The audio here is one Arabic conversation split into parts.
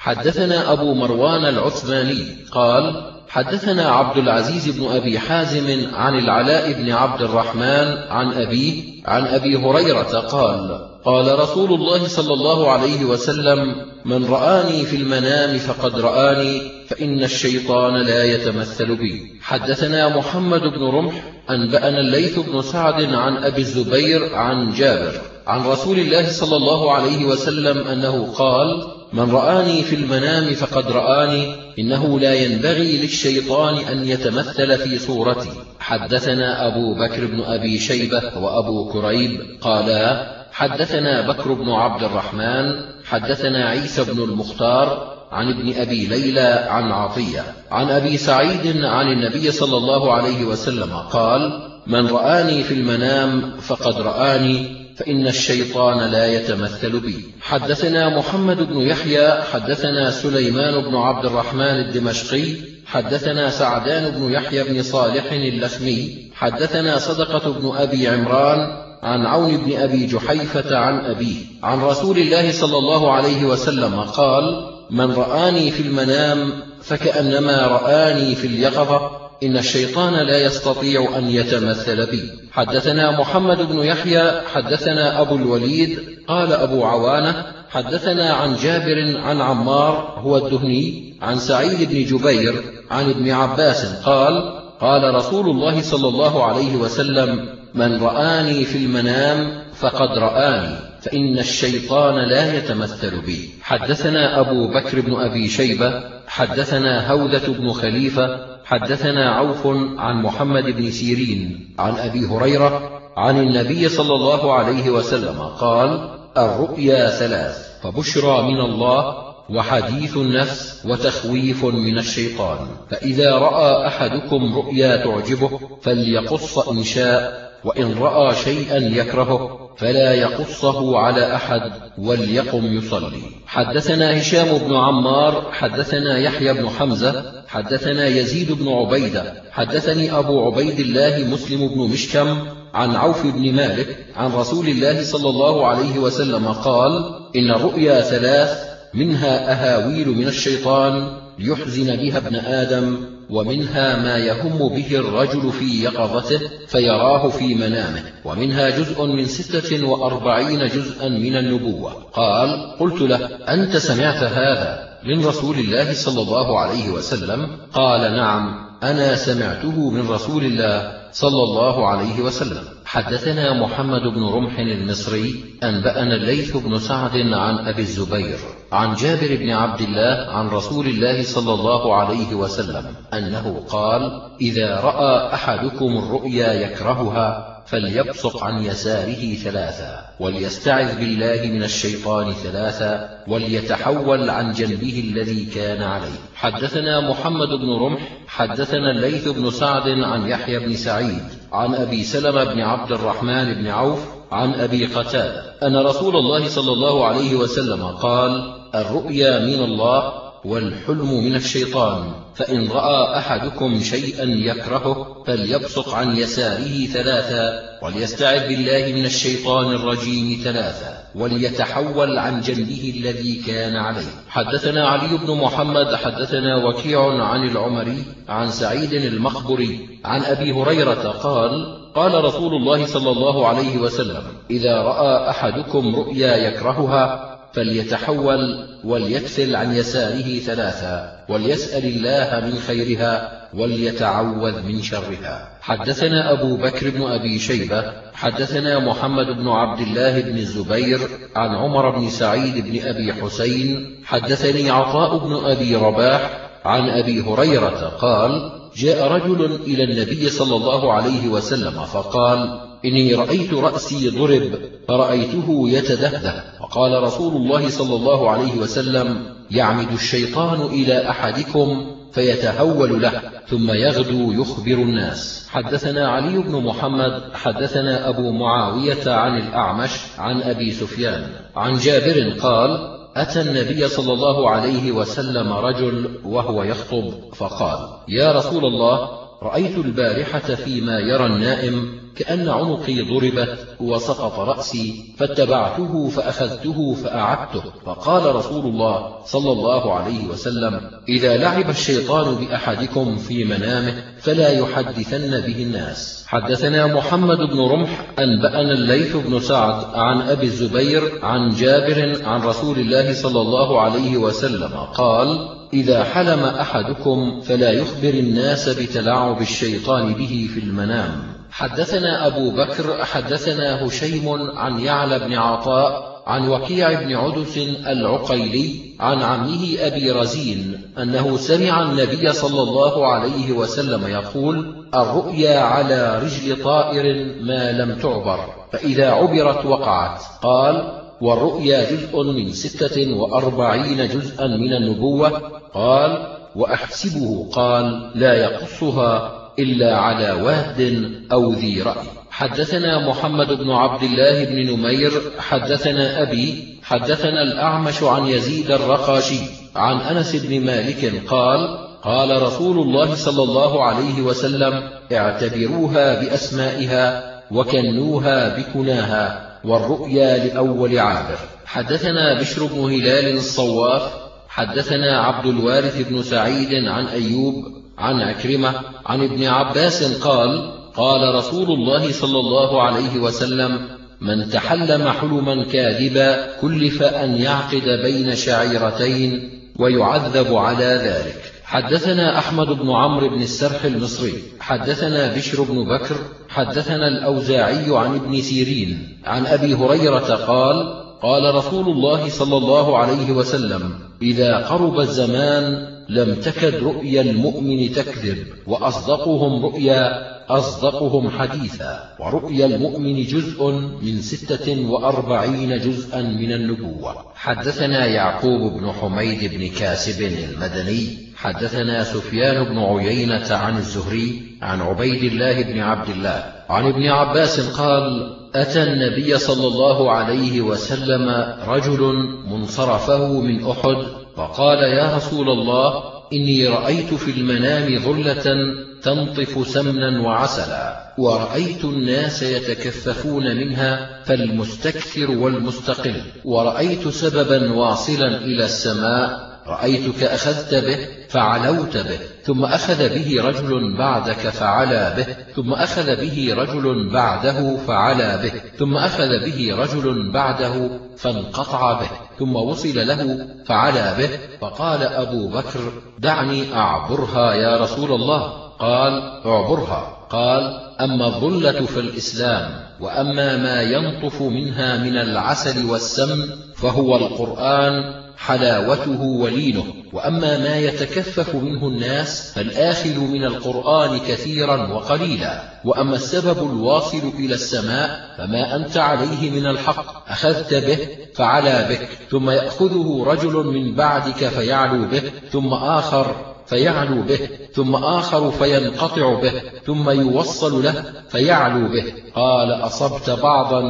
حدثنا أبو مروان العثماني قال حدثنا عبد العزيز بن أبي حازم عن العلاء بن عبد الرحمن عن أبيه عن أبي هريرة قال قال رسول الله صلى الله عليه وسلم من رآني في المنام فقد رآني فإن الشيطان لا يتمثل بي. حدثنا محمد بن رمح أنبأنا الليث بن سعد عن أبي الزبير عن جابر عن رسول الله صلى الله عليه وسلم أنه قال من رآني في المنام فقد رآني إنه لا ينبغي للشيطان أن يتمثل في صورتي. حدثنا أبو بكر بن أبي شيبة وأبو كريب قالا حدثنا بكر بن عبد الرحمن حدثنا عيسى بن المختار عن ابن أبي ليلى عن عطية. عن أبي سعيد عن النبي صلى الله عليه وسلم قال من رآني في المنام فقد رآني فإن الشيطان لا يتمثل بي. حدثنا محمد بن يحيى حدثنا سليمان بن عبد الرحمن الدمشقي حدثنا سعدان بن يحيى بن صالح اللثمي حدثنا صدقة بن أبي عمران عن عون بن أبي جحيفة عن أبيه. عن رسول الله صلى الله عليه وسلم قال من رآني في المنام فكأنما رآني في اليقظة. إن الشيطان لا يستطيع أن يتمثل بي. حدثنا محمد بن يحيى حدثنا أبو الوليد قال أبو عوانة حدثنا عن جابر عن عمار هو الدهني عن سعيد بن جبير عن ابن عباس قال قال رسول الله صلى الله عليه وسلم من رآني في المنام فقد رآني. فإن الشيطان لا يتمثل بي. حدثنا أبو بكر بن أبي شيبة حدثنا هودة بن خليفة حدثنا عوف عن محمد بن سيرين عن أبي هريرة عن النبي صلى الله عليه وسلم قال الرؤيا ثلاث فبشرى من الله وحديث النفس وتخويف من الشيطان. فإذا رأى أحدكم رؤيا تعجبه فليقص إن شاء وإن رأى شيئا يكرهه فلا يقصه على أحد وليقم يصلي. حدثنا هشام بن عمار حدثنا يحيى بن حمزة حدثنا يزيد بن عبيدة حدثني أبو عبيد الله مسلم بن مشكم عن عوف بن مالك عن رسول الله صلى الله عليه وسلم قال إن الرؤيا ثلاث منها أهاويل من الشيطان ليحزن بها ابن آدم ومنها ما يهم به الرجل في يقظته فيراه في منامه ومنها جزء من ستة وأربعين جزءا من النبوة. قال قلت له أنت سمعت هذا من رسول الله صلى الله عليه وسلم؟ قال نعم أنا سمعته من رسول الله صلى الله عليه وسلم. حدثنا محمد بن رمح المصري أنبأنا الليث بن سعد عن أبي الزبير عن جابر بن عبد الله عن رسول الله صلى الله عليه وسلم أنه قال إذا رأى أحدكم الرؤيا يكرهها فليبصق عن يساره ثلاثا وليستعذ بالله من الشيطان ثلاثا وليتحول عن جنبه الذي كان عليه. حدثنا محمد بن رمح حدثنا الليث بن سعد عن يحيى بن سعيد عن أبي سلمة بن عبد الرحمن بن عوف عن أبي قتادة. أن رسول الله صلى الله عليه وسلم قال الرؤيا من الله والحلم من الشيطان فإن رأى أحدكم شيئا يكرهه فليبصق عن يساره ثلاثا وليستعذ بالله من الشيطان الرجيم ثلاثا وليتحول عن جنبه الذي كان عليه. حدثنا علي بن محمد حدثنا وكيع عن العمري عن سعيد المخبري عن أبي هريرة قال قال رسول الله صلى الله عليه وسلم إذا رأى أحدكم رؤيا يكرهها فليتحول وليكسل عن يساره ثلاثا وليسأل الله من خيرها وليتعوذ من شرها. حدثنا أبو بكر بن أبي شيبة حدثنا محمد بن عبد الله بن الزبير عن عمر بن سعيد بن أبي حسين حدثني عطاء بن أبي رباح عن أبي هريرة قال جاء رجل إلى النبي صلى الله عليه وسلم فقال إني رأيت رأسي ضرب فرأيته يتدهده وقال رسول الله صلى الله عليه وسلم يعمد الشيطان إلى أحدكم فيتهول له ثم يغدو يخبر الناس. حدثنا علي بن محمد حدثنا أبو معاوية عن الأعمش عن أبي سفيان. عن جابر قال أتى النبي صلى الله عليه وسلم رجل وهو يخطب فقال يا رسول الله رأيت البارحة فيما يرى النائم كأن عنقي ضربت وسقط رأسي فاتبعته فأخذته فأعدته. فقال رسول الله صلى الله عليه وسلم إذا لعب الشيطان بأحدكم في منامه فلا يحدثن به الناس. حدثنا محمد بن رمح أنبأنا الليث بن سعد عن أبي الزبير عن جابر عن رسول الله صلى الله عليه وسلم قال إذا حلم أحدكم فلا يخبر الناس بتلاعب الشيطان به في المنام. حدثنا أبو بكر حدثنا هشيم عن يعلى بن عطاء عن وكيع بن عدس العقيلي عن عمه أبي رزين أنه سمع النبي صلى الله عليه وسلم يقول الرؤيا على رجل طائر ما لم تعبر فإذا عبرت وقعت. قال والرؤيا جزء من ستة وأربعين جزءا من النبوة. قال وأحسبه. قال لا يقصها إلا على واد أو ذي رأي. حدثنا محمد بن عبد الله بن نمير حدثنا أبي حدثنا الأعمش عن يزيد الرقاشي عن أنس بن مالك قال قال رسول الله صلى الله عليه وسلم اعتبروها بأسمائها وكنوها بكناها والرؤيا لأول عابر. حدثنا بشر بن هلال الصواف حدثنا عبد الوارث بن سعيد عن أيوب عن عكرمة عن ابن عباس قال قال رسول الله صلى الله عليه وسلم من تحلم حلما كاذبا كلف أن يعقد بين شعيرتين ويعذب على ذلك. حدثنا أحمد بن عمرو بن السرح المصري حدثنا بشر بن بكر حدثنا الأوزاعي عن ابن سيرين عن أبي هريرة قال قال رسول الله صلى الله عليه وسلم إذا قرب الزمان لم تكد رؤيا المؤمن تكذب وأصدقهم رؤيا أصدقهم حديثا ورؤيا المؤمن جزء من ستة وأربعين جزءا من النبوة. حدثنا يعقوب بن حميد بن كاسب المدني حدثنا سفيان بن عيينة عن الزهري عن عبيد الله بن عبد الله عن ابن عباس قال أتى النبي صلى الله عليه وسلم رجل منصرفه من أحد فقال يا رسول الله إني رأيت في المنام ظلة تنطف سمنا وعسلا ورأيت الناس يتكففون منها فالمستكثر والمستقل ورأيت سببا واصلا إلى السماء رأيتك أخذت به فعلوت به ثم أخذ به رجل بعدك فعلى به ثم أخذ به رجل بعده فعلى به ثم أخذ به رجل بعده فانقطع به. ثم وصل له فعلى به فقال أبو بكر دعني أعبرها يا رسول الله. قال أعبرها. قال أما الظلة في الإسلام وأما ما ينطف منها من العسل والسم فهو القرآن حلاوته ولينه. وأما ما يتكفف منه الناس فالآخذ من القرآن كثيرا وقليلا. وأما السبب الواصل إلى السماء فما أنت عليه من الحق. أخذت به فعلى بك. ثم يأخذه رجل من بعدك فيعلو به. ثم آخر فيعلو به. ثم آخر فينقطع به. ثم يوصل له فيعلو به. قال أصبت بعضا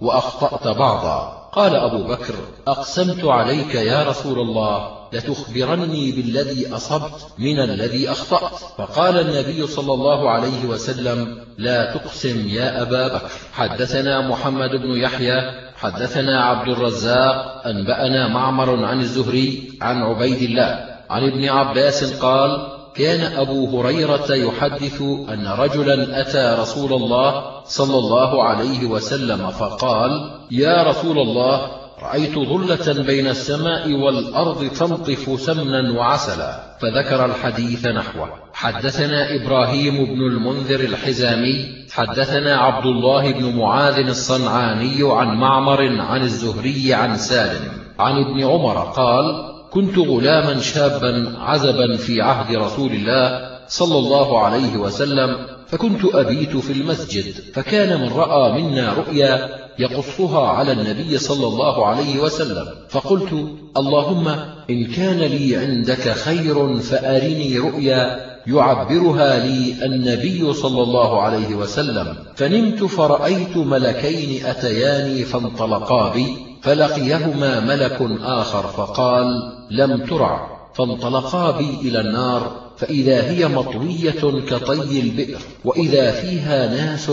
وأخطأت بعضا. قال أبو بكر أقسمت عليك يا رسول الله لتخبرني بالذي أصبت من الذي أخطأت. فقال النبي صلى الله عليه وسلم لا تقسم يا أبا بكر. حدثنا محمد بن يحيى حدثنا عبد الرزاق أنبأنا معمر عن الزهري عن عبيد الله عن ابن عباس قال كان أبو هريرة يحدث أن رجلا أتى رسول الله صلى الله عليه وسلم فقال يا رسول الله رأيت ظلة بين السماء والأرض تنطف سمنا وعسلا. فذكر الحديث نحوه. حدثنا إبراهيم بن المنذر الحزامي حدثنا عبد الله بن معاذ الصنعاني عن معمر عن الزهري عن سالم. عن ابن عمر قال كنت غلاما شابا عزبا في عهد رسول الله صلى الله عليه وسلم فكنت أبيت في المسجد فكان من رأى منا رؤيا يقصها على النبي صلى الله عليه وسلم فقلت اللهم إن كان لي عندك خير فأرني رؤيا يعبرها لي النبي صلى الله عليه وسلم فنمت فرأيت ملكين أتياني فانطلقا بي فلقيهما ملك آخر فقال لم ترع. فانطلقا بي إلى النار فإذا هي مطوية كطي البئر وإذا فيها ناس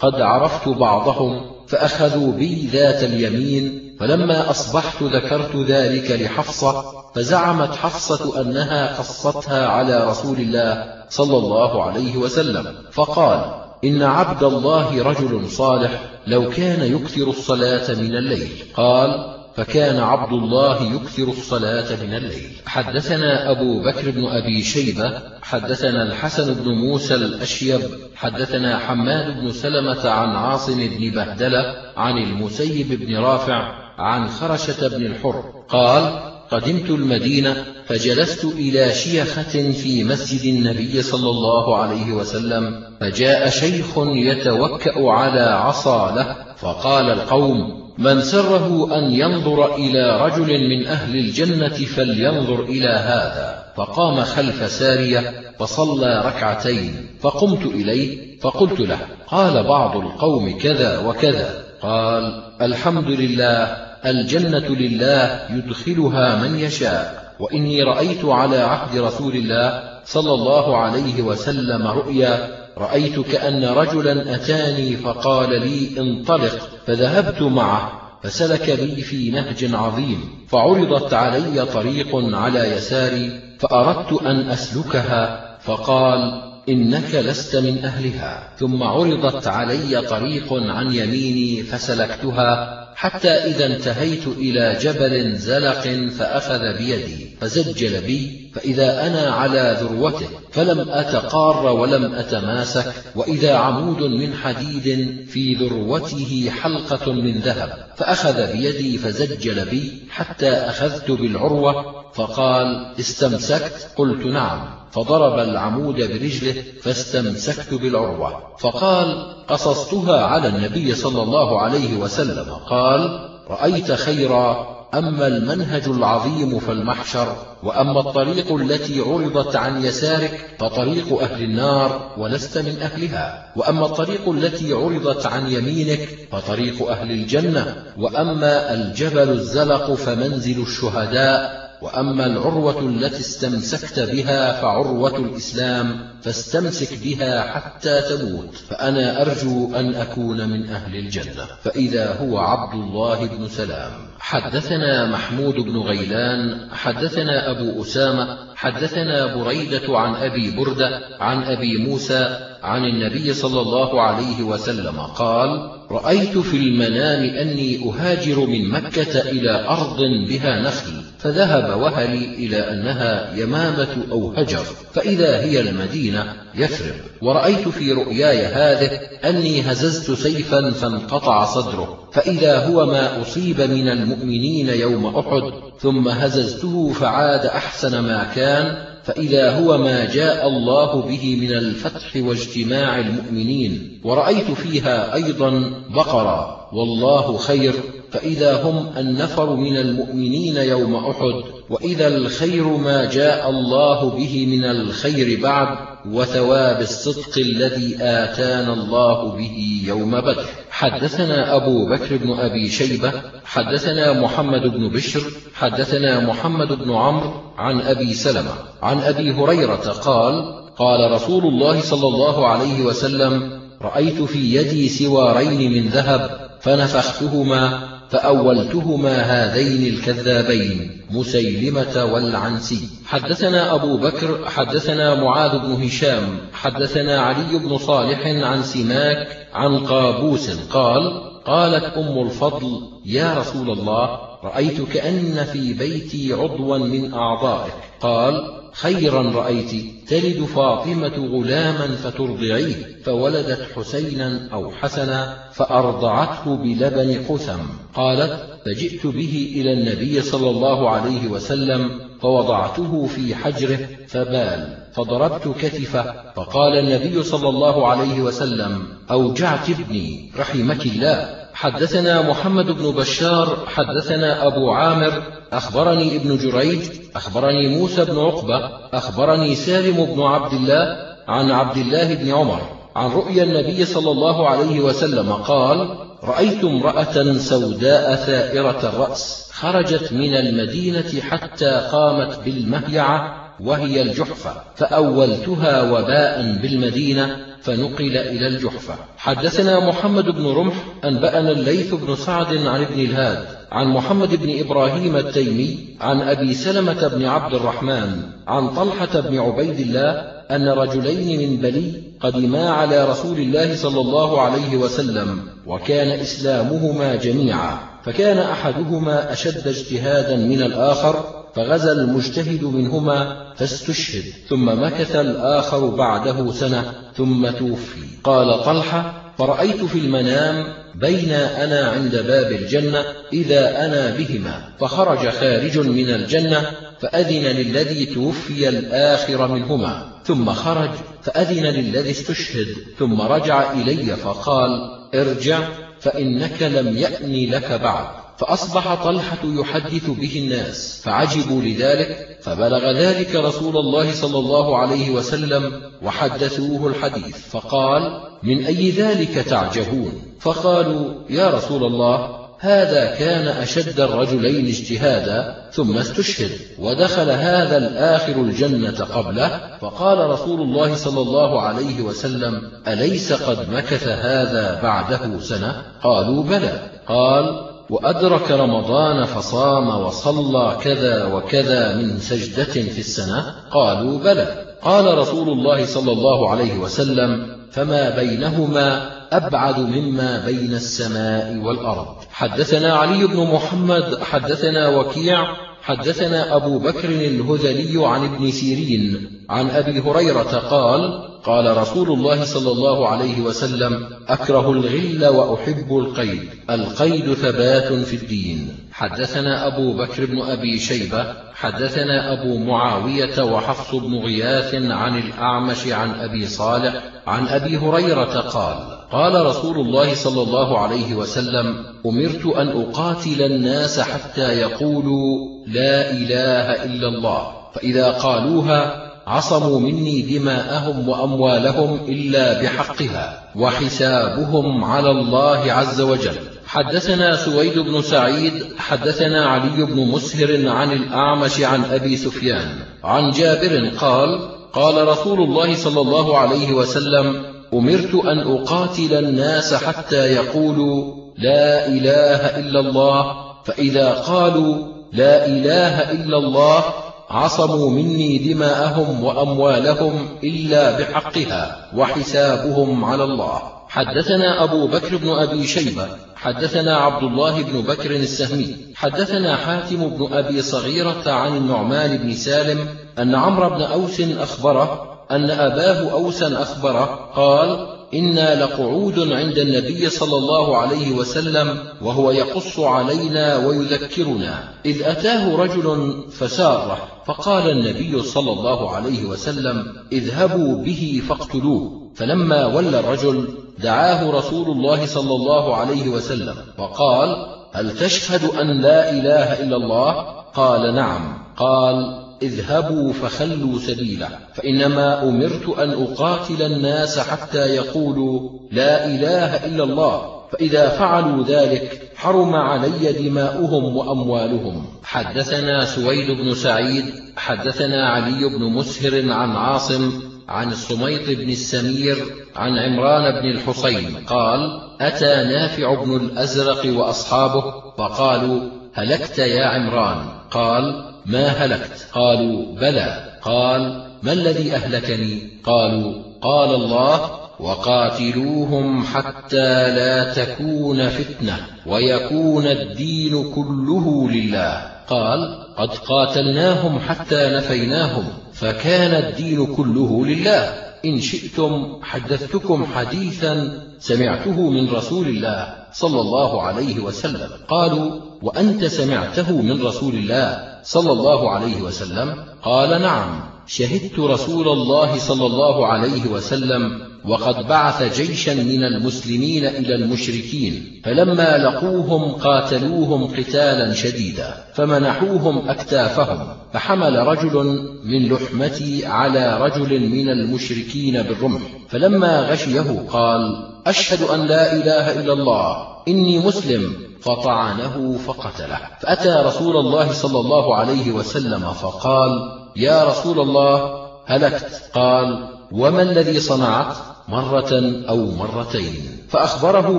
قد عرفت بعضهم فأخذوا بي ذات اليمين فلما أصبحت ذكرت ذلك لحفصة فزعمت حفصة أنها قصتها على رسول الله صلى الله عليه وسلم فقال إن عبد الله رجل صالح لو كان يكثر الصلاة من الليل. قال فكان عبد الله يكثر الصلاة من الليل. حدثنا أبو بكر بن أبي شيبة حدثنا الحسن بن موسى الأشيب حدثنا حماد بن سلمة عن عاصم بن بهدلة عن المسيب بن رافع عن خرشة بن الحر. قال قدمت المدينة فجلست إلى شيخة في مسجد النبي صلى الله عليه وسلم فجاء شيخ يتوكأ على عصا له فقال القوم من سره أن ينظر إلى رجل من أهل الجنة فلينظر إلى هذا. فقام خلف سارية فصلى ركعتين فقمت إليه فقلت له قال بعض القوم كذا وكذا. قال الحمد لله الجنة لله يدخلها من يشاء. وإني رأيت على عهد رسول الله صلى الله عليه وسلم رؤيا رأيت كأن رجلا أتاني فقال لي انطلق فذهبت معه فسلك بي في نهج عظيم. فعرضت علي طريق على يساري فأردت أن أسلكها فقال إنك لست من أهلها. ثم عرضت علي طريق عن يميني فسلكتها حتى إذا انتهيت إلى جبل زلق فأخذ بيدي فزجل بي فإذا أنا على ذروته فلم أتقار ولم أتماسك وإذا عمود من حديد في ذروته حلقة من ذهب فأخذ بيدي فزجل بي حتى أخذت بالعروة فقال استمسكت؟ قلت نعم. فضرب العمود برجله فاستمسكت بالعروة. فقال قصصتها على النبي صلى الله عليه وسلم. قال رأيت خيرا أما المنهج العظيم فالمحشر وأما الطريق التي عرضت عن يسارك فطريق أهل النار ولست من أهلها. وأما الطريق التي عرضت عن يمينك فطريق أهل الجنة. وأما الجبل الزلق فمنزل الشهداء وأما العروة التي استمسكت بها فعروة الإسلام فاستمسك بها حتى تموت فأنا أرجو أن أكون من أهل الجنة. فإذا هو عبد الله بن سلام. حدثنا محمود بن غيلان حدثنا أبو أسامة حدثنا بريدة عن أبي بردة عن أبي موسى عن النبي صلى الله عليه وسلم قال رأيت في المنام أني أهاجر من مكة إلى أرض بها نخل. فذهب وهلي إلى أنها يمامة أو هجر فإذا هي المدينة يثرب. ورأيت في رؤياي هذه أني هززت سيفا فانقطع صدره فإذا هو ما أصيب من المؤمنين يوم أحد ثم هززته فعاد أحسن ما كان فإذا هو ما جاء الله به من الفتح واجتماع المؤمنين. ورأيت فيها أيضا بقرة والله خير فإذا هم النفر من المؤمنين يوم أحد وإذا الخير ما جاء الله به من الخير بعد وثواب الصدق الذي آتانا الله به يوم بدر. حدثنا أبو بكر بن أبي شيبة حدثنا محمد بن بشر حدثنا محمد بن عمرو عن أبي سلمة عن أبي هريرة قال قال رسول الله صلى الله عليه وسلم رأيت في يدي سوارين من ذهب فنفختهما فأولتهما هذين الكذابين مسيلمة والعنسي. حدثنا أبو بكر حدثنا معاذ بن هشام حدثنا علي بن صالح عن سماك عن قابوس قال قالت أم الفضل يا رسول الله رأيت كأن في بيتي عضوا من أعضائك. قال خيرا رأيت تلد فاطمة غلاما فترضعيه فولدت حسينا أو حسنا فأرضعته بلبن قثم قالت فجئت به إلى النبي صلى الله عليه وسلم فوضعته في حجره فبال فضربت كتفه فقال النبي صلى الله عليه وسلم أوجعت ابني رحمك الله. حدثنا محمد بن بشار حدثنا أبو عامر أخبرني ابن جريج أخبرني موسى بن عقبة أخبرني سالم بن عبد الله عن عبد الله بن عمر عن رؤيا النبي صلى الله عليه وسلم قال رأيت امرأة سوداء ثائرة الرأس خرجت من المدينة حتى قامت بالمهيعة وهي الجحفة فأولتها وباء بالمدينة فنقل إلى الجحفة. حدثنا محمد بن رمح أنبأنا الليث بن سعد عن ابن الهاد عن محمد بن إبراهيم التيمي عن أبي سلمة بن عبد الرحمن عن طلحة بن عبيد الله أن رجلين من بلي قدما على رسول الله صلى الله عليه وسلم وكان إسلامهما جميعا. فكان أحدهما أشد اجتهادا من الآخر فغزا المجتهد منهما فاستشهد ثم مكث الآخر بعده سنة ثم توفي. قال طلحة فرأيت في المنام بين أنا عند باب الجنة إذا أنا بهما. فخرج خارج من الجنة فأذن للذي توفي الآخر منهما. ثم خرج فأذن للذي استشهد. ثم رجع إلي فقال ارجع فإنك لم يأن لك بعد. فأصبح طلحة يحدث به الناس فعجبوا لذلك فبلغ ذلك رسول الله صلى الله عليه وسلم وحدثوه الحديث فقال من أي ذلك تعجبون؟ فقالوا يا رسول الله هذا كان أشد الرجلين اجتهادا ثم استشهد ودخل هذا الآخر الجنة قبله. فقال رسول الله صلى الله عليه وسلم أليس قد مكث هذا بعده سنة؟ قالوا بلى. قال وأدرك رمضان فصام وصلى كذا وكذا من سجدة في السنة؟ قالوا بلى. قال رسول الله صلى الله عليه وسلم فما بينهما أبعد مما بين السماء والأرض. حدثنا علي بن محمد حدثنا وكيع حدثنا أبو بكر الهذلي عن ابن سيرين عن أبي هريرة قال قال رسول الله صلى الله عليه وسلم أكره الغل وأحب القيد القيد ثبات في الدين. حدثنا أبو بكر بن أبي شيبة حدثنا أبو معاوية وحفص بن غياث عن الأعمش عن أبي صالح عن أبي هريرة قال قال رسول الله صلى الله عليه وسلم أمرت أن أقاتل الناس حتى يقولوا لا إله إلا الله فإذا قالوها عصموا مني دماءهم وأموالهم إلا بحقها وحسابهم على الله عز وجل. حدثنا سويد بن سعيد حدثنا علي بن مسهر عن الأعمش عن أبي سفيان عن جابر قال قال رسول الله صلى الله عليه وسلم أمرت أن أقاتل الناس حتى يقولوا لا إله إلا الله فإذا قالوا لا إله إلا الله عصموا مني دماءهم وأموالهم إلا بحقها وحسابهم على الله. حدثنا أبو بكر بن أبي شيبة حدثنا عبد الله بن بكر السهمي حدثنا حاتم بن أبي صغيرة عن النعمان بن سالم أن عمرو بن أوس أخبره أن أباه أوسا أخبره قال إنا لقعود عند النبي صلى الله عليه وسلم وهو يقص علينا ويذكرنا. إذ أتاه رجل فساره فقال النبي صلى الله عليه وسلم اذهبوا به فاقتلوه. فلما ولى الرجل دعاه رسول الله صلى الله عليه وسلم وقال هل تشهد أن لا إله إلا الله؟ قال نعم. قال اذهبوا فخلوا سبيله فإنما أمرت أن أقاتل الناس حتى يقولوا لا إله إلا الله. فإذا فعلوا ذلك حرم علي دماؤهم وأموالهم. حدثنا سويد بن سعيد حدثنا علي بن مسهر عن عاصم عن الصميط بن السمير عن عمران بن الحصين. قال أتى نافع بن الأزرق وأصحابه فقالوا هلكت يا عمران. قال ما هلكت. قالوا بلى. قال ما الذي أهلكني؟ قالوا قال الله وقاتلوهم حتى لا تكون فتنة ويكون الدين كله لله. قال قد قاتلناهم حتى نفيناهم فكان الدين كله لله. إن شئتم حدثتكم حديثا سمعته من رسول الله. صلى الله عليه وسلم. قالوا وأنت سمعته من رسول الله صلى الله عليه وسلم؟ قال نعم. شهدت رسول الله صلى الله عليه وسلم وقد بعث جيشا من المسلمين إلى المشركين فلما لقوهم قاتلوهم قتالا شديدا فمنحوهم أكتافهم فحمل رجل من لحمتي على رجل من المشركين بالرمح فلما غشيه قال أشهد أن لا إله إلا الله إني مسلم فطعنه فقتله. فأتى رسول الله صلى الله عليه وسلم فقال يا رسول الله هلكت. قال وما الذي صنعت؟ مرة أو مرتين. فأخبره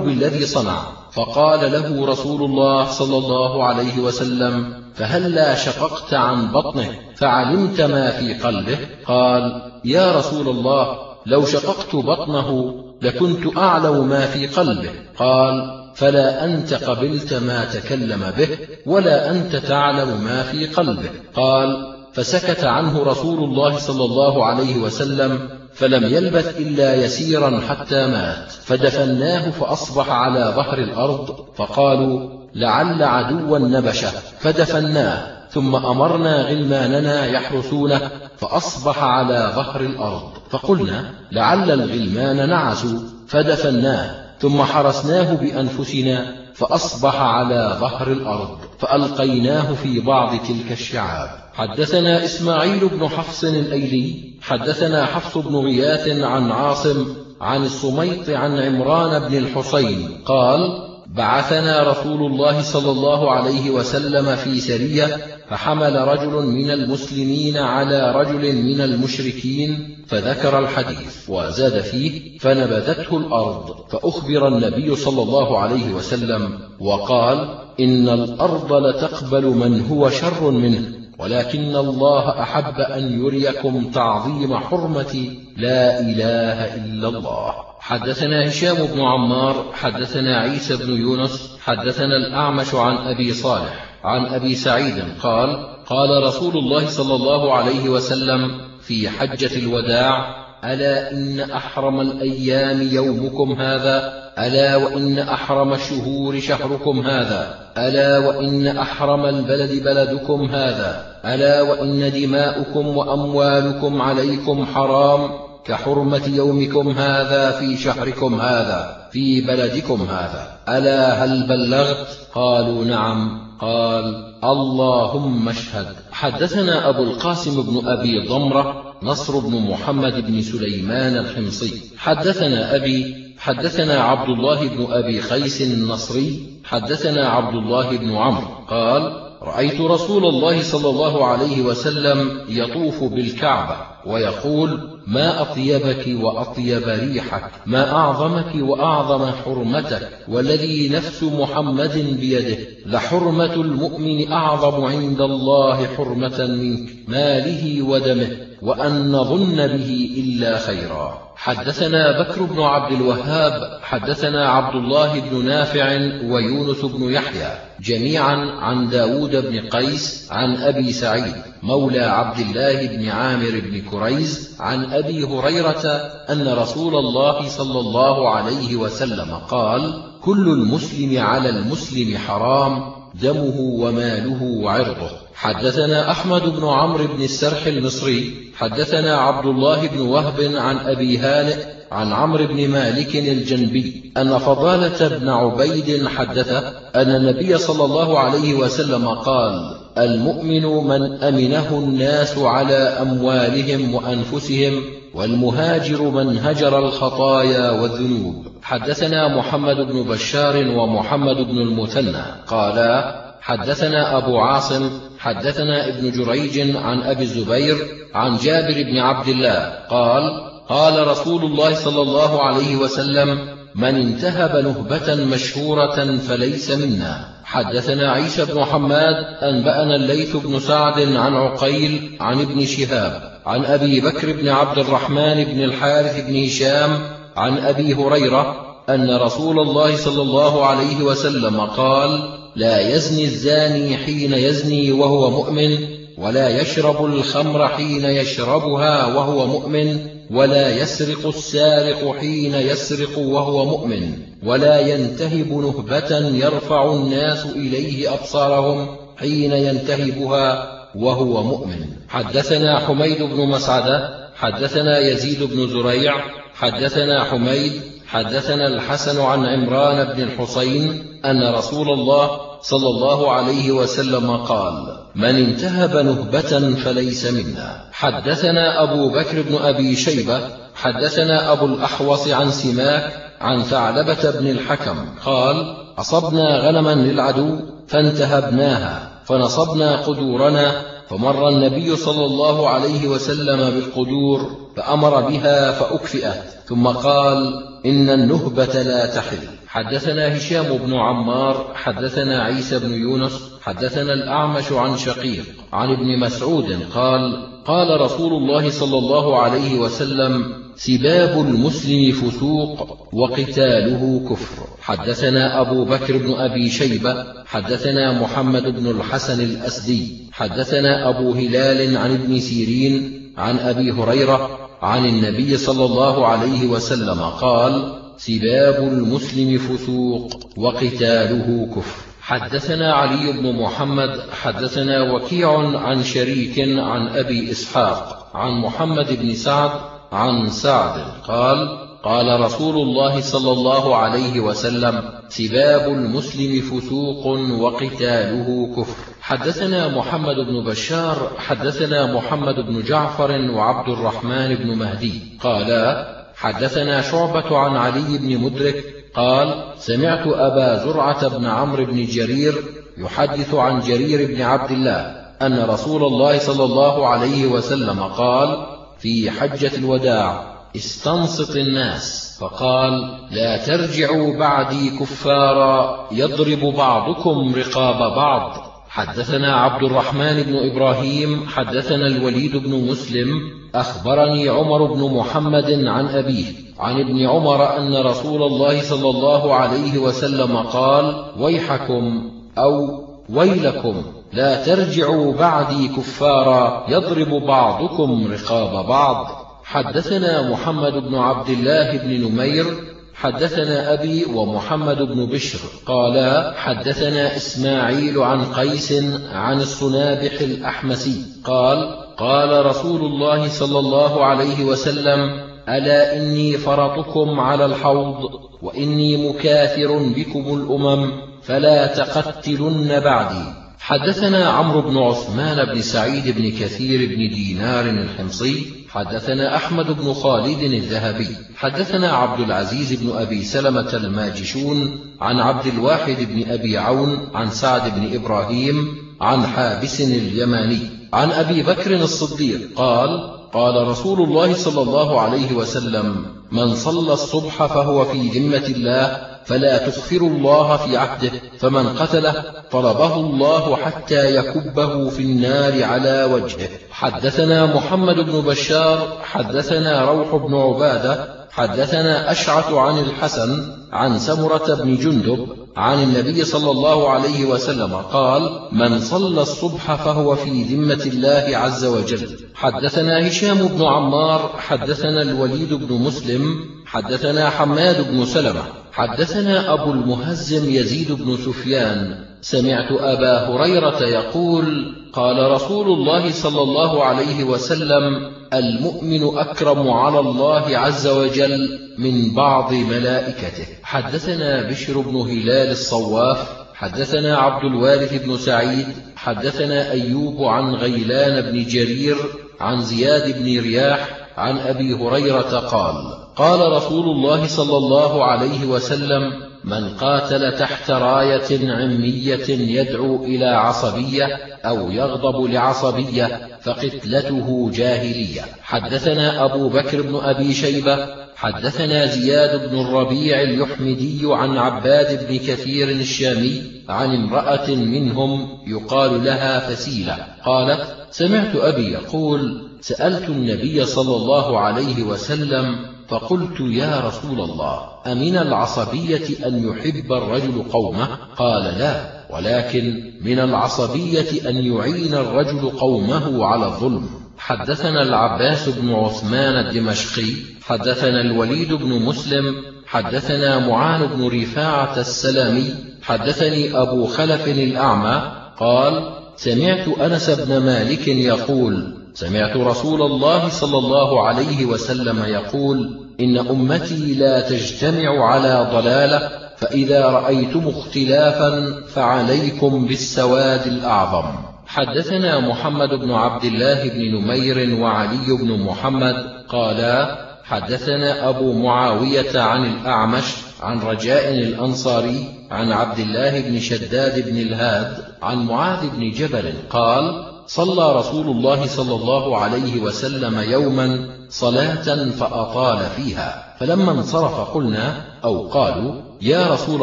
بالذي صنع فقال له رسول الله صلى الله عليه وسلم فهلا شققت عن بطنه؟ فعلمت ما في قلبه. قال يا رسول الله لو شققت بطنه لكنت أعلم ما في قلبه. قال فلا أنت قبلت ما تكلم به ولا أنت تعلم ما في قلبه. قال فسكت عنه رسول الله صلى الله عليه وسلم فلم يلبث إلا يسيرا حتى مات. فدفناه فأصبح على ظهر الأرض فقالوا لعل عدوا نبشه. فدفناه ثم أمرنا غلماننا يحرسونه فأصبح على ظهر الأرض. فقلنا لعل الغلمان نعسوا فدفناه ثم حرسناه بأنفسنا فأصبح على ظهر الأرض. فألقيناه في بعض تلك الشعاب. حدثنا إسماعيل بن حفص الأيلي حدثنا حفص بن غياث عن عاصم عن الصميط عن عمران بن الحصين قال بعثنا رسول الله صلى الله عليه وسلم في سرية فحمل رجل من المسلمين على رجل من المشركين فذكر الحديث وزاد فيه فنبذته الأرض فأخبر النبي صلى الله عليه وسلم وقال إن الأرض لتقبل من هو شر منه. ولكن الله أحب أن يريكم تعظيم حرمة لا إله إلا الله. حدثنا هشام بن عمار حدثنا عيسى بن يونس حدثنا الأعمش عن أبي صالح عن أبي سعيد قال قال رسول الله صلى الله عليه وسلم في حجة الوداع ألا إن أحرم الأيام يومكم هذا؟ ألا وإن أحرم الشهور شهركم هذا؟ ألا وإن أحرم البلد بلدكم هذا؟ ألا وإن دماؤكم وأموالكم عليكم حرام؟ كحرمة يومكم هذا في شهركم هذا في بلدكم هذا. ألا هل بلغت؟ قالوا نعم. قال اللهم اشهد. حدثنا أبو القاسم بن أبي ضمرة نصر بن محمد بن سليمان الحمصي حدثنا أبي حدثنا عبد الله بن أبي قيس النصري حدثنا عبد الله بن عمرو قال رأيت رسول الله صلى الله عليه وسلم يطوف بالكعبة ويقول ما أطيبك وأطيب ريحك ما أعظمك وأعظم حرمتك والذي نفس محمد بيده لحرمة المؤمن أعظم عند الله حرمة منك ماله ودمه وأن نظن به إلا خيرا. حدثنا بكر بن عبد الوهاب حدثنا عبد الله بن نافع ويونس بن يحيى جميعا عن داود بن قيس عن أبي سعيد مولى عبد الله بن عامر بن كريز عن أبي هريرة أن رسول الله صلى الله عليه وسلم قال كل المسلم على المسلم حرام دمه وماله وعرضه. حدثنا أحمد بن عمرو بن السرح المصري حدثنا عبد الله بن وهب عن أبي هانئ عن عمرو بن مالك الجنبي أن فضالة بن عبيد حدث أن النبي صلى الله عليه وسلم قال المؤمن من أمنه الناس على أموالهم وأنفسهم والمهاجر من هجر الخطايا والذنوب. حدثنا محمد بن بشار ومحمد بن المثنى. قالا حدثنا أبو عاصم حدثنا ابن جريج عن أبي الزبير عن جابر بن عبد الله. قال قال رسول الله صلى الله عليه وسلم من انتهب نهبة مشهورة فليس منا. حدثنا عيسى بن حماد أنبأنا الليث بن سعد عن عقيل عن ابن شهاب عن أبي بكر بن عبد الرحمن بن الحارث بن هشام عن أبي هريرة أن رسول الله صلى الله عليه وسلم قال لا يزني الزاني حين يزني وهو مؤمن ولا يشرب الخمر حين يشربها وهو مؤمن ولا يسرق السارق حين يسرق وهو مؤمن ولا ينتهب نهبة يرفع الناس إليه أبصارهم حين ينتهبها وهو مؤمن. حدثنا حميد بن مسعدة حدثنا يزيد بن زريع حدثنا حميد حدثنا الحسن عن عمران بن الحصين أن رسول الله صلى الله عليه وسلم قال من انتهب نهبة فليس منا. حدثنا أبو بكر بن أبي شيبة حدثنا أبو الأحوص عن سماك عن ثعلبة بن الحكم قال أصبنا غنما للعدو فانتهبناها فنصبنا قدورنا فمر النبي صلى الله عليه وسلم بالقدور فأمر بها فأكفئت ثم قال إن النهبة لا تحل. حدثنا هشام بن عمار حدثنا عيسى بن يونس حدثنا الأعمش عن شقيق عن ابن مسعود قال قال رسول الله صلى الله عليه وسلم سباب المسلم فسوق وقتاله كفر. حدثنا أبو بكر بن أبي شيبة حدثنا محمد بن الحسن الأسدي حدثنا أبو هلال عن ابن سيرين عن أبي هريرة عن النبي صلى الله عليه وسلم قال سباب المسلم فسوق وقتاله كفر. حدثنا علي بن محمد حدثنا وكيع عن شريك عن أبي إسحاق عن محمد بن سعد عن سعد قال قال رسول الله صلى الله عليه وسلم سباب المسلم فسوق وقتاله كفر. حدثنا محمد بن بشار حدثنا محمد بن جعفر وعبد الرحمن بن مهدي. قالا حدثنا شعبة عن علي بن مدرك قال سمعت أبا زرعة بن عمرو بن جرير يحدث عن جرير بن عبد الله أن رسول الله صلى الله عليه وسلم قال في حجة الوداع استنصت الناس فقال لا ترجعوا بعدي كفارا يضرب بعضكم رقاب بعض. حدثنا عبد الرحمن بن إبراهيم حدثنا الوليد بن مسلم أخبرني عمر بن محمد عن أبيه عن ابن عمر أن رسول الله صلى الله عليه وسلم قال ويحكم أو ويلكم لا ترجعوا بعدي كفارا يضرب بعضكم رقاب بعض حدثنا محمد بن عبد الله بن نمير حدثنا أبي ومحمد بن بشر قالا حدثنا إسماعيل عن قيس عن الصنابح الأحمسي قال قال رسول الله صلى الله عليه وسلم ألا إني فرطكم على الحوض وإني مكاثر بكم الأمم فلا تقتلن بعدي. حدثنا عمرو بن عثمان بن سعيد بن كثير بن دينار الحمصي حدثنا أحمد بن خالد الذهبي حدثنا عبد العزيز بن أبي سلمة الماجشون عن عبد الواحد بن أبي عون عن سعد بن إبراهيم عن حابس اليماني عن أبي بكر الصديق قال قال رسول الله صلى الله عليه وسلم من صلى الصبح فهو في ذمة الله فلا تخفروا الله في عهده فمن قتله طلبه الله حتى يكبه في النار على وجهه. حدثنا محمد بن بشار حدثنا روح بن عبادة حدثنا أشعث عن الحسن عن سمرة بن جندب عن النبي صلى الله عليه وسلم قال من صلى الصبح فهو في ذمة الله عز وجل. حدثنا هشام بن عمار حدثنا الوليد بن مسلم حدثنا حماد بن سلمة. حدثنا أبو المهزم يزيد بن سفيان سمعت أبا هريرة يقول قال رسول الله صلى الله عليه وسلم المؤمن أكرم على الله عز وجل من بعض ملائكته. حدثنا بشر بن هلال الصواف حدثنا عبد الوارث بن سعيد حدثنا أيوب عن غيلان بن جرير عن زياد بن رياح عن أبي هريرة قال قال رسول الله صلى الله عليه وسلم من قاتل تحت راية عمية يدعو إلى عصبية أو يغضب لعصبية فقتلته جاهلية. حدثنا أبو بكر بن أبي شيبة حدثنا زياد بن الربيع اليحمدي عن عباد بن كثير الشامي عن امرأة منهم يقال لها فسيلة قالت سمعت أبي يقول سألت النبي صلى الله عليه وسلم فقلت يا رسول الله أمن العصبية أن يحب الرجل قومه؟ قال لا ولكن من العصبية أن يعين الرجل قومه على الظلم. حدثنا العباس بن عثمان الدمشقي حدثنا الوليد بن مسلم حدثنا معان بن رفاعة السلامي حدثني أبو خلف الأعمى قال سمعت أنس بن مالك يقول سمعت رسول الله صلى الله عليه وسلم يقول إن أمتي لا تجتمع على ضلالة فإذا رأيتم اختلافا فعليكم بالسواد الأعظم. حدثنا محمد بن عبد الله بن نمير وعلي بن محمد قالا حدثنا أبو معاوية عن الأعمش عن رجاء الأنصاري عن عبد الله بن شداد بن الهاد عن معاذ بن جبل قال صلى رسول الله صلى الله عليه وسلم يوما صلاة فأطال فيها. فلما انصرف قلنا أو قالوا يا رسول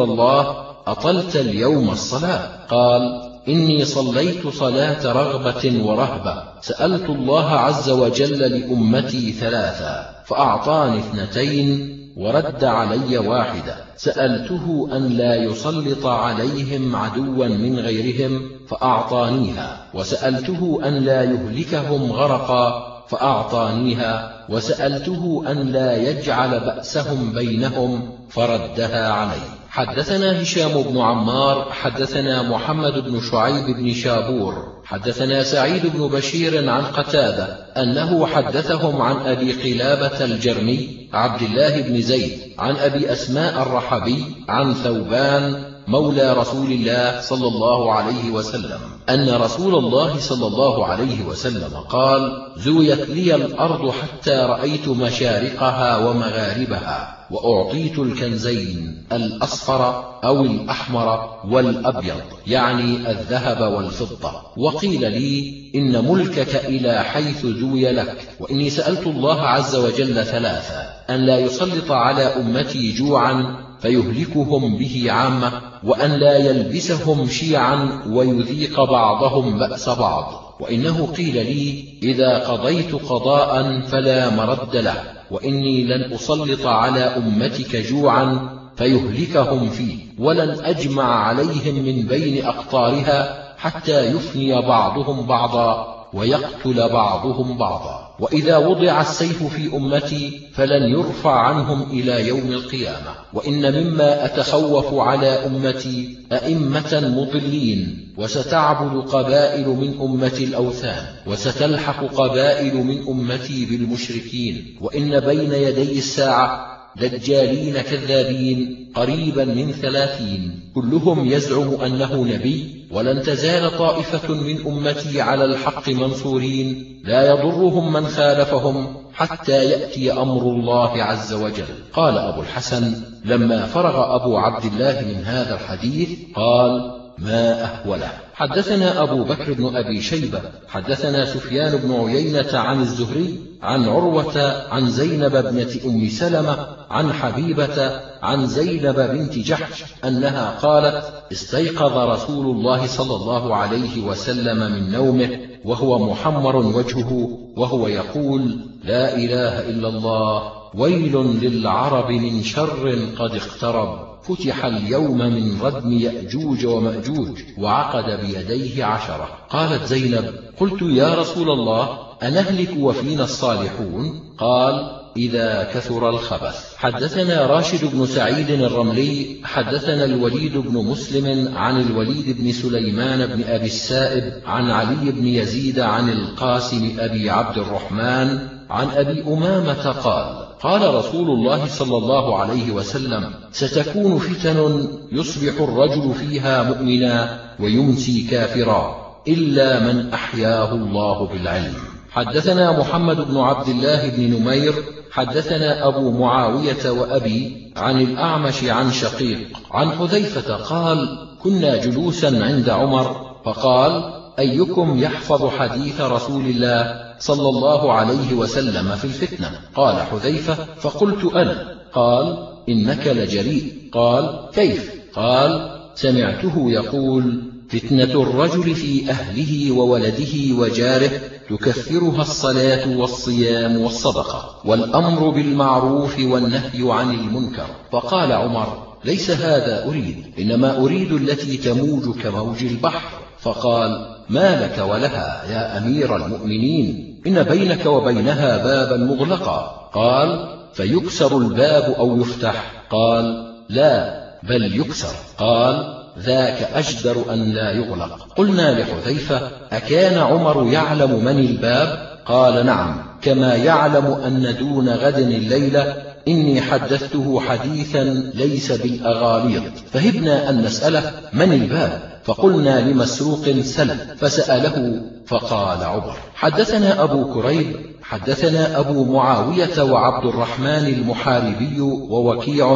الله أطلت اليوم الصلاة؟ قال إني صليت صلاة رغبة ورهبة. سألت الله عز وجل لأمتي ثلاثا فأعطاني اثنتين ورد علي واحدة سألته أن لا يسلط عليهم عدوا من غيرهم فأعطانيها وسألته أن لا يهلكهم غرقا فأعطانيها وسألته أن لا يجعل بأسهم بينهم فردها علي حدثنا هشام بن عمار حدثنا محمد بن شعيب بن شابور حدثنا سعيد بن بشير عن قتادة أنه حدثهم عن أبي قلابة الجرمي عبد الله بن زيد عن أبي أسماء الرحبي عن ثوبان مولى رسول الله صلى الله عليه وسلم أن رسول الله صلى الله عليه وسلم قال زويت لي الأرض حتى رأيت مشارقها ومغاربها. وأعطيت الكنزين الأصفر أو الأحمر والأبيض يعني الذهب والفضة. وقيل لي إن ملكك إلى حيث زوي لك. وإني سألت الله عز وجل ثلاثة أن لا يسلط على أمتي جوعا فيهلكهم به عامة وأن لا يلبسهم شيعا ويذيق بعضهم بأس بعض. وإنه قيل لي إذا قضيت قضاء فلا مرد له. وإني لن أسلط على أمتك جوعا فيهلكهم فيه ولن أجمع عليهم من بين أقطارها حتى يفني بعضهم بعضا. ويقتل بعضهم بعضا. وإذا وضع السيف في أمتي فلن يرفع عنهم إلى يوم القيامة. وإن مما أتخوف على أمتي أئمة مضلين. وستعبد قبائل من أمة الأوثان. وستلحق قبائل من أمتي بالمشركين. وإن بين يدي الساعة دجالين كذابين قريبا من ثلاثين. كلهم يزعم أنه نبي ولن تزال طائفة من أمتي على الحق منصورين لا يضرهم من خالفهم حتى يأتي أمر الله عز وجل. قال أبو الحسن لما فرغ أبو عبد الله من هذا الحديث قال ما أهوله. حدثنا أبو بكر بن أبي شيبة حدثنا سفيان بن عيينة عن الزهري عن عروة عن زينب ابنة أم سلمة عن حبيبة عن زينب بنت جحش أنها قالت استيقظ رسول الله صلى الله عليه وسلم من نومه وهو محمر وجهه وهو يقول لا إله إلا الله ويل للعرب من شر قد اقترب فتح اليوم من ردم يأجوج ومأجوج وعقد بيديه عشرة. قالت زينب قلت يا رسول الله أنهلك وفينا الصالحون؟ قال إذا كثر الخبث. حدثنا راشد بن سعيد الرملي حدثنا الوليد بن مسلم عن الوليد بن سليمان بن أبي السائب عن علي بن يزيد عن القاسم أبي عبد الرحمن عن أبي أمامة قال قال رسول الله صلى الله عليه وسلم ستكون فتن يصبح الرجل فيها مؤمنا ويمسي كافرا إلا من أحياه الله بالعلم. حدثنا محمد بن عبد الله بن نمير حدثنا أبو معاوية وأبي عن الأعمش عن شقيق عن حذيفة قال كنا جلوسا عند عمر فقال أيكم يحفظ حديث رسول الله صلى الله عليه وسلم في الفتنة؟ قال حذيفة فقلت أنا. قال إنك لجريء. قال كيف؟ قال سمعته يقول فتنة الرجل في أهله وولده وجاره تكثرها الصلاة والصيام والصدقة والأمر بالمعروف والنهي عن المنكر. فقال عمر ليس هذا أريد إنما أريد التي تموج كموج البحر. فقال ما لك ولها يا أمير المؤمنين؟ إن بينك وبينها بابا مغلقا. قال فيكسر الباب أو يفتح؟ قال لا بل يكسر. قال ذاك أجدر أن لا يغلق. قلنا لحذيفة أكان عمر يعلم من الباب؟ قال نعم كما يعلم أن دون غد الليلة إني حدثته حديثا ليس بالأغاليط. فهبنا أن نسأله من الباب؟ فقلنا لمسروق سل فسأله فقال عمر حدثنا أبو كريب حدثنا أبو معاوية وعبد الرحمن المحاربي ووكيع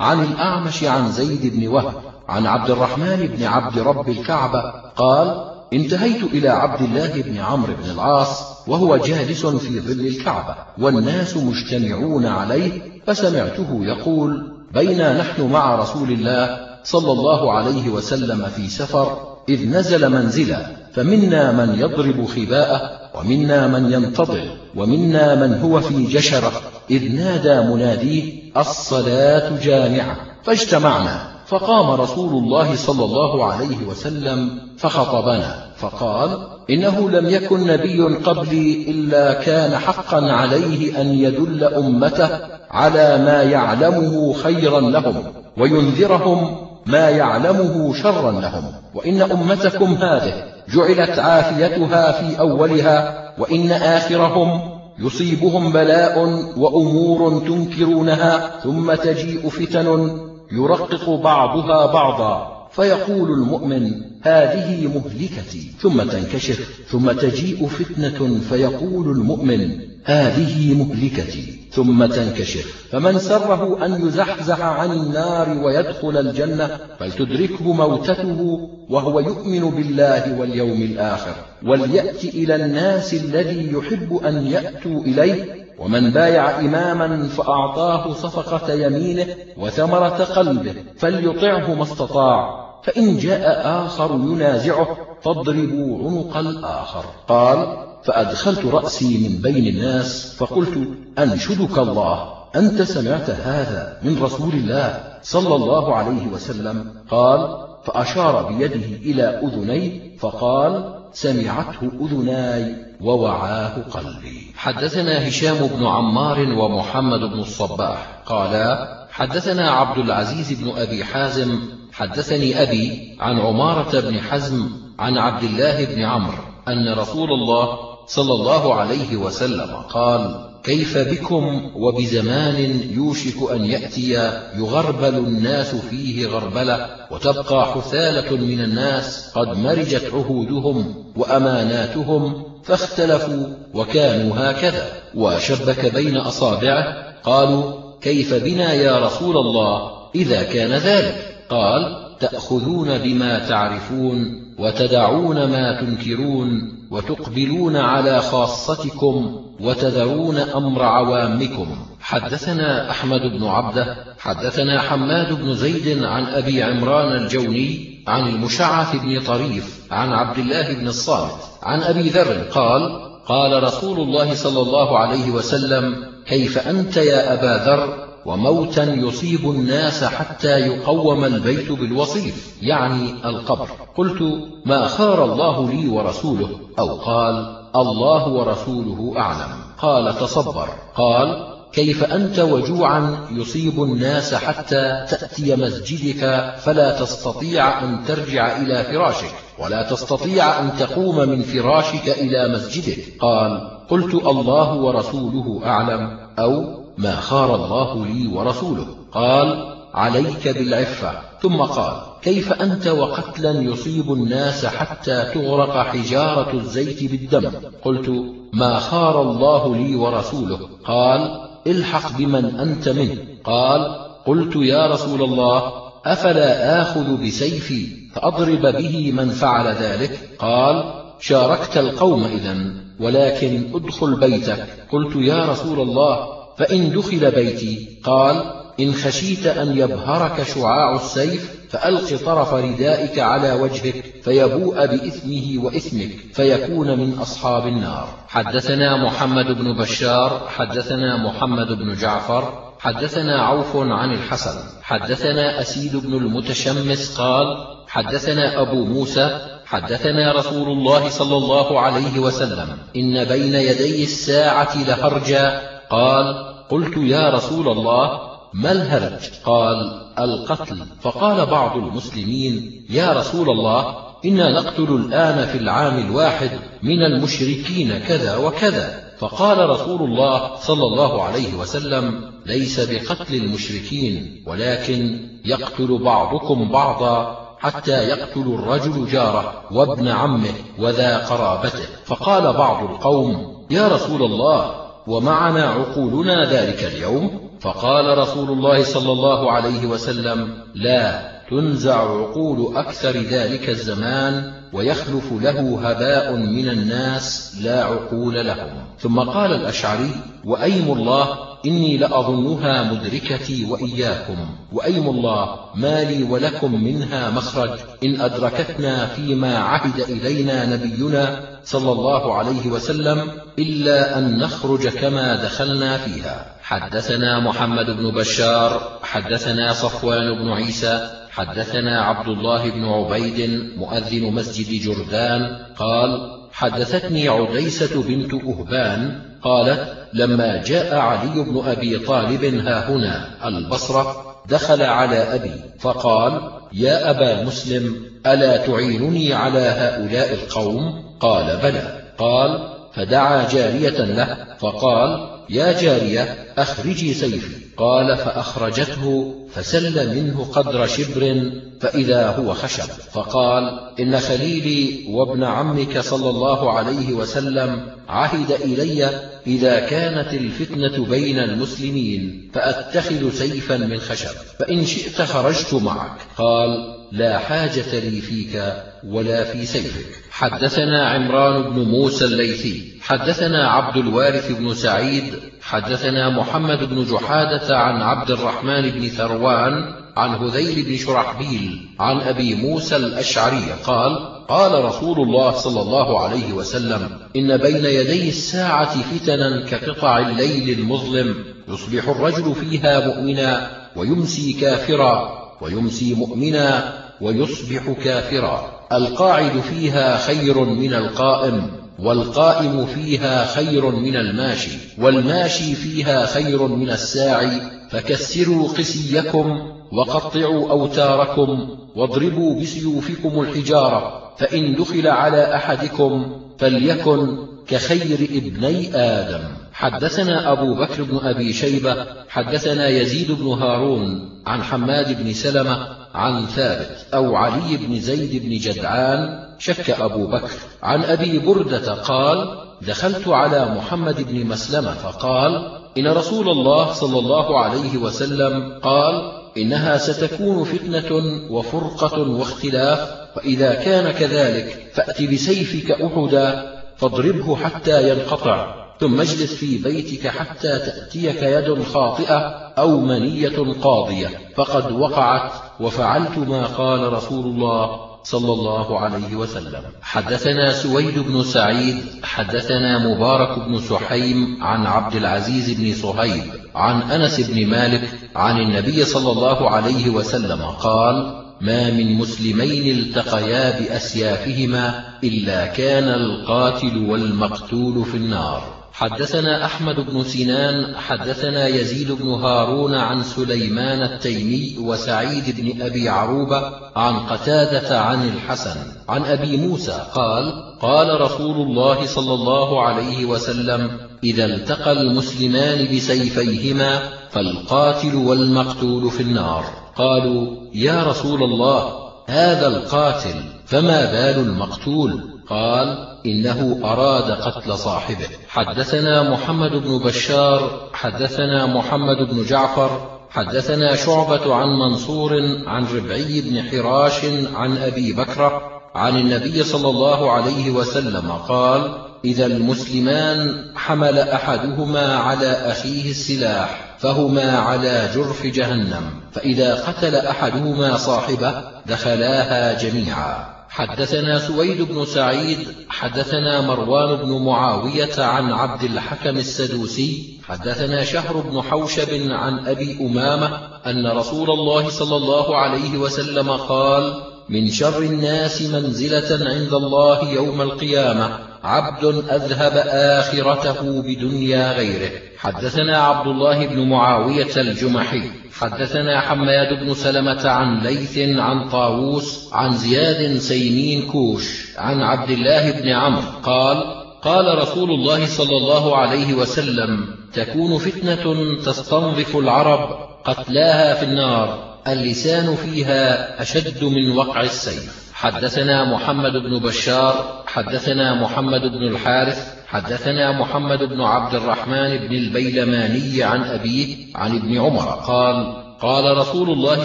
عن الأعمش عن زيد بن وهب. عن عبد الرحمن بن عبد رب الكعبة قال انتهيت إلى عبد الله بن عمرو بن العاص وهو جالس في ظل الكعبة والناس مجتمعون عليه فسمعته يقول بينا نحن مع رسول الله صلى الله عليه وسلم في سفر إذ نزل منزلا فمنا من يضرب خباءه ومنا من ينتظر ومنا من هو في جشرة إذ نادى مناديه الصلاة جامعة فاجتمعنا. فقام رسول الله صلى الله عليه وسلم فخطبنا فقال إنه لم يكن نبي قبلي إلا كان حقا عليه أن يدل أمته على ما يعلمه خيرا لهم وينذرهم ما يعلمه شرا لهم وإن أمتكم هذه جعلت عافيتها في أولها وإن آخرهم يصيبهم بلاء وأمور تنكرونها ثم تجيء فتن يرقق بعضها بعضا فيقول المؤمن هذه مهلكتي. ثم تنكشف ثم تجيء فتنة فيقول المؤمن هذه مهلكتي. ثم تنكشف فمن سره أن يزحزح عن النار ويدخل الجنة فلتدركه موتته وهو يؤمن بالله واليوم الآخر. وليأت إلى الناس الذي يحب أن يأتوا إليه ومن بايع إماما فأعطاه صفقة يمينه وثمرة قلبه فليطعه ما استطاع فإن جاء آخر ينازعه فاضربوا عنق الآخر. قال فأدخلت رأسي من بين الناس فقلت أنشدك الله أنت سمعت هذا من رسول الله صلى الله عليه وسلم؟ قال فأشار بيده إلى أذني فقال سمعته أذناي ووعاه قلبي. حدثنا هشام بن عمار ومحمد بن الصباح. قالا حدثنا عبد العزيز بن أبي حازم حدثني أبي عن عمارة بن حزم عن عبد الله بن عمرو أن رسول الله صلى الله عليه وسلم قال كيف بكم وبزمان يوشك أن يأتي يغربل الناس فيه غربلة وتبقى حثالة من الناس قد مرجت عهودهم وأماناتهم فاختلفوا وكانوا هكذا وشبك بين أصابعه قالوا كيف بنا يا رسول الله إذا كان ذلك قال تأخذون بما تعرفون وتدعون ما تنكرون وتقبلون على خاصتكم وتذرون أمر عوامكم. حدثنا أحمد بن عبده حدثنا حماد بن زيد عن أبي عمران الجوني عن المشعث بن طريف عن عبد الله بن الصامت عن أبي ذر قال قال رسول الله صلى الله عليه وسلم كيف أنت يا أبا ذر؟ وموتا يصيب الناس حتى يقوم البيت بالوصيف يعني القبر. قلت ما خار الله لي ورسوله؟ أو قال الله ورسوله أعلم. قال تصبر. قال كيف أنت وجوعا يصيب الناس حتى تأتي مسجدك فلا تستطيع أن ترجع إلى فراشك ولا تستطيع أن تقوم من فراشك إلى مسجدك. قال قلت الله ورسوله أعلم. أو ما خار الله لي ورسوله. قال عليك بالعفة. ثم قال كيف أنت وقتلا يصيب الناس حتى تغرق حجارة الزيت بالدم؟ قلت ما خار الله لي ورسوله. قال الحق بمن أنت منه. قال قلت يا رسول الله أفلا آخذ بسيفي فأضرب به من فعل ذلك؟ قال شاركت القوم إذا ولكن أدخل بيتك. قلت يا رسول الله فإن دخل بيتي قال إن خشيت أن يبهرك شعاع السيف فألق طرف ردائك على وجهك فيبوء بإثمه وإثمك فيكون من أصحاب النار. حدثنا محمد بن بشار حدثنا محمد بن جعفر حدثنا عوف عن الحسن حدثنا أسيد بن المتشمس قال حدثنا أبو موسى حدثنا رسول الله صلى الله عليه وسلم إن بين يدي الساعة لهرجا قال قلت يا رسول الله ما الهرج؟ قال القتل. فقال بعض المسلمين يا رسول الله إنا نقتل الآن في العام الواحد من المشركين كذا وكذا. فقال رسول الله صلى الله عليه وسلم ليس بقتل المشركين ولكن يقتل بعضكم بعضا حتى يقتل الرجل جاره وابن عمه وذا قرابته. فقال بعض القوم يا رسول الله ومعنا عقولنا ذلك اليوم. فقال رسول الله صلى الله عليه وسلم لا تنزع عقول أكثر ذلك الزمان ويخلف له هباء من الناس لا عقول لهم. ثم قال الأشعري وأيم الله إني لأظنها مدركتي وإياكم وأيم الله ما لي ولكم منها مخرج إن أدركتنا فيما عهد إلينا نبينا صلى الله عليه وسلم إلا أن نخرج كما دخلنا فيها. حدثنا محمد بن بشار حدثنا صفوان بن عيسى حدثنا عبد الله بن عبيد مؤذن مسجد جردان قال حدثتني عديسة بنت أهبان قالت لما جاء علي بن أبي طالب هاهنا البصرة دخل على أبي فقال يا أبا مسلم ألا تعينني على هؤلاء القوم؟ قال بلى. قال فدعا جارية له فقال يا جارية أخرجي سيفي. قال فأخرجته فسل منه قدر شبر فإذا هو خشب. فقال إن خليلي وابن عمك صلى الله عليه وسلم عهد إلي إذا كانت الفتنة بين المسلمين فأتخذ سيفا من خشب. فإن شئت خرجت معك. قال لا حاجة لي فيك ولا في سيفك. حدثنا عمران بن موسى الليثي حدثنا عبد الوارث بن سعيد حدثنا محمد بن جحادة عن عبد الرحمن بن ثروان عن هذيل بن شرحبيل عن أبي موسى الأشعري قال قال رسول الله صلى الله عليه وسلم إن بين يدي الساعة فتنا كقطع الليل المظلم يصبح الرجل فيها مؤمنا ويمسي كافرا ويمسي مؤمنا ويصبح كافرا. القاعد فيها خير من القائم والقائم فيها خير من الماشي والماشي فيها خير من الساعي فكسروا قسيكم وقطعوا أوتاركم واضربوا بسيوفكم الحجارة فإن دخل على أحدكم فليكن كخير ابني آدم. حدثنا أبو بكر بن أبي شيبة حدثنا يزيد بن هارون عن حماد بن سلمة عن ثابت أو علي بن زيد بن جدعان شك أبو بكر. عن أبي بردة قال دخلت على محمد بن مسلمة فقال إن رسول الله صلى الله عليه وسلم قال إنها ستكون فتنة وفرقة واختلاف فإذا كان كذلك فأت بسيفك أحدا فاضربه حتى ينقطع. ثم اجلس في بيتك حتى تأتيك يد خاطئة أو منية قاضية. فقد وقعت وفعلت ما قال رسول الله صلى الله عليه وسلم. حدثنا سويد بن سعيد حدثنا مبارك بن سحيم عن عبد العزيز بن صهيب عن أنس بن مالك عن النبي صلى الله عليه وسلم قال ما من مسلمين التقيا بأسيافهما إلا كان القاتل والمقتول في النار. حدثنا أحمد بن سنان حدثنا يزيد بن هارون عن سليمان التيمي وسعيد بن أبي عروبة عن قتادة عن الحسن عن أبي موسى قال قال رسول الله صلى الله عليه وسلم إذا التقى المسلمان بسيفيهما فالقاتل والمقتول في النار. قالوا يا رسول الله هذا القاتل فما بال المقتول؟ قال إنه أراد قتل صاحبه. حدثنا محمد بن بشار حدثنا محمد بن جعفر حدثنا شعبة عن منصور عن ربعي بن حراش عن أبي بكر عن النبي صلى الله عليه وسلم قال إذا المسلمان حمل أحدهما على أخيه السلاح فهما على جرف جهنم فإذا قتل أحدهما صاحبه دخلاها جميعا. حدثنا سويد بن سعيد حدثنا مروان بن معاوية عن عبد الحكم السدوسي حدثنا شهر بن حوشب عن أبي أمامة أن رسول الله صلى الله عليه وسلم قال من شر الناس منزلة عند الله يوم القيامة عبد أذهب آخرته بدنيا غيره. حدثنا عبد الله بن معاوية الجمحي. حدثنا حماد بن سلمة عن ليث عن طاووس عن زياد سيمين كوش عن عبد الله بن عمرو قال قال رسول الله صلى الله عليه وسلم تكون فتنة تستنظف العرب قتلاها في النار اللسان فيها أشد من وقع السيف. حدثنا محمد بن بشار حدثنا محمد بن الحارث حدثنا محمد بن عبد الرحمن بن البيلماني عن أبيه عن ابن عمر قال قال رسول الله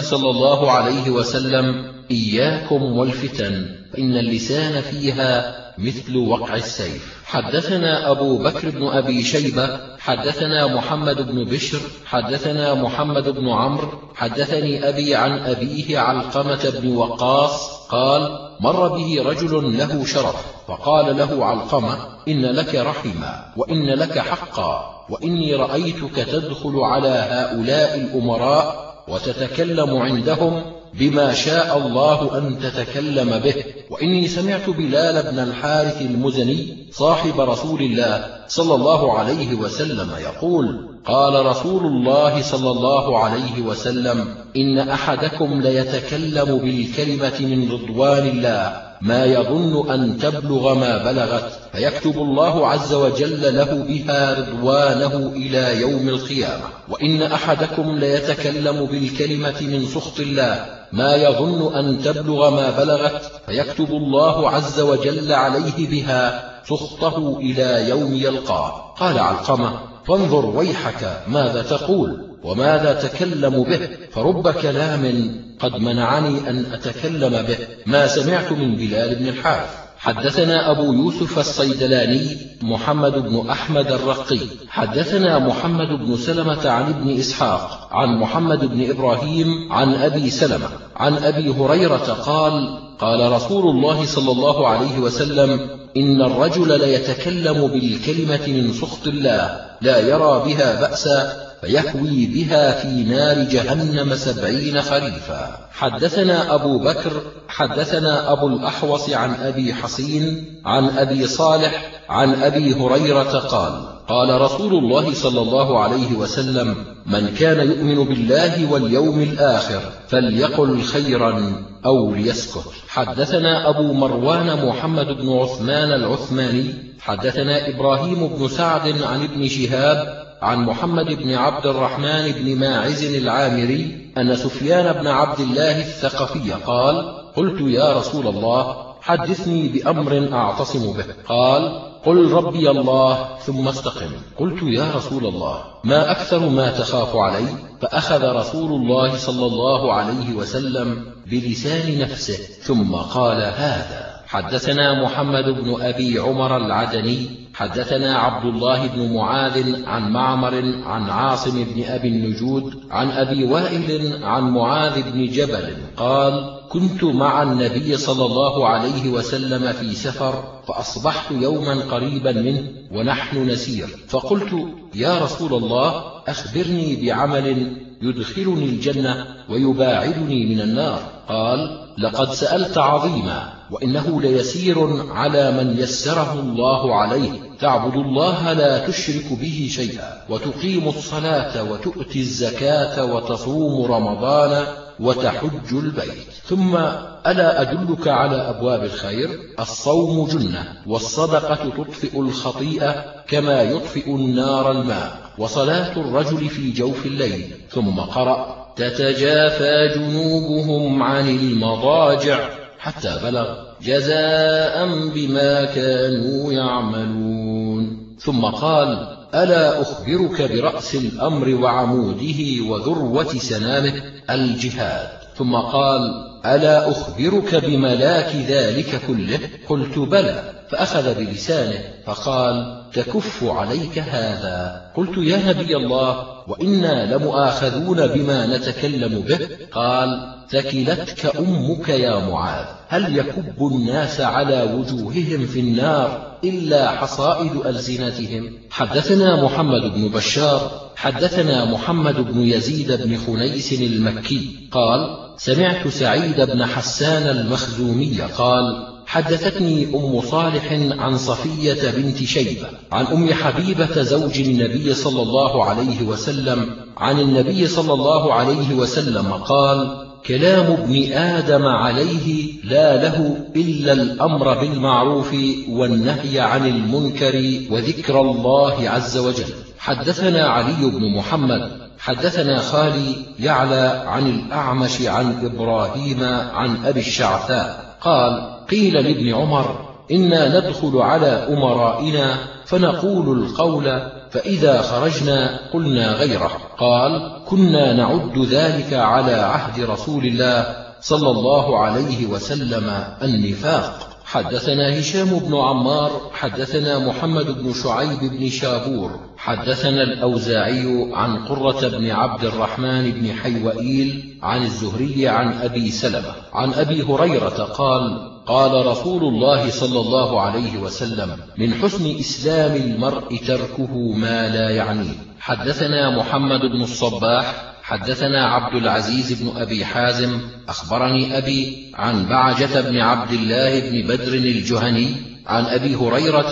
صلى الله عليه وسلم إياكم والفتن فإن اللسان فيها مثل وقع السيف. حدثنا أبو بكر بن أبي شيبة حدثنا محمد بن بشر حدثنا محمد بن عمرو حدثني أبي عن أبيه علقمة بن وقاص قال مر به رجل له شرف فقال له علقمة إن لك رحما وإن لك حقا وإني رأيتك تدخل على هؤلاء الأمراء وتتكلم عندهم بما شاء الله أن تتكلم به. وإني سمعت بلال بن الحارث المزني صاحب رسول الله صلى الله عليه وسلم يقول قال رسول الله صلى الله عليه وسلم إن أحدكم ليتكلم بالكلمة من رضوان الله ما يظن أن تبلغ ما بلغت فيكتب الله عز وجل له بها رضوانه إلى يوم القيامة. وإن أحدكم ليتكلم بالكلمة من سخط الله ما يظن أن تبلغ ما بلغت فيكتب الله عز وجل عليه بها سخطه إلى يوم يلقاه. قال علقمة فانظر ويحك ماذا تقول وماذا تكلم به فرب كلام قد منعني أن أتكلم به. ما سمعت من بلال بن الحارث. حدثنا أبو يوسف الصيدلاني محمد بن أحمد الرقي. حدثنا محمد بن سلمة عن ابن إسحاق عن محمد بن إبراهيم عن أبي سلمة عن أبي هريرة قال قال رسول الله صلى الله عليه وسلم إن الرجل ليتكلم بالكلمة من سخط الله لا يرى بها بأسا. فيهوي بها في نار جهنم سبعين خريفا. حدثنا أبو بكر حدثنا أبو الأحوص عن أبي حصين عن أبي صالح عن أبي هريرة قال قال رسول الله صلى الله عليه وسلم من كان يؤمن بالله واليوم الآخر فليقل خيرا أو ليسكت. حدثنا أبو مروان محمد بن عثمان العثماني حدثنا إبراهيم بن سعد عن ابن شهاب عن محمد بن عبد الرحمن بن ماعز العامري أن سفيان بن عبد الله الثقفي قال قلت يا رسول الله حدثني بأمر أعتصم به. قال قل ربي الله ثم استقم. قلت يا رسول الله ما أكثر ما تخاف علي؟ فأخذ رسول الله صلى الله عليه وسلم بلسان نفسه ثم قال هذا. حدثنا محمد بن أبي عمر العدني حدثنا عبد الله بن معاذ عن معمر عن عاصم بن أبي النجود عن أبي وائل عن معاذ بن جبل قال كنت مع النبي صلى الله عليه وسلم في سفر فأصبحت يوما قريبا منه ونحن نسير. فقلت يا رسول الله أخبرني بعمل يدخلني الجنة ويباعدني من النار. قال لقد سألت عظيما وإنه ليسير على من يسره الله عليه. تعبد الله لا تشرك به شيئا وتقيم الصلاة وتؤتي الزكاة وتصوم رمضان وتحج البيت. ثم ألا أدلك على أبواب الخير؟ الصوم جنة والصدقة تطفئ الخطيئة كما يطفئ النار الماء وصلاة الرجل في جوف الليل. ثم قرأ تتجافى جنوبهم عن المضاجع حتى بلغ. جزاء بما كانوا يعملون. ثم قال ألا أخبرك برأس الأمر وعموده وذروة سنامه الجهاد؟ ثم قال ألا أخبرك بملاك ذلك كله؟ قلت بلى. فأخذ بلسانه فقال تكف عليك هذا. قلت يا نبي الله وإنا لمؤاخذون بما نتكلم به. قال ثكلتك أمك يا معاذ هل يكب الناس على وجوههم في النار إلا حصائد ألسنتهم؟ حدثنا محمد بن بشار حدثنا محمد بن يزيد بن خنيس المكي. قال سمعت سعيد بن حسان المخزومي قال حدثتني أم صالح عن صفية بنت شيبة عن أم حبيبة زوج النبي صلى الله عليه وسلم عن النبي صلى الله عليه وسلم قال كلام ابن آدم عليه لا له إلا الأمر بالمعروف والنهي عن المنكر وذكر الله عز وجل. حدثنا علي بن محمد حدثنا خالي يعلى عن الأعمش عن إبراهيم عن أبي الشعثاء قال قيل لابن عمر إنا ندخل على أمرائنا فنقول القول فإذا خرجنا قلنا غيره. قال كنا نعد ذلك على عهد رسول الله صلى الله عليه وسلم النفاق. حدثنا هشام بن عمار حدثنا محمد بن شعيب بن شابور حدثنا الأوزاعي عن قرة بن عبد الرحمن بن حيوئيل عن الزهري عن أبي سلمة عن أبي هريرة قال قال رسول الله صلى الله عليه وسلم من حسن إسلام المرء تركه ما لا يعنيه حدثنا محمد بن الصباح حدثنا عبد العزيز بن أبي حازم أخبرني أبي عن بعجة بن عبد الله بن بدر الجهني عن أبي هريرة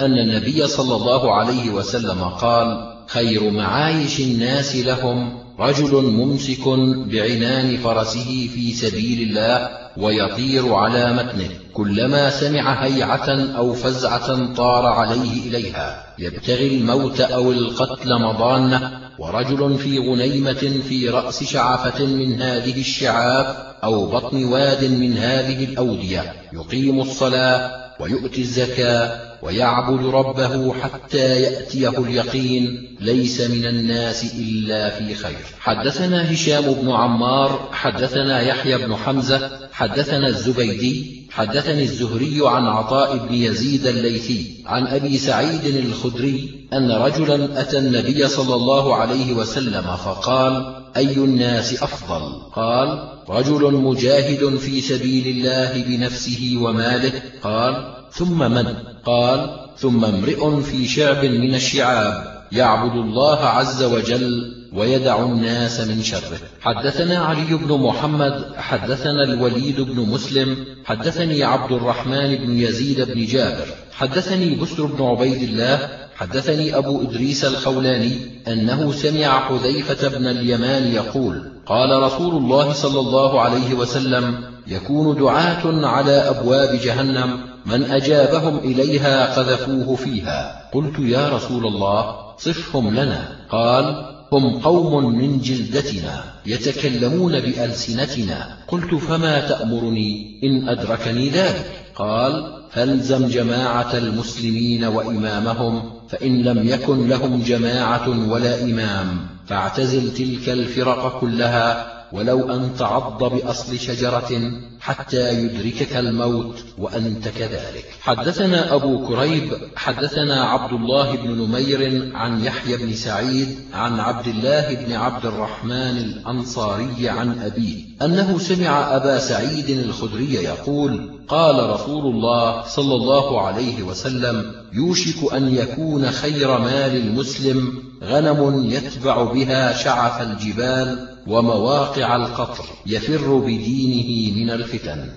أن النبي صلى الله عليه وسلم قال خير معايش الناس لهم رجل ممسك بعنان فرسه في سبيل الله ويطير على متنه كلما سمع هيعة أو فزعة طار عليه إليها. يبتغي الموت أو القتل مضانة. ورجل في غنيمة في رأس شعفة من هذه الشعاف أو بطن واد من هذه الأودية يقيم الصلاة ويؤتي الزكاة ويعبد ربه حتى يأتيه اليقين ليس من الناس إلا في خير. حدثنا هشام بن عمار حدثنا يحيى بن حمزة حدثنا الزبيدي حدثني الزهري عن عطاء بن يزيد الليثي عن أبي سعيد الخدري أن رجلا أتى النبي صلى الله عليه وسلم فقال أي الناس أفضل؟ قال رجل مجاهد في سبيل الله بنفسه وماله. قال ثم من؟ قال ثم امرئ في شعب من الشعاب يعبد الله عز وجل ويدع الناس من شره. حدثنا علي بن محمد حدثنا الوليد بن مسلم حدثني عبد الرحمن بن يزيد بن جابر حدثني بسر بن عبيد الله حدثني أبو إدريس الخولاني أنه سمع حذيفة بن اليمان يقول قال رسول الله صلى الله عليه وسلم يكون دعاة على أبواب جهنم من أجابهم إليها قذفوه فيها. قلت يا رسول الله صفهم لنا. قال هم قوم من جلدتنا يتكلمون بألسنتنا. قلت فما تأمرني؟ إن أدركني ذلك. قال فالزم جماعة المسلمين وإمامهم فإن لم يكن لهم جماعة ولا إمام فاعتزل تلك الفرق كلها ولو أن تعض بأصل شجرة حتى يدركك الموت وأنت كذلك. حدثنا أبو كريب حدثنا عبد الله بن نمير عن يحيى بن سعيد عن عبد الله بن عبد الرحمن الأنصاري عن أبيه أنه سمع أبا سعيد الخدري يقول قال رسول الله صلى الله عليه وسلم يوشك أن يكون خير مال المسلم غنم يتبع بها شعف الجبال ومواقع القطر يفر بدينه من الفتن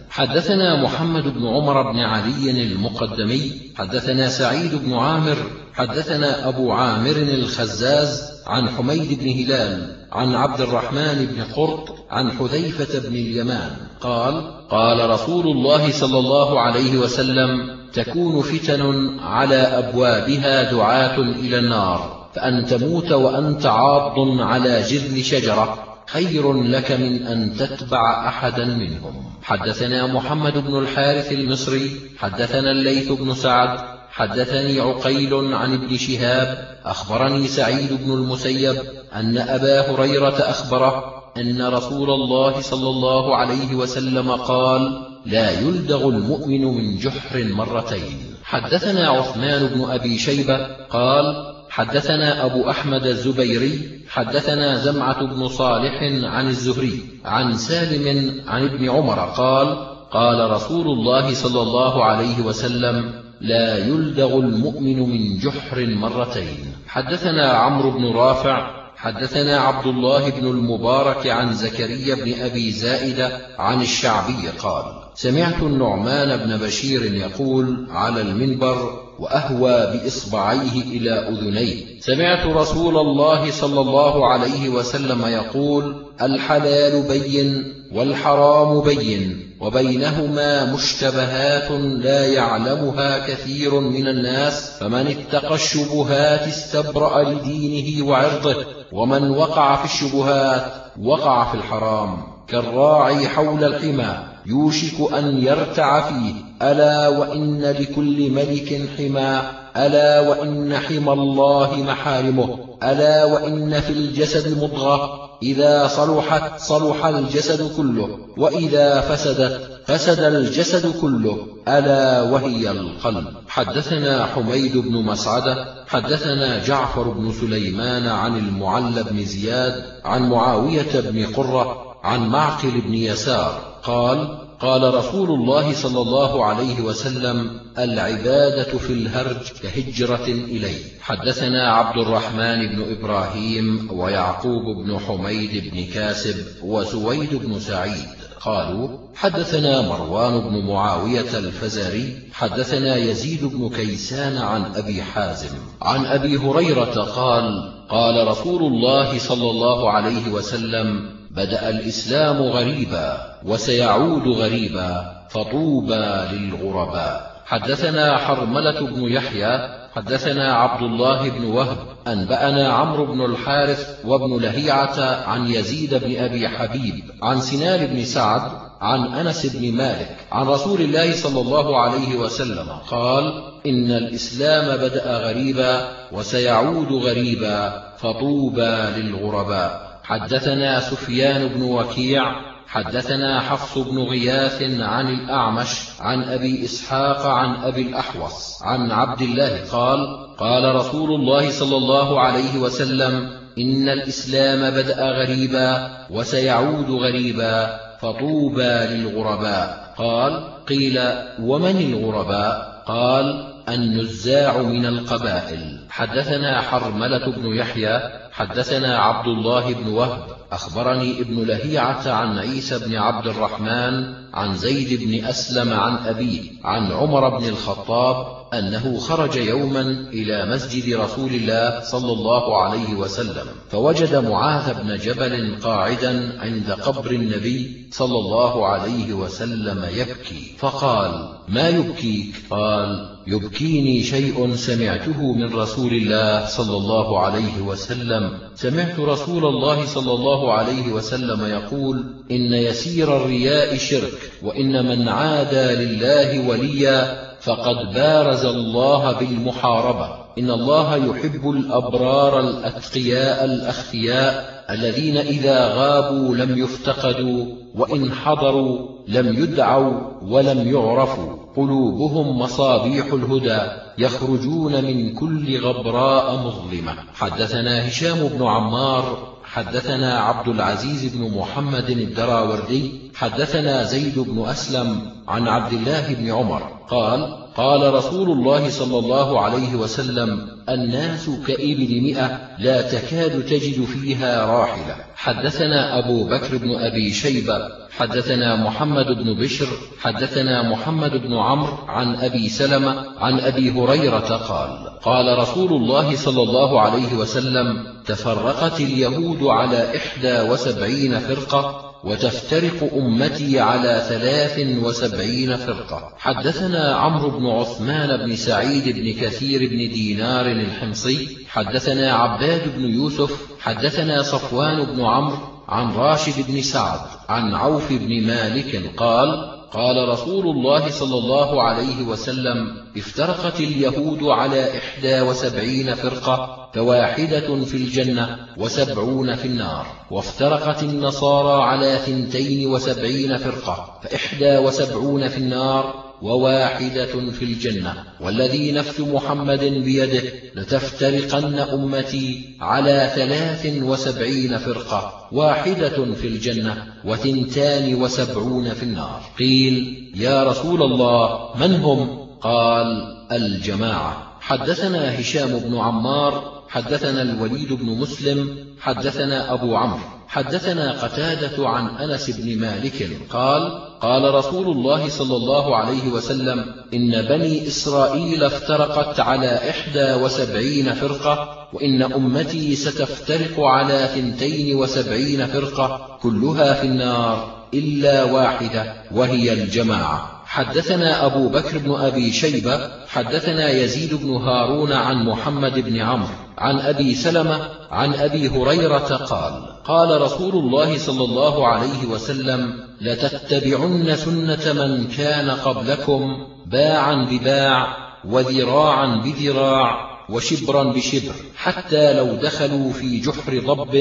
حدثنا محمد بن عمر بن علي المقدمي حدثنا سعيد بن عامر حدثنا أبو عامر الخزاز عن حميد بن هلال عن عبد الرحمن بن قرط عن حذيفة بن اليمان. قال قال رسول الله صلى الله عليه وسلم تكون فتن على أبوابها دعاة إلى النار فأن تموت وأنت عاض على جذل شجرة. خير لك من أن تتبع أحدا منهم. حدثنا محمد بن الحارث المصري حدثنا الليث بن سعد حدثني عقيل عن ابن شهاب أخبرني سعيد بن المسيب أن أبا هريرة أخبره أن رسول الله صلى الله عليه وسلم قال لا يلدغ المؤمن من جحر مرتين حدثنا عثمان بن أبي شيبة قال حدثنا أبو أحمد الزبيري حدثنا زمعة بن صالح عن الزهري عن سالم عن ابن عمر قال قال رسول الله صلى الله عليه وسلم لا يلدغ المؤمن من جحر مرتين. حدثنا عمرو بن رافع حدثنا عبد الله بن المبارك عن زكريا بن أبي زائدة عن الشعبي قال سمعت النعمان بن بشير يقول على المنبر وأهوى بإصبعيه إلى أذنيه. سمعت رسول الله صلى الله عليه وسلم يقول الحلال بين والحرام بين وبينهما مشتبهات لا يعلمها كثير من الناس فمن اتقى الشبهات استبرأ لدينه وعرضه ومن وقع في الشبهات وقع في الحرام. كالراعي حول الحمى يوشك أن يرتع فيه. ألا وإن لكل ملك حمى ألا وإن حمى الله محارمه ألا وإن في الجسد مضغة إذا صلحت صلح الجسد كله وإذا فسدت فسد الجسد كله ألا وهي القلب. حدثنا حميد بن مسعدة حدثنا جعفر بن سليمان عن المعلى بن زياد عن معاوية بن قرة عن معقل بن يسار قال قال رسول الله صلى الله عليه وسلم العبادة في الهرج كهجرة إليه. حدثنا عبد الرحمن بن إبراهيم ويعقوب بن حميد بن كاسب وسويد بن سعيد. قالوا حدثنا مروان بن معاوية الفزاري حدثنا يزيد بن كيسان عن أبي حازم. عن أبي هريرة قال قال رسول الله صلى الله عليه وسلم بدأ الإسلام غريبا وسيعود غريبا فطوبى للغرباء. حدثنا حرملة بن يحيى حدثنا عبد الله بن وهب أنبأنا عمرو بن الحارث وابن لهيعة عن يزيد بن أبي حبيب عن سنان بن سعد عن أنس بن مالك عن رسول الله صلى الله عليه وسلم قال إن الإسلام بدأ غريبا وسيعود غريبا فطوبى للغرباء. حدثنا سفيان بن وكيع حدثنا حفص بن غياث عن الأعمش عن أبي إسحاق عن أبي الأحوص عن عبد الله قال قال رسول الله صلى الله عليه وسلم إن الإسلام بدأ غريبا وسيعود غريبا فطوبى للغرباء. قال قيل ومن الغرباء؟ قال النزاع من القبائل. حدثنا حرملة بن يحيى حدثنا عبد الله بن وهب أخبرني ابن لهيعة عن عيسى بن عبد الرحمن عن زيد بن أسلم عن أبيه عن عمر بن الخطاب أنه خرج يوما إلى مسجد رسول الله صلى الله عليه وسلم فوجد معاذ بن جبل قاعدا عند قبر النبي صلى الله عليه وسلم يبكي فقال ما يبكيك؟ قال يبكيني شيء سمعته من رسول الله صلى الله عليه وسلم. سمعت رسول الله صلى الله عليه وسلم يقول إن يسير الرياء شرك وإن من عادى لله وليا فقد بارز الله بالمحاربة. إن الله يحب الأبرار الأتقياء الأخفياء الذين إذا غابوا لم يفتقدوا وإن حضروا لم يدعوا ولم يعرفوا. قلوبهم مصابيح الهدى يخرجون من كل غبراء مظلمة. حدثنا هشام بن عمار حدثنا عبد العزيز بن محمد الدراوردي حدثنا زيد بن أسلم عن عبد الله بن عمر قال قال رسول الله صلى الله عليه وسلم الناس كإبل مئة لا تكاد تجد فيها راحلة. حدثنا أبو بكر بن أبي شيبة حدثنا محمد بن بشر حدثنا محمد بن عمرو عن أبي سلمة عن أبي هريرة قال قال رسول الله صلى الله عليه وسلم تفرقت اليهود على إحدى وسبعين فرقة وتفترق أمتي على ثلاث وسبعين فرقة. حدثنا عمرو بن عثمان بن سعيد بن كثير بن دينار الحمصي حدثنا عباد بن يوسف حدثنا صفوان بن عمرو عن راشد بن سعد عن عوف بن مالك قال قال رسول الله صلى الله عليه وسلم افترقت اليهود على إحدى وسبعين فرقة فواحدة في الجنة وسبعون في النار وافترقت النصارى على ثنتين وسبعين فرقة فإحدى وسبعون في النار وواحدة في الجنة. والذي نفس محمد بيده لتفترقن أمتي على ثلاث وسبعين فرقة واحدة في الجنة وثنتان وسبعون في النار. قيل يا رسول الله من هم؟ قال الجماعة. حدثنا هشام بن عمار حدثنا الوليد بن مسلم حدثنا أبو عمرو. حدثنا قتادة عن أنس بن مالك قال قال رسول الله صلى الله عليه وسلم إن بني إسرائيل افترقت على إحدى وسبعين فرقة وإن أمتي ستفترق على ثنتين وسبعين فرقة كلها في النار إلا واحدة وهي الجماعة. حدثنا أبو بكر بن أبي شيبة حدثنا يزيد بن هارون عن محمد بن عمرو عن أبي سلمة عن أبي هريرة قال قال رسول الله صلى الله عليه وسلم لتتبعن سنة من كان قبلكم باعا بباع وذراعا بذراع وشبرا بشبر حتى لو دخلوا في جحر ضب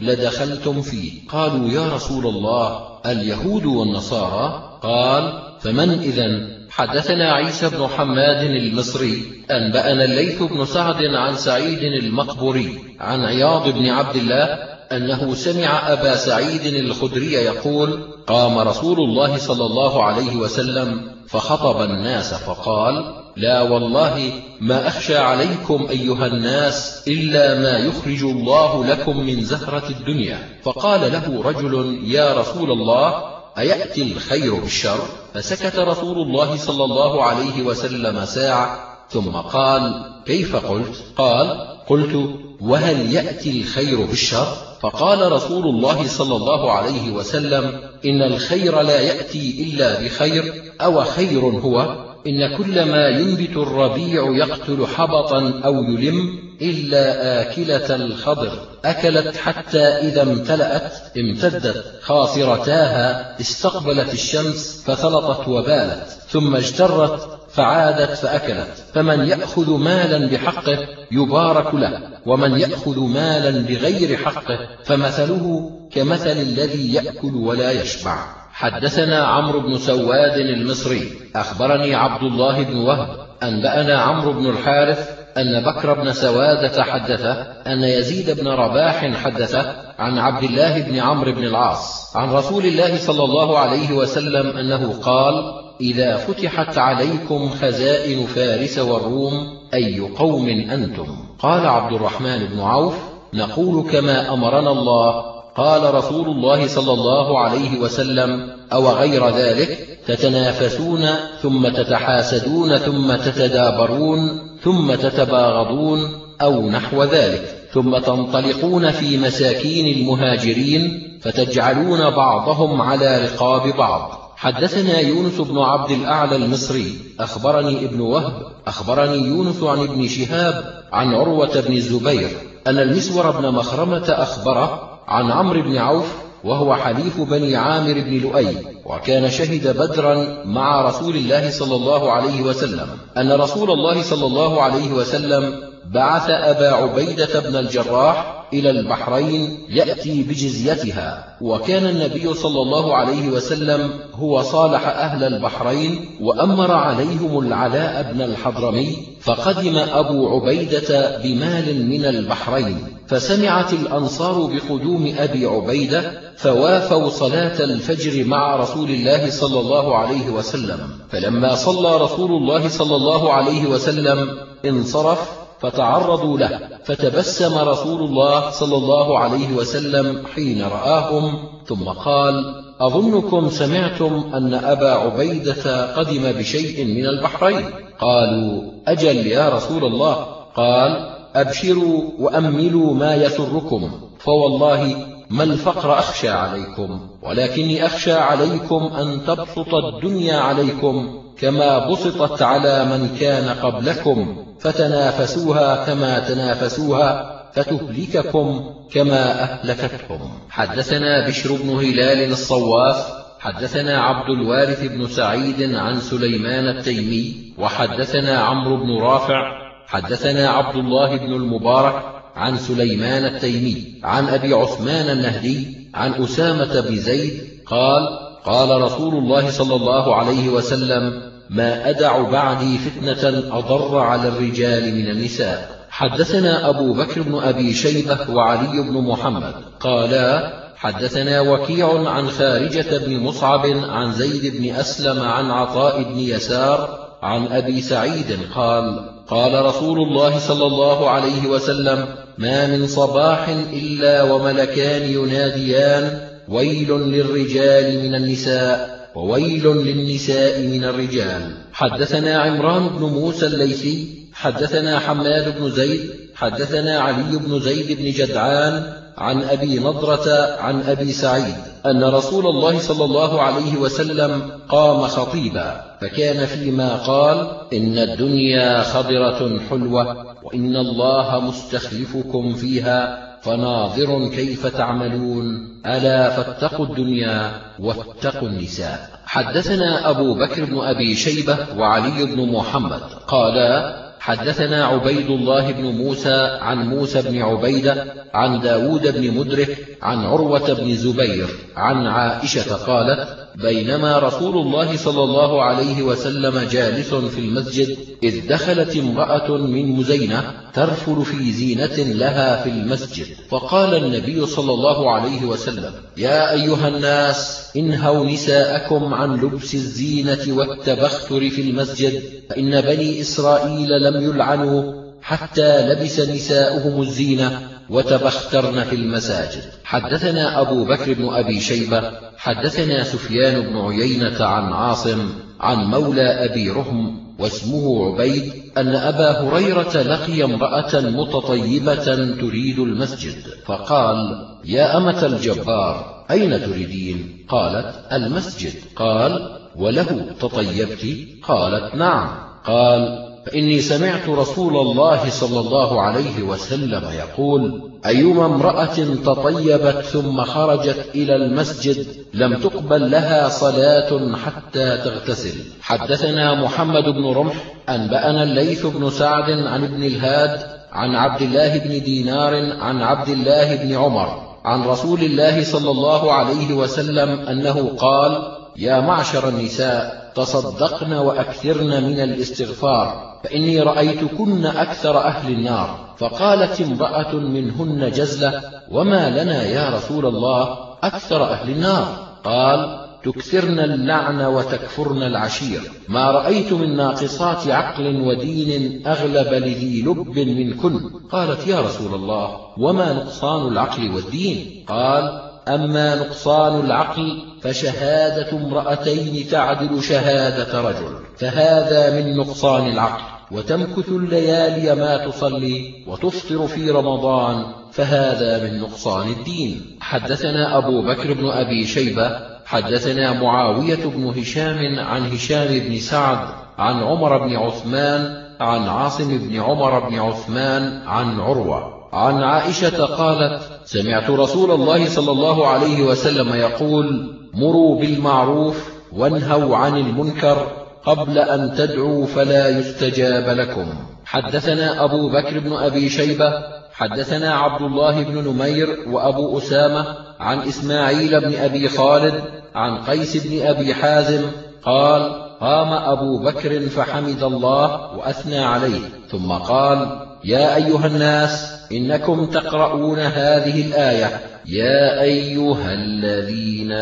لدخلتم فيه. قالوا يا رسول الله اليهود والنصارى؟ قال فمن إذا حدثنا عيسى بن حماد المصري أنبأنا الليث بن سعد عن سعيد المقبري عن عياض بن عبد الله أنه سمع أبا سعيد الخدري يقول قام رسول الله صلى الله عليه وسلم فخطب الناس فقال لا والله ما أخشى عليكم أيها الناس إلا ما يخرج الله لكم من زهرة الدنيا. فقال له رجل يا رسول الله أيأتي الخير بالشر؟ فسكت رسول الله صلى الله عليه وسلم ساعة ثم قال كيف قلت؟ قال قلت وهل يأتي الخير بالشر؟ فقال رسول الله صلى الله عليه وسلم إن الخير لا يأتي إلا بخير أو خير هو؟ إن كل ما ينبت الربيع يقتل حبطا أو يلم إلا آكلة الخضر. أكلت حتى إذا امتلأت امتدت خاصرتاها استقبلت الشمس فثلطت وبالت. ثم اجترت فعادت فأكلت. فمن يأخذ مالا بحقه يبارك له ومن يأخذ مالا بغير حقه فمثله كمثل الذي يأكل ولا يشبع. حدثنا عمرو بن سواد المصري أخبرني عبد الله بن وهب أنبأنا عمرو بن الحارث أن بكر بن سوادة حدثه أن يزيد بن رباح حدثه عن عبد الله بن عمرو بن العاص عن رسول الله صلى الله عليه وسلم أنه قال إذا فتحت عليكم خزائن فارس والروم أي قوم أنتم؟ قال عبد الرحمن بن عوف نقول كما أمرنا الله قال رسول الله صلى الله عليه وسلم أو غير ذلك؟ تتنافسون ثم تتحاسدون ثم تتدابرون ثم تتباغضون أو نحو ذلك. ثم تنطلقون في مساكين المهاجرين فتجعلون بعضهم على رقاب بعض. حدثنا يونس بن عبد الأعلى المصري. أخبرني ابن وهب. أخبرني يونس عن ابن شهاب عن عروة بن الزبير أن المسور بن مخرمة أخبره عن عمرو بن عوف وهو حليف بني عامر بن لؤي وكان شهد بدرا مع رسول الله صلى الله عليه وسلم أن رسول الله صلى الله عليه وسلم بعث أبا عبيدة بن الجراح إلى البحرين يأتي بجزيتها وكان النبي صلى الله عليه وسلم هو صالح أهل البحرين وأمر عليهم العلاء بن الحضرمي فقدم أبو عبيدة بمال من البحرين فسمعت الأنصار بقدوم أبي عبيدة فوافوا صلاة الفجر مع رسول الله صلى الله عليه وسلم فلما صلى رسول الله صلى الله عليه وسلم انصرف فتعرضوا له. فتبسم رسول الله صلى الله عليه وسلم حين رآهم ثم قال أظنكم سمعتم أن أبا عبيدة قدم بشيء من البحرين. قالوا أجل يا رسول الله. قال أبشروا وأملوا ما يسركم فوالله ما الفقر أخشى عليكم ولكني أخشى عليكم أن تبسط الدنيا عليكم كما بسطت على من كان قبلكم فتنافسوها كما تنافسوها فتهلككم كما أهلكتهم. حدثنا بشر بن هلال الصواف حدثنا عبد الوارث بن سعيد عن سليمان التيمي وحدثنا عمرو بن رافع حدثنا عبد الله بن المبارك عن سليمان التيمي عن أبي عثمان النهدي عن أسامة بن زيد قال قال رسول الله صلى الله عليه وسلم ما أدع بعدي فتنة أضر على الرجال من النساء. حدثنا أبو بكر بن أبي شيبة وعلي بن محمد قالا حدثنا وكيع عن خارجة بن مصعب عن زيد بن أسلم عن عطاء بن يسار عن أبي سعيد قال قال رسول الله صلى الله عليه وسلم ما من صباح إلا وملكان يناديان ويل للرجال من النساء. وويل للنساء من الرجال. حدثنا عمران بن موسى الليثي حدثنا حماد بن زيد حدثنا علي بن زيد بن جدعان عن أبي نضرة عن أبي سعيد أن رسول الله صلى الله عليه وسلم قام خطيبا فكان فيما قال إن الدنيا خضرة حلوة وإن الله مستخلفكم فيها فناظر كيف تعملون. ألا فاتقوا الدنيا واتقوا النساء. حدثنا أبو بكر بن أبي شيبة وعلي بن محمد. قالا حدثنا عبيد الله بن موسى عن موسى بن عبيدة عن داود بن مدرك عن عروة بن زبير عن عائشة قالت بينما رسول الله صلى الله عليه وسلم جالس في المسجد إذ دخلت امرأة من مزينة ترفل في زينة لها في المسجد. فقال النبي صلى الله عليه وسلم يا أيها الناس انهوا نساءكم عن لبس الزينة والتبختر في المسجد فإن بني إسرائيل لم يلعنوا حتى لبس نساؤهم الزينة وتبخترن في المساجد. حدثنا أبو بكر بن أبي شيبة حدثنا سفيان بن عيينة عن عاصم عن مولى أبي رهم واسمه عبيد أن أبا هريرة لقي امرأة متطيبة تريد المسجد فقال يا أمة الجبار أين تريدين؟ قالت المسجد. قال وله تطيبت؟ قالت نعم. قال فإني سمعت رسول الله صلى الله عليه وسلم يقول أيما امرأة تطيبت ثم خرجت إلى المسجد لم تقبل لها صلاة حتى تغتسل. حدثنا محمد بن رمح أنبأنا الليث بن سعد عن ابن الهاد عن عبد الله بن دينار عن عبد الله بن عمر عن رسول الله صلى الله عليه وسلم أنه قال يا معشر النساء تصدقن وأكثرن من الاستغفار فإني رأيتكن أكثر أهل النار. فقالت امرأة منهن جزلة وما لنا يا رسول الله أكثر أهل النار؟ قال تكثرن اللعن وتكفرن العشير. ما رأيت من ناقصات عقل ودين أغلب لذي لب منكن. قالت يا رسول الله وما نقصان العقل والدين؟ قال أما نقصان العقل فشهادة امرأتين تعدل شهادة رجل فهذا من نقصان العقل. وتمكث الليالي ما تصلي وتفطر في رمضان فهذا من نقصان الدين. حدثنا أبو بكر بن أبي شيبة حدثنا معاوية بن هشام عن هشام بن سعد عن عمر بن عثمان عن عاصم بن عمر بن عثمان عن عروة. عن عائشة قالت سمعت رسول الله صلى الله عليه وسلم يقول مروا بالمعروف وانهوا عن المنكر قبل أن تدعوا فلا يستجاب لكم. حدثنا أبو بكر بن أبي شيبة حدثنا عبد الله بن نمير وأبو أسامة عن إسماعيل بن أبي خالد عن قيس بن أبي حازم قال قام أبو بكر فحمد الله وأثنى عليه ثم قال يا أيها الناس إنكم تقرؤون هذه الآية. يا أيها الذين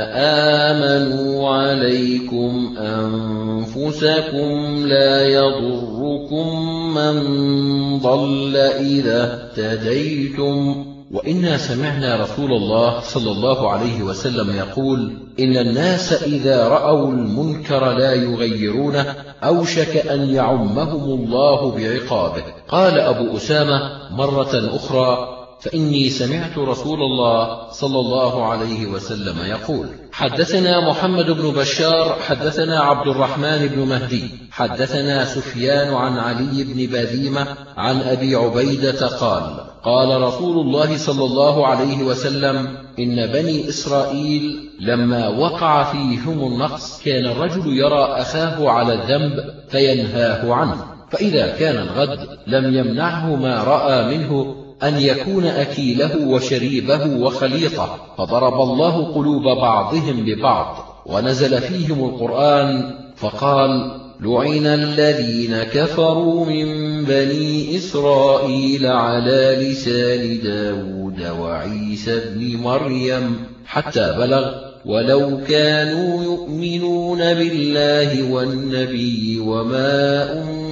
آمنوا عليكم أنفسكم لا يضركم من ضل إذا اهتديتم. وإنا سمعنا رسول الله صلى الله عليه وسلم يقول إن الناس إذا رأوا المنكر لا يغيرونه أوشك أن يعمهم الله بعقابه. قال أبو أسامة مرة أخرى فإني سمعت رسول الله صلى الله عليه وسلم يقول حدثنا محمد بن بشار حدثنا عبد الرحمن بن مهدي حدثنا سفيان عن علي بن بذيمة عن أبي عبيدة قال قال رسول الله صلى الله عليه وسلم إن بني إسرائيل لما وقع فيهم النقص كان الرجل يرى أخاه على الذنب فينهاه عنه فإذا كان الغد لم يمنعه ما رأى منه أن يكون أكيله وشريبه وخليطه فضرب الله قلوب بعضهم ببعض ونزل فيهم القرآن فقال لعن الذين كفروا من بني إسرائيل على لسان داود وعيسى بن مريم حتى بلغ ولو كانوا يؤمنون بالله والنبي وما أنزل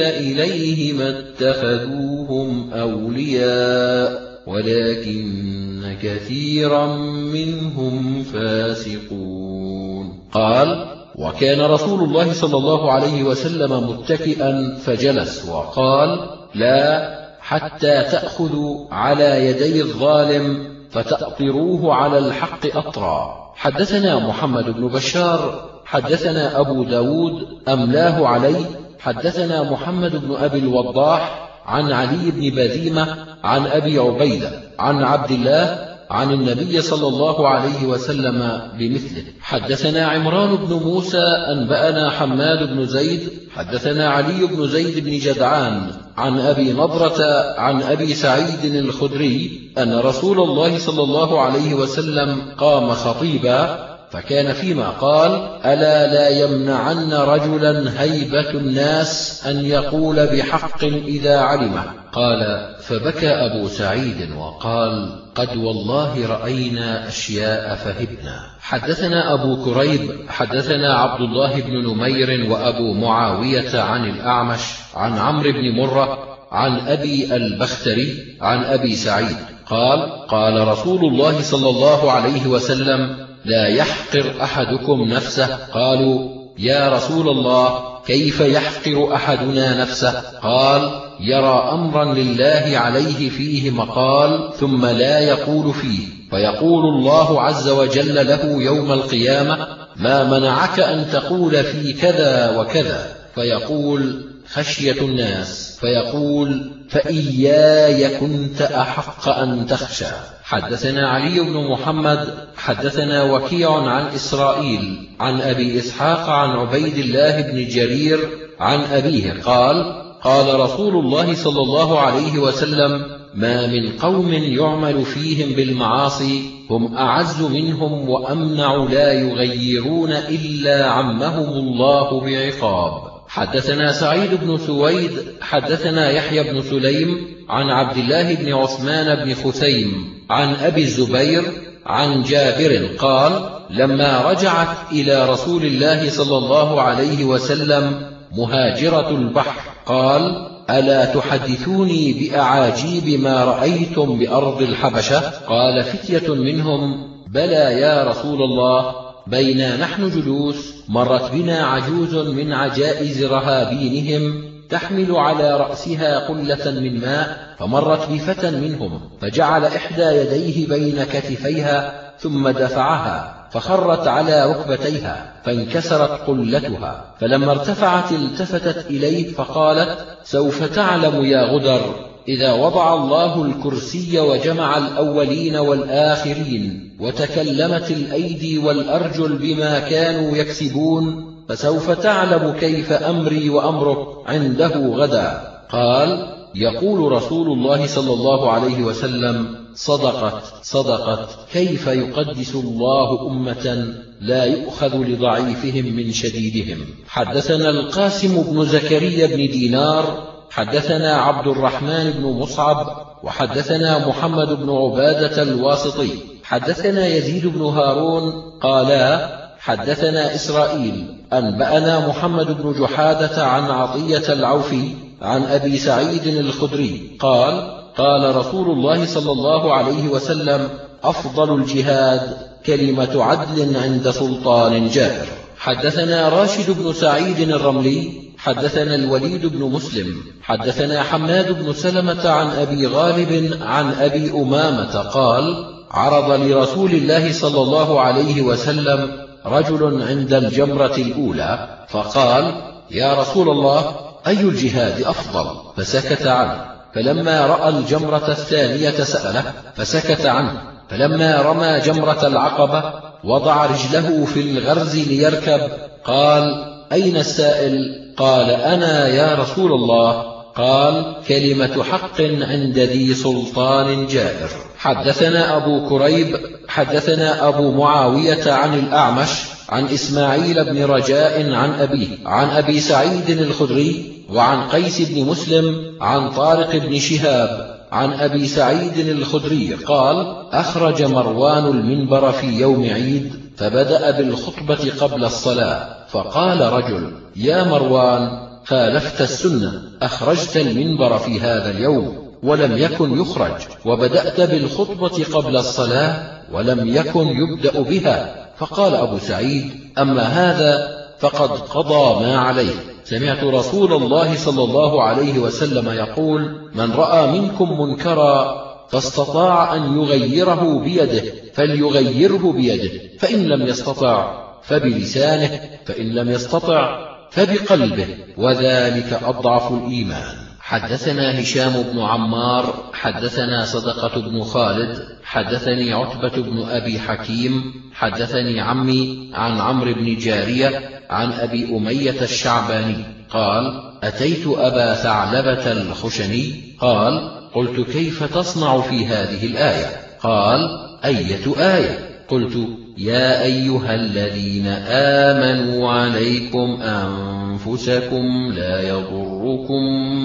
إليه ما اتخذوهم أولياء ولكن كثيرا منهم فاسقون. قال وكان رسول الله صلى الله عليه وسلم متكئا فجلس وقال لا حتى تأخذوا على يدي الظالم فتأطروه على الحق أطرا. حدثنا محمد بن بشار حدثنا أبو داود أملاه عليه حدثنا محمد بن أبي الوضاح عن علي بن بذيمة عن أبي عبيدة عن عبد الله عن النبي صلى الله عليه وسلم بمثله. حدثنا عمران بن موسى أنبأنا حماد بن زيد حدثنا علي بن زيد بن جدعان عن أبي نضرة عن أبي سعيد الخدري أن رسول الله صلى الله عليه وسلم قام خطيبا فكان فيما قال ألا لا يمنعن رجلا هيبة الناس أن يقول بحق إذا علمه؟ قال فبكى أبو سعيد وقال قد والله رأينا أشياء فهبنا. حدثنا أبو كريب حدثنا عبد الله بن نمير وأبو معاوية عن الأعمش عن عمرو بن مرة عن أبي البختري عن أبي سعيد. قال قال رسول الله صلى الله عليه وسلم لا يحقر أحدكم نفسه. قالوا يا رسول الله كيف يحقر أحدنا نفسه؟ قال يرى أمرا لله عليه فيه مقال ثم لا يقول فيه. فيقول الله عز وجل له يوم القيامة ما منعك أن تقول في كذا وكذا؟ فيقول خشية الناس فيقول فإياي كنت أحق أن تخشى. حدثنا علي بن محمد حدثنا وكيع عن إسرائيل عن أبي إسحاق عن عبيد الله بن جرير عن أبيه قال قال رسول الله صلى الله عليه وسلم ما من قوم يعمل فيهم بالمعاصي هم أعز منهم وأمنع لا يغيرون إلا عمهم الله بعقاب. حدثنا سعيد بن سويد حدثنا يحيى بن سليم عن عبد الله بن عثمان بن خثيم عن أبي الزبير عن جابر قال لما رجعت إلى رسول الله صلى الله عليه وسلم مهاجرة البحر قال ألا تحدثوني بأعاجيب ما رأيتم بأرض الحبشة؟ قال فتية منهم بلى يا رسول الله بينا نحن جلوس مرت بنا عجوز من عجائز رهابينهم تحمل على رأسها قلة من ماء فمرت بفتى منهم فجعل إحدى يديه بين كتفيها ثم دفعها فخرت على ركبتيها فانكسرت قلتها فلما ارتفعت التفتت إليه فقالت سوف تعلم يا غدر إذا وضع الله الكرسي وجمع الأولين والآخرين وتكلمت الأيدي والأرجل بما كانوا يكسبون فسوف تعلم كيف أمري وأمرك عنده غدا. قال يقول رسول الله صلى الله عليه وسلم صدقت صدقت كيف يقدس الله أمة لا يؤخذ لضعيفهم من شديدهم؟ حدثنا القاسم بن زكريا بن دينار حدثنا عبد الرحمن بن مصعب وحدثنا محمد بن عبادة الواسطي. حدثنا يزيد بن هارون قالا حدثنا إسرائيل أنبأنا محمد بن جحادة عن عطية العوفي عن أبي سعيد الخدري قال قال رسول الله صلى الله عليه وسلم أفضل الجهاد كلمة عدل عند سلطان جائر حدثنا راشد بن سعيد الرملي حدثنا الوليد بن مسلم حدثنا حماد بن سلمة عن أبي غالب عن أبي أمامة قال عرض لرسول الله صلى الله عليه وسلم رجل عند الجمرة الأولى فقال يا رسول الله أي الجهاد أفضل؟ فسكت عنه. فلما رأى الجمرة الثانية سأله فسكت عنه. فلما رمى جمرة العقبة وضع رجله في الغرز ليركب قال أين السائل؟ قال أنا يا رسول الله. قال كلمة حق عند ذي سلطان جائر حدثنا أبو كريب حدثنا أبو معاوية عن الأعمش عن إسماعيل بن رجاء عن أبيه عن أبي سعيد الخدري وعن قيس بن مسلم عن طارق بن شهاب عن أبي سعيد الخدري. قال أخرج مروان المنبر في يوم عيد فبدأ بالخطبة قبل الصلاة. فقال رجل يا مروان خالفت السنة أخرجت المنبر في هذا اليوم ولم يكن يخرج وبدأت بالخطبة قبل الصلاة ولم يكن يبدأ بها. فقال أبو سعيد أما هذا فقد قضى ما عليه. سمعت رسول الله صلى الله عليه وسلم يقول من رأى منكم منكرا فاستطاع أن يغيره بيده فليغيره بيده فإن لم يستطع فبلسانه فإن لم يستطع فبقلبه وذلك أضعف الإيمان. حدثنا هشام بن عمار حدثنا صدقة بن خالد حدثني عتبة بن أبي حكيم حدثني عمي عن عمرو بن جارية عن أبي أمية الشعباني قال أتيت أبا ثعلبة الخشني قال قلت كيف تصنع في هذه الآية؟ قال أية آية؟ قلت يا أيها الذين آمنوا عليكم أنفسكم لا يضركم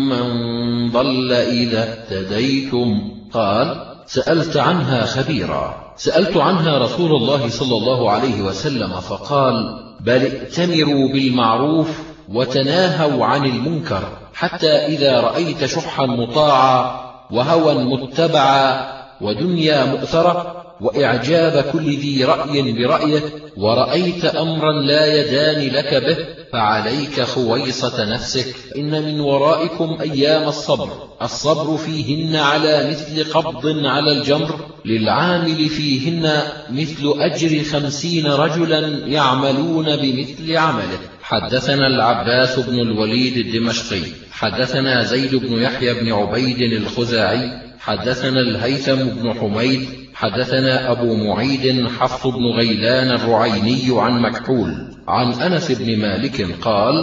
من ضل إذا اهتديتم. قال سألت عنها خبيرا. سألت عنها رسول الله صلى الله عليه وسلم فقال بل ائتمروا بالمعروف وتناهوا عن المنكر حتى إذا رأيت شحا مطاعا وهوى متبعا ودنيا مؤثرة وإعجاب كل ذي رأي برأيه ورأيت أمرا لا يدان لك به فعليك خويصة نفسك. إن من ورائكم أيام الصبر الصبر فيهن على مثل قبض على الجمر للعامل فيهن مثل أجر خمسين رجلا يعملون بمثل عمله. حدثنا العباس بن الوليد الدمشقي حدثنا زيد بن يحيى بن عبيد الخزاعي حدثنا الهيثم بن حميد حدثنا أبو معيد حفص بن غيلان الرعيني عن مكحول عن أنس بن مالك قال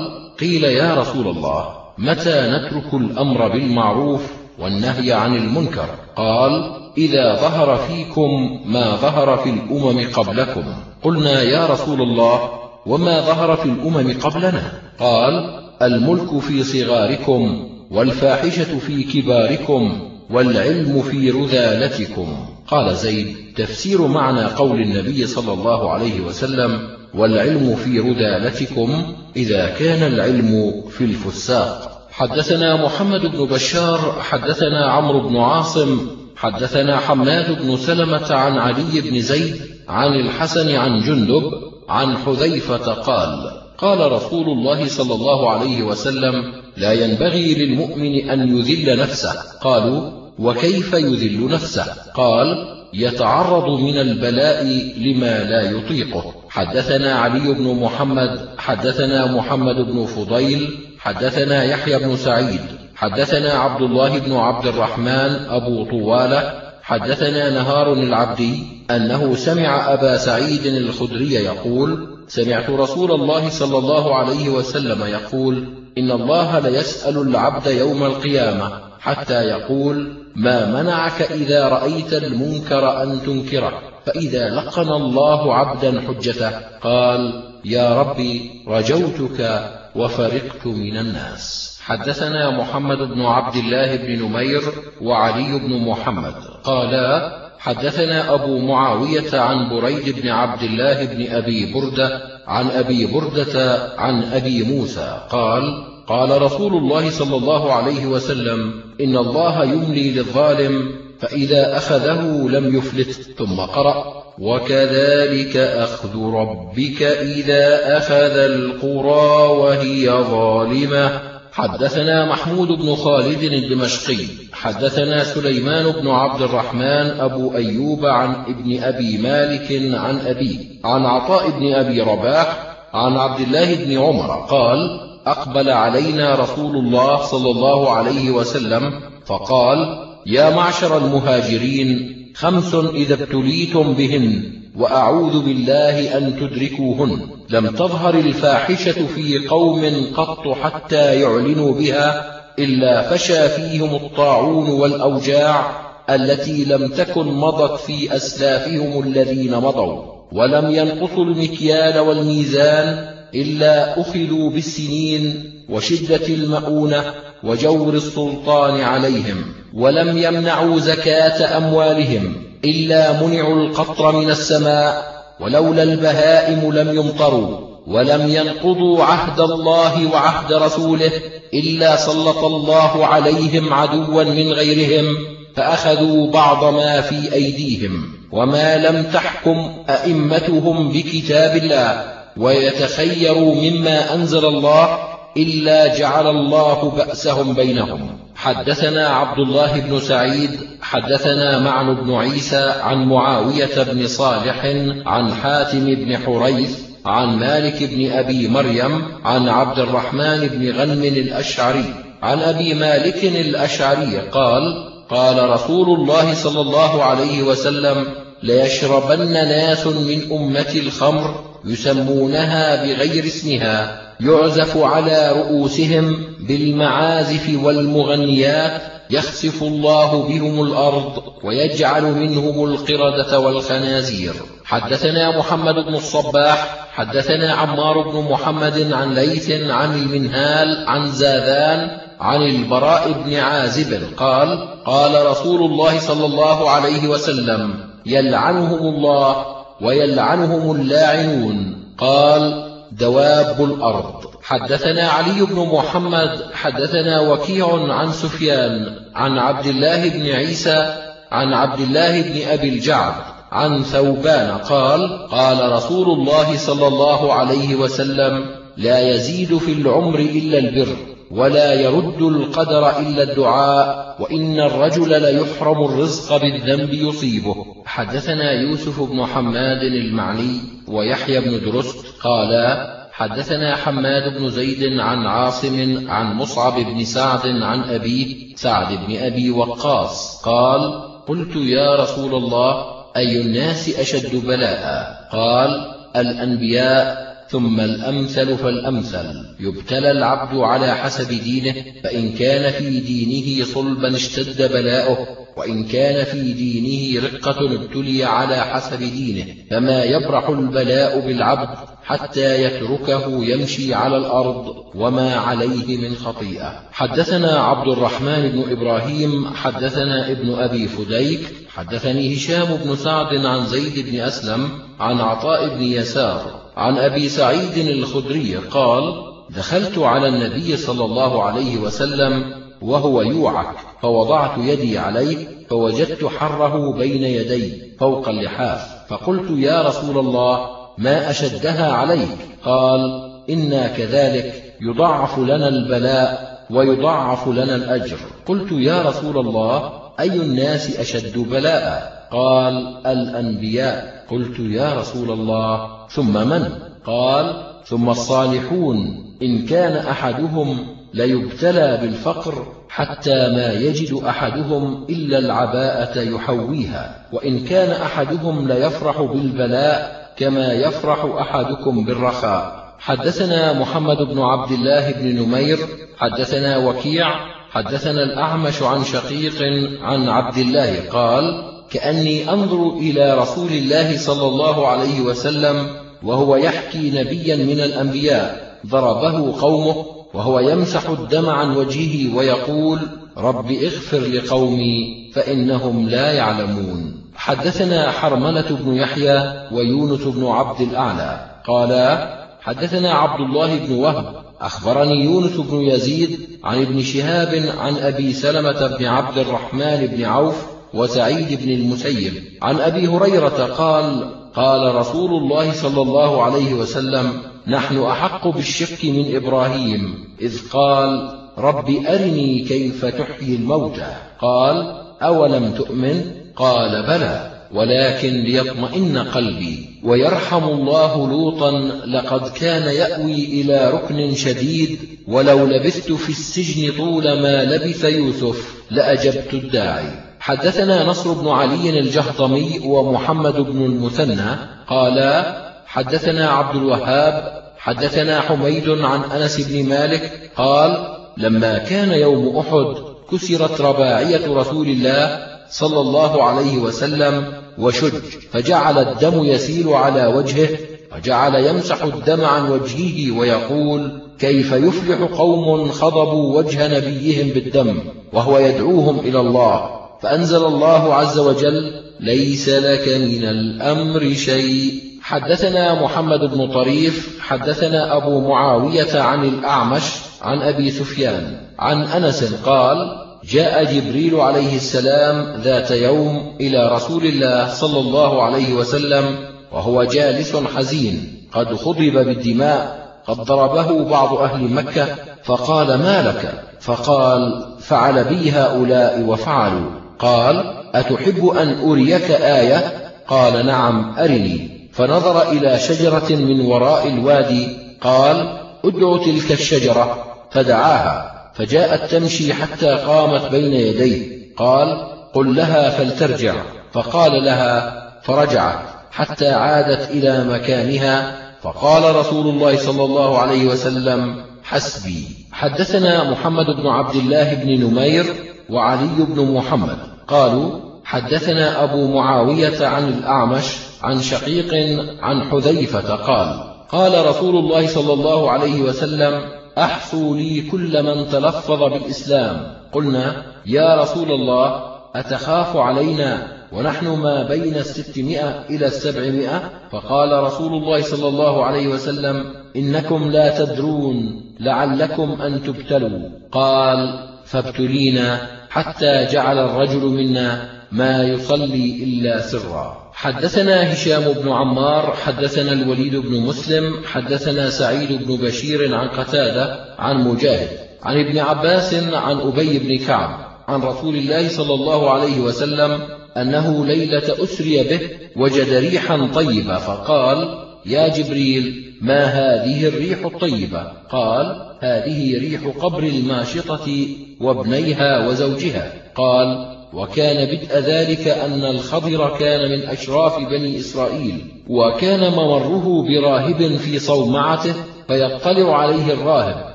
قيل يا رسول الله متى نترك الأمر بالمعروف والنهي عن المنكر؟ قال إذا ظهر فيكم ما ظهر في الأمم قبلكم. قلنا يا رسول الله وما ظهر في الأمم قبلنا؟ قال الملك في صغاركم والفاحشة في كباركم والعلم في رذالتكم. قال زيد تفسير معنى قول النبي صلى الله عليه وسلم والعلم في رذالتكم إذا كان العلم في الفساق حدثنا محمد بن بشار حدثنا عمرو بن عاصم حدثنا حماد بن سلمة عن علي بن زيد عن الحسن عن جندب عن حذيفة قال قال رسول الله صلى الله عليه وسلم لا ينبغي للمؤمن أن يذل نفسه قالوا وكيف يذل نفسه؟ قال يتعرض من البلاء لما لا يطيقه. حدثنا علي بن محمد حدثنا محمد بن فضيل حدثنا يحيى بن سعيد حدثنا عبد الله بن عبد الرحمن أبو طوالة حدثنا نهار العبدي أنه سمع أبا سعيد الخدري يقول سمعت رسول الله صلى الله عليه وسلم يقول إن الله ليسأل العبد يوم القيامة حتى يقول ما منعك إذا رأيت المنكر أن تنكره فإذا لقن الله عبدا حجته قال يا ربي رجوتك وفرقت من الناس. حدثنا محمد بن عبد الله بن نمير وعلي بن محمد. قالا حدثنا أبو معاوية عن بريد بن عبد الله بن أبي بردة عن أبي بردة عن أبي موسى قال قال رسول الله صلى الله عليه وسلم إن الله يملي للظالم فإذا أخذه لم يفلت ثم قرأ وكذلك أخذ ربك إذا أخذ القرى وهي ظالمة. حدثنا محمود بن خالد الدمشقي حدثنا سليمان بن عبد الرحمن أبو أيوب عن ابن أبي مالك عن أبي عن عطاء بن أبي رباح عن عبد الله بن عمر قال أقبل علينا رسول الله صلى الله عليه وسلم فقال يا معشر المهاجرين خمس إذا ابتليتم بهن وأعوذ بالله أن تدركوهن. لم تظهر الفاحشة في قوم قط حتى يعلنوا بها إلا فشى فيهم الطاعون والأوجاع التي لم تكن مضت في أسلافهم الذين مضوا. ولم ينقصوا المكيال والميزان إلا أخذوا بالسنين وشدة المؤونة وجور السلطان عليهم ولم يمنعوا زكاة أموالهم إلا منعوا القطر من السماء ولولا البهائم لم يمطروا ولم ينقضوا عهد الله وعهد رسوله إلا سلط الله عليهم عدوا من غيرهم فأخذوا بعض ما في أيديهم وما لم تحكم أئمتهم بكتاب الله ويتخيروا مما أنزل الله إلا جعل الله بأسهم بينهم. حدثنا عبد الله بن سعيد حدثنا معن بن عيسى عن معاوية بن صالح عن حاتم بن حريث عن مالك بن أبي مريم عن عبد الرحمن بن غنم الأشعري. عن أبي مالك الأشعري قال قال رسول الله صلى الله عليه وسلم ليشربن ناس من أمة الخمر يسمونها بغير اسمها يعزف على رؤوسهم بالمعازف والمغنيات يخسف الله بهم الأرض ويجعل منهم القردة والخنازير. حدثنا محمد بن الصباح حدثنا عمار بن محمد عن ليث عن المنهال عن زاذان عن البراء بن عازب قال قال رسول الله صلى الله عليه وسلم يلعنهم الله ويلعنهم اللاعنون. قال دواب الأرض. حدثنا علي بن محمد حدثنا وكيع عن سفيان عن عبد الله بن عيسى عن عبد الله بن أبي الجعد عن ثوبان. قال قال رسول الله صلى الله عليه وسلم لا يزيد في العمر إلا البر. ولا يرد القدر إلا الدعاء وإن الرجل ليحرم الرزق بالذنب يصيبه. حدثنا يوسف بن حماد المعني ويحيى بن درست قالا حدثنا حماد بن زيد عن عاصم عن مصعب بن سعد عن أبيه سعد بن أبي وقاص قال قلت يا رسول الله أي الناس أشد بلاء؟ قال الأنبياء ثم الأمثل فالأمثل. يبتلى العبد على حسب دينه فإن كان في دينه صلبا اشتد بلاؤه وإن كان في دينه رقة ابتلي على حسب دينه فما يبرح البلاء بالعبد حتى يتركه يمشي على الأرض وما عليه من خطيئة. حدثنا عبد الرحمن بن إبراهيم حدثنا ابن أبي فديك حدثني هشام بن سعد عن زيد بن أسلم عن عطاء بن يسار عن أبي سعيد الخدري قال دخلت على النبي صلى الله عليه وسلم وهو يوعك فوضعت يدي عليه فوجدت حره بين يدي فوق اللحاف فقلت يا رسول الله ما أشدها عليك؟ قال إنا كذلك يضعف لنا البلاء ويضعف لنا الأجر. قلت يا رسول الله أي الناس أشد بلاء؟ قال الأنبياء. قلت يا رسول الله ثم من؟ قال ثم الصالحون إن كان أحدهم ليبتلى بالفقر حتى ما يجد أحدهم إلا العباءة يحويها وإن كان أحدهم ليفرح بالبلاء كما يفرح أحدكم بالرخاء. حدثنا محمد بن عبد الله بن نمير حدثنا وكيع حدثنا الأعمش عن شقيق عن عبد الله قال كأني أنظر إلى رسول الله صلى الله عليه وسلم وهو يحكي نبيا من الأنبياء ضربه قومه وهو يمسح الدم عن وجهه ويقول رب اغفر لقومي فإنهم لا يعلمون. حدثنا حرملة بن يحيى ويونس بن عبد الأعلى. قالا حدثنا عبد الله بن وهب أخبرني يونس بن يزيد عن ابن شهاب عن أبي سلمة بن عبد الرحمن بن عوف وسعيد بن المسيب. عن أبي هريرة قال قال رسول الله صلى الله عليه وسلم نحن أحق بالشك من إبراهيم إذ قال رب أرني كيف تحيي الموتى. قال أولم تؤمن؟ قال بلى ولكن ليطمئن قلبي. ويرحم الله لوطا لقد كان يأوي إلى ركن شديد ولو لبثت في السجن طول ما لبث يوسف لأجبت الداعي. حدثنا نصر بن علي الجهضمي ومحمد بن المثنى قالا حدثنا عبد الوهاب حدثنا حميد عن أنس بن مالك قال لما كان يوم أحد كسرت رباعية رسول الله صلى الله عليه وسلم وشج فجعل الدم يسيل على وجهه وجعل يمسح الدم عن وجهه ويقول كيف يفلح قوم خضبوا وجه نبيهم بالدم وهو يدعوهم إلى الله؟ فأنزل الله عز وجل ليس لك من الأمر شيء. حدثنا محمد بن طريف حدثنا أبو معاوية عن الأعمش عن أبي سفيان عن أنس قال جاء جبريل عليه السلام ذات يوم إلى رسول الله صلى الله عليه وسلم وهو جالس حزين قد خضب بالدماء قد ضربه بعض أهل مكة فقال ما لك؟ فقال فعل بي هؤلاء وفعلوا. قال أتحب أن أريك آية؟ قال نعم أرني. فنظر إلى شجرة من وراء الوادي. قال ادع تلك الشجرة. فدعاها. فجاءت تمشي حتى قامت بين يديه. قال قل لها فلترجع. فقال لها فرجعت. حتى عادت إلى مكانها. فقال رسول الله صلى الله عليه وسلم حسبي. حدثنا محمد بن عبد الله بن نمير وعلي بن محمد. قالوا حدثنا أبو معاوية عن الأعمش عن شقيق عن حذيفة قال قال رسول الله صلى الله عليه وسلم أحصوا لي كل من تلفظ بالإسلام. قلنا يا رسول الله أتخاف علينا ونحن ما بين الستمائة إلى السبعمائة؟ فقال رسول الله صلى الله عليه وسلم إنكم لا تدرون لعلكم أن تبتلوا. قال فابتلينا حتى جعل الرجل منا ما يصلي إلا سرا. حدثنا هشام بن عمار حدثنا الوليد بن مسلم حدثنا سعيد بن بشير عن قتادة عن مجاهد عن ابن عباس عن أبي بن كعب عن رسول الله صلى الله عليه وسلم أنه ليلة أسري به وجد ريحا طيبة فقال يا جبريل ما هذه الريح الطيبة؟ قال هذه ريح قبر الماشطة وابنيها وزوجها. قال وكان بدء ذلك أن الخضر كان من أشراف بني إسرائيل وكان ممره براهب في صومعته فيطلع عليه الراهب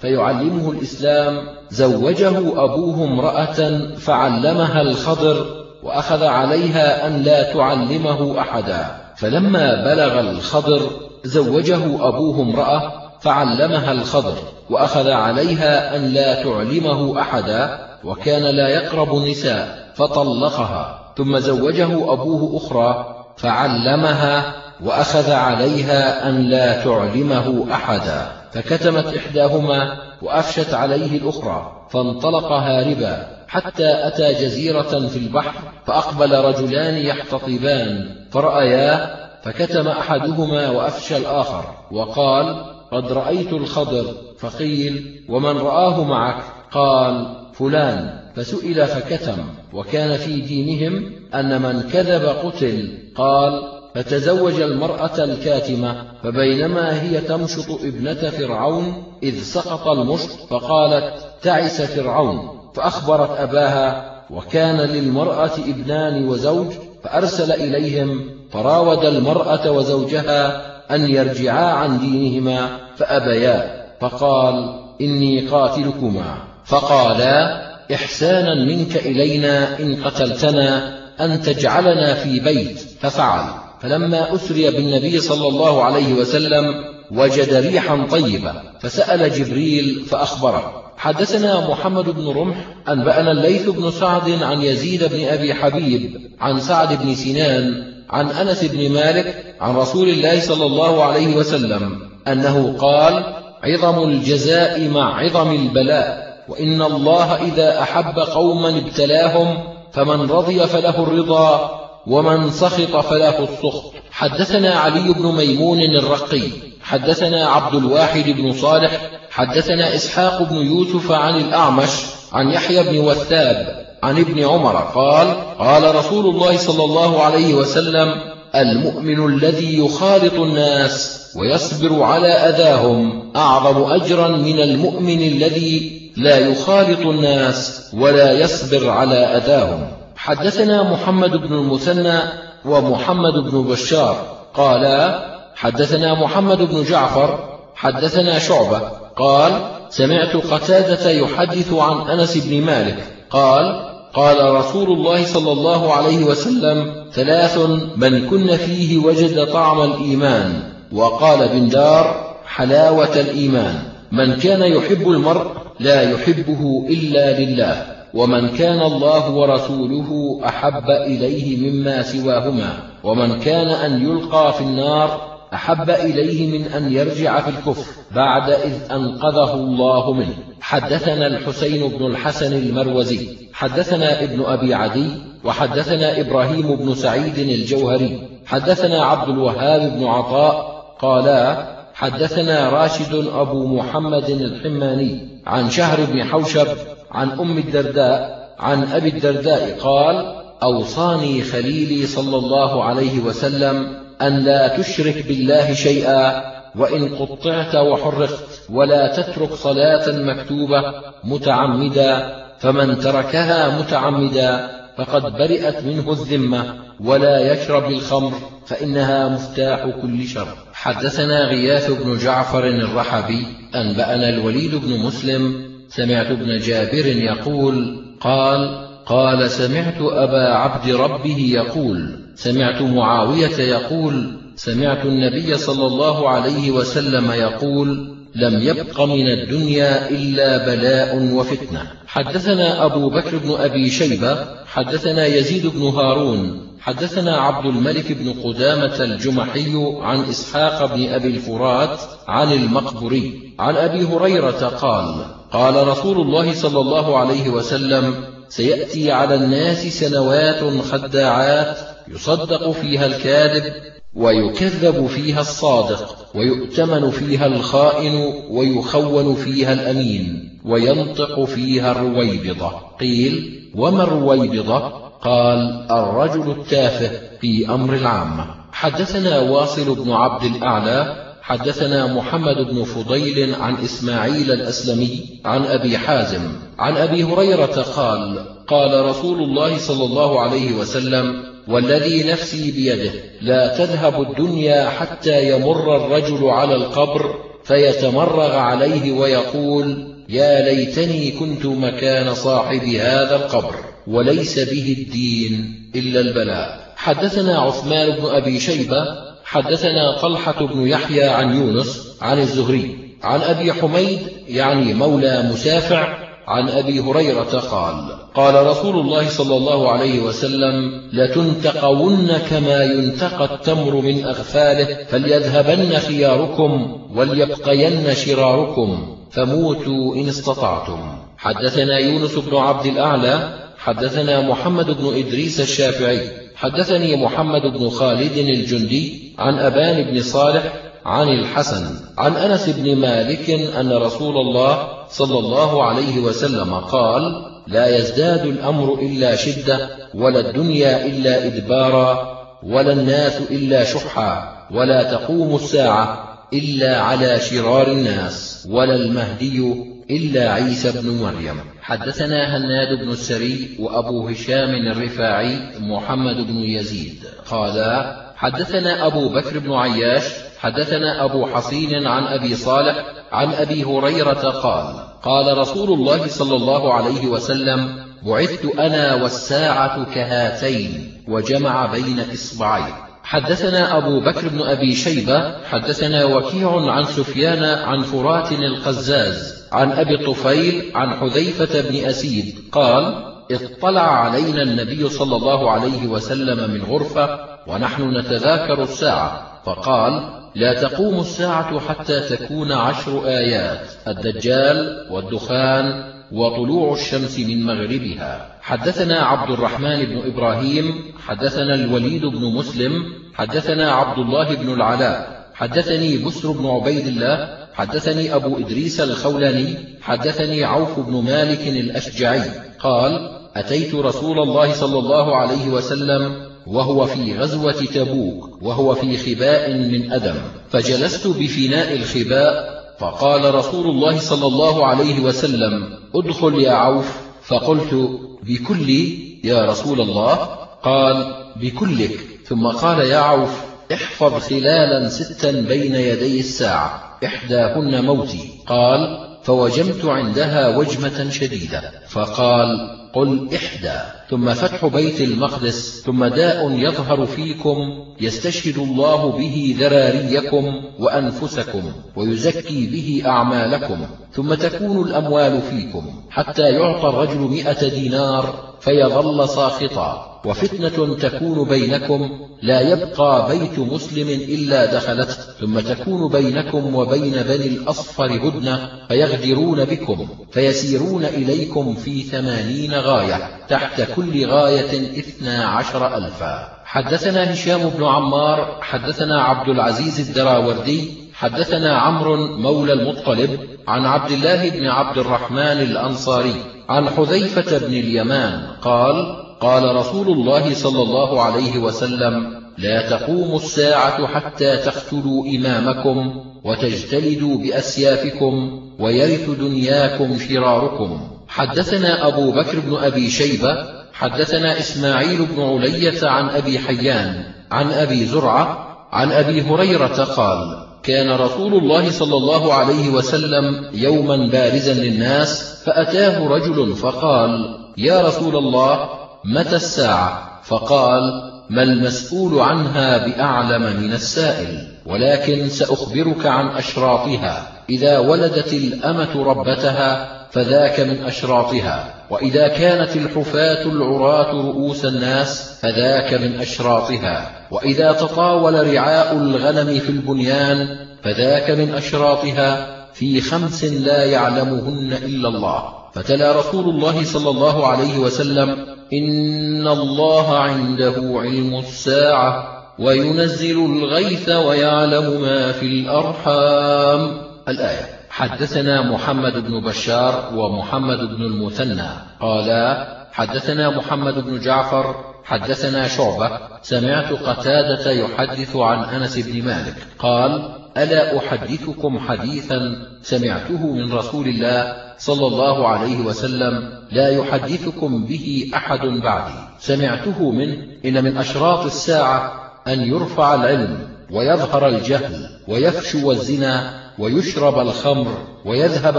فيعلمه الإسلام زوجه أبوه امرأة فعلمها الخضر وأخذ عليها أن لا تعلمه أحدا. فلما بلغ الخضر زوجه أبوه امرأة فعلمها الخضر. وأخذ عليها أن لا تعلمه أحدا وكان لا يقرب النساء فطلقها. ثم زوجه أبوه أخرى فعلمها وأخذ عليها أن لا تعلمه أحدا. فكتمت إحداهما وأفشت عليه الأخرى فانطلق هاربا. حتى أتى جزيرة في البحر فأقبل رجلان يحتطبان فرأياه فكتم أحدهما وأفشى الآخر. وقال قد رأيت الخضر فقيل ومن رآه معك؟ قال فلان. فسئل فكتم وكان في دينهم أن من كذب قتل. قال فتزوج المرأة الكاتمة فبينما هي تمشط ابنة فرعون إذ سقط المشط فقالت تعس فرعون. فأخبرت أباها وكان للمرأة ابنان وزوج فأرسل إليهم فراود المرأة وزوجها أن يرجعا عن دينهما فأبيا فقال إني قاتلكما. فقالا إحسانا منك إلينا إن قتلتنا أن تجعلنا في بيت. ففعل. فلما أسري بالنبي صلى الله عليه وسلم وجد ريحا طيبة فسأل جبريل فأخبره حدثنا محمد بن رمح أنبأنا الليث بن سعد عن يزيد بن أبي حبيب عن سعد بن سنان عن أنس بن مالك عن رسول الله صلى الله عليه وسلم أنه قال عظم الجزاء مع عظم البلاء وإن الله إذا أحب قوما ابتلاهم فمن رضي فله الرضا ومن سخط فله السخط. حدثنا علي بن ميمون الرقي حدثنا عبد الواحد بن صالح حدثنا إسحاق بن يوسف عن الأعمش عن يحيى بن وثاب عن ابن عمر قال قال رسول الله صلى الله عليه وسلم المؤمن الذي يخالط الناس ويصبر على أذاهم أعظم أجرا من المؤمن الذي لا يخالط الناس ولا يصبر على أذاهم. حدثنا محمد بن المثنى ومحمد بن بشار. قالا حدثنا محمد بن جعفر حدثنا شعبة. قال سمعت قتادة يحدث عن أنس بن مالك. قال قال رسول الله صلى الله عليه وسلم ثلاث من كن فيه وجد طعم الإيمان. وقال بن دار حلاوة الإيمان. من كان يحب المرء لا يحبه إلا لله. ومن كان الله ورسوله أحب إليه مما سواهما. ومن كان أن يلقى في النار أحب إليه من أن يرجع في الكفر بعد إذ أنقذه الله منه. حدثنا الحسين بن الحسن المروزي حدثنا ابن أبي عدي وحدثنا إبراهيم بن سعيد الجوهري حدثنا عبد الوهاب بن عطاء قالا حدثنا راشد أبو محمد الحماني عن شهر بن حوشب عن أم الدرداء عن أبي الدرداء قال أوصاني خليلي صلى الله عليه وسلم أن لا تشرك بالله شيئا وإن قطعت وحرقت ولا تترك صلاة مكتوبة متعمدا فمن تركها متعمدا فقد برئت منه الذمة ولا يشرب الخمر فإنها مفتاح كل شر. حدثنا غياث بن جعفر الرحبي أنبأنا الوليد بن مسلم سمعت ابن جابر يقول قال قال سمعت أبا عبد ربه يقول سمعت معاوية يقول سمعت النبي صلى الله عليه وسلم يقول لم يبق من الدنيا إلا بلاء وفتنة. حدثنا أبو بكر بن أبي شيبة حدثنا يزيد بن هارون حدثنا عبد الملك بن قدامة الجمحي عن إسحاق بن أبي الفرات عن المقبري عن أبي هريرة قال قال رسول الله صلى الله عليه وسلم سيأتي على الناس سنوات خداعات يصدق فيها الكاذب ويكذب فيها الصادق ويؤتمن فيها الخائن ويخون فيها الأمين وينطق فيها الرويبضة. قيل وما الرويبضة؟ قال الرجل التافه في أمر العامة. حدثنا واصل بن عبد الأعلى حدثنا محمد بن فضيل عن إسماعيل الأسلمي عن أبي حازم عن أبي هريرة قال قال رسول الله صلى الله عليه وسلم والذي نفسي بيده. لا تذهب الدنيا حتى يمر الرجل على القبر فيتمرغ عليه ويقول يا ليتني كنت مكان صاحب هذا القبر وليس به الدين إلا البلاء. حدثنا عثمان بن أبي شيبة حدثنا طلحة بن يحيى عن يونس عن الزهري عن أبي حميد يعني مولى مسافع عن أبي هريرة قال قال رسول الله صلى الله عليه وسلم لتنتقون كما ينتقى التمر من أغفاله فليذهبن خياركم وليبقين شراركم فموتوا إن استطعتم. حدثنا يونس بن عبد الأعلى حدثنا محمد بن إدريس الشافعي حدثني محمد بن خالد الجندي عن أبان بن صالح عن الحسن عن أنس بن مالك أن رسول الله صلى الله عليه وسلم قال لا يزداد الأمر إلا شدة ولا الدنيا إلا إدبارا ولا الناس إلا شحا ولا تقوم الساعة إلا على شرار الناس ولا المهدي إلا عيسى بن مريم. حدثنا هناد بن السري وأبو هشام الرفاعي محمد بن يزيد. قالا حدثنا أبو بكر بن عياش حدثنا أبو حصين عن أبي صالح عن أبي هريرة قال قال رسول الله صلى الله عليه وسلم بعثت أنا والساعة كهاتين وجمع بين إصبعين. حدثنا أبو بكر بن أبي شيبة حدثنا وكيع عن سفيان عن فرات القزاز عن أبي الطفيل عن حذيفة بن أسيد قال اطلع علينا النبي صلى الله عليه وسلم من غرفة ونحن نتذاكر الساعة. فقال لا تقوم الساعة حتى تكون عشر آيات الدجال والدخان وطلوع الشمس من مغربها. حدثنا عبد الرحمن بن إبراهيم حدثنا الوليد بن مسلم حدثنا عبد الله بن العلاء حدثني بسر بن عبيد الله حدثني أبو إدريس الخولاني حدثني عوف بن مالك الأشجعي. قال أتيت رسول الله صلى الله عليه وسلم وهو في غزوة تبوك وهو في خباء من أدم. فجلست بفناء الخباء فقال رسول الله صلى الله عليه وسلم ادخل يا عوف. فقلت بكلي يا رسول الله. قال بكلك. ثم قال يا عوف احفظ خلالا ستا بين يدي الساعة إحداهن موتي. قال فوجمت عندها وجمة شديدة. فقال قل إحدى. ثم فتح بيت المقدس ثم داء يظهر فيكم يستشهد الله به ذراريكم وأنفسكم ويزكي به أعمالكم ثم تكون الأموال فيكم حتى يعطى الرجل مئة دينار فيظل ساخطا وفتنة تكون بينكم لا يبقى بيت مسلم إلا دخلته ثم تكون بينكم وبين بني الأصفر هدنة فيغدرون بكم فيسيرون إليكم في ثمانين غاية تحت كل غاية إثنى عشر ألفا. حدثنا هشام بن عمار حدثنا عبد العزيز الدراوردي حدثنا عمرو مولى المطلب عن عبد الله بن عبد الرحمن الأنصاري عن حذيفة بن اليمان قال قال رسول الله صلى الله عليه وسلم لا تقوم الساعة حتى تقتلوا إمامكم وتجتلدوا بأسيافكم ويرث دنياكم شراركم. حدثنا أبو بكر بن أبي شيبة حدثنا إسماعيل بن علية عن أبي حيان عن أبي زرعة عن أبي هريرة قال كان رسول الله صلى الله عليه وسلم يوما بارزا للناس فأتاه رجل فقال يا رسول الله متى الساعة؟ فقال ما المسؤول عنها بأعلم من السائل ولكن سأخبرك عن أشراطها إذا ولدت الأمة ربتها فذاك من أشراطها. وإذا كانت الحفاة العراة رؤوس الناس فذاك من أشراطها. وإذا تطاول رعاء الغنم في البنيان فذاك من أشراطها. في خمس لا يعلمهن إلا الله. فتلا رسول الله صلى الله عليه وسلم إن الله عنده علم الساعة وينزل الغيث ويعلم ما في الأرحام. الآية. حدثنا محمد بن بشار ومحمد بن المثنى. قالا حدثنا محمد بن جعفر حدثنا شعبة سمعت قتادة يحدث عن أنس بن مالك. قال ألا أحدثكم حديثا سمعته من رسول الله صلى الله عليه وسلم لا يحدثكم به أحد بعدي. سمعته منه إن من أشراط الساعة أن يرفع العلم ويظهر الجهل ويفشو الزنا ويشرب الخمر ويذهب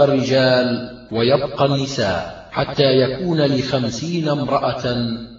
الرجال ويبقى النساء حتى يكون لخمسين امرأة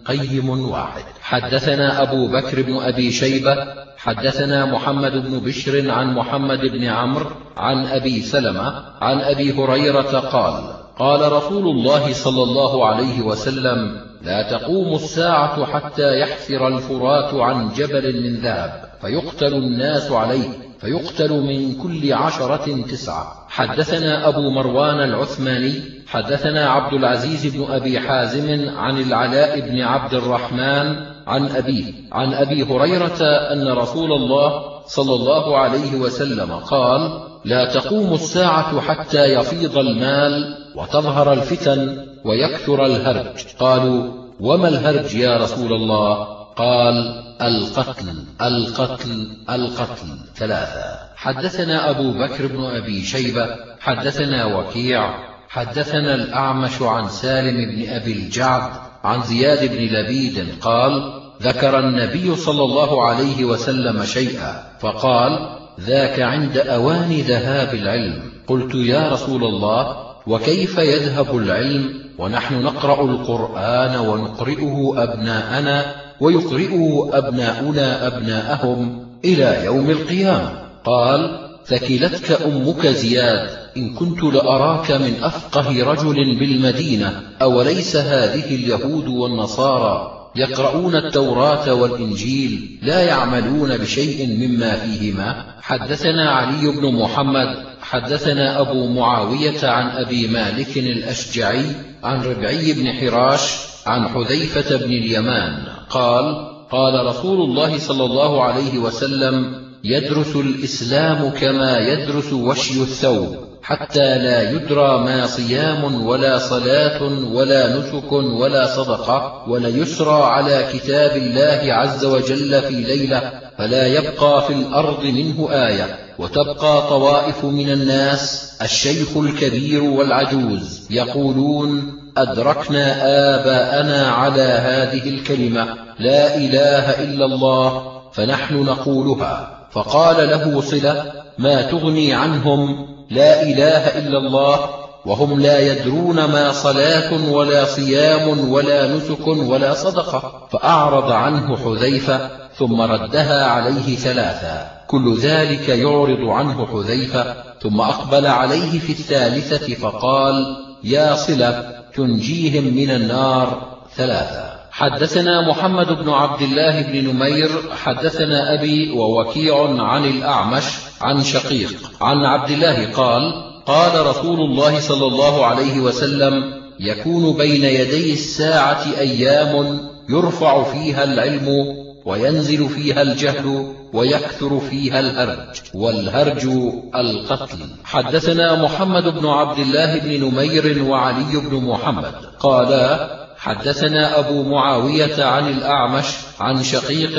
قيم واحد. حدثنا أبو بكر بن أبي شيبة حدثنا محمد بن بشر عن محمد بن عمرو عن أبي سلمة عن أبي هريرة قال قال رسول الله صلى الله عليه وسلم لا تقوم الساعة حتى يحفر الفرات عن جبل من ذهب فيقتل الناس عليه. فيقتل من كل عشرة تسعة. حدثنا أبو مروان العثماني حدثنا عبد العزيز بن أبي حازم عن العلاء بن عبد الرحمن عن أبيه عن أبي هريرة أن رسول الله صلى الله عليه وسلم قال لا تقوم الساعة حتى يفيض المال وتظهر الفتن ويكثر الهرج. قالوا وما الهرج يا رسول الله؟ قال القتل القتل القتل. ثلاثة. حدثنا أبو بكر بن أبي شيبة حدثنا وكيع حدثنا الأعمش عن سالم بن أبي الجعد عن زياد بن لبيد قال ذكر النبي صلى الله عليه وسلم شيئا فقال ذاك عند أوان ذهاب العلم. قلت يا رسول الله وكيف يذهب العلم؟ ونحن نقرأ القرآن ونقرئه أبناءنا ويقرئه أبناؤنا أبناءهم إلى يوم القيامة. قال ثكلتك أمك زياد إن كنت لأراك من أفقه رجل بالمدينة أوليس هذه اليهود والنصارى؟ يقرؤون التوراة والإنجيل لا يعملون بشيء مما فيهما. حدثنا علي بن محمد حدثنا أبو معاوية عن أبي مالك الأشجعي عن ربعي بن حراش عن حذيفة بن اليمان. قال قال رسول الله صلى الله عليه وسلم يدرس الإسلام كما يدرس وشي الثوب. حتى لا يدرى ما صيام ولا صلاة ولا نسك ولا صدقة ولا يسرى على كتاب الله عز وجل في ليلة فلا يبقى في الأرض منه آية وتبقى طوائف من الناس الشيخ الكبير والعجوز يقولون أدركنا آباءنا على هذه الكلمة لا إله إلا الله فنحن نقولها فقال له صلة ما تغني عنهم لا إله إلا الله وهم لا يدرون ما صلاة ولا صيام ولا نسك ولا صدقة. فأعرض عنه حذيفة ثم ردها عليه ثلاثا. كل ذلك يعرض عنه حذيفة ثم أقبل عليه في الثالثة فقال يا صلة تنجيهم من النار. ثلاثة حدثنا محمد بن عبد الله بن نمير حدثنا أبي ووكيع عن الأعمش عن شقيق عن عبد الله قال قال رسول الله صلى الله عليه وسلم يكون بين يدي الساعة أيام يرفع فيها العلم وينزل فيها الجهل ويكثر فيها الهرج والهرج القتل. حدثنا محمد بن عبد الله بن نمير وعلي بن محمد قالا حدثنا أبو معاوية عن الأعمش عن شقيق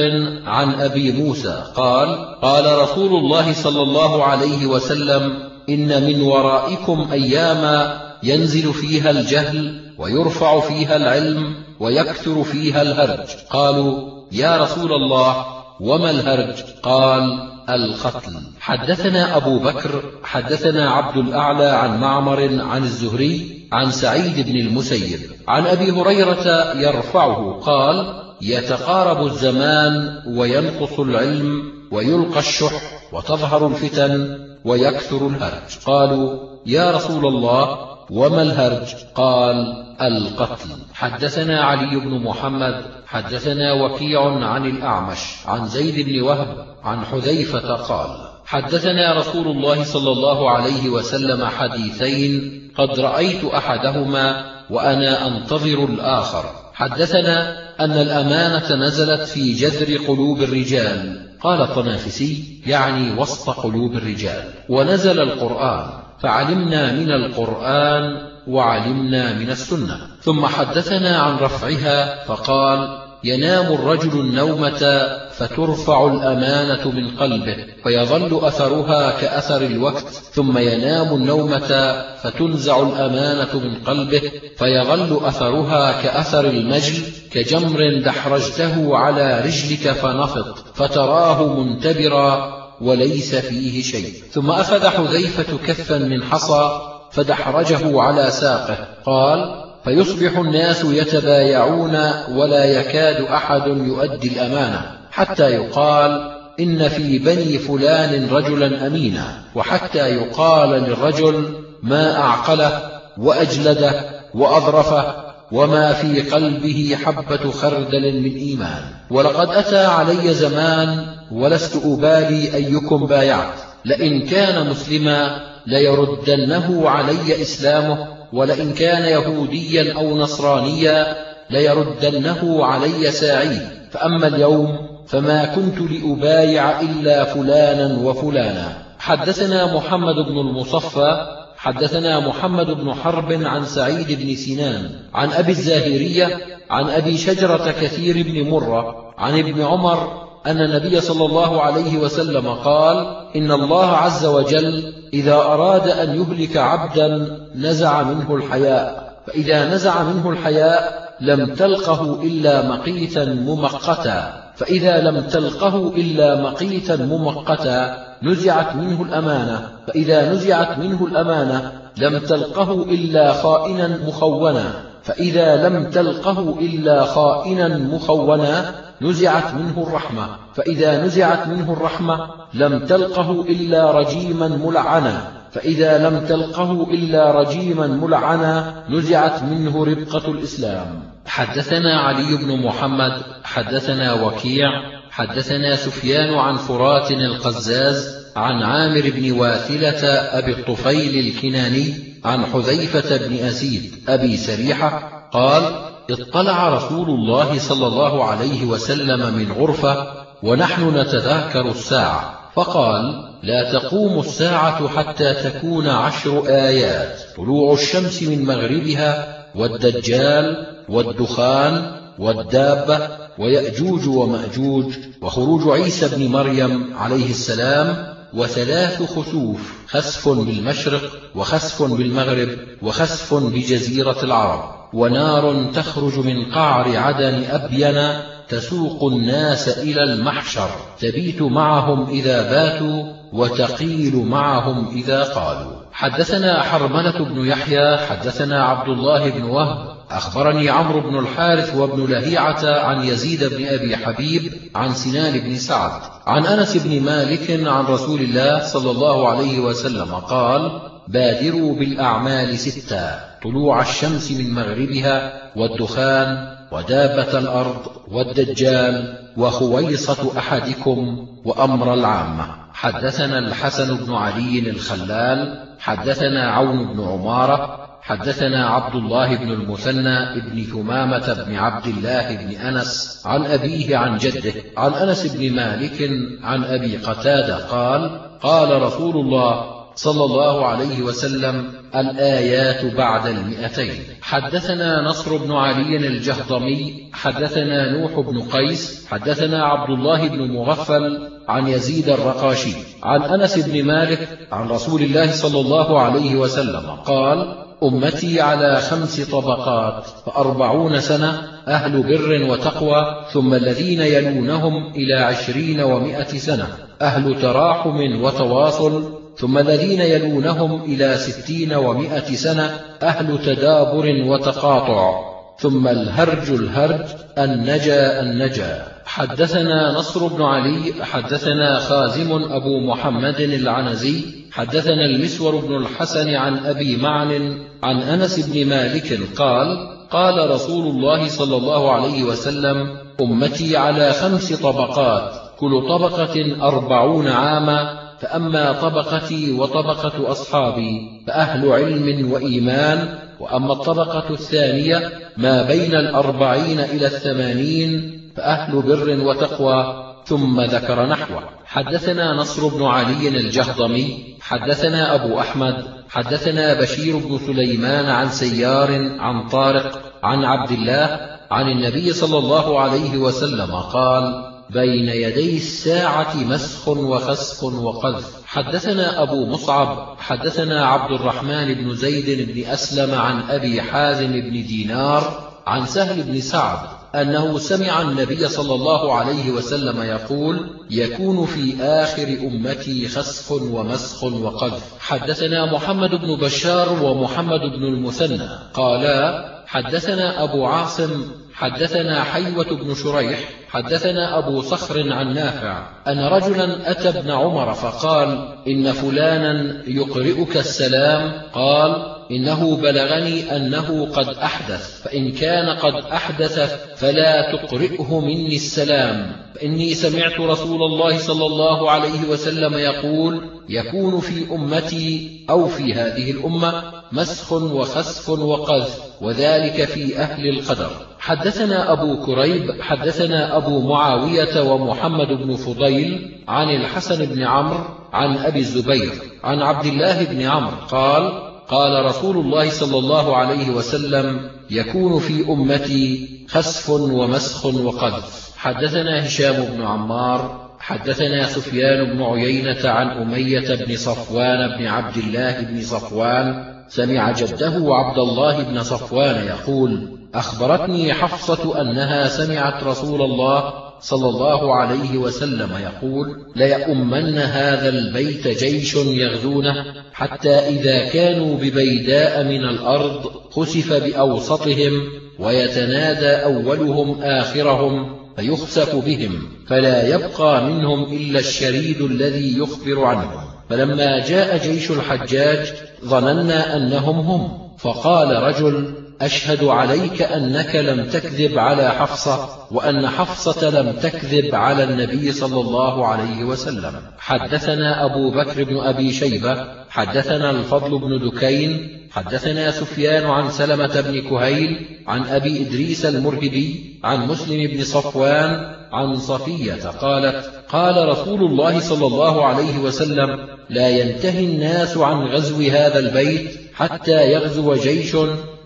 عن أبي موسى قال قال رسول الله صلى الله عليه وسلم إن من ورائكم أياما ينزل فيها الجهل ويرفع فيها العلم ويكثر فيها الهرج. قالوا يا رسول الله وما الهرج؟ قال القتل. حدثنا أبو بكر حدثنا عبد الأعلى عن معمر عن الزهري عن سعيد بن المسيب عن أبي هريرة يرفعه قال يتقارب الزمان وينقص العلم ويلقى الشح وتظهر الفتن ويكثر الهرج. قالوا يا رسول الله وما الهرج؟ قال القتل. حدثنا علي بن محمد حدثنا وكيع عن الأعمش عن زيد بن وهب عن حذيفة قال حدثنا رسول الله صلى الله عليه وسلم حديثين قد رأيت أحدهما وأنا أنتظر الآخر. حدثنا أن الأمانة نزلت في جذر قلوب الرجال. قال الطنافسي يعني وسط قلوب الرجال. ونزل القرآن فعلمنا من القرآن وعلمنا من السنة. ثم حدثنا عن رفعها فقال ينام الرجل النومة فترفع الأمانة من قلبه فيظل أثرها كأثر الوقت ثم ينام النومة فتنزع الأمانة من قلبه فيظل أثرها كأثر المجل كجمر دحرجته على رجلك فنفط فتراه منتبرا وليس فيه شيء. ثم أخذ حذيفة كفا من حصى فدحرجه على ساقه قال فيصبح الناس يتبايعون ولا يكاد أحد يؤدي الأمانة حتى يقال إن في بني فلان رجلا أمينا وحتى يقال للرجل ما أعقله وأجلده وأظرفه وما في قلبه حبة خردل من إيمان ولقد أتى علي زمان ولست أبالي أيكم بايعت لئن كان مسلما ليردنه علي إسلامه ولئن كان يهوديا أو نصرانيا ليردنه علي ساعي. فأما اليوم فما كنت لأبايع إلا فلانا وفلانا. حدثنا محمد بن المصفى حدثنا محمد بن حرب عن سعيد بن سنان عن أبي الزاهرية عن أبي شجرة كثير بن مرة عن ابن عمر أن النبي صلى الله عليه وسلم قال إن الله عز وجل إذا أراد أن يهلك عبدا نزع منه الحياء فإذا نزع منه الحياء لم تلقه إلا مقيتا ممقتا فإذا لم تلقه إلا مقيتا ممقتا نزعت منه الأمانة فإذا نزعت منه الأمانة لم تلقه إلا خائنا مخونا. فإذا لم تلقه إلا خائنا مخونا نزعت منه الرحمة. فإذا نزعت منه الرحمة لم تلقه إلا رجيما ملعنا. فإذا لم تلقه إلا رجيما ملعنا نزعت منه ربقة الإسلام. حدثنا علي بن محمد حدثنا وكيع حدثنا سفيان عن فرات القزاز عن عامر بن واثلة أبي الطفيل الكناني عن حذيفة بن أسيد أبي سريحة قال اطلع رسول الله صلى الله عليه وسلم من غرفة ونحن نتذاكر الساعة. فقال لا تقوم الساعة حتى تكون عشر آيات. طلوع الشمس من مغربها والدجال والدخان والدابة ويأجوج ومأجوج وخروج عيسى بن مريم عليه السلام وثلاث خسوف خسف بالمشرق وخسف بالمغرب وخسف بجزيرة العرب. ونار تخرج من قعر عدن أبين تسوق الناس إلى المحشر. تبيت معهم إذا باتوا وتقيل معهم إذا قالوا. حدثنا حرملة بن يحيى حدثنا عبد الله بن وهب أخبرني عمرو بن الحارث وابن لهيعة عن يزيد بن أبي حبيب عن سنان بن سعد عن أنس بن مالك عن رسول الله صلى الله عليه وسلم قال بادروا بالأعمال ستا طلوع الشمس من مغربها والدخان ودابة الأرض والدجال وخويصة أحدكم وأمر العامة. حدثنا الحسن بن علي الخلال حدثنا عون بن عمارة حدثنا عبد الله بن المثنى بن ثمامة بن عبد الله بن أنس عن أبيه عن جده عن أنس بن مالك عن أبي قتادة قال قال رسول الله صلى الله عليه وسلم الآيات بعد المئتين. حدثنا نصر بن علي الجهضمي حدثنا نوح بن قيس حدثنا عبد الله بن مغفل عن يزيد الرقاشي عن أنس بن مالك عن رسول الله صلى الله عليه وسلم قال أمتي على خمس طبقات فأربعون سنة أهل بر وتقوى ثم الذين يلونهم إلى عشرين ومائة سنة أهل تراحم وتواصل ثم الذين يلونهم إلى ستين ومائة سنة أهل تدابر وتقاطع ثم الهرج الهرج النجا النجا. حدثنا نصر بن علي حدثنا خازم أبو محمد العنزي حدثنا المسور بن الحسن عن أبي معن عن أنس بن مالك قال قال رسول الله صلى الله عليه وسلم أمتي على خمس طبقات كل طبقة أربعون عاما فأما طبقتي وطبقة أصحابي فأهل علم وإيمان وأما الطبقة الثانية ما بين الأربعين إلى الثمانين فأهل بر وتقوى ثم ذكر نحوه. حدثنا نصر بن علي الجهضمي حدثنا أبو أحمد حدثنا بشير بن سليمان عن سيار عن طارق عن عبد الله عن النبي صلى الله عليه وسلم قال بين يدي الساعة مسخ وخسف وقذف. حدثنا أبو مصعب حدثنا عبد الرحمن بن زيد بن أسلم عن أبي حازم بن دينار عن سهل بن سعد أنه سمع النبي صلى الله عليه وسلم يقول يكون في آخر أمتي خسف ومسخ وقذف. حدثنا محمد بن بشار ومحمد بن المثنى. قالا حدثنا أبو عاصم حدثنا حيوة بن شريح حدثنا أبو صخر عن نافع أن رجلا أتى ابن عمر فقال إن فلانا يقرئك السلام قال إنه بلغني أنه قد أحدث فإن كان قد أحدث فلا تقرئه مني السلام. فإني سمعت رسول الله صلى الله عليه وسلم يقول يكون في أمتي أو في هذه الأمة مسخ وخسف وقذف وذلك في أهل القدر. حدثنا أبو كريب حدثنا أبو معاوية ومحمد بن فضيل عن الحسن بن عمرو عن أبي الزبير عن عبد الله بن عمرو قال قال رسول الله صلى الله عليه وسلم يكون في أمتي خسف ومسخ وقذف. حدثنا هشام بن عمار حدثنا سفيان بن عيينة عن أمية بن صفوان بن عبد الله بن صفوان سمع جده عبد الله بن صفوان يقول أخبرتني حفصة أنها سمعت رسول الله صلى الله عليه وسلم يقول ليؤمن هذا البيت جيش يغزونه حتى إذا كانوا ببيداء من الأرض خسف بأوسطهم ويتنادى أولهم آخرهم فيخسف بهم فلا يبقى منهم إلا الشريد الذي يخبر عنهم. فلما جاء جيش الحجاج ظننا أنهم هم فقال رجل أشهد عليك أنك لم تكذب على حفصة وأن حفصة لم تكذب على النبي صلى الله عليه وسلم. حدثنا أبو بكر بن أبي شيبة حدثنا الفضل بن دكين حدثنا سفيان عن سلمة بن كهيل عن أبي إدريس المرهبي عن مسلم بن صفوان عن صفية قالت قال رسول الله صلى الله عليه وسلم لا ينتهي الناس عن غزو هذا البيت حتى يغزو جيش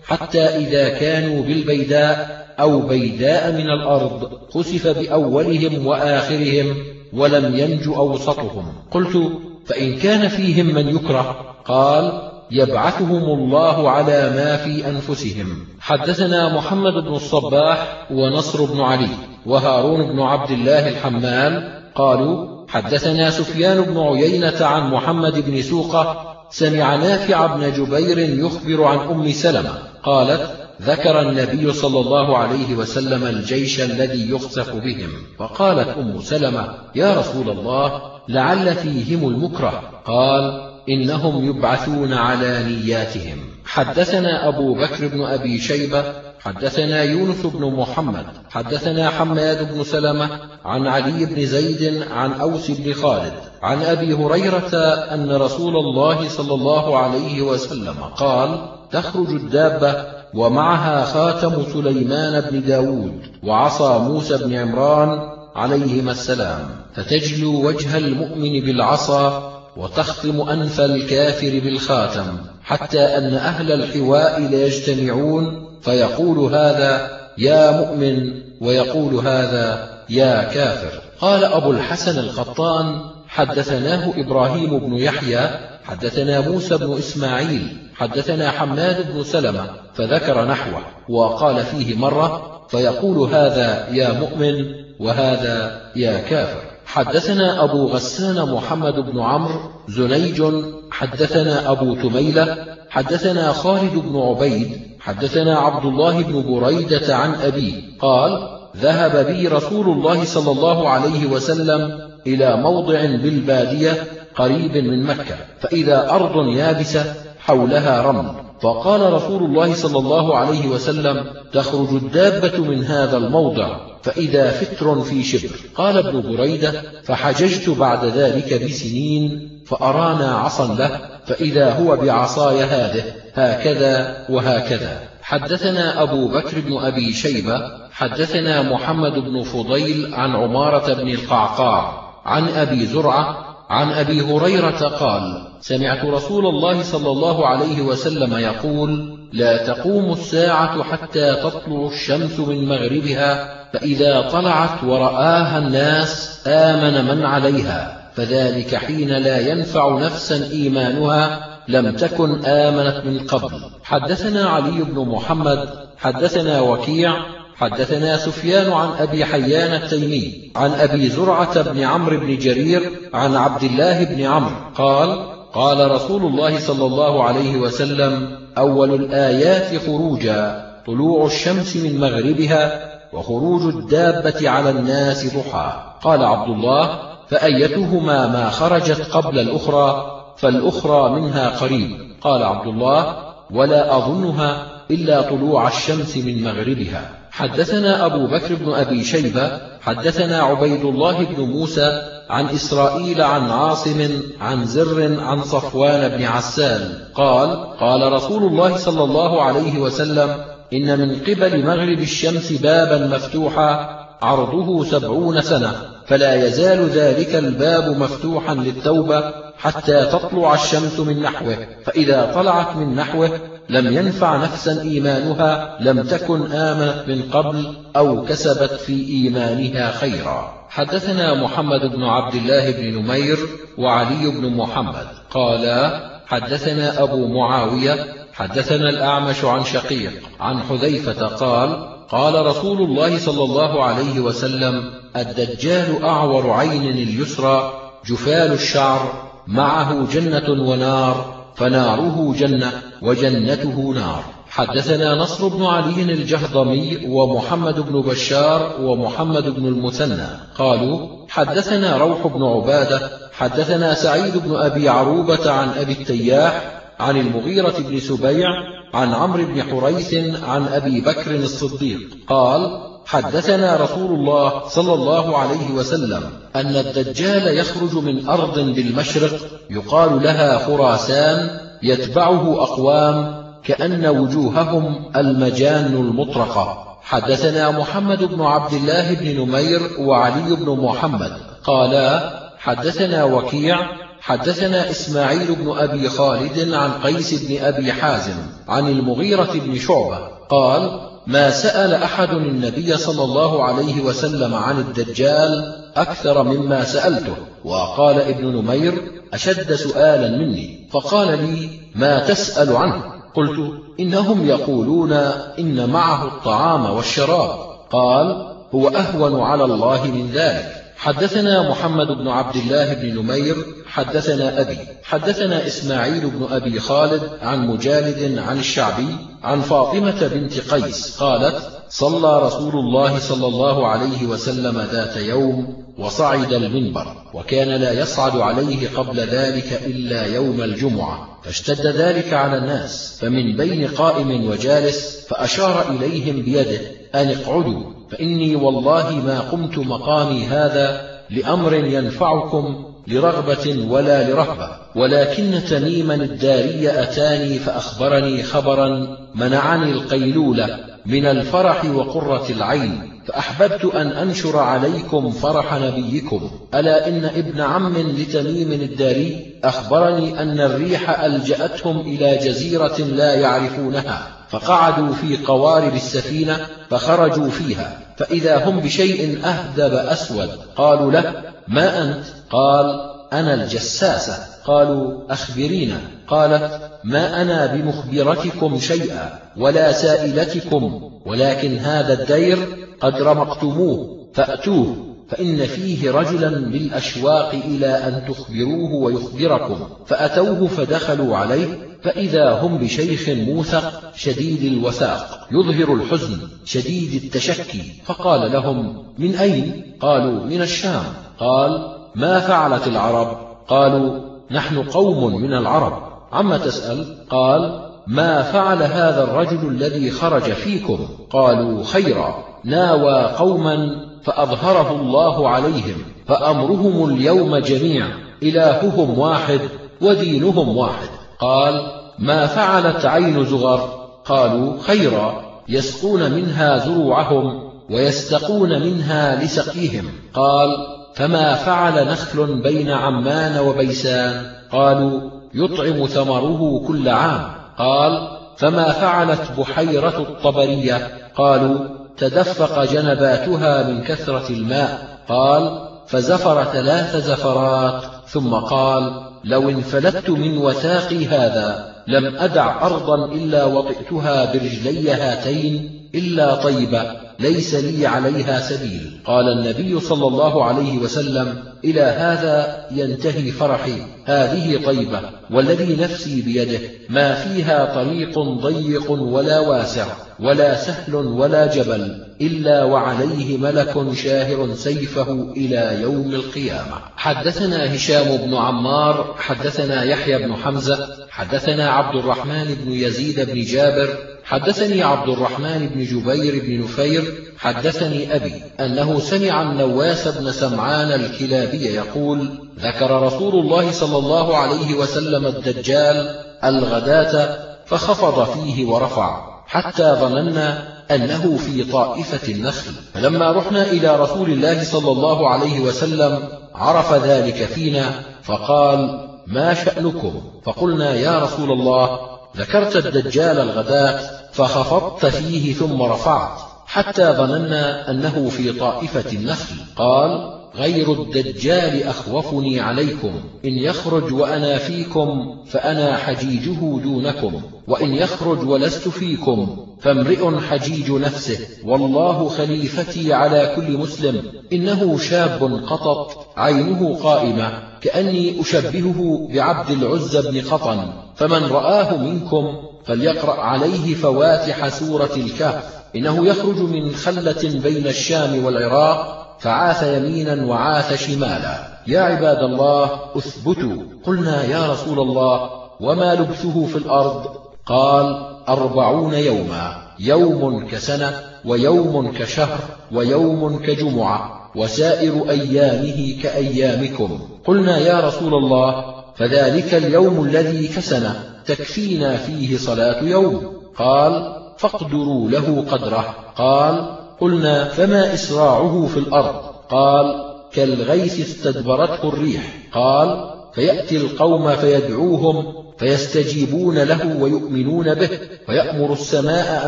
حتى إذا كانوا بالبيداء أو بيداء من الأرض خسف بأولهم وآخرهم ولم ينج أوسطهم. قلت فإن كان فيهم من يكره؟ قال يبعثهم الله على ما في أنفسهم. حدثنا محمد بن الصباح ونصر بن علي وهارون بن عبد الله الحمال قالوا حدثنا سفيان بن عيينة عن محمد بن سوقة سمع نافع بن جبير يخبر عن أم سلمة قالت ذكر النبي صلى الله عليه وسلم الجيش الذي يخسف بهم. فقالت أم سلمة يا رسول الله لعل فيهم المكره. قال إنهم يبعثون على نياتهم. حدثنا أبو بكر بن أبي شيبة حدثنا يونس بن محمد حدثنا حماد بن سلمة عن علي بن زيد عن أوس بن خالد عن أبي هريرة أن رسول الله صلى الله عليه وسلم قال تخرج الدابة ومعها خاتم سليمان بن داود وعصا موسى بن عمران عليهما السلام. فتجلو وجه المؤمن بالعصا وتختم أنف الكافر بالخاتم حتى أن أهل الحواء ليجتمعون فيقول هذا يا مؤمن ويقول هذا يا كافر. قال أبو الحسن القطان حدثناه إبراهيم بن يحيى حدثنا موسى بن إسماعيل حدثنا حماد بن سلمة فذكر نحوه وقال فيه مرة فيقول هذا يا مؤمن وهذا يا كافر. حدثنا أبو غسان محمد بن عمرو زنيج حدثنا أبو تميلة حدثنا خالد بن عبيد حدثنا عبد الله بن بريدة عن أبيه قال ذهب بي رسول الله صلى الله عليه وسلم إلى موضع بالبادية قريب من مكة فإذا أرض يابسة حولها رمل. فقال رسول الله صلى الله عليه وسلم تخرج الدابة من هذا الموضع فإذا فتر في شبر. قال ابن بريدة فحججت بعد ذلك بسنين فأرانا عصا له فإذا هو بعصاي هذه هكذا وهكذا. حدثنا أبو بكر بن أبي شيبة حدثنا محمد بن فضيل عن عمارة بن القعقاع عن أبي زرعة عن أبي هريرة قال سمعت رسول الله صلى الله عليه وسلم يقول لا تقوم الساعة حتى تطلع الشمس من مغربها فإذا طلعت ورآها الناس آمن من عليها فذلك حين لا ينفع نفسا إيمانها لم تكن آمنت من قبل. حدثنا علي بن محمد حدثنا وكيع حدثنا سفيان عن أبي حيان التيمي عن أبي زرعة بن عمرو بن جرير عن عبد الله بن عمرو قال قال رسول الله صلى الله عليه وسلم أول الآيات خروجا طلوع الشمس من مغربها وخروج الدابة على الناس ضحى. قال عبد الله فأيتهما ما خرجت قبل الأخرى فالأخرى منها قريب. قال عبد الله ولا أظنها إلا طلوع الشمس من مغربها. حدثنا أبو بكر بن أبي شيبة حدثنا عبيد الله بن موسى عن إسرائيل عن عاصم عن زر عن صفوان بن عسان. قال قال رسول الله صلى الله عليه وسلم إن من قبل مغرب الشمس بابا مفتوحا عرضه سبعون سنة فلا يزال ذلك الباب مفتوحا للتوبة حتى تطلع الشمس من نحوه فإذا طلعت من نحوه لم ينفع نفسا إيمانها لم تكن آمنت من قبل أو كسبت في إيمانها خيرا. حدثنا محمد بن عبد الله بن نمير وعلي بن محمد. قالا حدثنا أبو معاوية حدثنا الأعمش عن شقيق عن حذيفة قال قال رسول الله صلى الله عليه وسلم الدجال أعور عين اليسرى جفال الشعر معه جنة ونار فناره جنة وجنته نار. حدثنا نصر بن علي الجهضمي ومحمد بن بشار ومحمد بن المثنى. قالوا حدثنا روح بن عبادة حدثنا سعيد بن أبي عروبة عن أبي التياح عن المغيرة بن سبيع عن عمرو بن حريث عن أبي بكر الصديق. قال حدثنا رسول الله صلى الله عليه وسلم أن الدجال يخرج من أرض بالمشرق يقال لها خراسان يتبعه أقوام كأن وجوههم المجان المطرقة. حدثنا محمد بن عبد الله بن نمير وعلي بن محمد. قالا حدثنا وكيع حدثنا إسماعيل بن أبي خالد عن قيس بن أبي حازم عن المغيرة بن شعبة. قال ما سأل أحد النبي صلى الله عليه وسلم عن الدجال أكثر مما سألته وقال ابن نمير أشد سؤالا مني. فقال لي ما تسأل عنه؟ قلت إنهم يقولون إن معه الطعام والشراب. قال هو أهون على الله من ذلك. حدثنا محمد بن عبد الله بن نمير حدثنا أبي حدثنا إسماعيل بن أبي خالد عن مجالد عن الشعبي عن فاطمة بنت قيس قالت صلى رسول الله صلى الله عليه وسلم ذات يوم وصعد المنبر وكان لا يصعد عليه قبل ذلك إلا يوم الجمعة فاشتد ذلك على الناس فمن بين قائم وجالس فأشار إليهم بيده أن اقعدوا. فإني والله ما قمت مقامي هذا لأمر ينفعكم لرغبة ولا لرهبة ولكن تميما الداري أتاني فأخبرني خبرا منعني القيلولة من الفرح وقرة العين فأحببت أن أنشر عليكم فرح نبيكم. ألا إن ابن عم لتميم الداري أخبرني أن الريح ألجأتهم إلى جزيرة لا يعرفونها. فقعدوا في قوارب السفينة فخرجوا فيها فإذا هم بشيء أهدب أسود قالوا له ما أنت؟ قال أنا الجساسة قالوا أخبرينا. قالت ما أنا بمخبرتكم شيئا ولا سائلتكم ولكن هذا الدير قد رمقتموه فأتوه فإن فيه رجلا بالأشواق إلى أن تخبروه ويخبركم. فأتوه فدخلوا عليه فإذا هم بشيخ موثق شديد الوثاق يظهر الحزن شديد التشكي فقال لهم من أين؟ قالوا من الشام قال ما فعلت العرب؟ قالوا نحن قوم من العرب عما تسأل؟ قال ما فعل هذا الرجل الذي خرج فيكم قالوا خيرا ناوى قوما فأظهره الله عليهم فأمرهم اليوم جميع إلههم واحد ودينهم واحد قال ما فعلت عين زغر. قالوا خيرا يسقون منها زروعهم ويستقون منها لسقيهم. قال فما فعل نخل بين عمان وبيسان؟ قالوا يطعم ثمره كل عام. قال فما فعلت بحيرة الطبرية؟ قالوا تدفق جنباتها من كثرة الماء. قال فزفر ثلاث زفرات. ثم قال لو انفلت من وثاقي هذا. لم أدع أرضا إلا وطئتها برجلي هاتين إلا طيبة ليس لي عليها سبيل. قال النبي صلى الله عليه وسلم إلى هذا ينتهي فرحي هذه طيبة والذي نفسي بيده ما فيها طريق ضيق ولا واسع. ولا سهل ولا جبل إلا وعليه ملك شاهر سيفه إلى يوم القيامة. حدثنا هشام بن عمار حدثنا يحيى بن حمزة حدثنا عبد الرحمن بن يزيد بن جابر حدثني عبد الرحمن بن جبير بن نفير حدثني أبي أنه سمع النواس بن سمعان الكلابي يقول ذكر رسول الله صلى الله عليه وسلم الدجال الغداة فخفض فيه ورفع. حتى ظننا أنه في طائفة النخل. فلما رحنا إلى رسول الله صلى الله عليه وسلم عرف ذلك فينا فقال ما شأنكم؟ فقلنا يا رسول الله ذكرت الدجال الغداة فخفضت فيه ثم رفعت حتى ظننا أنه في طائفة النخل. قال غير الدجال أخوفني عليكم. إن يخرج وأنا فيكم فأنا حجيجه دونكم. وإن يخرج ولست فيكم فامرئ حجيج نفسه. والله خليفتي على كل مسلم. إنه شاب قطط عينه قائمة. كأني أشبهه بعبد العز بن قطن. فمن رآه منكم فليقرأ عليه فواتح سورة الكهف. إنه يخرج من خلة بين الشام والعراق فعاث يمينا وعاث شمالا. يا عباد الله أثبتوا. قلنا يا رسول الله وما لبثه في الأرض؟ قال أربعون يوما يوم كسنة ويوم كشهر ويوم كجمعة وسائر أيامه كأيامكم. قلنا يا رسول الله فذلك اليوم الذي كسنة تكفينا فيه صلاة يوم. قال فاقدروا له قدره. قال قلنا فما إسراعه في الأرض؟ قال كالغيث استدبرته الريح. قال فيأتي القوم فيدعوهم فيستجيبون له ويؤمنون به ويأمر السماء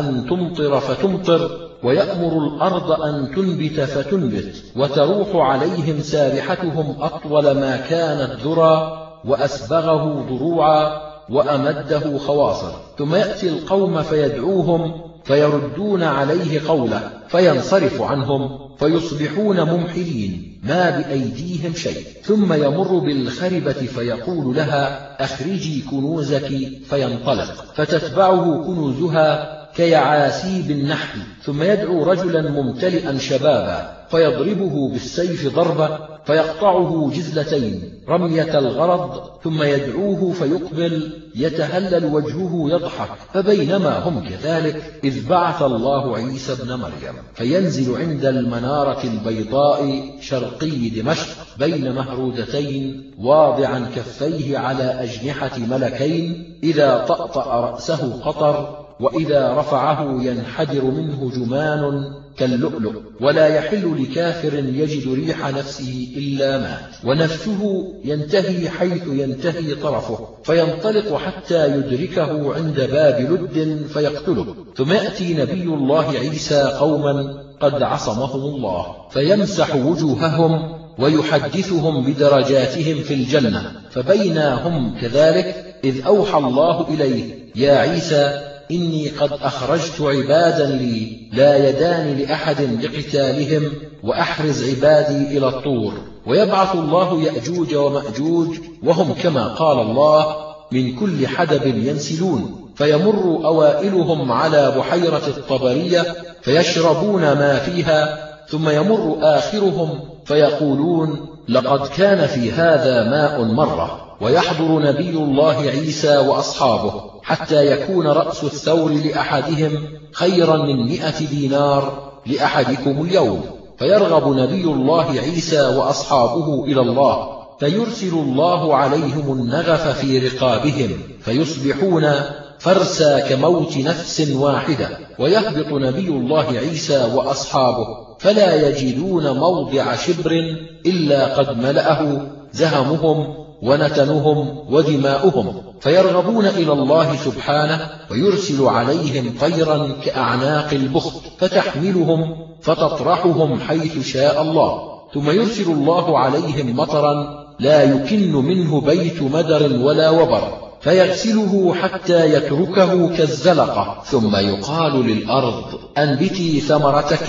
أن تمطر فتمطر ويأمر الأرض أن تنبت فتنبت وتروح عليهم سابحتهم أطول ما كانت ذرى وأسبغه ضروعا وأمده خواصر ثم يأتي القوم فيدعوهم فيردون عليه قوله فينصرف عنهم فيصبحون ممحلين ما بأيديهم شيء. ثم يمر بالخربة فيقول لها أخرجي كنوزك فينطلق. فتتبعه كنوزها كيعاسيب النحل ثم يدعو رجلا ممتلئا شبابا فيضربه بالسيف ضربة فيقطعه جزلتين رمية الغرض ثم يدعوه فيقبل يتهلل وجهه يضحك فبينما هم كذلك إذ بعث الله عيسى ابن مريم فينزل عند المنارة البيضاء شرقي دمشق بين مهرودتين واضعا كفيه على أجنحة ملكين إذا طأطأ رأسه قطر وإذا رفعه ينحدر منه جمان كاللؤلؤ ولا يحل لكافر يجد ريح نفسه إلا مات. ونفسه ينتهي حيث ينتهي طرفه فينطلق حتى يدركه عند باب لد فيقتله. ثم يأتي نبي الله عيسى قوما قد عصمهم الله فيمسح وجوههم ويحدثهم بدرجاتهم في الجنة فبينا هم كذلك إذ أوحى الله إليه يا عيسى إني قد أخرجت عبادا لي لا يدان لأحد لقتالهم وأحرز عبادي إلى الطور. ويبعث الله يأجوج ومأجوج وهم كما قال الله من كل حدب ينسلون. فيمر أوائلهم على بحيرة الطبرية فيشربون ما فيها ثم يمر آخرهم فيقولون لقد كان في هذا ماء مرة. ويحضر نبي الله عيسى وأصحابه. حتى يكون رأس الثور لأحدهم خيرا من مئة دينار لأحدكم اليوم. فيرغب نبي الله عيسى وأصحابه إلى الله فيرسل الله عليهم النغف في رقابهم فيصبحون فرسا كموت نفس واحدة. ويهبط نبي الله عيسى وأصحابه فلا يجدون موضع شبر إلا قد ملأه زهمهم ونتنهم ودماؤهم فيرغبون إلى الله سبحانه ويرسل عليهم طيرا كأعناق البخت فتحملهم فتطرحهم حيث شاء الله. ثم يرسل الله عليهم مطرا لا يكن منه بيت مدر ولا وبر. فيغسله حتى يتركه كالزلقة ثم يقال للأرض أنبتي ثمرتك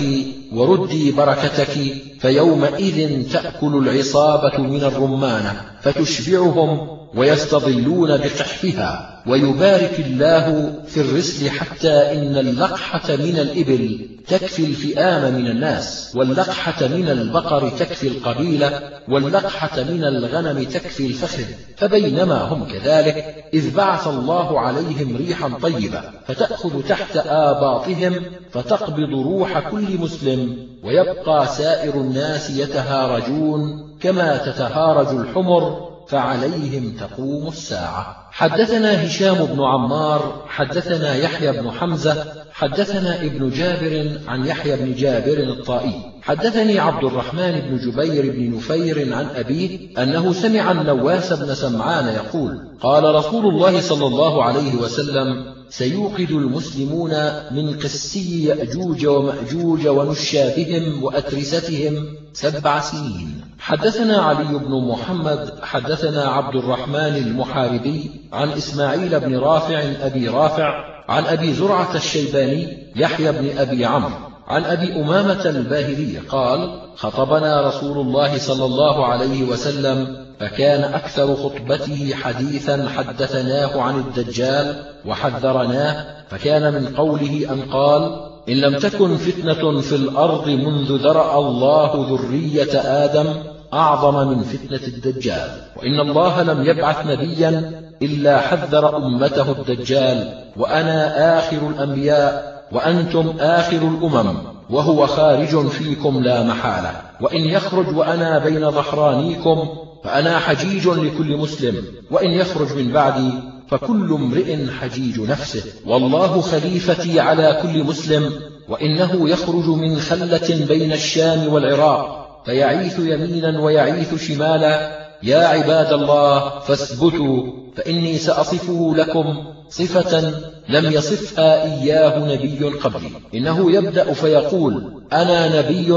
وردي بركتك فيومئذ تأكل العصابة من الرمانة فتشبعهم ويستظلون بقحفها ويبارك الله في الرسل حتى إن اللقحة من الإبل تكفي الفئام من الناس واللقحة من البقر تكفي القبيلة واللقحة من الغنم تكفي الفخذ. فبينما هم كذلك إذ بعث الله عليهم ريحا طيبة فتأخذ تحت آباطهم فتقبض روح كل مسلم ويبقى سائر الناس يتهارجون كما تتهارج الحمر فعليهم تقوم الساعة. حدثنا هشام بن عمار حدثنا يحيى بن حمزة حدثنا ابن جابر عن يحيى بن جابر الطائي. حدثني عبد الرحمن بن جبير بن نفير عن أبيه أنه سمع النواس بن سمعان يقول قال رسول الله صلى الله عليه وسلم سيوقد المسلمون من قسي يأجوج ومأجوج ونشابهم وأترستهم سبع سنين. حدثنا علي بن محمد حدثنا عبد الرحمن المحاربي عن إسماعيل بن رافع أبي رافع عن أبي زرعة الشيباني يحيى بن أبي عمرو عن أبي أمامة الباهلي قال خطبنا رسول الله صلى الله عليه وسلم فكان أكثر خطبته حديثا حدثناه عن الدجال وحذرناه فكان من قوله أن قال إن لم تكن فتنة في الأرض منذ ذرأ الله ذرية آدم أعظم من فتنة الدجال وإن الله لم يبعث نبيا إلا حذر أمته الدجال وأنا آخر الأنبياء وأنتم آخر الأمم وهو خارج فيكم لا محالة وإن يخرج وأنا بين ظهرانيكم فأنا حجيج لكل مسلم وإن يخرج من بعدي فكل امرئ حجيج نفسه. والله خليفتي على كل مسلم وإنه يخرج من خلة بين الشام والعراق فيعيث يمينا ويعيث شمالا. يا عباد الله فاثبتوا فإني سأصفه لكم صفة لم يصفها إياه نبي قبلي. إنه يبدأ فيقول أنا نبي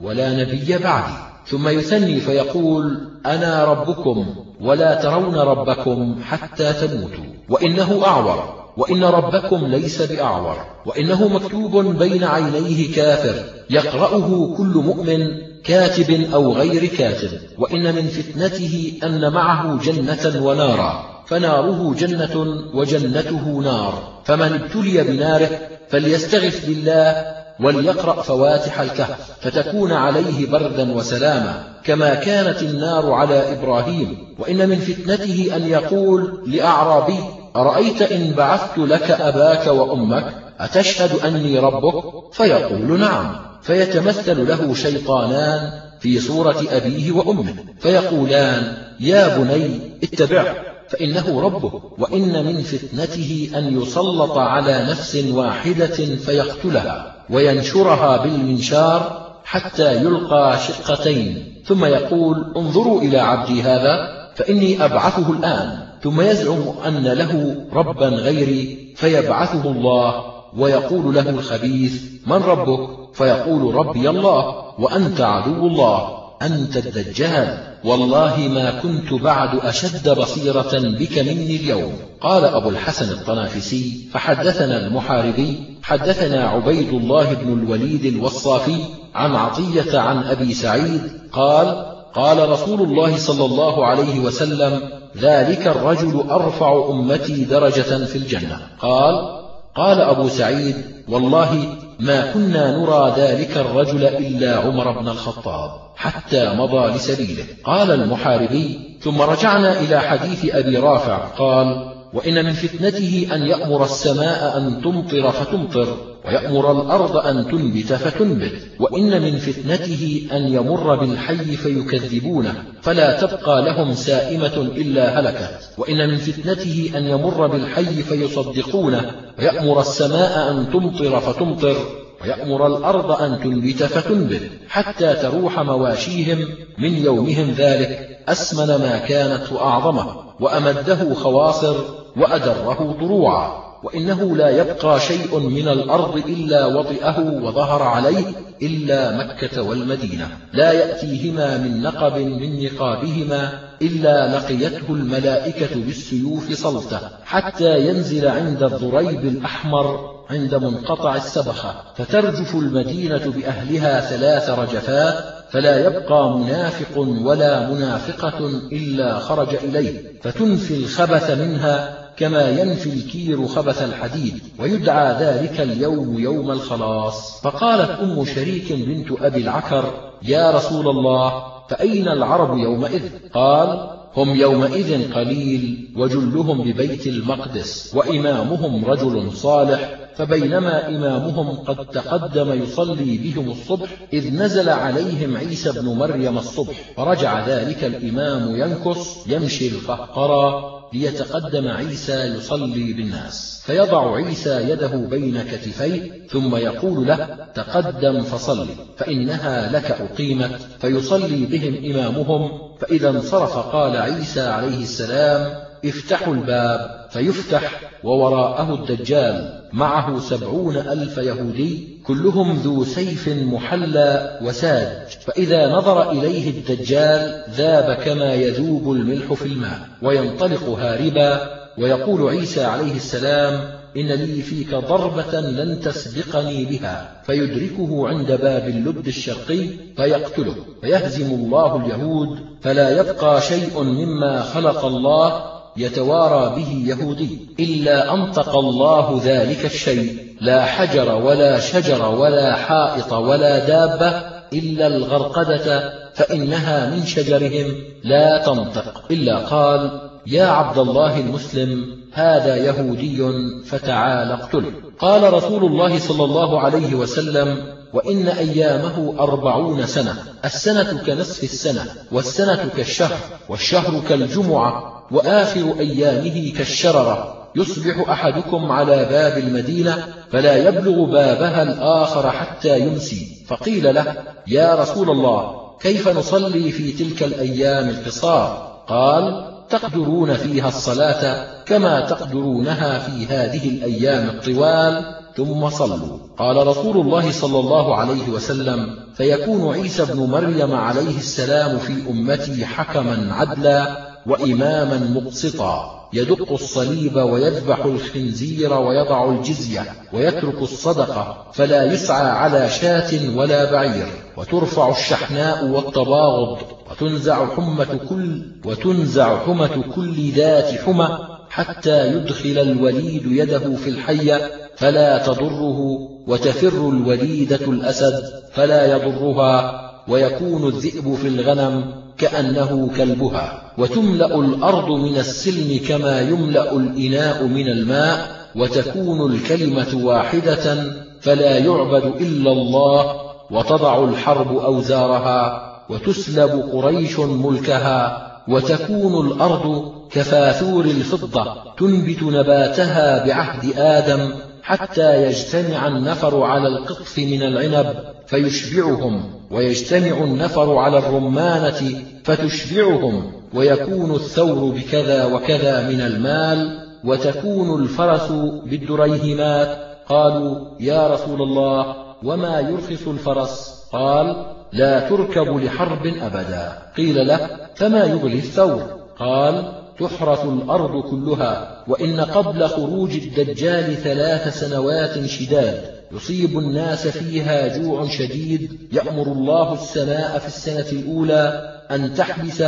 ولا نبي بعدي. ثم يثني فيقول أنا ربكم ولا ترون ربكم حتى تموتوا وإنه أعور وإن ربكم ليس بأعور وإنه مكتوب بين عينيه كافر يقرأه كل مؤمن كاتب أو غير كاتب وإن من فتنته أن معه جنة ونارا فناره جنة وجنته نار فمن ابتلي بناره فليستغف بالله وليقرأ فواتح الكهف فتكون عليه بردا وسلاما كما كانت النار على إبراهيم. وإن من فتنته أن يقول لأعرابي أرأيت إن بعثت لك أباك وأمك؟ أتشهد أني ربك؟ فيقول نعم. فيتمثل له شيطانان في صورة أبيه وأمه فيقولان يا بني اتبعه. فإنه ربه وإن من فتنته أن يسلط على نفس واحدة فيقتلها وينشرها بالمنشار حتى يلقى شقتين. ثم يقول انظروا إلى عبدي هذا فإني أبعثه الآن. ثم يزعم أن له ربا غيري فيبعثه الله ويقول له الخبيث من ربك؟ فيقول ربي الله وأنت عدو الله. أنت الدجال والله ما كنت بعد أشد بصيرة بك مني اليوم. قال أبو الحسن الطنافسي فحدثنا المحاربي حدثنا عبيد الله بن الوليد الوصافي عن عطية عن أبي سعيد قال قال رسول الله صلى الله عليه وسلم ذلك الرجل أرفع أمتي درجة في الجنة. قال قال أبو سعيد والله ما كنا نرى ذلك الرجل إلا عمر بن الخطاب. حتى مضى لسبيله. قال المحاربي ثم رجعنا إلى حديث أبي رافع قال وإن من فتنته أن يأمر السماء أن تمطر فتمطر ويأمر الأرض أن تنبت فتنبت وإن من فتنته أن يمر بالحي فيكذبونه فلا تبقى لهم سائمة إلا هلكت وإن من فتنته أن يمر بالحي فيصدقونه ويأمر السماء أن تمطر فتمطر ويأمر الأرض أن تنبت فتنبت حتى تروح مواشيهم من يومهم ذلك أسمن ما كانت وأعظمه وأمده خواصر وأدره ضروعا وإنه لا يبقى شيء من الأرض إلا وطئه وظهر عليه إلا مكة والمدينة لا يأتيهما من نقب من نقابهما إلا لقيته الملائكة بالسيوف صلته حتى ينزل عند الضريب الأحمر عند منقطع السبخة فترجف المدينة بأهلها ثلاث رجفات فلا يبقى منافق ولا منافقة إلا خرج إليه فتنفي الخبث منها كما ينفي الكير خبث الحديد ويدعى ذلك اليوم يوم الخلاص. فقالت أم شريك بنت أبي العكر يا رسول الله فأين العرب يومئذ؟ قال هم يومئذ قليل وجلهم ببيت المقدس وإمامهم رجل صالح فبينما إمامهم قد تقدم يصلي بهم الصبح إذ نزل عليهم عيسى بن مريم الصبح فرجع ذلك الإمام ينكص يمشي القهقرى ليتقدم عيسى يصلي بالناس. فيضع عيسى يده بين كتفيه ثم يقول له تقدم فصل فإنها لك أقيمت. فيصلي بهم إمامهم فإذا انصرف قال عيسى عليه السلام افتحوا الباب. فيفتح ووراءه الدجال معه سبعون ألف يهودي كلهم ذو سيف محلى وساج فإذا نظر إليه الدجال ذاب كما يذوب الملح في الماء وينطلق هاربا ويقول عيسى عليه السلام إن لي فيك ضربة لن تسبقني بها. فيدركه عند باب اللب الشرقي فيقتله. فيهزم الله اليهود فلا يبقى شيء مما خلق الله يتوارى به يهودي. إلا أنطق الله ذلك الشيء. لا حجر ولا شجر ولا حائط ولا دابة إلا الغرقدة فإنها من شجرهم. لا تنطق. إلا قال يا عبد الله المسلم هذا يهودي فتعال اقتله قال رسول الله صلى الله عليه وسلم وإن أيامه أربعون سنة. السنة كنصف السنة والسنة كالشهر والشهر كالجمعة. وآخر أيامه كالشررة يصبح أحدكم على باب المدينة فلا يبلغ بابها الآخر حتى يمسي. فقيل له يا رسول الله كيف نصلي في تلك الأيام القصار؟ قال تقدرون فيها الصلاة كما تقدرونها في هذه الأيام الطوال ثم صلوا. قال رسول الله صلى الله عليه وسلم فيكون عيسى بن مريم عليه السلام في أمتي حكما عدلا وإماما مقسطا يدق الصليب ويذبح الخنزير ويضع الجزية ويترك الصدقة فلا يسعى على شاة ولا بعير. وترفع الشحناء والتباغض وتنزع حمة كل وتنزع حمة كل ذات حمى حتى يدخل الوليد يده في الحية فلا تضره وتفر الوليدة الأسد فلا يضرها ويكون الذئب في الغنم كأنه كلبها. وتملأ الأرض من السلم كما يملأ الإناء من الماء وتكون الكلمة واحدة فلا يعبد إلا الله وتضع الحرب أوزارها وتسلب قريش ملكها وتكون الأرض كفاثور الفضة تنبت نباتها بعهد آدم حتى يجتمع النفر على القطف من العنب فيشبعهم ويجتمع النفر على الرمانة فتشبعهم ويكون الثور بكذا وكذا من المال وتكون الفرس بالدريهمات قالوا يا رسول الله وما يرخص الفرس؟ قال لا تركب لحرب أبدا. قيل له فما يغلي الثور؟ قال تحرث الأرض كلها وإن قبل خروج الدجال ثلاث سنوات شداد يصيب الناس فيها جوع شديد يأمر الله السماء في السنة الأولى أن تحبس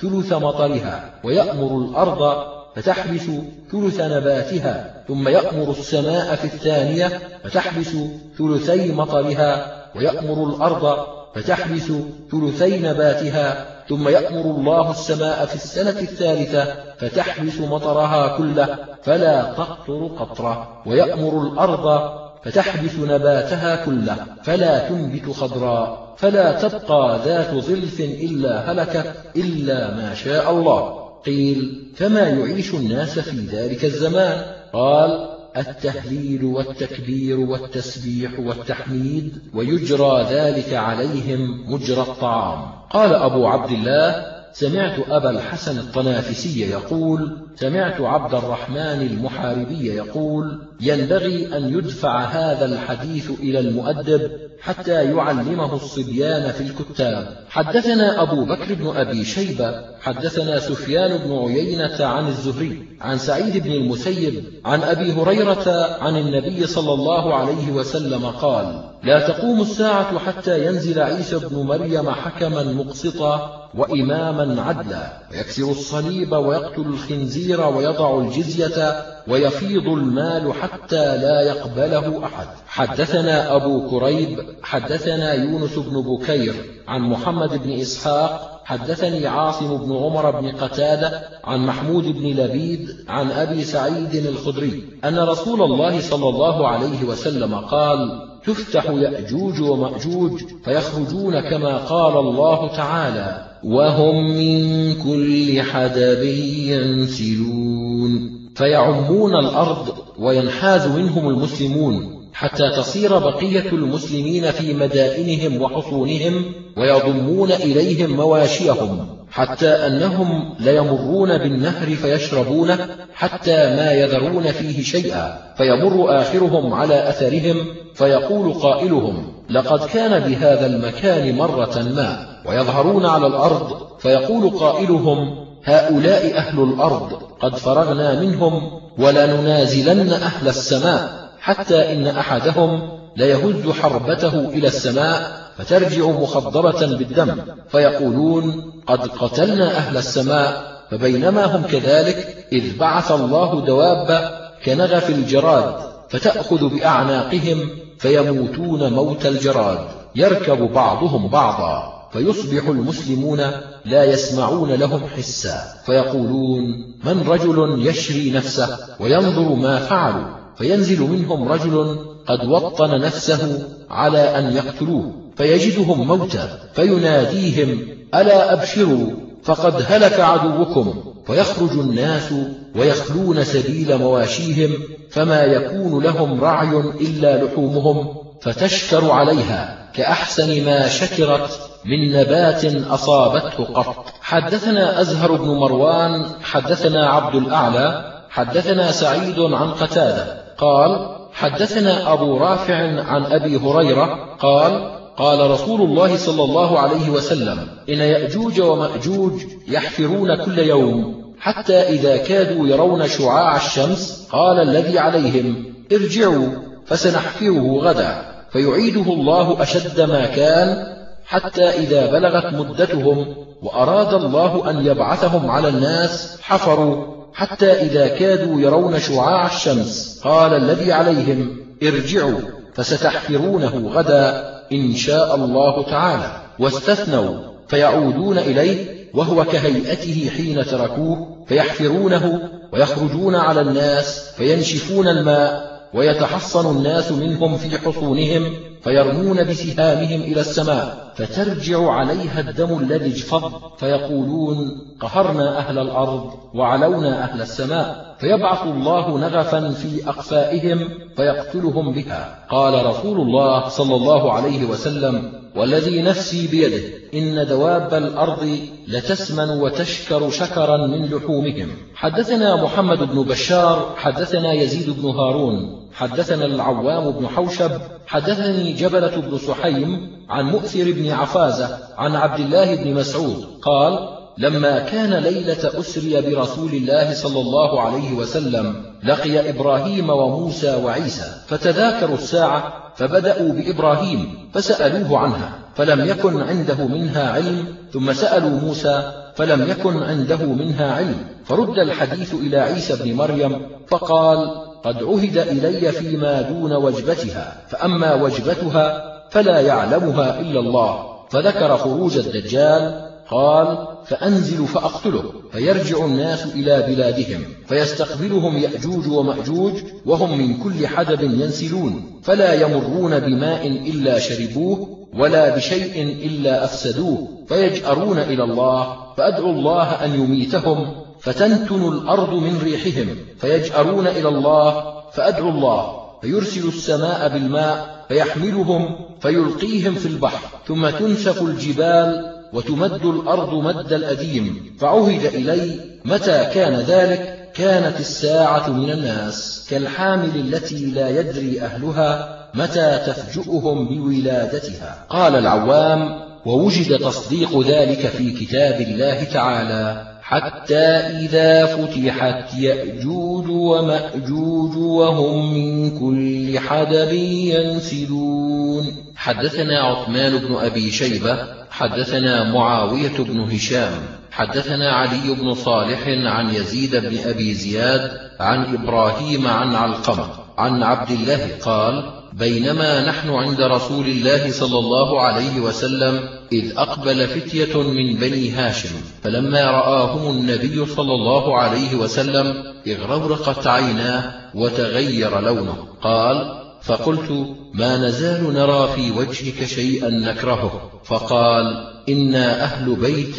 ثلث مطرها ويأمر الأرض فتحبس ثلث نباتها ثم يأمر السماء في الثانية فتحبس ثلثي مطرها ويأمر الأرض فتحبس ثلثي نباتها ثم يأمر الله السماء في السنة الثالثة فتحبس مطرها كله فلا تقطر قطرة ويأمر الأرض فتحبس نباتها كله فلا تنبت خضراء فلا تبقى ذات ظلف إلا هلكت إلا ما شاء الله. قيل فما يعيش الناس في ذلك الزمان؟ قال التهليل والتكبير والتسبيح والتحميد ويجرى ذلك عليهم مجرى الطعام. قال أبو عبد الله سمعت أبا الحسن الطنافسي يقول سمعت عبد الرحمن المحاربي يقول ينبغي أن يدفع هذا الحديث إلى المؤدب حتى يعلمه الصبيان في الكتاب. حدثنا أبو بكر بن أبي شيبة حدثنا سفيان بن عيينة عن الزهري عن سعيد بن المسيب عن أبي هريرة عن النبي صلى الله عليه وسلم قال لا تقوم الساعة حتى ينزل عيسى بن مريم حكما مقسطا وإماما عدلا. ويكسر الصليب ويقتل الخنزير ويضع الجزية ويفيض المال حتى لا يقبله أحد. حدثنا أبو كريب حدثنا يونس بن بكير عن محمد بن إسحاق حدثني عاصم بن عمر بن قتادة عن محمود بن لبيد عن أبي سعيد الخدري أن رسول الله صلى الله عليه وسلم قال تفتح يأجوج ومأجوج فيخرجون كما قال الله تعالى. وهم من كل حدب ينسلون. فيعمون الأرض وينحاز منهم المسلمون حتى تصير بقية المسلمين في مدائنهم وحصونهم ويضمون إليهم مواشيهم حتى أنهم ليمرون بالنهر فيشربونه حتى ما يذرون فيه شيئا. فيمر آخرهم على أثرهم فيقول قائلهم لقد كان بهذا المكان مرة ما. ويظهرون على الأرض فيقول قائلهم هؤلاء أهل الأرض قد فرغنا منهم ولننازلن أهل السماء حتى إن أحدهم ليهز حربته إلى السماء فترجع مخضرة بالدم فيقولون قد قتلنا أهل السماء فبينما هم كذلك إذ بعث الله دواب كنغف الجراد فتأخذ بأعناقهم فيموتون موت الجراد يركب بعضهم بعضا. فيصبح المسلمون لا يسمعون لهم حسا فيقولون من رجل يشري نفسه وينظر ما فعلوا؟ فينزل منهم رجل قد وطن نفسه على أن يقتلوه فيجدهم موتى فيناديهم ألا أبشروا فقد هلك عدوكم. فيخرج الناس ويخلون سبيل مواشيهم فما يكون لهم رعي إلا لحومهم. فتشكر عليها كأحسن ما شكرت من نبات أصابته قط. حدثنا أزهر بن مروان حدثنا عبد الأعلى حدثنا سعيد عن قتادة. قال حدثنا أبو رافع عن أبي هريرة قال قال رسول الله صلى الله عليه وسلم إن يأجوج ومأجوج يحفرون كل يوم حتى إذا كادوا يرون شعاع الشمس قال الذي عليهم ارجعوا فسنحفره غدا. فيعيده الله أشد ما كان حتى إذا بلغت مدتهم وأراد الله أن يبعثهم على الناس حفروا حتى إذا كادوا يرون شعاع الشمس. قال الذي عليهم ارجعوا فستحفرونه غدا إن شاء الله تعالى. واستثنوا فيعودون إليه وهو كهيئته حين تركوه فيحفرونه ويخرجون على الناس فينشفون الماء ويتحصن الناس منهم في حصونهم فيرمون بسهامهم إلى السماء. فترجع عليها الدم الذي اجفض فيقولون قهرنا أهل الأرض وعلونا أهل السماء فيبعث الله نغفا في أقفائهم فيقتلهم بها. قال رسول الله صلى الله عليه وسلم والذي نفسي بيده إن دواب الأرض لتسمن وتشكر شكرا من لحومهم. حدثنا محمد بن بشار حدثنا يزيد بن هارون حدثنا العوام بن حوشب حدثني جبلة بن سحيم عن مؤثر بن عفازة عن عبد الله بن مسعود قال لما كان ليلة أسري برسول الله صلى الله عليه وسلم لقي إبراهيم وموسى وعيسى فتذاكروا الساعة فبدأوا بإبراهيم فسألوه عنها فلم يكن عنده منها علم ثم سألوا موسى فلم يكن عنده منها علم فرد الحديث إلى عيسى بن مريم فقال قد عهد إلي فيما دون وجبتها فأما وجبتها فلا يعلمها إلا الله. فذكر خروج الدجال قال فأنزل فأقتله فيرجع الناس إلى بلادهم فيستقبلهم يأجوج ومأجوج وهم من كل حدب ينسلون فلا يمرون بماء إلا شربوه ولا بشيء إلا أفسدوه فيجأرون إلى الله فأدعو الله أن يميتهم فتنتن الأرض من ريحهم فيجأرون إلى الله فأدعو الله فيرسل السماء بالماء فيحملهم فيلقيهم في البحر ثم تنسف الجبال وتمد الأرض مد الأديم. فعهد إلي متى كان ذلك؟ كانت الساعة من الناس. كالحامل التي لا يدري أهلها متى تفجؤهم بولادتها. قال العوام ووجد تصديق ذلك في كتاب الله تعالى. حتى إذا فتحت يأجوج ومأجوج وهم من كل حدب ينسلون. حدثنا عثمان بن أبي شيبة حدثنا معاوية بن هشام حدثنا علي بن صالح عن يزيد بن أبي زياد عن إبراهيم عن علقمة عن عبد الله قال بينما نحن عند رسول الله صلى الله عليه وسلم إذ أقبل فتية من بني هاشم فلما رآهم النبي صلى الله عليه وسلم اغرورقت عيناه وتغير لونه. قال فقلت ما نزال نرى في وجهك شيئا نكرهه. فقال إنا أهل بيت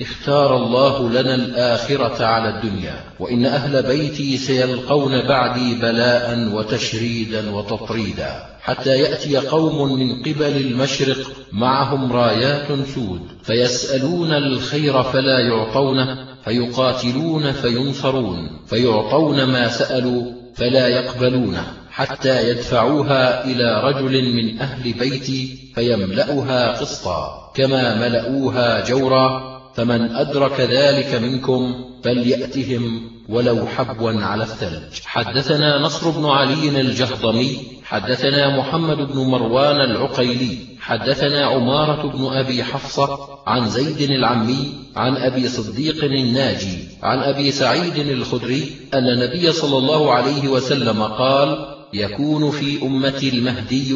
اختار الله لنا الآخرة على الدنيا وإن أهل بيتي سيلقون بعدي بلاء وتشريدا وتطريدا حتى يأتي قوم من قبل المشرق معهم رايات سود فيسألون الخير فلا يعطونه فيقاتلون فينصرون فيعطون ما سألوا فلا يقبلونه. حتى يدفعوها إلى رجل من أهل بيتي فيملأها قسطا كما ملؤوها جورا فمن أدرك ذلك منكم فليأتهم ولو حبوا على الثلج. حدثنا نصر بن علي الجهضمي حدثنا محمد بن مروان العقيلي حدثنا عمارة بن أبي حفصة عن زيد العمي عن أبي صديق الناجي عن أبي سعيد الخدري أن النبي صلى الله عليه وسلم قال يكون في أمتي المهدي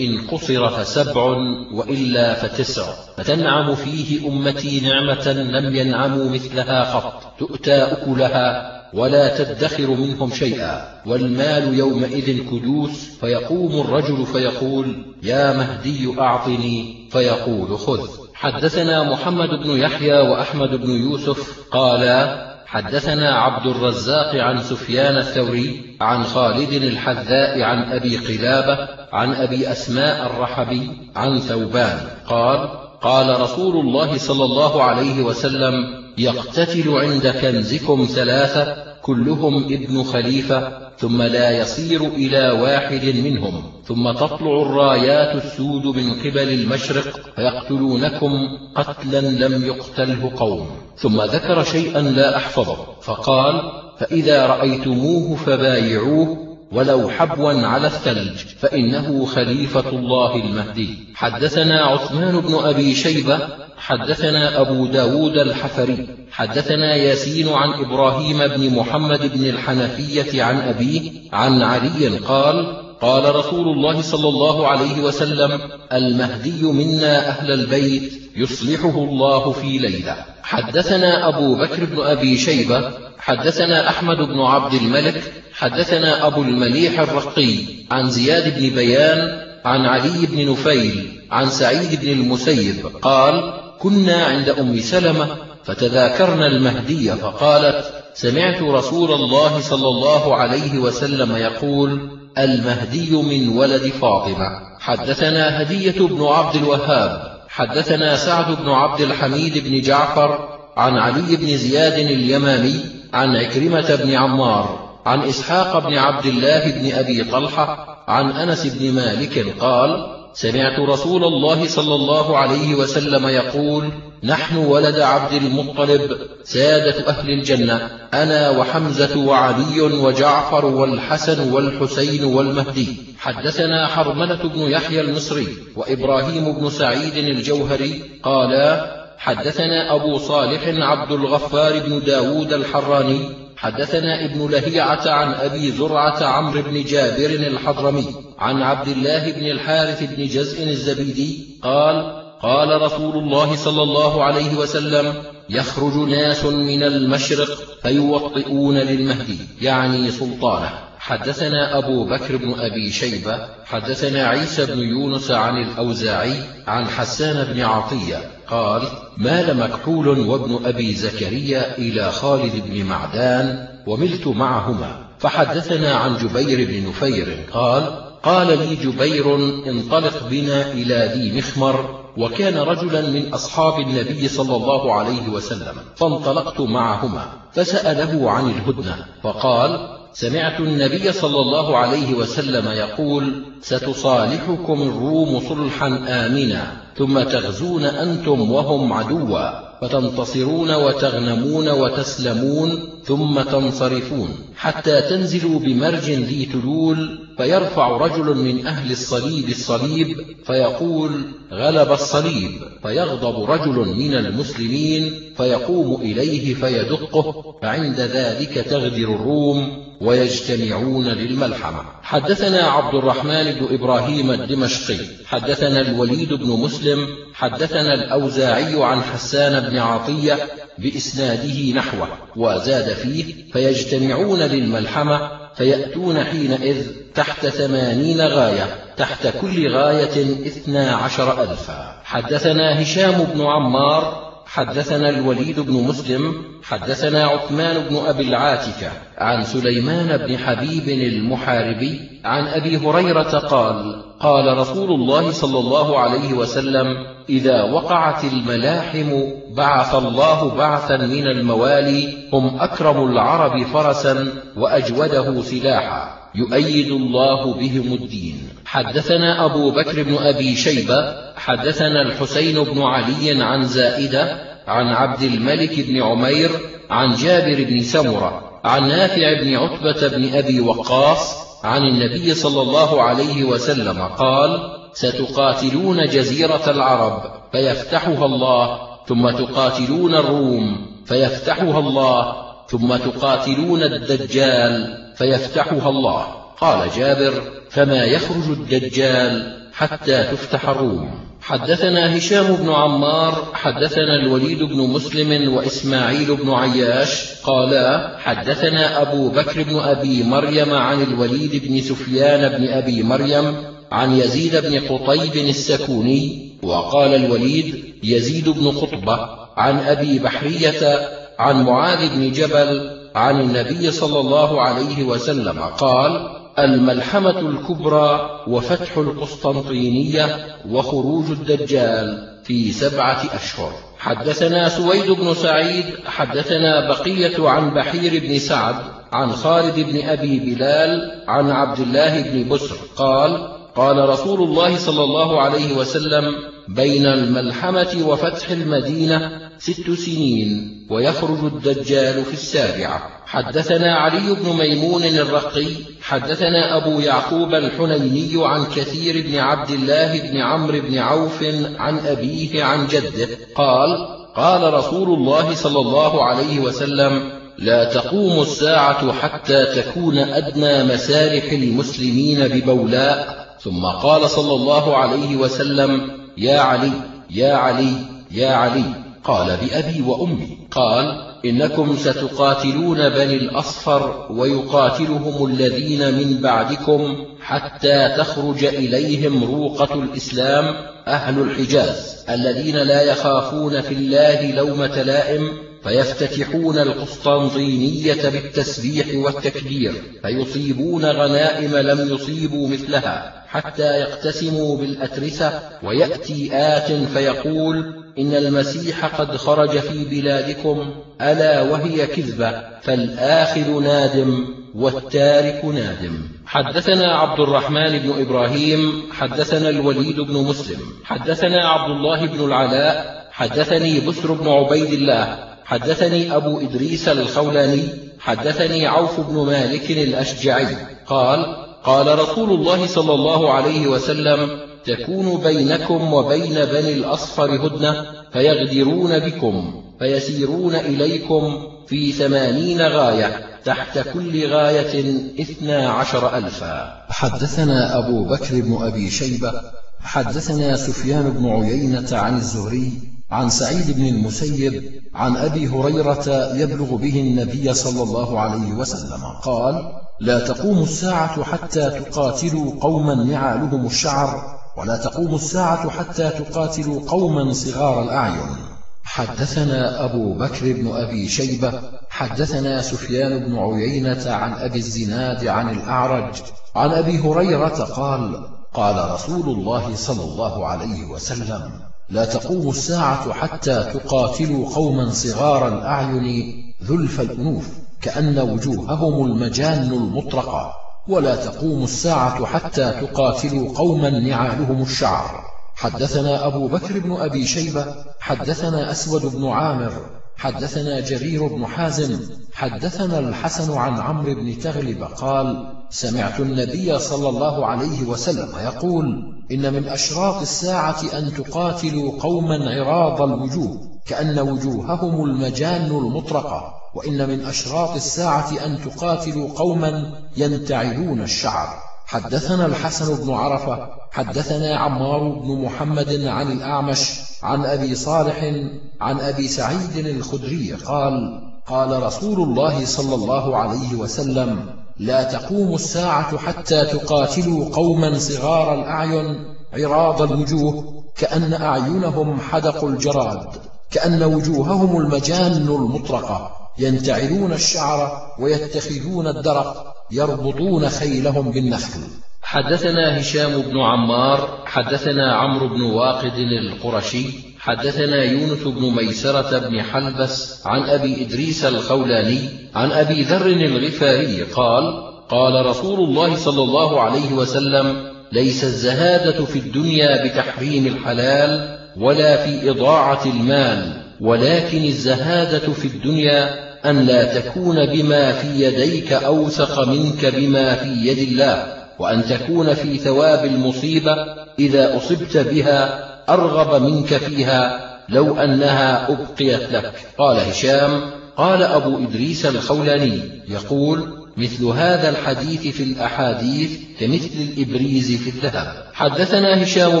إن قصر فسبع وإلا فتسع. فتنعم فيه أمتي نعمة لم ينعموا مثلها قط تؤتى أكلها ولا تدخر منهم شيئا. والمال يومئذ كدوس. فيقوم الرجل فيقول يا مهدي أعطني. فيقول خذ. حدثنا محمد بن يحيى وأحمد بن يوسف قالا حدثنا عبد الرزاق عن سفيان الثوري عن خالد الحذاء عن أبي قلابة عن أبي أسماء الرحبي عن ثوبان. قال قال رسول الله صلى الله عليه وسلم يقتتل عند كنزكم ثلاثة كلهم ابن خليفة ثم لا يصير إلى واحد منهم. ثم تطلع الرايات السود من قبل المشرق فيقتلونكم قتلا لم يقتله قوم. ثم ذكر شيئا لا أحفظه. فقال فإذا رأيتموه فبايعوه ولو حبوا على الثلج فإنه خليفة الله المهدي. حدثنا عثمان بن أبي شيبة حدثنا أبو داود الحفري حدثنا ياسين عن إبراهيم بن محمد بن الحنفية عن أبيه عن علي قال قال رسول الله صلى الله عليه وسلم المهدي منا أهل البيت يصلحه الله في ليلة. حدثنا أبو بكر بن أبي شيبة حدثنا أحمد بن عبد الملك حدثنا أبو المليح الرقي عن زياد بن بيان عن علي بن نفيل عن سعيد بن المسيب قال كنا عند أم سلمة فتذاكرنا المهدي فقالت سمعت رسول الله صلى الله عليه وسلم يقول المهدي من ولد فاطمة حدثنا هدية بن عبد الوهاب حدثنا سعد بن عبد الحميد بن جعفر عن علي بن زياد اليمامي عن عكرمة بن عمار عن إسحاق بن عبد الله بن أبي طلحة عن أنس بن مالك قال سمعت رسول الله صلى الله عليه وسلم يقول نحن ولد عبد المطلب سادة أهل الجنة أنا وحمزة وعلي وجعفر والحسن والحسين والمهدي. حدثنا حرملة بن يحيى المصري وإبراهيم بن سعيد الجوهري قالا حدثنا أبو صالح عبد الغفار بن داود الحراني حدثنا ابن لهيعة عن أبي زرعة عمرو بن جابر الحضرمي عن عبد الله بن الحارث بن جزء الزبيدي قال قال رسول الله صلى الله عليه وسلم يخرج ناس من المشرق فيوطئون للمهدي يعني سلطانه. حدثنا أبو بكر بن أبي شيبة حدثنا عيسى بن يونس عن الأوزاعي عن حسان بن عطية قال مال مكحول وابن أبي زكريا إلى خالد بن معدان وملت معهما. فحدثنا عن جبير بن نفير قال قال لي جبير انطلق بنا إلى ذي مخمر وكان رجلا من أصحاب النبي صلى الله عليه وسلم فانطلقت معهما فسأله عن الهدنة فقال سمعت النبي صلى الله عليه وسلم يقول ستصالحكم الروم صلحا آمنا ثم تغزون أنتم وهم عدوا فتنتصرون وتغنمون وتسلمون ثم تنصرفون. حتى تنزلوا بمرج ذي تلول فيرفع رجل من أهل الصليب الصليب فيقول غلب الصليب فيغضب رجل من المسلمين فيقوم إليه فيدقه فعند ذلك تغدر الروم ويجتمعون للملحمة. حدثنا عبد الرحمن بن إبراهيم الدمشقي. حدثنا الوليد بن مسلم حدثنا الأوزاعي عن حسان بن عطية بإسناده نحوه وزاد فيه فيجتمعون للملحمة فيأتون حينئذ تحت ثمانين غاية تحت كل غاية اثنا عشر ألفا. حدثنا هشام بن عمار حدثنا الوليد بن مسلم حدثنا عثمان بن أبي العاتكة عن سليمان بن حبيب المحاربي عن أبي هريرة قال قال رسول الله صلى الله عليه وسلم إذا وقعت الملاحم بعث الله بعثا من الموالي هم أكرم العرب فرسا وأجوده سلاحا. يؤيد الله بهم الدين. حدثنا أبو بكر بن أبي شيبة حدثنا الحسين بن علي عن زائدة عن عبد الملك بن عمير عن جابر بن سمرة عن نافع بن عتبة بن أبي وقاص عن النبي صلى الله عليه وسلم قال ستقاتلون جزيرة العرب فيفتحها الله ثم تقاتلون الروم فيفتحها الله ثم تقاتلون الدجال فيفتحها الله. قال جابر فما يخرج الدجال حتى تفتح الروم. حدثنا هشام بن عمار حدثنا الوليد بن مسلم وإسماعيل بن عياش قالا حدثنا أبو بكر بن أبي مريم عن الوليد بن سفيان بن أبي مريم عن يزيد بن قطيب السكوني وقال الوليد يزيد بن قطبة عن أبي بحرية عن معاذ بن جبل عن النبي صلى الله عليه وسلم قال الملحمة الكبرى وفتح القسطنطينية وخروج الدجال في سبعة أشهر. حدثنا سويد بن سعيد حدثنا بقية عن بحير بن سعد عن خالد بن أبي بلال عن عبد الله بن بسر قال قال رسول الله صلى الله عليه وسلم بين الملحمة وفتح المدينة ست سنين ويخرج الدجال في السابعة. حدثنا علي بن ميمون الرقي حدثنا أبو يعقوب الحنيني عن كثير بن عبد الله بن عمرو بن عوف عن أبيه عن جده قال قال رسول الله صلى الله عليه وسلم لا تقوم الساعة حتى تكون أدنى مسارح المسلمين ببولاء. ثم قال صلى الله عليه وسلم يا علي يا علي يا علي. قال بأبي وأمي. قال إنكم ستقاتلون بني الأصفر ويقاتلهم الذين من بعدكم حتى تخرج إليهم روقة الإسلام أهل الحجاز الذين لا يخافون في الله لومة لائم فيفتتحون القسطنطينية بالتسبيح والتكبير فيصيبون غنائم لم يصيبوا مثلها حتى يقتسموا بالأترسة ويأتي آت فيقول إن المسيح قد خرج في بلادكم ألا وهي كذبة فالآخذ نادم والتارك نادم. حدثنا عبد الرحمن بن إبراهيم حدثنا الوليد بن مسلم حدثنا عبد الله بن العلاء حدثني بسر بن عبيد الله حدثني أبو إدريس الخولاني حدثني عوف بن مالك الأشجعي قال قال رسول الله صلى الله عليه وسلم تكون بينكم وبين بني الأصفر هدنة فيغدرون بكم فيسيرون إليكم في ثمانين غاية تحت كل غاية إثنى عشر ألفا. حدثنا أبو بكر بن أبي شيبة حدثنا سفيان بن عيينة عن الزهري عن سعيد بن المسيب عن أبي هريرة يبلغ به النبي صلى الله عليه وسلم قال لا تقوم الساعة حتى تقاتلوا قوما نعالهم الشعر ولا تقوم الساعة حتى تقاتلوا قوما صغار الأعين. حدثنا أبو بكر بن أبي شيبة حدثنا سفيان بن عيينة عن أبي الزناد عن الأعرج عن أبي هريرة قال قال رسول الله صلى الله عليه وسلم لا تقوم الساعة حتى تقاتلوا قوما صغار الأعين ذلف الأنوف كأن وجوههم المجان المطرقة. ولا تقوم الساعة حتى تقاتلوا قوما نعالهم الشعر. حدثنا أبو بكر بن أبي شيبة حدثنا أسود بن عامر حدثنا جرير بن حازم حدثنا الحسن عن عمرو بن تغلب قال سمعت النبي صلى الله عليه وسلم يقول إن من أشراط الساعة أن تقاتلوا قوما عراض الوجوه كأن وجوههم المجان المطرقة. وإن من أشراط الساعة أن تقاتلوا قوما ينتعلون الشعر. حدثنا الحسن بن عرفة حدثنا عمار بن محمد عن الأعمش عن أبي صالح عن أبي سعيد الخدري قال قال رسول الله صلى الله عليه وسلم لا تقوم الساعة حتى تقاتلوا قوما صغار الأعين عراض الوجوه كأن أعينهم حدق الجراد كأن وجوههم المجان المطرقة. ينتعلون الشعر ويتخذون الدرق يربطون خيلهم بالنخل. حدثنا هشام بن عمار حدثنا عمرو بن واقد القرشي حدثنا يونس بن ميسرة بن حلبس عن أبي إدريس الخولاني عن أبي ذر الغفاري قال قال رسول الله صلى الله عليه وسلم ليس الزهادة في الدنيا بتحريم الحلال ولا في إضاعة المال ولكن الزهادة في الدنيا أن لا تكون بما في يديك أوثق منك بما في يد الله وأن تكون في ثواب المصيبة إذا أصبت بها أرغب منك فيها لو أنها أبقيت لك. قال هشام قال أبو إدريس الخولاني يقول مثل هذا الحديث في الأحاديث كمثل الإبريز في الذهب. حدثنا هشام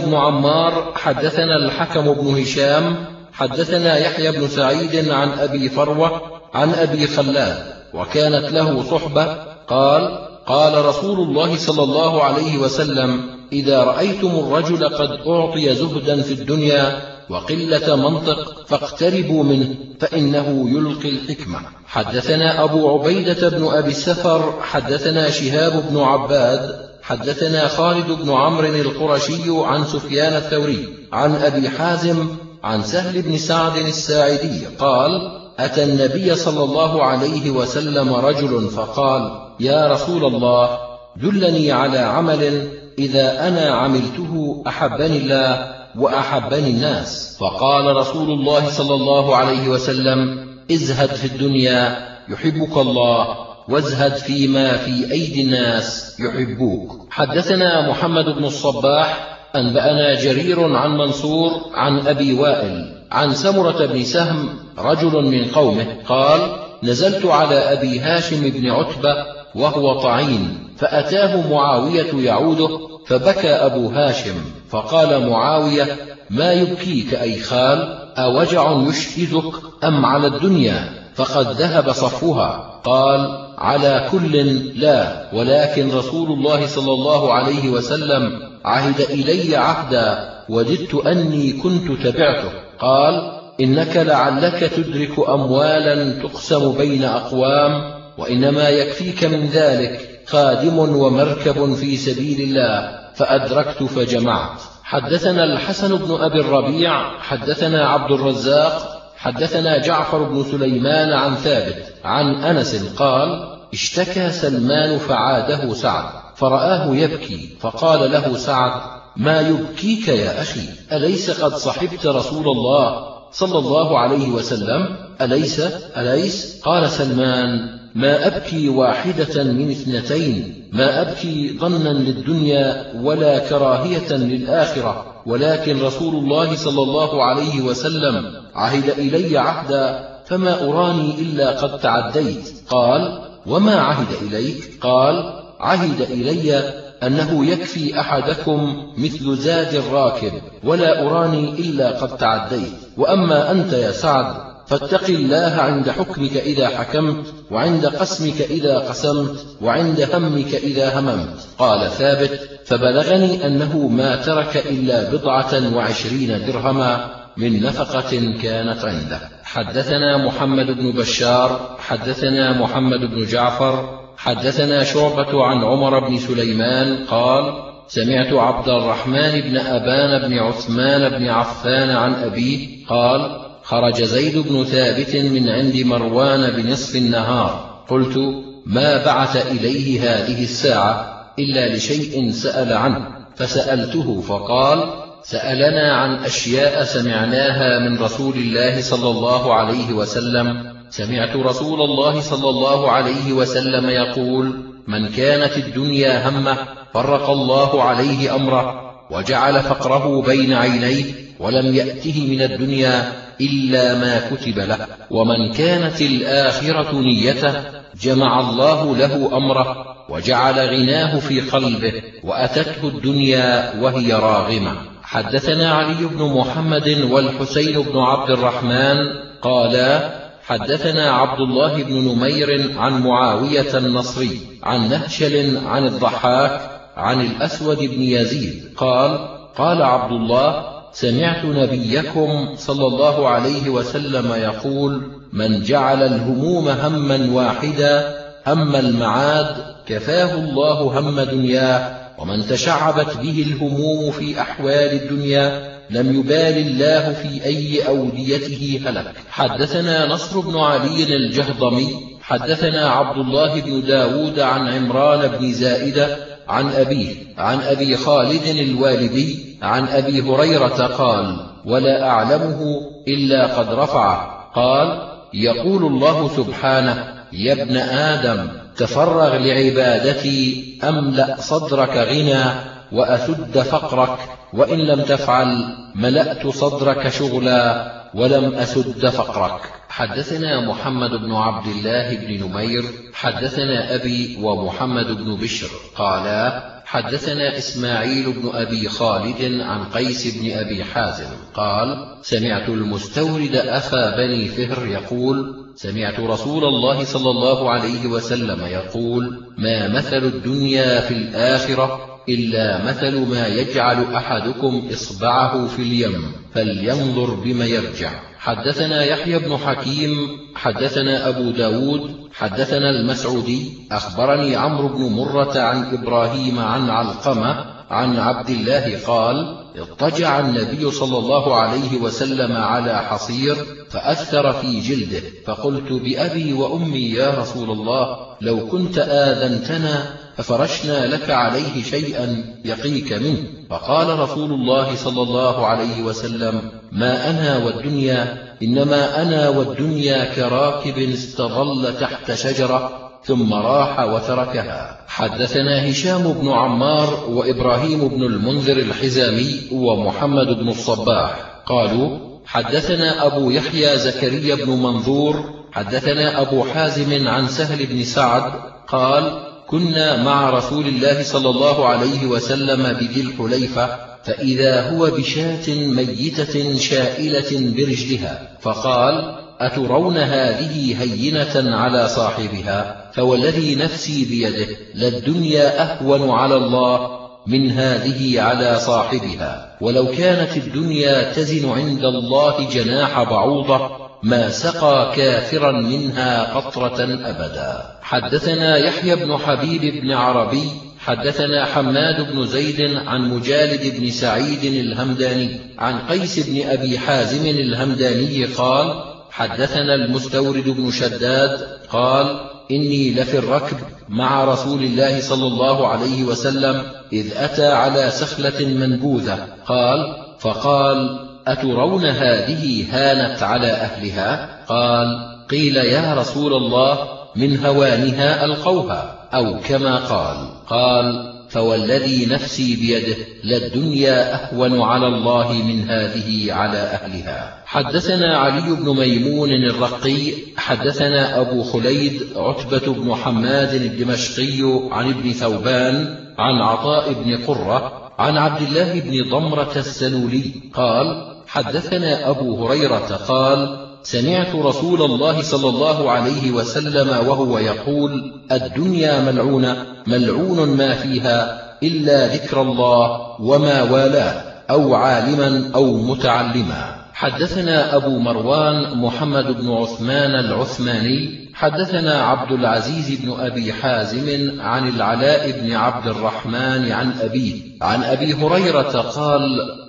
بن عمار حدثنا الحكم بن هشام حدثنا يحيى بن سعيد عن أبي فروة عن أبي خلاد وكانت له صحبة قال قال رسول الله صلى الله عليه وسلم إذا رأيتم الرجل قد أعطي زهدا في الدنيا وقلة منطق فاقتربوا منه فإنه يلقي الحكمة. حدثنا أبو عبيدة بن أبي السفر حدثنا شهاب بن عباد حدثنا خالد بن عمرو القرشي عن سفيان الثوري عن أبي حازم عن سهل بن سعد الساعدي قال أتى النبي صلى الله عليه وسلم رجل فقال يا رسول الله دلني على عمل إذا أنا عملته أحبني الله وأحبني الناس. فقال رسول الله صلى الله عليه وسلم ازهد في الدنيا يحبك الله وازهد فيما في أيدي الناس يحبوك. حدثنا محمد بن الصباح أنبأنا جرير عن منصور عن أبي وائل عن سمرة بن سهم رجل من قومه قال نزلت على أبي هاشم بن عتبة وهو طعين فأتاه معاوية يعوده فبكى أبو هاشم فقال معاوية ما يبكيك أي خال أوجع يشهدك أم على الدنيا؟ فقد ذهب صفها قال على كل لا ولكن رسول الله صلى الله عليه وسلم عهد إلي عهدا وددت أني كنت تبعته. قال إنك لعلك تدرك أموالا تقسم بين أقوام وإنما يكفيك من ذلك خادم ومركب في سبيل الله. فأدركت فجمعت. حدثنا الحسن بن أبي الربيع حدثنا عبد الرزاق حدثنا جعفر بن سليمان عن ثابت عن أنس قال اشتكى سلمان فعاده سعد. فرآه يبكي فقال له سعد ما يبكيك يا أخي؟ أليس قد صحبت رسول الله صلى الله عليه وسلم؟ أليس؟ أليس؟ قال سلمان ما أبكي واحدة من اثنتين ما أبكي ظنا للدنيا ولا كراهية للآخرة ولكن رسول الله صلى الله عليه وسلم عهد إلي عهدا فما أراني إلا قد تعديت. قال وما عهد إليك؟ قال عهد إلي أنه يكفي أحدكم مثل زاد الراكب ولا أراني إلا قد تعديت. وأما أنت يا سعد فاتق الله عند حكمك إذا حكمت وعند قسمك إذا قسمت وعند همك إذا هممت. قال ثابت فبلغني أنه ما ترك إلا بضعة وعشرين درهما من نفقة كانت عنده. حدثنا محمد بن بشار حدثنا محمد بن جعفر حدثنا شعبة عن عمر بن سليمان قال سمعت عبد الرحمن بن أبان بن عثمان بن عفان عن أبيه قال خرج زيد بن ثابت من عند مروان بنصف النهار. قلت ما بعث إليه هذه الساعة إلا لشيء سأل عنه. فسألته فقال سألنا عن أشياء سمعناها من رسول الله صلى الله عليه وسلم. سمعت رسول الله صلى الله عليه وسلم يقول من كانت الدنيا همه فرق الله عليه أمره وجعل فقره بين عينيه ولم يأته من الدنيا إلا ما كتب له. ومن كانت الآخرة نيته جمع الله له أمره وجعل غناه في قلبه وأتته الدنيا وهي راغمة. حدثنا علي بن محمد والحسين بن عبد الرحمن قالا حدثنا عبد الله بن نمير عن معاوية النصري عن نهشل عن الضحاك عن الأسود بن يزيد قال قال عبد الله سمعت نبيكم صلى الله عليه وسلم يقول من جعل الهموم هما واحدا هم المعاد كفاه الله هم دنياه ومن تشعبت به الهموم في أحوال الدنيا لم يبال الله في أي أوديته هلك. حدثنا نصر بن علي الجهضمي حدثنا عبد الله بن داود عن عمران بن زائدة عن أبيه عن أبي خالد الوالدي عن أبي هريرة قال ولا أعلمه إلا قد رفعه. قال يقول الله سبحانه يا ابن آدم تفرغ لعبادتي أملأ صدرك غنى وأسد فقرك وإن لم تفعل ملأت صدرك شغلا ولم أسد فقرك. حدثنا محمد بن عبد الله بن نمير حدثنا أبي ومحمد بن بشر قالا حدثنا إسماعيل بن أبي خالد عن قيس بن أبي حازم قال سمعت المستورد أخا بني فهر يقول سمعت رسول الله صلى الله عليه وسلم يقول ما مثل الدنيا في الآخرة؟ إلا مثل ما يجعل أحدكم إصبعه في اليم فلينظر بما يرجع. حدثنا يحيى بن حكيم حدثنا أبو داود حدثنا المسعودي أخبرني عمرو بن مرة عن إبراهيم عن علقمة عن عبد الله قال اضطجع النبي صلى الله عليه وسلم على حصير فأثر في جلده فقلت بأبي وأمي يا رسول الله لو كنت آذنتنا ففرشنا لك عليه شيئا يقيك منه؟ فقال رسول الله صلى الله عليه وسلم ما أنا والدنيا إنما أنا والدنيا كراكب استظل تحت شجرة ثم راح وتركها. حدثنا هشام بن عمار وإبراهيم بن المنذر الحزامي ومحمد بن الصباح. قالوا حدثنا أبو يحيى زكريا بن منظور حدثنا أبو حازم عن سهل بن سعد قال كنا مع رسول الله صلى الله عليه وسلم بذي الحليفة فإذا هو بشاة ميتة شائلة برجلها فقال أترون هذه هينة على صاحبها؟ فوالذي نفسي بيده للدنيا أهون على الله من هذه على صاحبها. ولو كانت الدنيا تزن عند الله جناح بعوضة ما سقى كافرا منها قطرة أبدا. حدثنا يحيى بن حبيب بن عربي حدثنا حماد بن زيد عن مجالد بن سعيد الهمداني عن قيس بن أبي حازم الهمداني قال حدثنا المستورد بن شداد قال إني لفي الركب مع رسول الله صلى الله عليه وسلم إذ أتى على سخلة منبوذة قال فقال أترون هذه هانت على أهلها؟ قال قيل يا رسول الله من هوانها ألقوها أو كما قال. قال فوالذي نفسي بيده للدنيا أهون على الله من هذه على أهلها. حدثنا علي بن ميمون الرقي حدثنا أبو خليد عتبة بن حماد الدمشقي عن ابن ثوبان عن عطاء بن قرة عن عبد الله بن ضمرة السلولي قال حدثنا أبو هريرة قال سمعت رسول الله صلى الله عليه وسلم وهو يقول الدنيا ملعونة ملعون ما فيها إلا ذكر الله وما والاه أو عالما أو متعلما. حدثنا أبو مروان محمد بن عثمان العثماني حدثنا عبد العزيز بن أبي حازم عن العلاء بن عبد الرحمن عن أبيه. عن أبي هريرة قال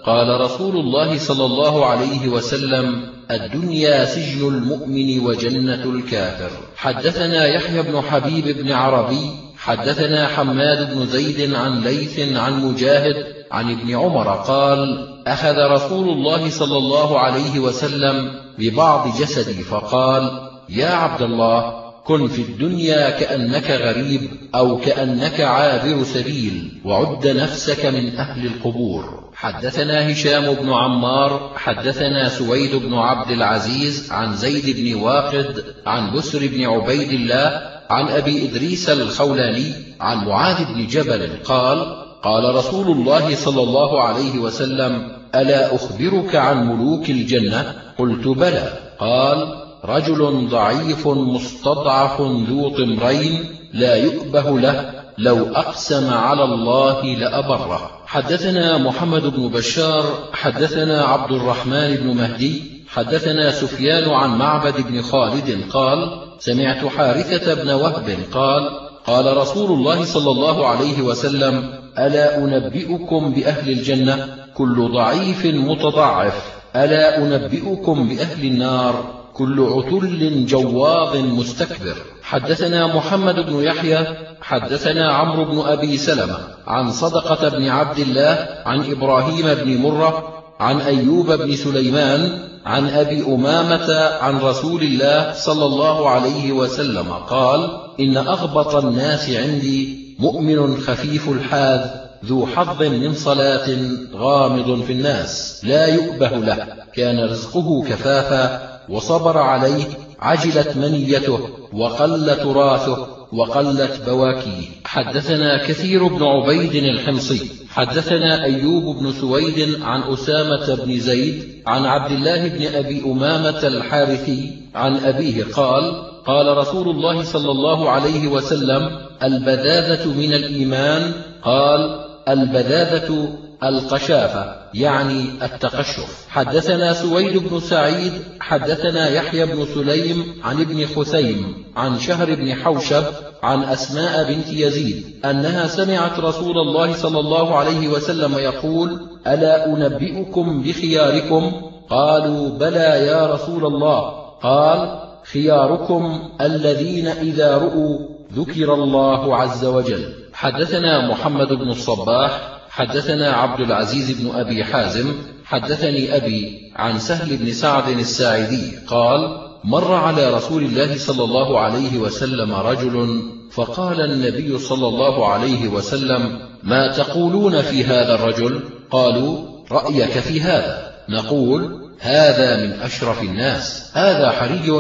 قال رسول الله صلى الله عليه وسلم الدنيا سجن المؤمن وجنة الكافر. حدثنا يحيى بن حبيب بن عربي حدثنا حماد بن زيد عن ليث عن مجاهد عن ابن عمر قال أخذ رسول الله صلى الله عليه وسلم ببعض جسدي فقال يا عبد الله كن في الدنيا كأنك غريب أو كأنك عابر سبيل وعد نفسك من أهل القبور. حدثنا هشام بن عمار حدثنا سويد بن عبد العزيز عن زيد بن واقد عن بسر بن عبيد الله عن أبي إدريس الخولاني عن معاذ بن جبل قال قال رسول الله صلى الله عليه وسلم ألا أخبرك عن ملوك الجنة؟ قلت بلى. قال رجل ضعيف مستضعف ذو طمرين لا يؤبه له لو أقسم على الله لأبره. حدثنا محمد بن بشار حدثنا عبد الرحمن بن مهدي حدثنا سفيان عن معبد بن خالد قال سمعت حارثة بن وهب قال قال رسول الله صلى الله عليه وسلم ألا أنبئكم بأهل الجنة؟ كل ضعيف متضعف. ألا أنبئكم بأهل النار؟ كل عتل جواظ مستكبر. حدثنا محمد بن يحيى حدثنا عمرو بن أبي سلمة عن صدقة بن عبد الله عن إبراهيم بن مرة عن أيوب بن سليمان عن أبي أمامة عن رسول الله صلى الله عليه وسلم قال إن أغبط الناس عندي مؤمن خفيف الحاذ ذو حظ من صلاة غامض في الناس لا يؤبه له. كان رزقه كفافا وصبر عليه عجلت منيته وقل تراثه وقلت بواكيه. حدثنا كثير بن عبيد الحمصي حدثنا أيوب بن سويد عن أسامة بن زيد عن عبد الله بن أبي أمامة الحارثي عن أبيه قال قال رسول الله صلى الله عليه وسلم البذاذة من الإيمان. قال البذاذة القشافة يعني التقشف. حدثنا سويد بن سعيد حدثنا يحيى بن سليم عن ابن خثيم عن شهر بن حوشب عن أسماء بنت يزيد أنها سمعت رسول الله صلى الله عليه وسلم يقول ألا أنبئكم بخياركم؟ قالوا بلى يا رسول الله. قال خياركم الذين إذا رؤوا ذكر الله عز وجل. حدثنا محمد بن الصباح حدثنا عبد العزيز بن أبي حازم حدثني أبي عن سهل بن سعد الساعدي قال مر على رسول الله صلى الله عليه وسلم رجل فقال النبي صلى الله عليه وسلم ما تقولون في هذا الرجل؟ قالوا رأيك في هذا. نقول هذا من أشرف الناس هذا حري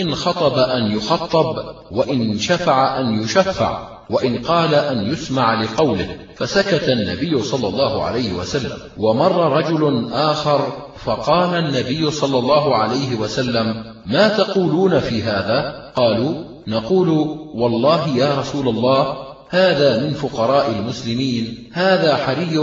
إن خطب أن يخطب وإن شفع أن يشفع. وإن قال أن يسمع لقوله فسكت النبي صلى الله عليه وسلم. ومر رجل آخر فقال النبي صلى الله عليه وسلم ما تقولون في هذا؟ قالوا نقول والله يا رسول الله هذا من فقراء المسلمين هذا حري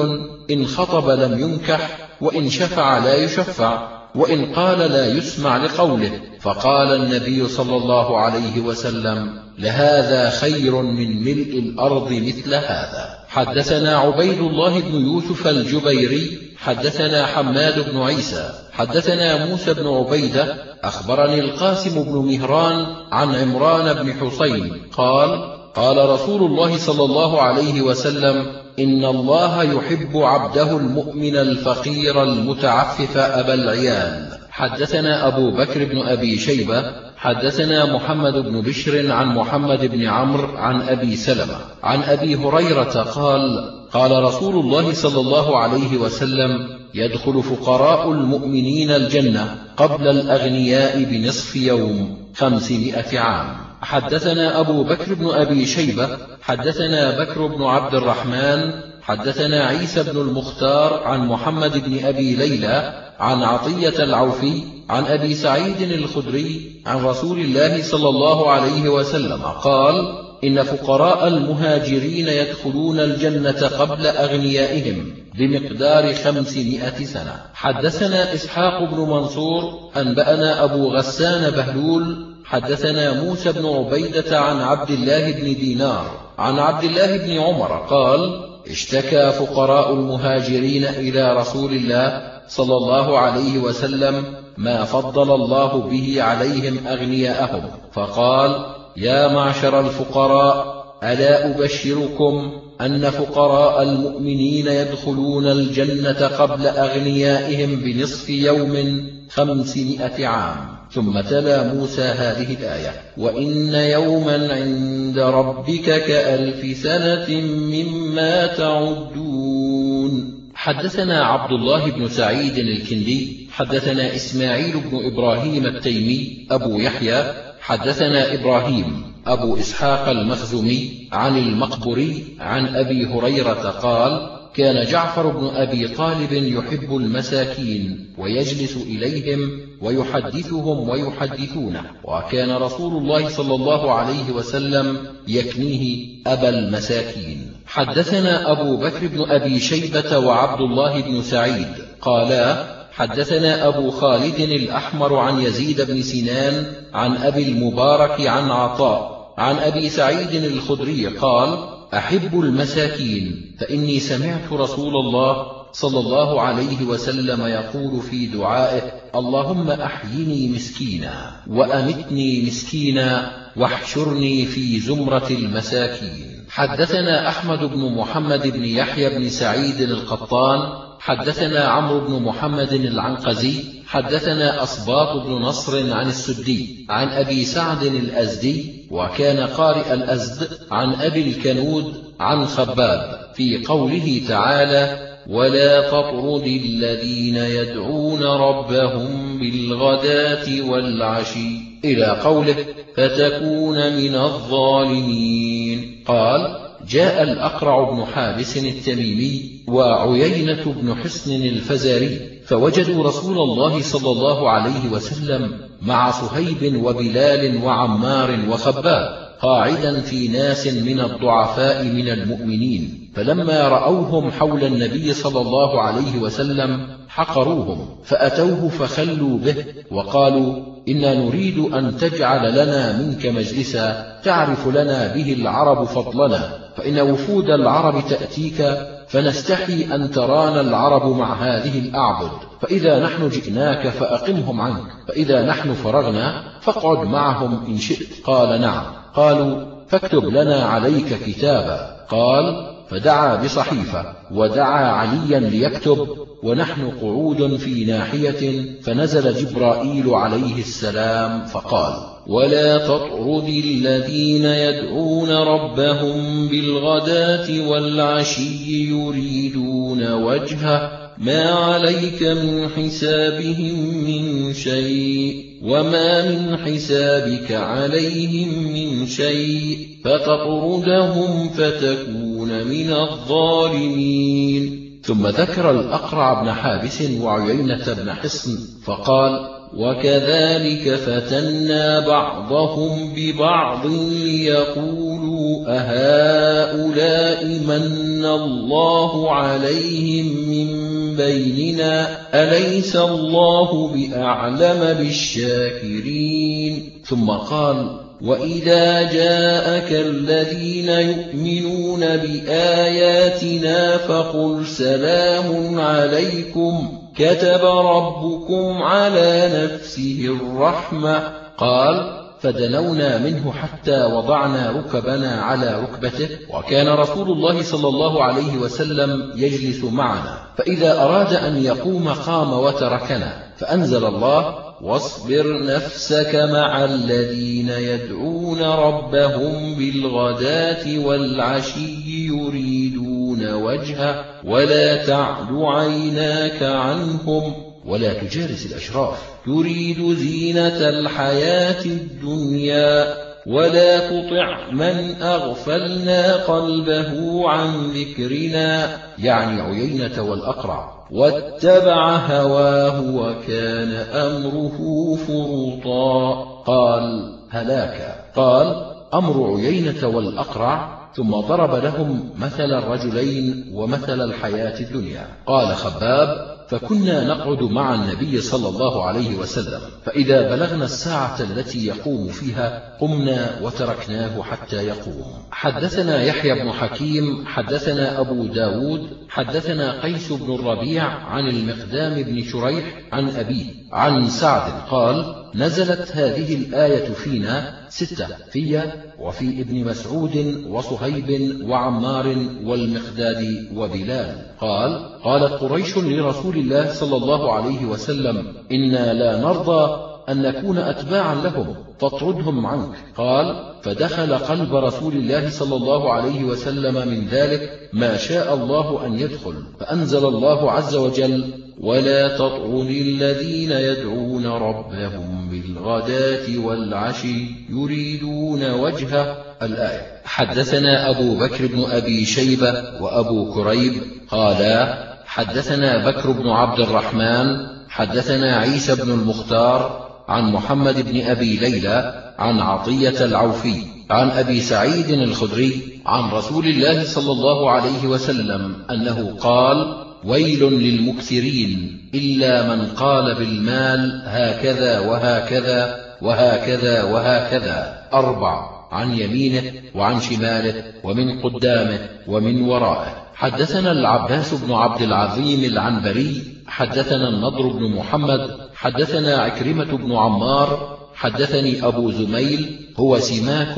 إن خطب لم ينكح وإن شفع لا يشفع وإن قال لا يسمع لقوله. فقال النبي صلى الله عليه وسلم لهذا خير من ملء الأرض مثل هذا. حدثنا عبيد الله بن يوسف الجبيري حدثنا حماد بن عيسى حدثنا موسى بن عبيدة أخبرني القاسم بن مهران عن عمران بن حسين قال قال رسول الله صلى الله عليه وسلم إن الله يحب عبده المؤمن الفقير المتعفف أبا العيال حدثنا أبو بكر بن أبي شيبة حدثنا محمد بن بشر عن محمد بن عمرو عن أبي سلمة عن أبي هريرة قال قال رسول الله صلى الله عليه وسلم يدخل فقراء المؤمنين الجنة قبل الأغنياء بنصف يوم خمسمائة عام. حدثنا أبو بكر بن أبي شيبة حدثنا بكر بن عبد الرحمن حدثنا عيسى بن المختار عن محمد بن أبي ليلى عن عطية العوفي عن أبي سعيد الخدري عن رسول الله صلى الله عليه وسلم قال إن فقراء المهاجرين يدخلون الجنة قبل أغنيائهم بمقدار خمسمائة سنة. حدثنا إسحاق بن منصور أنبأنا أبو غسان بهلول حدثنا موسى بن عبيدة عن عبد الله بن دينار عن عبد الله بن عمر قال اشتكى فقراء المهاجرين إلى رسول الله صلى الله عليه وسلم ما فضل الله به عليهم أغنياءهم فقال يا معشر الفقراء ألا أبشركم أن فقراء المؤمنين يدخلون الجنة قبل أغنيائهم بنصف يوم خمسمائة عام؟ ثم تلا موسى هذه الآية وإن يوما عند ربك كألف سنة مما تعدون. حدثنا عبد الله بن سعيد الكندي حدثنا إسماعيل بن إبراهيم التيمي أبو يحيى حدثنا إبراهيم أبو إسحاق المخزومي عن المقبري عن أبي هريرة قال كان جعفر بن أبي طالب يحب المساكين ويجلس إليهم ويحدثهم ويحدثونه. وكان رسول الله صلى الله عليه وسلم يكنيه أبا المساكين. حدثنا أبو بكر بن أبي شيبة وعبد الله بن سعيد قالا حدثنا أبو خالد الأحمر عن يزيد بن سنان عن أبي المبارك عن عطاء عن أبي سعيد الخدري قال أحب المساكين فإني سمعت رسول الله صلى الله عليه وسلم يقول في دعائه اللهم أحيني مسكينا وأمتني مسكينا واحشرني في زمرة المساكين. حدثنا أحمد بن محمد بن يحيى بن سعيد القطان حدثنا عمرو بن محمد العنقزي حدثنا أصباط بن نصر عن السدي عن أبي سعد الأزدي وكان قارئ الأزد عن أبي الكنود عن خباب في قوله تعالى ولا تطرد الذين يدعون ربهم بالغداة والعشي إلى قوله فتكون من الظالمين قال جاء الأقرع بن حابس التميمي وعيينة بن حصن الفزاري فوجدوا رسول الله صلى الله عليه وسلم مع صهيب وبلال وعمار وخباب. قاعدا في ناس من الضعفاء من المؤمنين فلما رأوهم حول النبي صلى الله عليه وسلم حقروهم فأتوه فخلوا به وقالوا إنا نريد أن تجعل لنا منك مجلسا تعرف لنا به العرب فضلنا فإن وفود العرب تأتيك فنستحي أن ترانا العرب مع هذه الأعبد فإذا نحن جئناك فأقمهم عنك فإذا نحن فرغنا فاقعد معهم إن شئت. قال نعم. قالوا فاكتب لنا عليك كتابا. قال فدعا بصحيفة ودعا عليا ليكتب ونحن قعود في ناحية فنزل جبرائيل عليه السلام فقال ولا تطرد الذين يدعون ربهم بالغداة والعشي يريدون وجهه ما عليك من حسابهم من شيء وما من حسابك عليهم من شيء فتطردهم فتكون من الظالمين. ثم ذكر الأقرع بن حابس وعيينة بن حصن فقال وكذلك فتنا بعضهم ببعض ليقولوا أهؤلاء من الله عليهم من بيننا أليس الله بأعلم بالشاكرين؟ ثم قال وإذا جاءك الذين يؤمنون بآياتنا فقل سلام عليكم كتب ربكم على نفسه الرحمة قال فدنونا منه حتى وضعنا ركبنا على ركبته وكان رسول الله صلى الله عليه وسلم يجلس معنا. فإذا أراد أن يقوم قام وتركنا. فأنزل الله واصبر نفسك مع الذين يدعون ربهم بالغداة والعشي يريدون وجهه ولا تعد عيناك عنهم ولا تجالس الأشراف. تريد زينة الحياة الدنيا ولا تطع من أغفلنا قلبه عن ذكرنا. يعني عيينة والأقرع. واتبع هواه وكان أمره فرطا. قال هلاك. قال أمر عيينة والأقرع. ثم ضرب لهم مثل الرجلين ومثل الحياة الدنيا. قال خباب فكنا نقعد مع النبي صلى الله عليه وسلم فإذا بلغنا الساعة التي يقوم فيها قمنا وتركناه حتى يقوم. حدثنا يحيى بن حكيم حدثنا أبو داود حدثنا قيس بن الربيع عن المقدام بن شريح عن أبيه عن سعد قال نزلت هذه الآية فينا ستة في وفي ابن مسعود وصهيب وعمار والمقداد وبلال. قال قالت قريش لرسول الله صلى الله عليه وسلم إنا لا نرضى أن نكون أتباعا لهم فاطردهم عنك. قال فدخل قلب رسول الله صلى الله عليه وسلم من ذلك ما شاء الله أن يدخل فأنزل الله عز وجل ولا تطرد الذين يدعون ربهم بالغداة والعشي يريدون وجهه. الآية حدثنا أبو بكر بن أبي شيبة وأبو كريب قالا حدثنا بكر بن عبد الرحمن حدثنا عيسى بن المختار عن محمد بن أبي ليلى عن عطية العوفي عن أبي سعيد الخدري عن رسول الله صلى الله عليه وسلم أنه قال ويل للمكثرين إلا من قال بالمال هكذا وهكذا وهكذا وهكذا. أربع عن يمينه وعن شماله ومن قدامه ومن ورائه. حدثنا العباس بن عبد العظيم العنبري حدثنا النضر بن محمد حدثنا عكرمة بن عمار حدثني أبو زميل هو سماك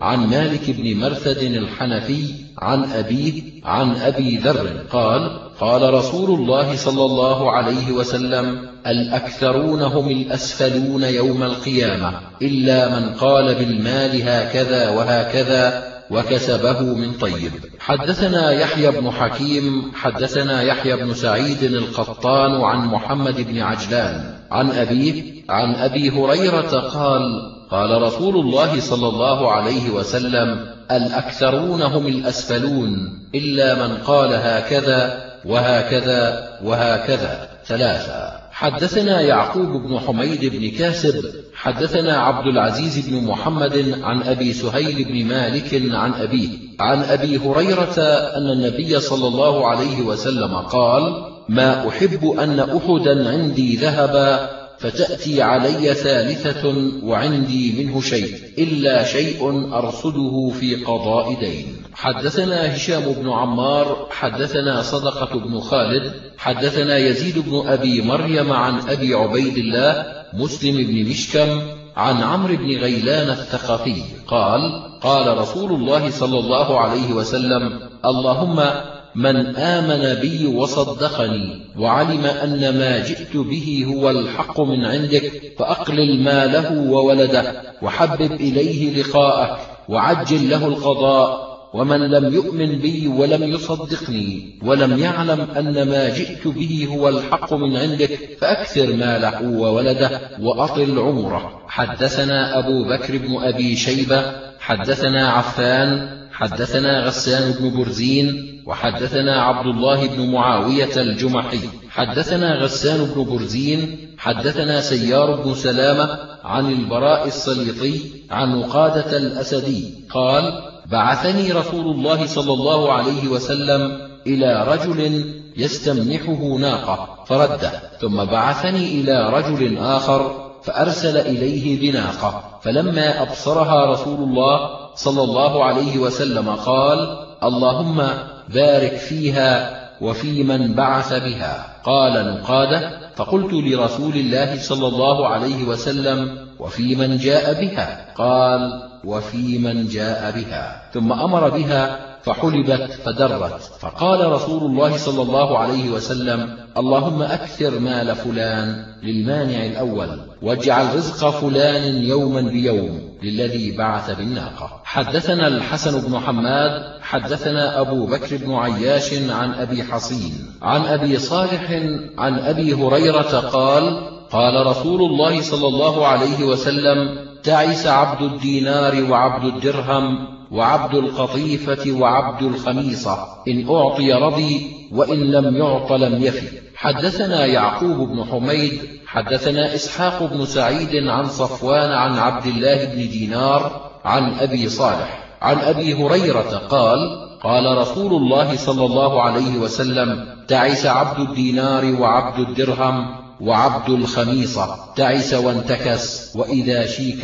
عن مالك بن مرثد الحنفي عن أبيه عن أبي ذر قال قال رسول الله صلى الله عليه وسلم الأكثرون هم الأسفلون يوم القيامة إلا من قال بالمال هكذا وهكذا وكسبه من طيب. حدثنا يحيى بن حكيم حدثنا يحيى بن سعيد القطان عن محمد بن عجلان عن أبيه عن أبي هريرة قال قال رسول الله صلى الله عليه وسلم الأكثرون هم الأسفلون إلا من قال هكذا وهكذا وهكذا. ثلاثة. حدثنا يعقوب بن حميد بن كاسب حدثنا عبد العزيز بن محمد عن أبي سهيل بن مالك عن أبيه عن أبي هريرة أن النبي صلى الله عليه وسلم قال ما أحب أن أحدا عندي ذهبا فتأتي علي ثالثة وعندي منه شيء إلا شيء أرصده في قضاء دين. حدثنا هشام بن عمار حدثنا صدقة بن خالد حدثنا يزيد بن أبي مريم عن أبي عبيد الله مسلم بن مشكم عن عمرو بن غيلان الثقفي قال قال رسول الله صلى الله عليه وسلم اللهم من آمن بي وصدقني وعلم أن ما جئت به هو الحق من عندك فأقلل ماله وولده وحبب إليه لقاءك وعجل له القضاء. ومن لم يؤمن بي ولم يصدقني ولم يعلم أن ما جئت به هو الحق من عندك فأكثر ماله وولده وأطل عمره. حدثنا أبو بكر بن أبي شيبة حدثنا عفان حدثنا غسان بن برزين وحدثنا عبد الله بن معاوية الجمحي. حدثنا غسان بن برزين حدثنا سيار بن سلامة عن البراء السليطي عن قادة الأسدي قال بعثني رسول الله صلى الله عليه وسلم إلى رجل يستمنحه ناقة فرده ثم بعثني إلى رجل آخر فأرسل إليه بناقة فلما أبصرها رسول الله صلى الله عليه وسلم قال اللهم بارك فيها وفي من بعث بها. قال نقادة فقلت لرسول الله صلى الله عليه وسلم وفي من جاء بها؟ قال وفي من جاء بها. ثم أمر بها فحلبت فدرت. فقال رسول الله صلى الله عليه وسلم اللهم أكثر مال فلان للمانع الأول واجعل رزق فلان يوما بيوم للذي بعث بالناقة. حدثنا الحسن بن حماد حدثنا أبو بكر بن عياش عن أبي حصين عن أبي صالح عن أبي هريرة قال قال رسول الله صلى الله عليه وسلم تعس عبد الدينار وعبد الدرهم وعبد القطيفة وعبد الخميصة. إن أعطي رضي وإن لم يعط لم يفي. حدثنا يعقوب بن حميد حدثنا إسحاق بن سعيد عن صفوان عن عبد الله بن دينار عن أبي صالح. عن أبي هريرة قال قال رسول الله صلى الله عليه وسلم تعس عبد الدينار وعبد الدرهم وعبد الخميصة تعس وانتكس وإذا شيك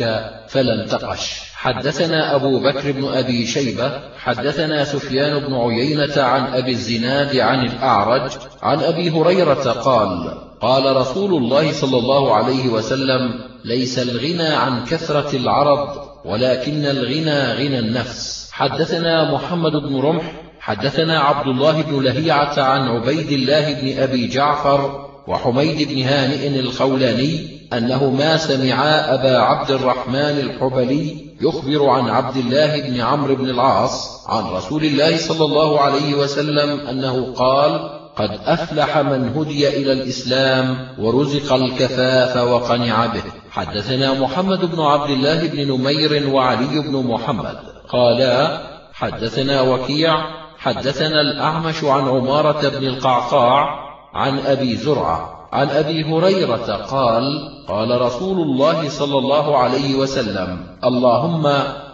فلا انتقش حدثنا أبو بكر بن أبي شيبة حدثنا سفيان بن عيينة عن أبي الزناد عن الأعرج عن أبي هريرة قال قال رسول الله صلى الله عليه وسلم ليس الغنى عن كثرة العرض ولكن الغنى غنى النفس. حدثنا محمد بن رمح حدثنا عبد الله بن لهيعة عن عبيد الله بن أبي جعفر وحميد بن هانئ الخولاني أنه ما سمعا أبا عبد الرحمن الحبلي يخبر عن عبد الله بن عمرو بن العاص عن رسول الله صلى الله عليه وسلم أنه قال قد أفلح من هدي إلى الإسلام ورزق الكفاف وقنع به. حدثنا محمد بن عبد الله بن نمير وعلي بن محمد. قالا حدثنا وكيع حدثنا الأعمش عن عمارة بن القعقاع عن أبي زرعة. عن أبي هريرة قال قال رسول الله صلى الله عليه وسلم اللهم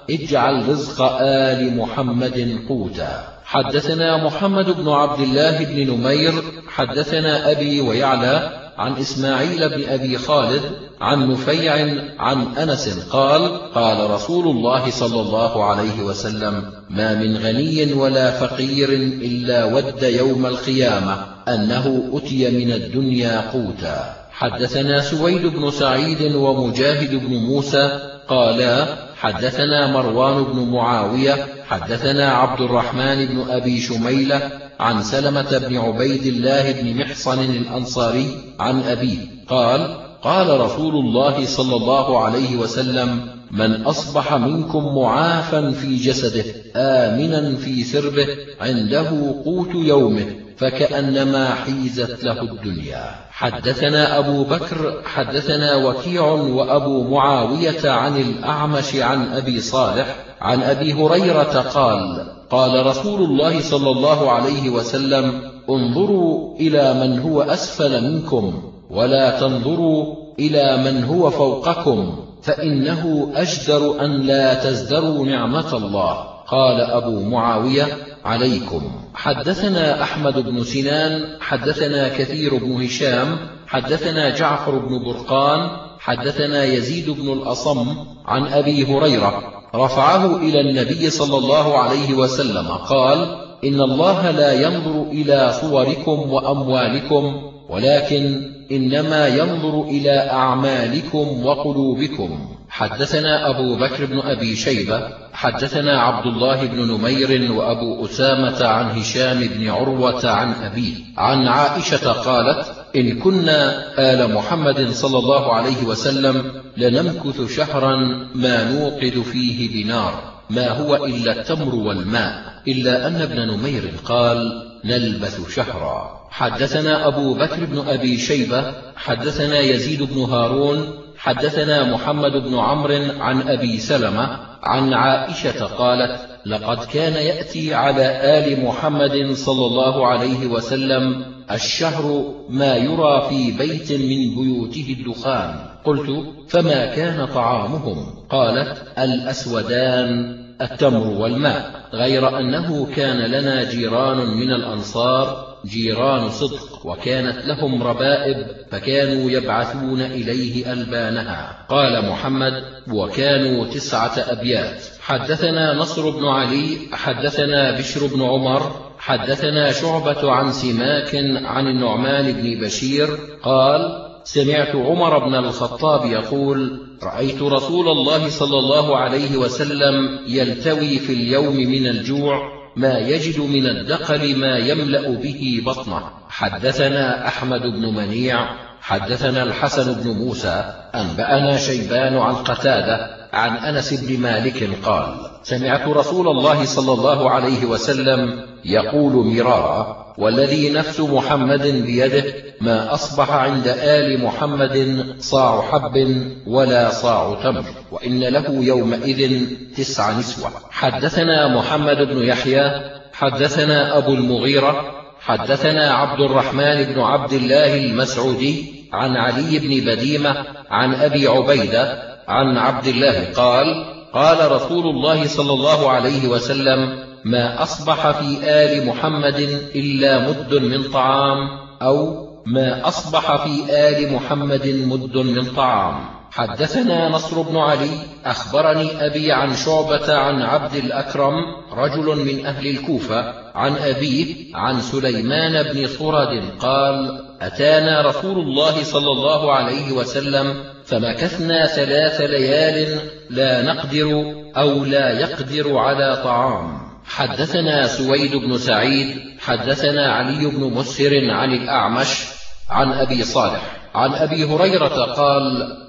اجعل رزق آل محمد قوتا. حدثنا محمد بن عبد الله بن نمير حدثنا أبي ويعلى عن إسماعيل بن أبي خالد عن نفيع عن أنس قال قال رسول الله صلى الله عليه وسلم ما من غني ولا فقير إلا ود يوم القيامة أنه أتي من الدنيا قوتا. حدثنا سويد بن سعيد ومجاهد بن موسى قالا حدثنا مروان بن معاوية حدثنا عبد الرحمن بن أبي شميلة عن سلمة بن عبيد الله بن محصن الأنصاري عن أبيه قال قال رسول الله صلى الله عليه وسلم من أصبح منكم معافا في جسده آمنا في سربه عنده قوت يومه فكأنما حيزت له الدنيا. حدثنا أبو بكر حدثنا وكيع وأبو معاوية عن الأعمش عن أبي صالح عن أبي هريرة قال قال رسول الله صلى الله عليه وسلم انظروا إلى من هو أسفل منكم ولا تنظروا إلى من هو فوقكم فإنه أجدر أن لا تزدروا نعمة الله. قال أبو معاوية عليكم. حدثنا أحمد بن سنان حدثنا كثير بن هشام حدثنا جعفر بن برقان حدثنا يزيد بن الأصم عن أبي هريرة. رفعه إلى النبي صلى الله عليه وسلم قال إن الله لا ينظر إلى صوركم وأموالكم ولكن إنما ينظر إلى أعمالكم وقلوبكم. حدثنا أبو بكر بن أبي شيبة حدثنا عبد الله بن نمير وأبو أسامة عن هشام بن عروة عن أبيه عن عائشة قالت إن كنا آل محمد صلى الله عليه وسلم لنمكث شهرا ما نوقد فيه بنار ما هو إلا التمر والماء إلا أن ابن نمير قال نلبث شهرا. حدثنا أبو بكر بن أبي شيبة حدثنا يزيد بن هارون حدثنا محمد بن عمرو عن أبي سلمة عن عائشة قالت لقد كان يأتي على آل محمد صلى الله عليه وسلم الشهر ما يرى في بيت من بيوته الدخان قلت فما كان طعامهم؟ قالت الأسودان التمر والماء. غير أنه كان لنا جيران من الأنصار جيران صدق وكانت لهم ربائب فكانوا يبعثون إليه ألبانها. قال محمد وكانوا تسعة أبيات. حدثنا نصر بن علي حدثنا بشر بن عمر حدثنا شعبة عن سماك عن النعمان بن بشير قال سمعت عمر بن الخطاب يقول رأيت رسول الله صلى الله عليه وسلم يلتوي في اليوم من الجوع ما يجد من الدقل ما يملأ به بطنه. حدثنا أحمد بن منيع حدثنا الحسن بن موسى أنبأنا شيبان عن قتادة عن أنس بن مالك قال سمعت رسول الله صلى الله عليه وسلم يقول مرارا والذي نفس محمد بيده ما أصبح عند آل محمد صاع حب ولا صاع تمر وإن له يومئذ تسع نسوة. حدثنا محمد بن يحيى حدثنا أبو المغيرة حدثنا عبد الرحمن بن عبد الله المسعودي عن علي بن بديمة عن أبي عبيدة عن عبد الله قال قال رسول الله صلى الله عليه وسلم ما أصبح في آل محمد إلا مد من طعام أو ما أصبح في آل محمد مد من طعام. حدثنا نصر بن علي أخبرني أبي عن شعبة عن عبد الأكرم رجل من أهل الكوفة عن أبيه عن سليمان بن صرد قال أتانا رسول الله صلى الله عليه وسلم فمكثنا ثلاث ليال لا نقدر أو لا يقدر على طعام. حدثنا سويد بن سعيد حدثنا علي بن مسهر عن الأعمش عن أبي صالح. عن أبي هريرة قال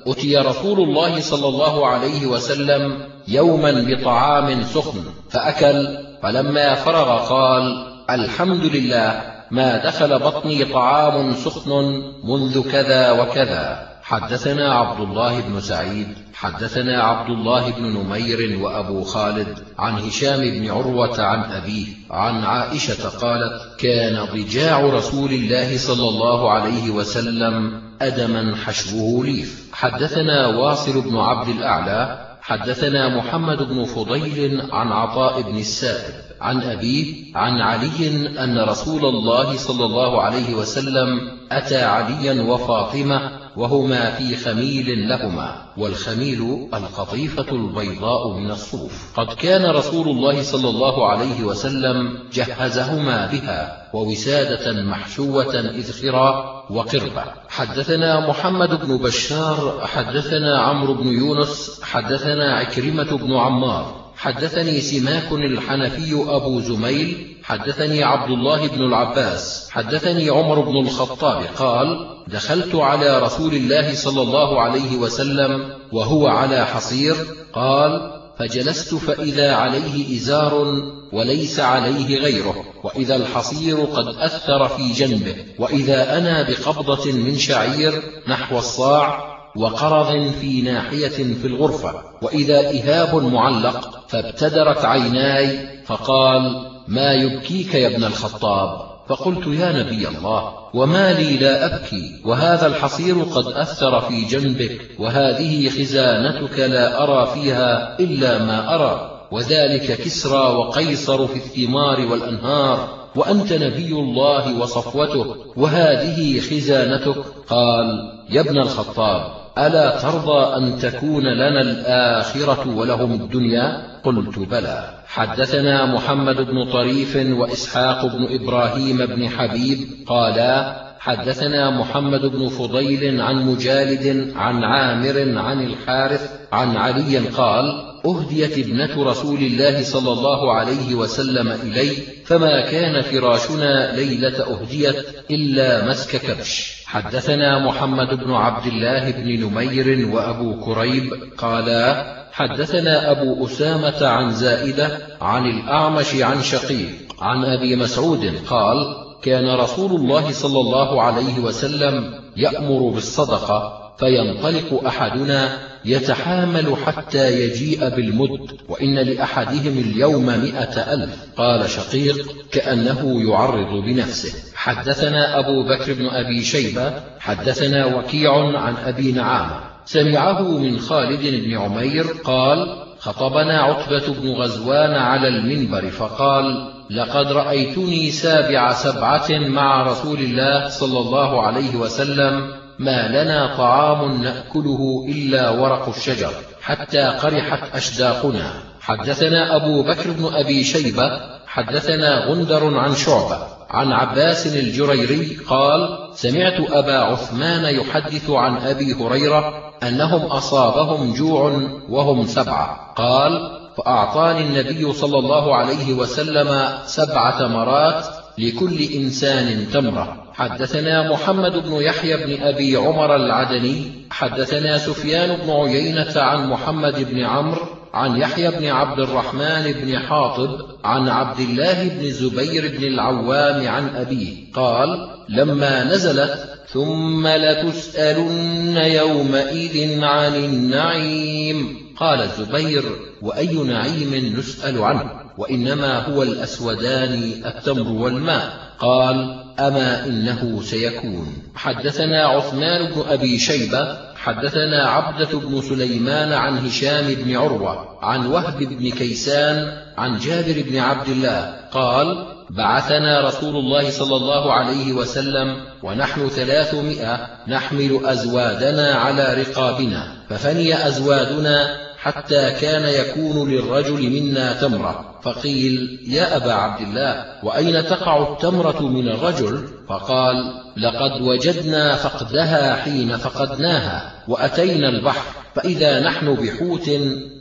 أتي رسول الله صلى الله عليه وسلم يوما بطعام سخن فأكل فلما فرغ قال الحمد لله ما دخل بطني طعام سخن منذ كذا وكذا. حدثنا عبد الله بن سعيد حدثنا عبد الله بن نمير وأبو خالد عن هشام بن عروة عن أبيه عن عائشة قالت كان ضجاع رسول الله صلى الله عليه وسلم أدما حشوه ليف. حدثنا واصل بن عبد الأعلى حدثنا محمد بن فضيل عن عطاء بن السائب عن أبيه عن علي أن رسول الله صلى الله عليه وسلم أتى عليا وفاطمة وهما في خميل لهما والخميل القطيفة البيضاء من الصوف. قد كان رسول الله صلى الله عليه وسلم جهزهما بها ووسادة محشوة إذخرا وقربة حدثنا محمد بن بشار حدثنا عمرو بن يونس حدثنا عكرمة بن عمار. حدثني سماك الحنفي أبو زميل حدثني عبد الله بن العباس حدثني عمر بن الخطاب قال دخلت على رسول الله صلى الله عليه وسلم وهو على حصير قال فجلست فإذا عليه إزار وليس عليه غيره وإذا الحصير قد أثر في جنبه وإذا أنا بقبضة من شعير نحو الصاع وقرض في ناحية في الغرفة وإذا إهاب معلق فابتدرت عيناي فقال ما يبكيك يا ابن الخطاب؟ فقلت يا نبي الله وما لي لا أبكي وهذا الحصير قد أثر في جنبك وهذه خزانتك لا أرى فيها إلا ما أرى وذلك كسرى وقيصر في الثمار والأنهار وأنت نبي الله وصفوته وهذه خزانتك؟ قال يا ابن الخطاب ألا ترضى أن تكون لنا الآخرة ولهم الدنيا؟ قلت بلى. حدثنا محمد بن طريف وإسحاق بن إبراهيم بن حبيب قالا حدثنا محمد بن فضيل عن مجالد عن عامر عن الحارث عن علي قال أهديت ابنة رسول الله صلى الله عليه وسلم إلي فما كان فراشنا ليلة أهديت إلا مسك كبش. حدثنا محمد بن عبد الله بن نمير وأبو كريب قالا حدثنا أبو أسامة عن زائدة عن الأعمش عن شقيق عن أبي مسعود قال كان رسول الله صلى الله عليه وسلم يأمر بالصدقة فينطلق أحدنا يتحامل حتى يجيء بالمد وإن لأحدهم اليوم مئة ألف. قال شقيق كأنه يعرض بنفسه. حدثنا أبو بكر بن أبي شيبة حدثنا وكيع عن أبي نعامة. سمعه من خالد بن عمير قال خطبنا عتبة بن غزوان على المنبر فقال لقد رأيتني سابع سبعة مع رسول الله صلى الله عليه وسلم ما لنا طعام نأكله إلا ورق الشجر حتى قرحت أشداقنا. حدثنا أبو بكر بن أبي شيبة حدثنا غندر عن شعبة عن عباس الجريري قال سمعت أبا عثمان يحدث عن أبي هريرة أنهم أصابهم جوع وهم سبعة. قال فأعطاني النبي صلى الله عليه وسلم سبع تمرات لكل إنسان تمرة. حدثنا محمد بن يحيى بن أبي عمر العدني حدثنا سفيان بن عيينة عن محمد بن عمرو عن يحيى بن عبد الرحمن بن حاطب عن عبد الله بن زبير بن العوام عن أبيه قال لما نزلت ثم لتسألن يومئذ عن النعيم. قال الزبير وأي نعيم نسأل عنه؟ وإنما هو الأسودان التمر والماء. قال أما إنه سيكون. حدثنا عثمان بن أبي شيبة حدثنا عبدة بن سليمان عن هشام بن عروة عن وهب بن كيسان عن جابر بن عبد الله قال بعثنا رسول الله صلى الله عليه وسلم ونحن ثلاثمائة نحمل أزوادنا على رقابنا ففني أزوادنا حتى كان يكون للرجل منا تمرة. فقيل يا أبا عبد الله وأين تقع التمرة من الرجل؟ فقال لقد وجدنا فقدها حين فقدناها وأتينا البحر فإذا نحن بحوت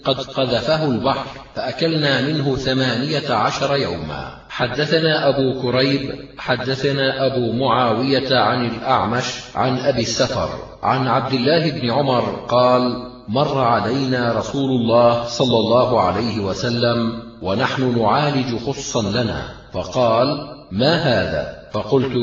قد قذفه البحر فأكلنا منه ثمانية عشر يوما. حدثنا أبو كريب حدثنا أبو معاوية عن الأعمش عن أبي السفر عن عبد الله بن عمر قال مر علينا رسول الله صلى الله عليه وسلم ونحن نعالج خصا لنا فقال ما هذا؟ فقلت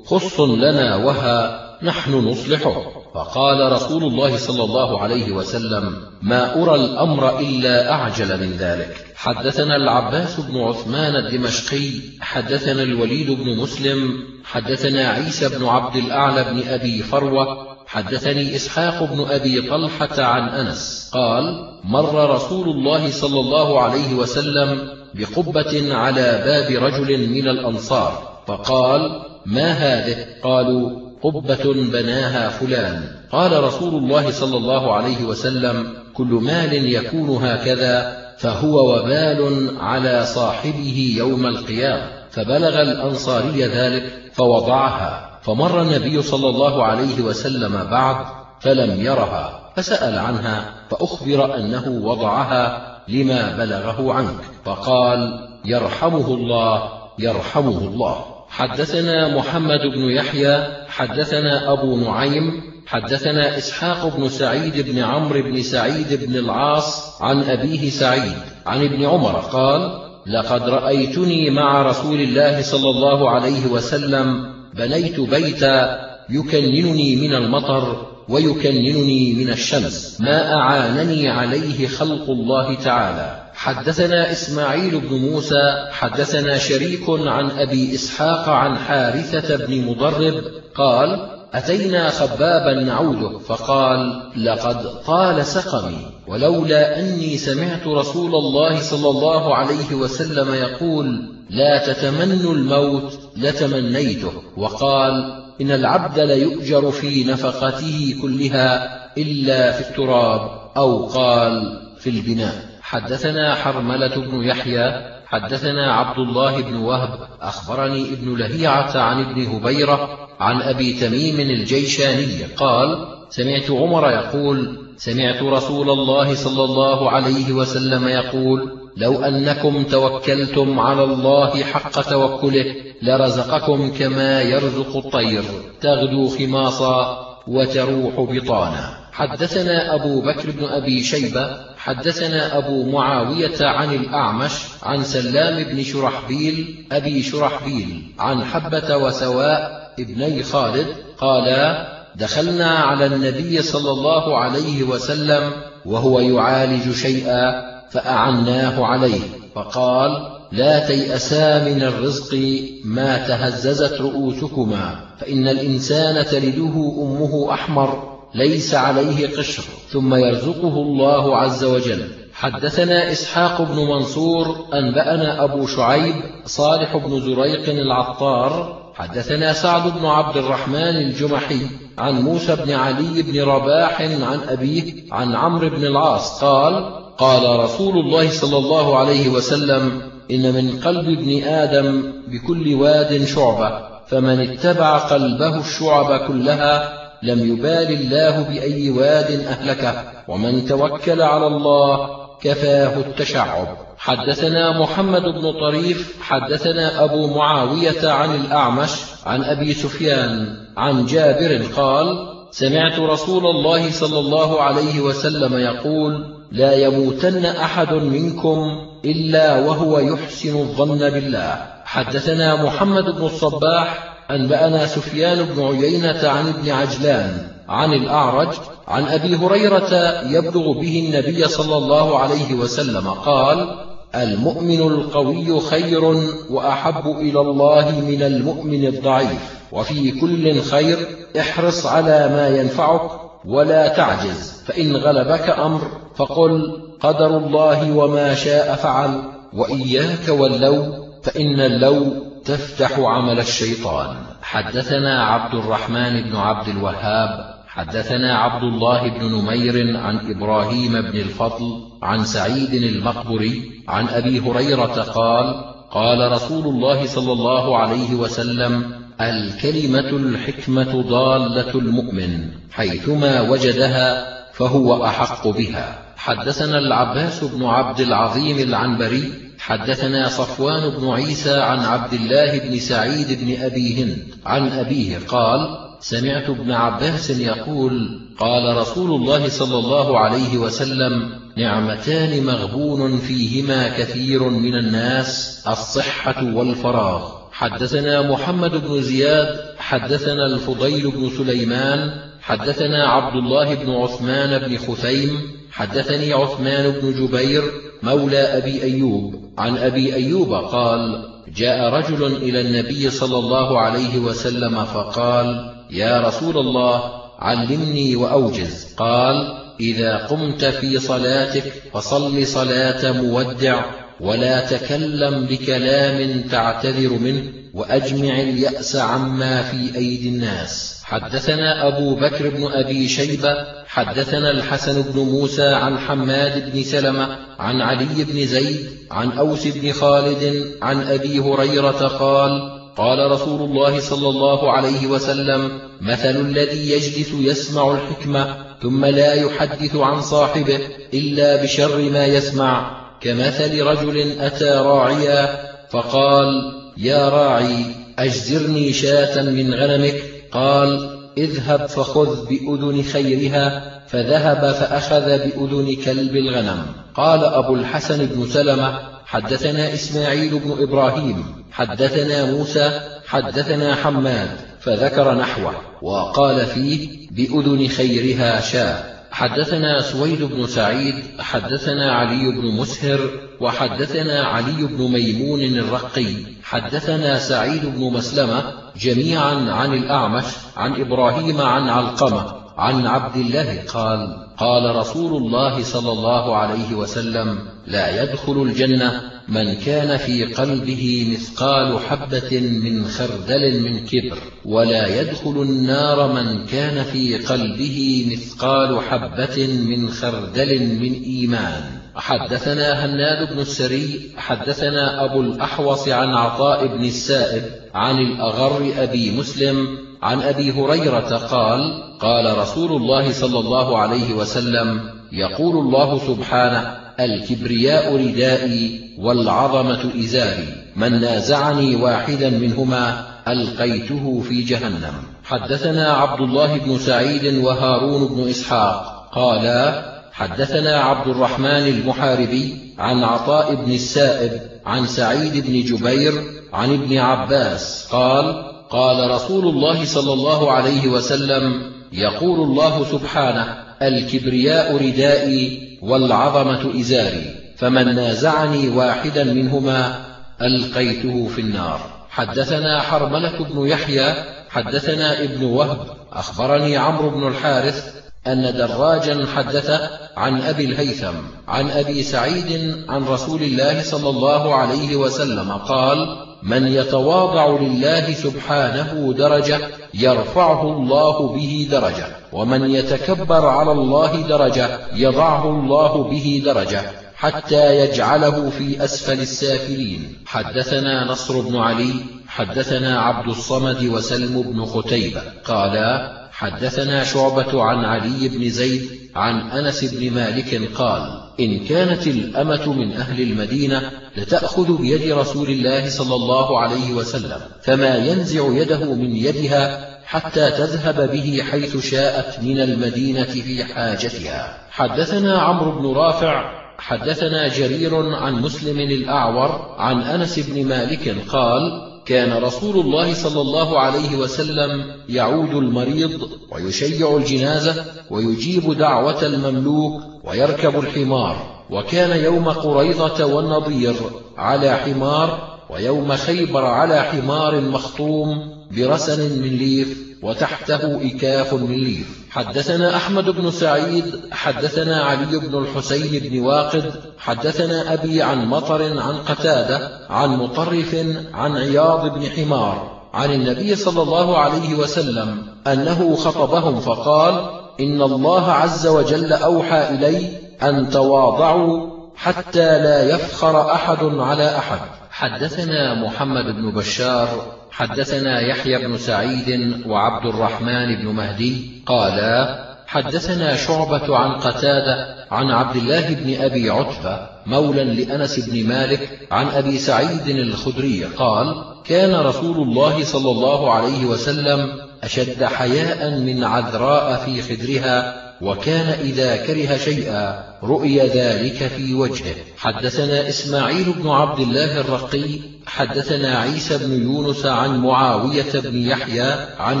خص لنا وها نحن نصلحه. فقال رسول الله صلى الله عليه وسلم ما أرى الأمر إلا أعجل من ذلك. حدثنا العباس بن عثمان الدمشقي حدثنا الوليد بن مسلم حدثنا عيسى بن عبد الأعلى بن أبي فروة حدثني إسحاق بن أبي طلحة عن أنس قال مر رسول الله صلى الله عليه وسلم بقبة على باب رجل من الأنصار فقال ما هذه؟ قالوا قبة بناها فلان. قال رسول الله صلى الله عليه وسلم كل مال يكون هكذا فهو وبال على صاحبه يوم القيامة. فبلغ الأنصاري ذلك فوضعها. فمر النبي صلى الله عليه وسلم بعد فلم يرها فسأل عنها فأخبر أنه وضعها لما بلغه عنك فقال يرحمه الله يرحمه الله. حدثنا محمد بن يحيى حدثنا أبو نعيم حدثنا إسحاق بن سعيد بن عمرو بن سعيد بن العاص عن أبيه سعيد عن ابن عمر قال لقد رأيتني مع رسول الله صلى الله عليه وسلم بنيت بيتا يكننني من المطر ويكننني من الشمس. ما أعانني عليه خلق الله تعالى. حدثنا إسماعيل بن موسى حدثنا شريك عن أبي إسحاق عن حارثة بن مضرب قال أتينا خبابا نعوده فقال لقد طال سقمي ولولا أني سمعت رسول الله صلى الله عليه وسلم يقول لا تتمنوا الموت لتمنيته. وقال إن العبد ليؤجر في نفقته كلها إلا في التراب أو قال في البناء. حدثنا حرملة بن يحيى حدثنا عبد الله بن وهب أخبرني ابن لهيعة عن ابن هبيرة عن أبي تميم الجيشاني قال سمعت عمر يقول سمعت رسول الله صلى الله عليه وسلم يقول لو أنكم توكلتم على الله حق توكله لرزقكم كما يرزق الطير. تغدو خماصا وتروح بطانا. حدثنا أبو بكر بن أبي شيبة حدثنا أبو معاوية عن الأعمش عن سلام بن شرحبيل أبي شرحبيل عن حبة وسواء ابني خالد قالا دخلنا على النبي صلى الله عليه وسلم وهو يعالج شيئا فأعناه عليه فقال لا تيأسا من الرزق ما تهززت رؤوسكما فإن الإنسان تلده أمه أحمر ليس عليه قشر ثم يرزقه الله عز وجل. حدثنا إسحاق بن منصور أنبأنا أبو شعيب صالح بن زريق العطار حدثنا سعد بن عبد الرحمن الجمحي عن موسى بن علي بن رباح عن أبيه عن عمرو بن العاص قال قال رسول الله صلى الله عليه وسلم إن من قلب ابن آدم بكل واد شعبة فمن اتبع قلبه الشعب كلها لم يبال الله بأي واد أهلكه ومن توكل على الله كفاه التشعب. حدثنا محمد بن طريف حدثنا أبو معاوية عن الأعمش عن أبي سفيان عن جابر قال سمعت رسول الله صلى الله عليه وسلم يقول لا يموتن أحد منكم إلا وهو يحسن الظن بالله. حدثنا محمد بن الصباح أنبأنا سفيان بن عيينة عن ابن عجلان عن الأعرج عن أبي هريرة يبلغ به النبي صلى الله عليه وسلم قال المؤمن القوي خير وأحب إلى الله من المؤمن الضعيف. وفي كل خير احرص على ما ينفعك ولا تعجز فإن غلبك أمر فقل قدر الله وما شاء فعل وإياك واللو فإن اللو تفتح عمل الشيطان. حدثنا عبد الرحمن بن عبد الوهاب حدثنا عبد الله بن نمير عن إبراهيم بن الفضل عن سعيد المقبري عن أبي هريرة قال قال رسول الله صلى الله عليه وسلم الكلمة الحكمة ضالة المؤمن حيثما وجدها فهو أحق بها. حدثنا العباس بن عبد العظيم العنبري حدثنا صفوان بن عيسى عن عبد الله بن سعيد بن أبي هند عن أبيه قال سمعت ابن عباس يقول قال رسول الله صلى الله عليه وسلم نعمتان مغبون فيهما كثير من الناس الصحة والفراغ. حدثنا محمد بن زياد حدثنا الفضيل بن سليمان حدثنا عبد الله بن عثمان بن خثيم حدثني عثمان بن جبير مولى أبي أيوب. عن أبي أيوب قال جاء رجل إلى النبي صلى الله عليه وسلم فقال يا رسول الله علمني وأوجز. قال إذا قمت في صلاتك فصل صلاة مودع ولا تكلم بكلام تعتذر منه وأجمع اليأس عما في أيدي الناس. حدثنا أبو بكر بن أبي شيبة حدثنا الحسن بن موسى عن حماد بن سلمة عن علي بن زيد عن أوس بن خالد عن أبي هريرة قال قال رسول الله صلى الله عليه وسلم مثل الذي يجلس يسمع الحكمة ثم لا يحدث عن صاحبه إلا بشر ما يسمع كمثل رجل أتى راعيا فقال يا راعي أجزرني شاة من غنمك قال اذهب فخذ بأذن خيرها فذهب فأخذ بأذن كلب الغنم. قال أبو الحسن بن سلمة حدثنا إسماعيل بن إبراهيم حدثنا موسى حدثنا حماد فذكر نحوه وقال فيه بأذن خيرها شاء. حدثنا سويد بن سعيد حدثنا علي بن مسهر وحدثنا علي بن ميمون الرقي حدثنا سعيد بن مسلمة جميعا عن الأعمش عن إبراهيم عن علقمة عن عبد الله قال قال رسول الله صلى الله عليه وسلم لا يدخل الجنة من كان في قلبه مثقال حبة من خردل من كبر. ولا يدخل النار من كان في قلبه مثقال حبة من خردل من إيمان. حدثنا هناد بن السري حدثنا أبو الأحوص عن عطاء بن السائب عن الأغر أبي مسلم عن أبي هريرة قال قال رسول الله صلى الله عليه وسلم يقول الله سبحانه الكبرياء ردائي والعظمة إزاري من نازعني واحدا منهما ألقيته في جهنم. حدثنا عبد الله بن سعيد وهارون بن إسحاق قالا حدثنا عبد الرحمن المحاربي عن عطاء بن السائب عن سعيد بن جبير عن ابن عباس قال قال رسول الله صلى الله عليه وسلم يقول الله سبحانه الكبرياء ردائي والعظمة إزاري فمن نازعني واحدا منهما ألقيته في النار. حدثنا حرملة بن يحيى حدثنا ابن وهب أخبرني عمرو بن الحارث أن دراجا حدث عن أبي الهيثم عن أبي سعيد عن رسول الله صلى الله عليه وسلم قال من يتواضع لله سبحانه درجة يرفعه الله به درجة. ومن يتكبر على الله درجة يضعه الله به درجة حتى يجعله في أسفل السافلين. حدثنا نصر بن علي حدثنا عبد الصمد وسلم بن قتيبة قالا حدثنا شعبة عن علي بن زيد عن أنس بن مالك قال إن كانت الأمة من أهل المدينة لتأخذ بيد رسول الله صلى الله عليه وسلم فما ينزع يده من يدها حتى تذهب به حيث شاءت من المدينة في حاجتها. حدثنا عمرو بن رافع حدثنا جرير عن مسلم الأعور عن أنس بن مالك قال كان رسول الله صلى الله عليه وسلم يعود المريض ويشيع الجنازة ويجيب دعوة المملوك ويركب الحمار وكان يوم قريضة والنضير على حمار ويوم خيبر على حمار مخطوم برسن من ليف وتحته إكاف من ليف. حدثنا أحمد بن سعيد حدثنا علي بن الحسين بن واقد حدثنا أبي عن مطر عن قتادة عن مطرف عن عياض بن حمار عن النبي صلى الله عليه وسلم أنه خطبهم فقال إن الله عز وجل أوحى إلي أن تواضعوا حتى لا يفخر أحد على أحد. حدثنا محمد بن بشار حدثنا يحيى بن سعيد وعبد الرحمن بن مهدي قالا حدثنا شعبة عن قتادة عن عبد الله بن أبي عتبة مولى لأنس بن مالك عن أبي سعيد الخدري قال كان رسول الله صلى الله عليه وسلم أشد حياء من عذراء في خدرها وكان إذا كره شيئا رؤي ذلك في وجهه. حدثنا إسماعيل بن عبد الله الرقي حدثنا عيسى بن يونس عن معاوية بن يحيى عن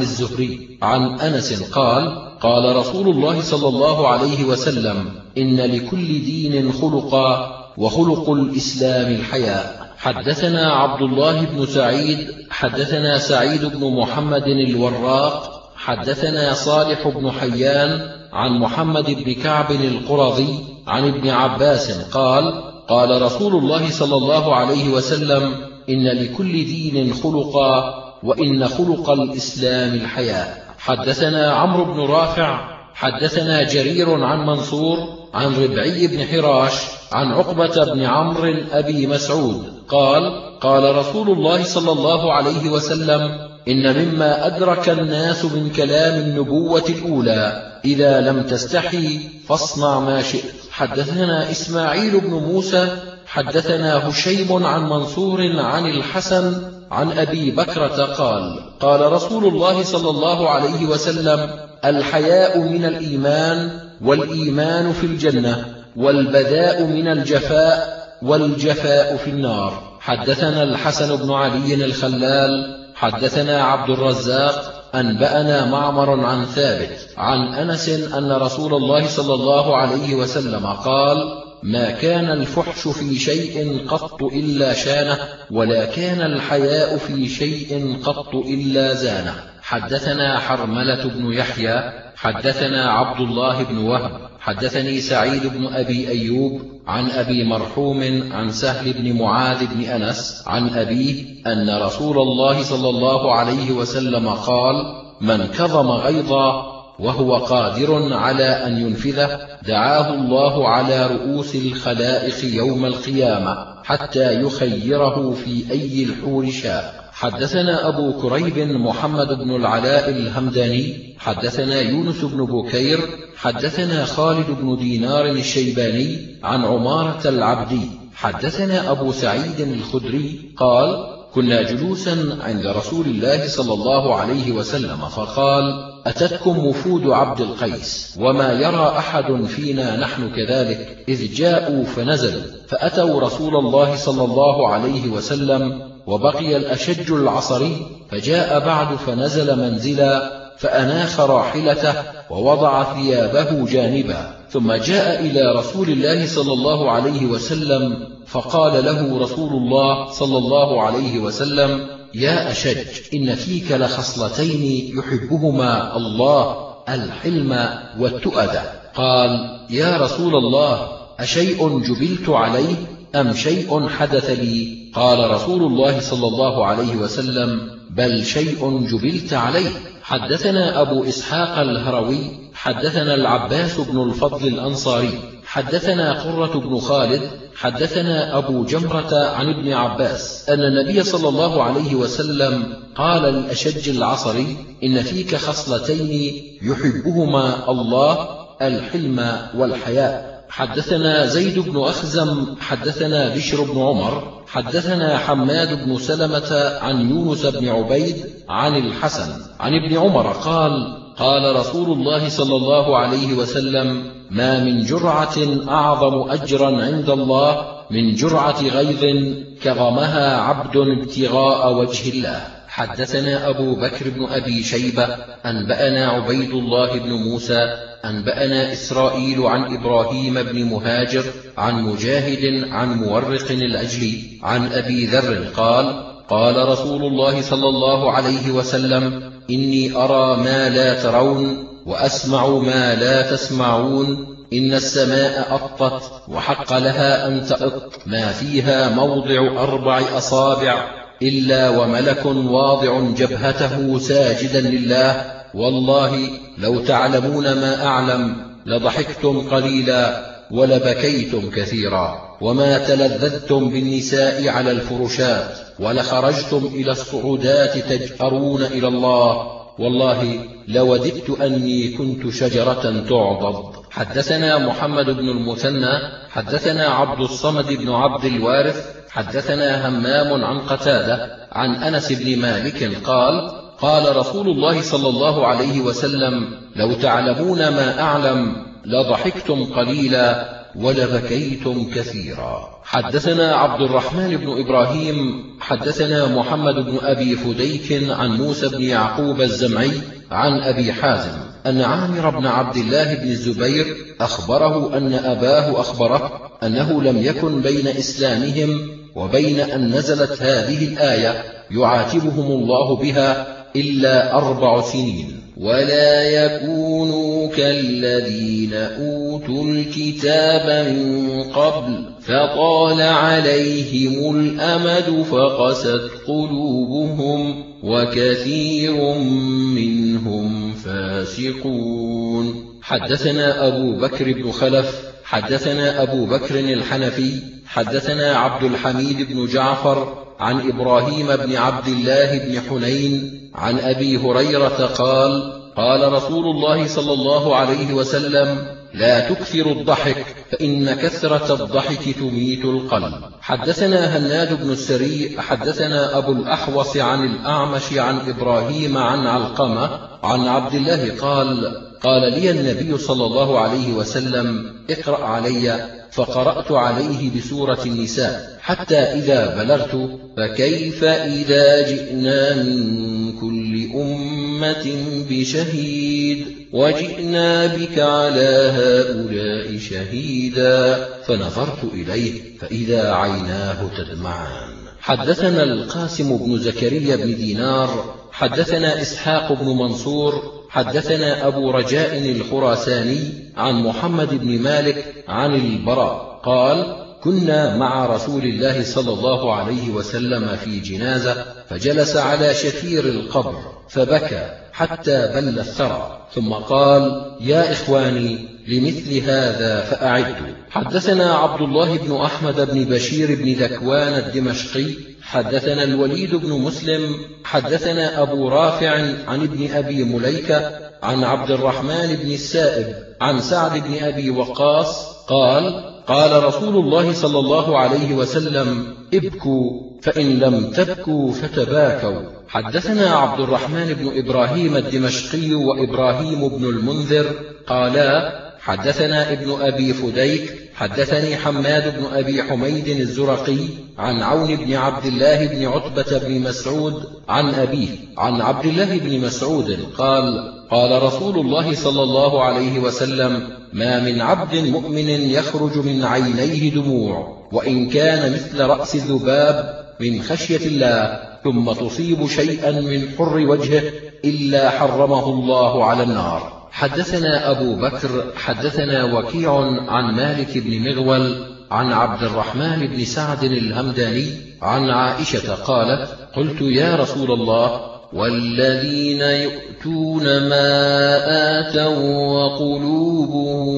الزهري عن أنس قال قال رسول الله صلى الله عليه وسلم إن لكل دين خلقا وخلق الإسلام الحياء. حدثنا عبد الله بن سعيد حدثنا سعيد بن محمد الوراق حدثنا صالح بن حيان عن محمد بن كعب القرظي عن ابن عباس قال قال رسول الله صلى الله عليه وسلم إن لكل دين خلقا وإن خلق الإسلام الحياء حدثنا عمرو بن رافع حدثنا جرير عن منصور عن ربعي بن حراش عن عقبة بن عمرو أبي مسعود. قال قال رسول الله صلى الله عليه وسلم إن مما أدرك الناس من كلام النبوة الأولى إذا لم تستحي فاصنع ما شئت. حدثنا إسماعيل بن موسى حدثنا هشيم عن منصور عن الحسن عن أبي بكرة قال قال رسول الله صلى الله عليه وسلم الحياء من الإيمان والإيمان في الجنة والبذاء من الجفاء والجفاء في النار. حدثنا الحسن بن علي الخلال حدثنا عبد الرزاق أنبأنا معمر عن ثابت عن أنس أن رسول الله صلى الله عليه وسلم قال ما كان الفحش في شيء قط إلا شانه ولا كان الحياء في شيء قط إلا زانه. حدثنا حرملة بن يحيى حدثنا عبد الله بن وهب حدثني سعيد بن أبي أيوب عن أبي مرحوم عن سهل بن معاذ بن أنس عن أبيه أن رسول الله صلى الله عليه وسلم قال من كظم غيظا وهو قادر على أن ينفذه دعاه الله على رؤوس الخلائق يوم القيامة حتى يخيره في أي الحور شاء. حدثنا أبو كريب محمد بن العلاء الهمداني حدثنا يونس بن بكير حدثنا خالد بن دينار الشيباني عن عمارة العبدي. حدثنا أبو سعيد الخدري قال كنا جلوسا عند رسول الله صلى الله عليه وسلم فقال أتتكم وفود عبد القيس وما يرى أحد فينا نحن كذلك إذ جاءوا فنزلوا فأتوا رسول الله صلى الله عليه وسلم وبقي الأشج العصري فجاء بعد فنزل منزلا فأناخ راحلته ووضع ثيابه جانبا ثم جاء إلى رسول الله صلى الله عليه وسلم فقال له رسول الله صلى الله عليه وسلم يا أشج إن فيك لخصلتين يحبهما الله الحلم والتؤدة. قال يا رسول الله أشيء جبلت عليه أم شيء حدث لي؟ قال رسول الله صلى الله عليه وسلم بل شيء جبلت عليه. حدثنا أبو إسحاق الهروي حدثنا العباس بن الفضل الأنصاري. حدثنا قرة بن خالد حدثنا أبو جمرة عن ابن عباس أن النبي صلى الله عليه وسلم قال للأشج العصري إن فيك خصلتين يحبهما الله الحلم والحياء. حدثنا زيد بن أخزم حدثنا بشر بن عمر حدثنا حماد بن سلمة عن يونس بن عبيد عن الحسن عن ابن عمر قال قال رسول الله صلى الله عليه وسلم ما من جرعة أعظم أجرا عند الله من جرعة غيظ كظمها عبد ابتغاء وجه الله. حدثنا أبو بكر بن أبي شيبة أنبأنا عبيد الله بن موسى أنبأنا إسرائيل عن إبراهيم بن مهاجر عن مجاهد عن مورق الأجلي عن أبي ذر قال قال رسول الله صلى الله عليه وسلم إني أرى ما لا ترون وأسمع ما لا تسمعون. إن السماء أطت وحق لها أن تأط. ما فيها موضع أربع أصابع إلا وملك واضع جبهته ساجدا لله. والله لو تعلمون ما أعلم لضحكتم قليلا ولبكيتم كثيرا. وما تلذذتم بالنساء على الفرشات ولخرجتم إلى الصعودات تجأرون إلى الله. والله لوددت أني كنت شجرة تعضد. حدثنا محمد بن المثنى حدثنا عبد الصمد بن عبد الوارث حدثنا همام عن قتادة عن أنس بن مالك قال قال رسول الله صلى الله عليه وسلم لو تعلمون ما أعلم لضحكتم قليلا ولبكيتم كثيرا. حدثنا عبد الرحمن بن إبراهيم حدثنا محمد بن أبي فديك عن موسى بن يعقوب الزمعي عن أبي حازم أن عامر بن عبد الله بن الزبير أخبره أن أباه أخبره أنه لم يكن بين إسلامهم وبين أن نزلت هذه الآية يعاتبهم الله بها إلا أربع سنين. ولا يكونوا كالذين أوتوا الكتاب من قبل فطال عليهم الأمد فقست قلوبهم وكثير منهم فاسقون حدثنا أبو بكر بن خلف حدثنا أبو بكر الحنفي حدثنا عبد الحميد بن جعفر عن إبراهيم بن عبد الله بن حنين عن أبي هريرة قال قال رسول الله صلى الله عليه وسلم لا تكثر الضحك فإن كثرة الضحك تميت القلب. حدثنا هناد بن السري حدثنا أبو الأحوص عن الأعمش عن إبراهيم عن علقمة عن عبد الله قال قال لي النبي صلى الله عليه وسلم اقرأ علي فقرأت عليه بسورة النساء حتى إذا بلغت فكيف إذا جئنا من كل أمة بشهيد؟ وجئنا بك على هؤلاء شهيدا. فنظرت إليه فإذا عيناه تدمعان. حدثنا القاسم بن زكريا بن دينار حدثنا إسحاق بن منصور حدثنا أبو رجاء الخراساني عن محمد بن مالك عن البراء قال كنا مع رسول الله صلى الله عليه وسلم في جنازة فجلس على شفير القبر فبكى حتى بل الثرى ثم قال يا إخواني لمثل هذا فأعدوا. حدثنا عبد الله بن أحمد بن بشير بن ذكوان الدمشقي حدثنا الوليد بن مسلم حدثنا أبو رافع عن ابن أبي مليكة عن عبد الرحمن بن السائب عن سعد بن أبي وقاص قال قال رسول الله صلى الله عليه وسلم ابكوا فإن لم تبكوا فتباكوا. حدثنا عبد الرحمن بن إبراهيم الدمشقي وإبراهيم بن المنذر قالا حدثنا ابن أبي فديك حدثني حماد بن أبي حميد الزرقي عن عون بن عبد الله بن عتبة بن مسعود عن أبيه عن عبد الله بن مسعود قال قال رسول الله صلى الله عليه وسلم ما من عبد مؤمن يخرج من عينيه دموع وإن كان مثل رأس الذباب من خشية الله ثم تصيب شيئا من حر وجهه إلا حرمه الله على النار. حدثنا أبو بكر حدثنا وكيع عن مالك بن مغول عن عبد الرحمن بن سعد الهمداني عن عائشة قالت قلت يا رسول الله والذين يؤتون ما آتوا وقلوبهم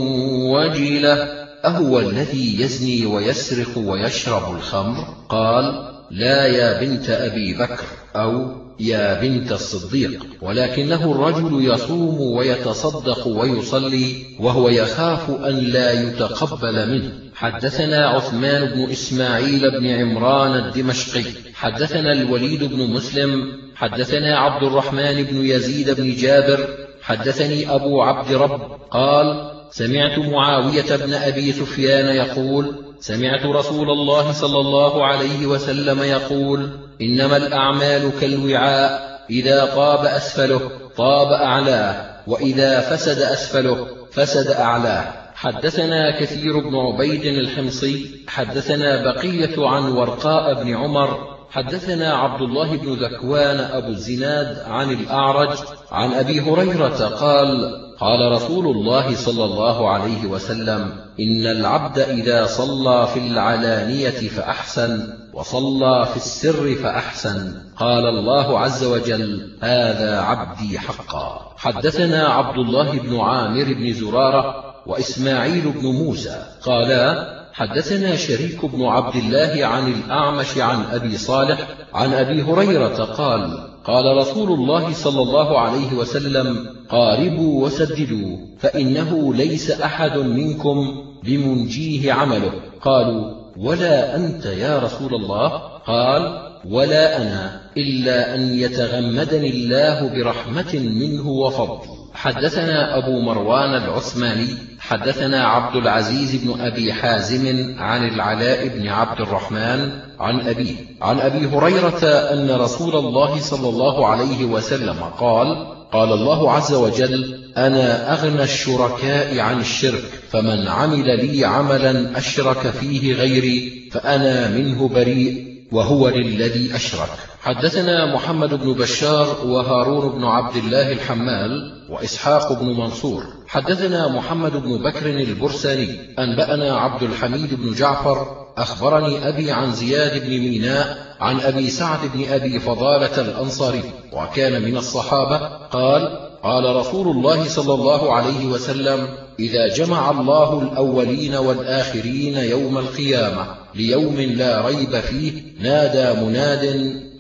وجلة أهو الذي يزني ويسرق ويشرب الخمر؟ قال لا يا بنت أبي بكر أو يا بنت الصديق ولكنه الرجل يصوم ويتصدق ويصلي وهو يخاف أن لا يتقبل منه. حدثنا عثمان بن إسماعيل بن عمران الدمشقي حدثنا الوليد بن مسلم حدثنا عبد الرحمن بن يزيد بن جابر حدثني أبو عبد رب قال سمعت معاوية بن أبي سفيان يقول سمعت رسول الله صلى الله عليه وسلم يقول إنما الأعمال كالوعاء إذا طاب أسفله طاب أعلاه وإذا فسد أسفله فسد أعلاه. حدثنا كثير بن عبيد الحمصي حدثنا بقية عن ورقاء بن عمر حدثنا عبد الله بن ذكوان أبو الزناد عن الأعرج عن أبي هريرة قال قال رسول الله صلى الله عليه وسلم إن العبد إذا صلى في العلانية فأحسن وصلى في السر فأحسن. قال الله عز وجل هذا عبدي حقا. حدثنا عبد الله بن عامر بن زرارة وإسماعيل بن موسى. قالا حدثنا شريك بن عبد الله عن الأعمش عن أبي صالح عن أبي هريرة قال قال رسول الله صلى الله عليه وسلم قاربوا وسددوا فإنه ليس أحد منكم بمنجيه عمله. قالوا ولا أنت يا رسول الله؟ قال ولا أنا إلا أن يتغمدني الله برحمة منه وفضل. حدثنا أبو مروان العثماني حدثنا عبد العزيز بن أبي حازم عن العلاء بن عبد الرحمن عن أبيه عن أبي هريرة أن رسول الله صلى الله عليه وسلم قال قال الله عز وجل أنا أغنى الشركاء عن الشرك فمن عمل لي عملا أشرك فيه غيري فأنا منه بريء وهو للذي أشرك. حدثنا محمد بن بشار وهارون بن عبد الله الحمال وإسحاق بن منصور. حدثنا محمد بن بكر البرساني. أنبأنا عبد الحميد بن جعفر. أخبرني أبي عن زياد بن ميناء. عن أبي سعد بن أبي فضالة الأنصاري. وكان من الصحابة. قال قال رسول الله صلى الله عليه وسلم إذا جمع الله الأولين والآخرين يوم القيامة ليوم لا ريب فيه نادى مناد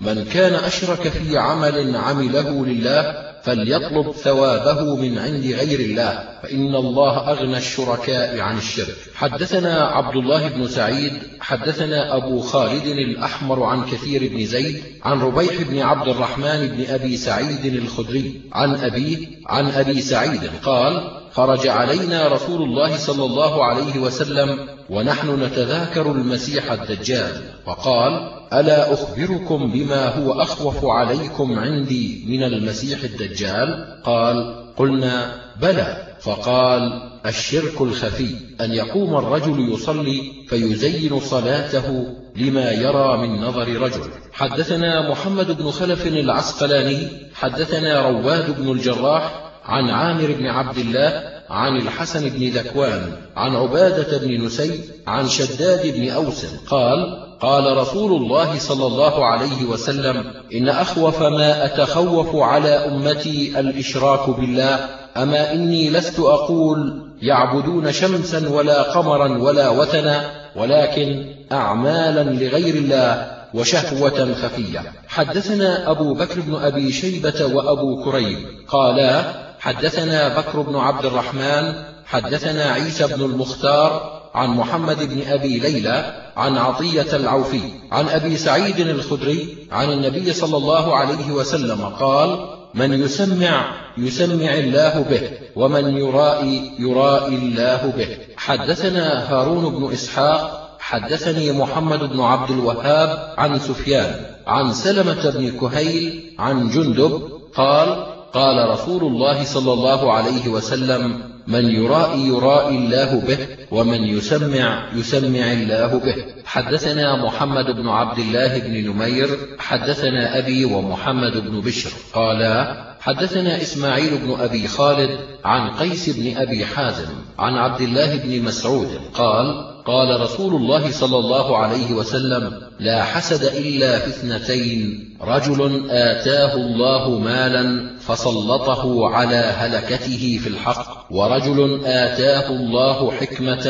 من كان أشرك في عمل عمله لله فليطلب ثوابه من عند غير الله. فإن الله أغنى الشركاء عن الشرك. حدثنا عبد الله بن سعيد حدثنا أبو خالد الأحمر عن كثير بن زيد عن ربيح بن عبد الرحمن بن أبي سعيد الخدري عن أبيه عن أبي سعيد قال خرج علينا رسول الله صلى الله عليه وسلم ونحن نتذاكر المسيح الدجال فقال ألا أخبركم بما هو أخوف عليكم عندي من المسيح الدجال؟ قال قلنا بلى. فقال الشرك الخفي أن يقوم الرجل يصلي فيزين صلاته لما يرى من نظر رجل. حدثنا محمد بن خلف العسقلاني حدثنا رواد بن الجراح عن عامر بن عبد الله عن الحسن بن ذكوان عن عبادة بن نسي عن شداد بن أوس. قال قال رسول الله صلى الله عليه وسلم إن أخوف ما أتخوف على أمتي الإشراك بالله أما إني لست أقول يعبدون شمسا ولا قمرا ولا وتنا ولكن أعمالا لغير الله وشهوة خفية. حدثنا أبو بكر بن أبي شيبة وأبو كريب. قالا حدثنا بكر بن عبد الرحمن حدثنا عيسى بن المختار عن محمد بن أبي ليلى عن عطية العوفي عن أبي سعيد الخدري عن النبي صلى الله عليه وسلم قال من يسمع يسمع الله به ومن يرائي يرائي الله به. حدثنا هارون بن إسحاق حدثني محمد بن عبد الوهاب عن سفيان عن سلمة بن كهيل عن جندب قال قال رسول الله صلى الله عليه وسلم من يرائي يرائي الله به ومن يسمع يسمع الله به. حدثنا محمد بن عبد الله بن نمير حدثنا أبي ومحمد بن بشر. قالا حدثنا إسماعيل بن أبي خالد عن قيس بن أبي حازم عن عبد الله بن مسعود. قال قال رسول الله صلى الله عليه وسلم لا حسد إلا في اثنتين. رجل آتاه الله مالا فسلطه على هلكته في الحق ورجل آتاه الله حكمة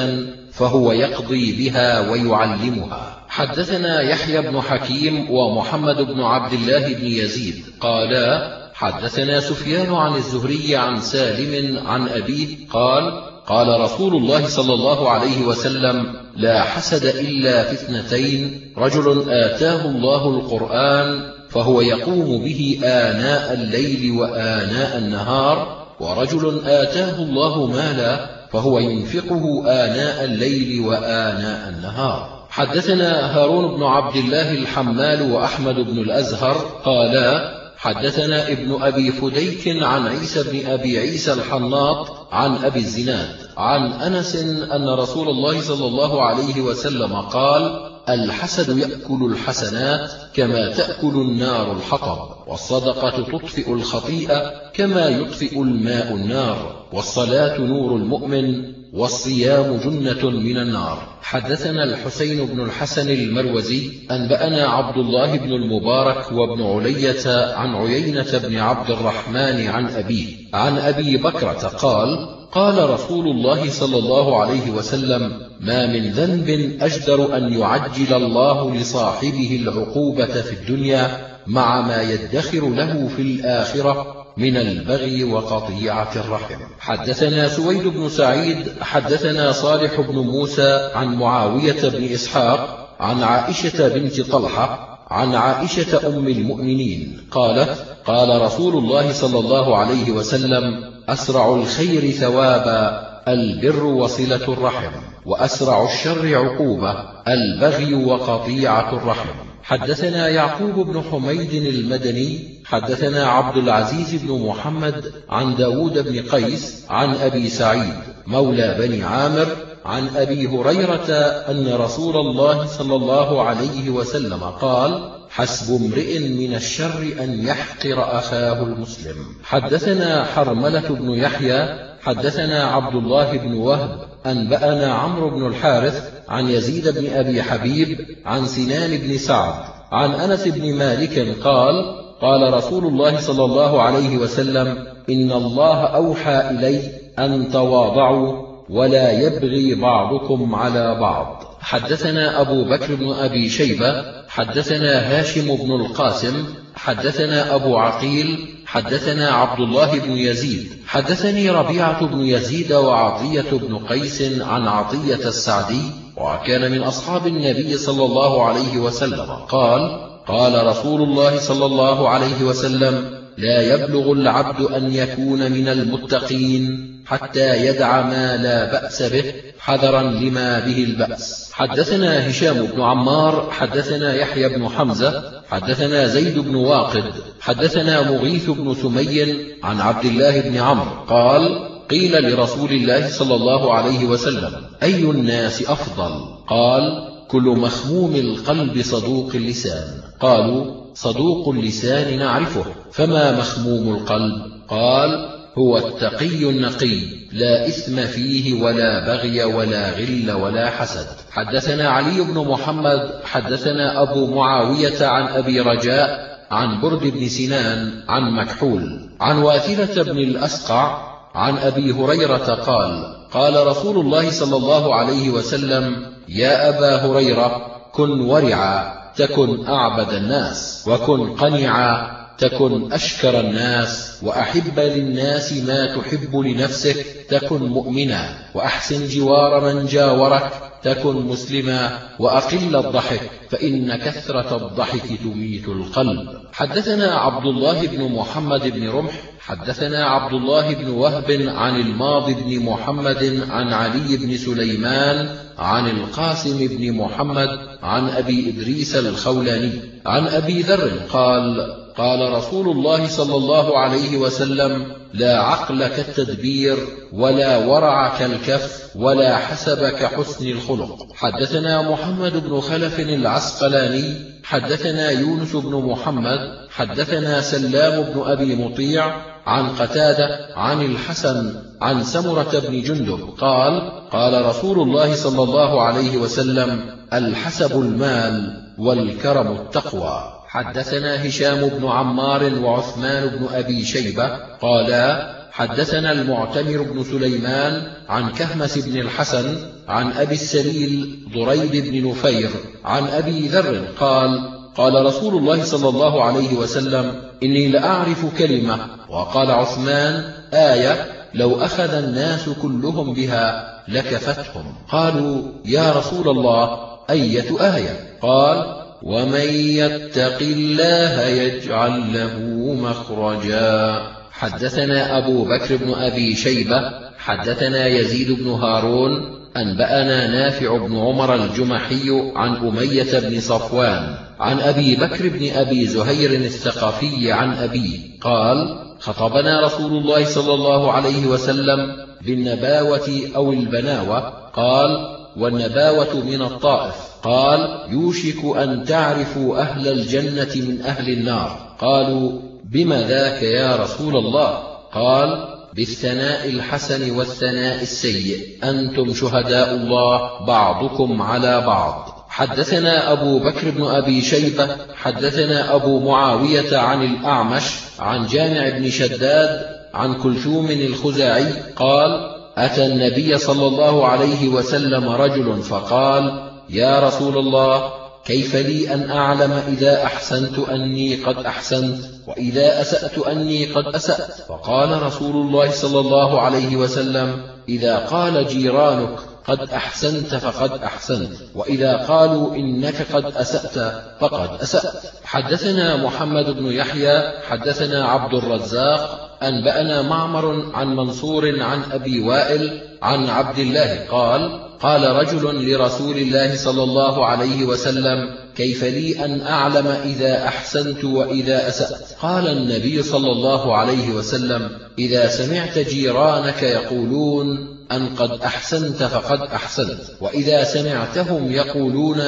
فهو يقضي بها ويعلمها. حدثنا يحيى بن حكيم ومحمد بن عبد الله بن يزيد. قالا حدثنا سفيان عن الزهري عن سالم عن أبيه قال قال رسول الله صلى الله عليه وسلم لا حسد إلا في اثنتين رجل آتاه الله القرآن فهو يقوم به آناء الليل وآناء النهار ورجل آتاه الله مالا فهو ينفقه آناء الليل وآناء النهار. حدثنا هارون بن عبد الله الحمال وأحمد بن الأزهر قالا حدثنا ابن أبي فديك عن عيسى بن أبي عيسى الحناط عن أبي الزناد عن أنس أن رسول الله صلى الله عليه وسلم قال الحسد يأكل الحسنات كما تأكل النار الحطب والصدقة تطفئ الخطيئة كما يطفئ الماء النار والصلاة نور المؤمن والصيام جنة من النار. حدثنا الحسين بن الحسن المروزي أنبأنا عبد الله بن المبارك وابن علية عن عيينة بن عبد الرحمن عن أبيه عن أبي بكرة قال قال رسول الله صلى الله عليه وسلم ما من ذنب أجدر أن يعجل الله لصاحبه العقوبة في الدنيا مع ما يدخر له في الآخرة من البغي وقطيعة الرحم. حدثنا سويد بن سعيد حدثنا صالح بن موسى عن معاوية بن إسحاق عن عائشة بنت طلحة عن عائشة أم المؤمنين قالت قال رسول الله صلى الله عليه وسلم أسرع الخير ثوابا البر وصلة الرحم. وأسرع الشر عقوبة البغي وقطيعة الرحم. حدثنا يعقوب بن حميد المدني حدثنا عبد العزيز بن محمد عن داود بن قيس عن أبي سعيد مولى بني عامر عن أبي هريرة أن رسول الله صلى الله عليه وسلم قال حسب امرئ من الشر أن يحقر أخاه المسلم. حدثنا حرملة بن يحيى حدثنا عبد الله بن وهب أنبأنا عمرو بن الحارث عن يزيد بن أبي حبيب عن سنان بن سعد عن أنس بن مالك قال قال رسول الله صلى الله عليه وسلم إن الله أوحى إلي أن تواضعوا ولا يبغي بعضكم على بعض. حدثنا أبو بكر بن أبي شيبة حدثنا هاشم بن القاسم حدثنا أبو عقيل حدثنا عبد الله بن يزيد. حدثني ربيعة بن يزيد وعطية بن قيس عن عطية السعدي وكان من أصحاب النبي صلى الله عليه وسلم. قال قال رسول الله صلى الله عليه وسلم لا يبلغ العبد أن يكون من المتقين. حتى يدع ما لا بأس به حذرا لما به البأس. حدثنا هشام بن عمار حدثنا يحيى بن حمزة حدثنا زيد بن واقد حدثنا مغيث بن سمي عن عبد الله بن عمرو قال قيل لرسول الله صلى الله عليه وسلم أي الناس أفضل؟ قال كل مخموم القلب صدوق اللسان. قالوا صدوق اللسان نعرفه فما مخموم القلب؟ قال هو التقي النقي لا إثم فيه ولا بغي ولا غل ولا حسد. حدثنا علي بن محمد حدثنا أبو معاوية عن أبي رجاء عن برد بن سنان عن مكحول. عن واثلة بن الأسقع عن أبي هريرة قال قال رسول الله صلى الله عليه وسلم يا أبا هريرة كن ورعا تكن أعبد الناس وكن قنعا تكن أشكر الناس وأحب للناس ما تحب لنفسك تكن مؤمنا وأحسن جوار من جاورك تكن مسلما وأقل الضحك فإن كثرة الضحك تميت القلب. حدثنا عبد الله بن محمد بن رمح حدثنا عبد الله بن وهب عن الماضي بن محمد عن علي بن سليمان عن القاسم بن محمد عن أبي إدريس الخولاني عن أبي ذر قال قال رسول الله صلى الله عليه وسلم لا عقل كالتدبير ولا ورع كالكف ولا حسب كحسن الخلق. حدثنا محمد بن خلف العسقلاني حدثنا يونس بن محمد حدثنا سلام بن أبي مطيع عن قتادة عن الحسن عن سمرة بن جندب قال قال رسول الله صلى الله عليه وسلم الحسب المال والكرم التقوى. حدثنا هشام بن عمار وعثمان بن أبي شيبة قالا حدثنا المعتمر بن سليمان عن كهمس بن الحسن عن أبي السليل ضريب بن نفير عن أبي ذر قال قال رسول الله صلى الله عليه وسلم إني لأعرف كلمة. وقال عثمان آية لو أخذ الناس كلهم بها لكفتهم. قالوا يا رسول الله أية آية؟ قال ومن يتق الله يجعل له مخرجا. حدثنا أبو بكر بن أبي شيبة حدثنا يزيد بن هارون أنبأنا نافع بن عمر الجمحي عن أمية بن صفوان عن أبي بكر بن أبي زهير الثقفي عن أبيه. قال خطبنا رسول الله صلى الله عليه وسلم بالنباوة أو البناوة. قال والنباوة من الطائف. قال يوشك أن تعرفوا أهل الجنة من أهل النار. قالوا بما ذاك يا رسول الله؟ قال بالثناء الحسن والثناء السيء. أنتم شهداء الله بعضكم على بعض. حدثنا أبو بكر بن أبي شيبة حدثنا أبو معاوية عن الأعمش عن جامع بن شداد عن كلثوم الخزاعي قال أتى النبي صلى الله عليه وسلم رجل فقال يا رسول الله كيف لي أن أعلم إذا أحسنت أني قد أحسنت وإذا أسأت أني قد أسأت؟ فقال رسول الله صلى الله عليه وسلم إذا قال جيرانك قد أحسنت فقد أحسنت وإذا قالوا إنك قد أسأت فقد أسأت. حدثنا محمد بن يحيى حدثنا عبد الرزاق أنبأنا معمر عن منصور عن أبي وائل عن عبد الله قال قال رجل لرسول الله صلى الله عليه وسلم كيف لي أن أعلم إذا أحسنت وإذا أسأت؟ قال النبي صلى الله عليه وسلم إذا سمعت جيرانك يقولون أن قد أحسنت فقد أحسنت وإذا سمعتهم يقولون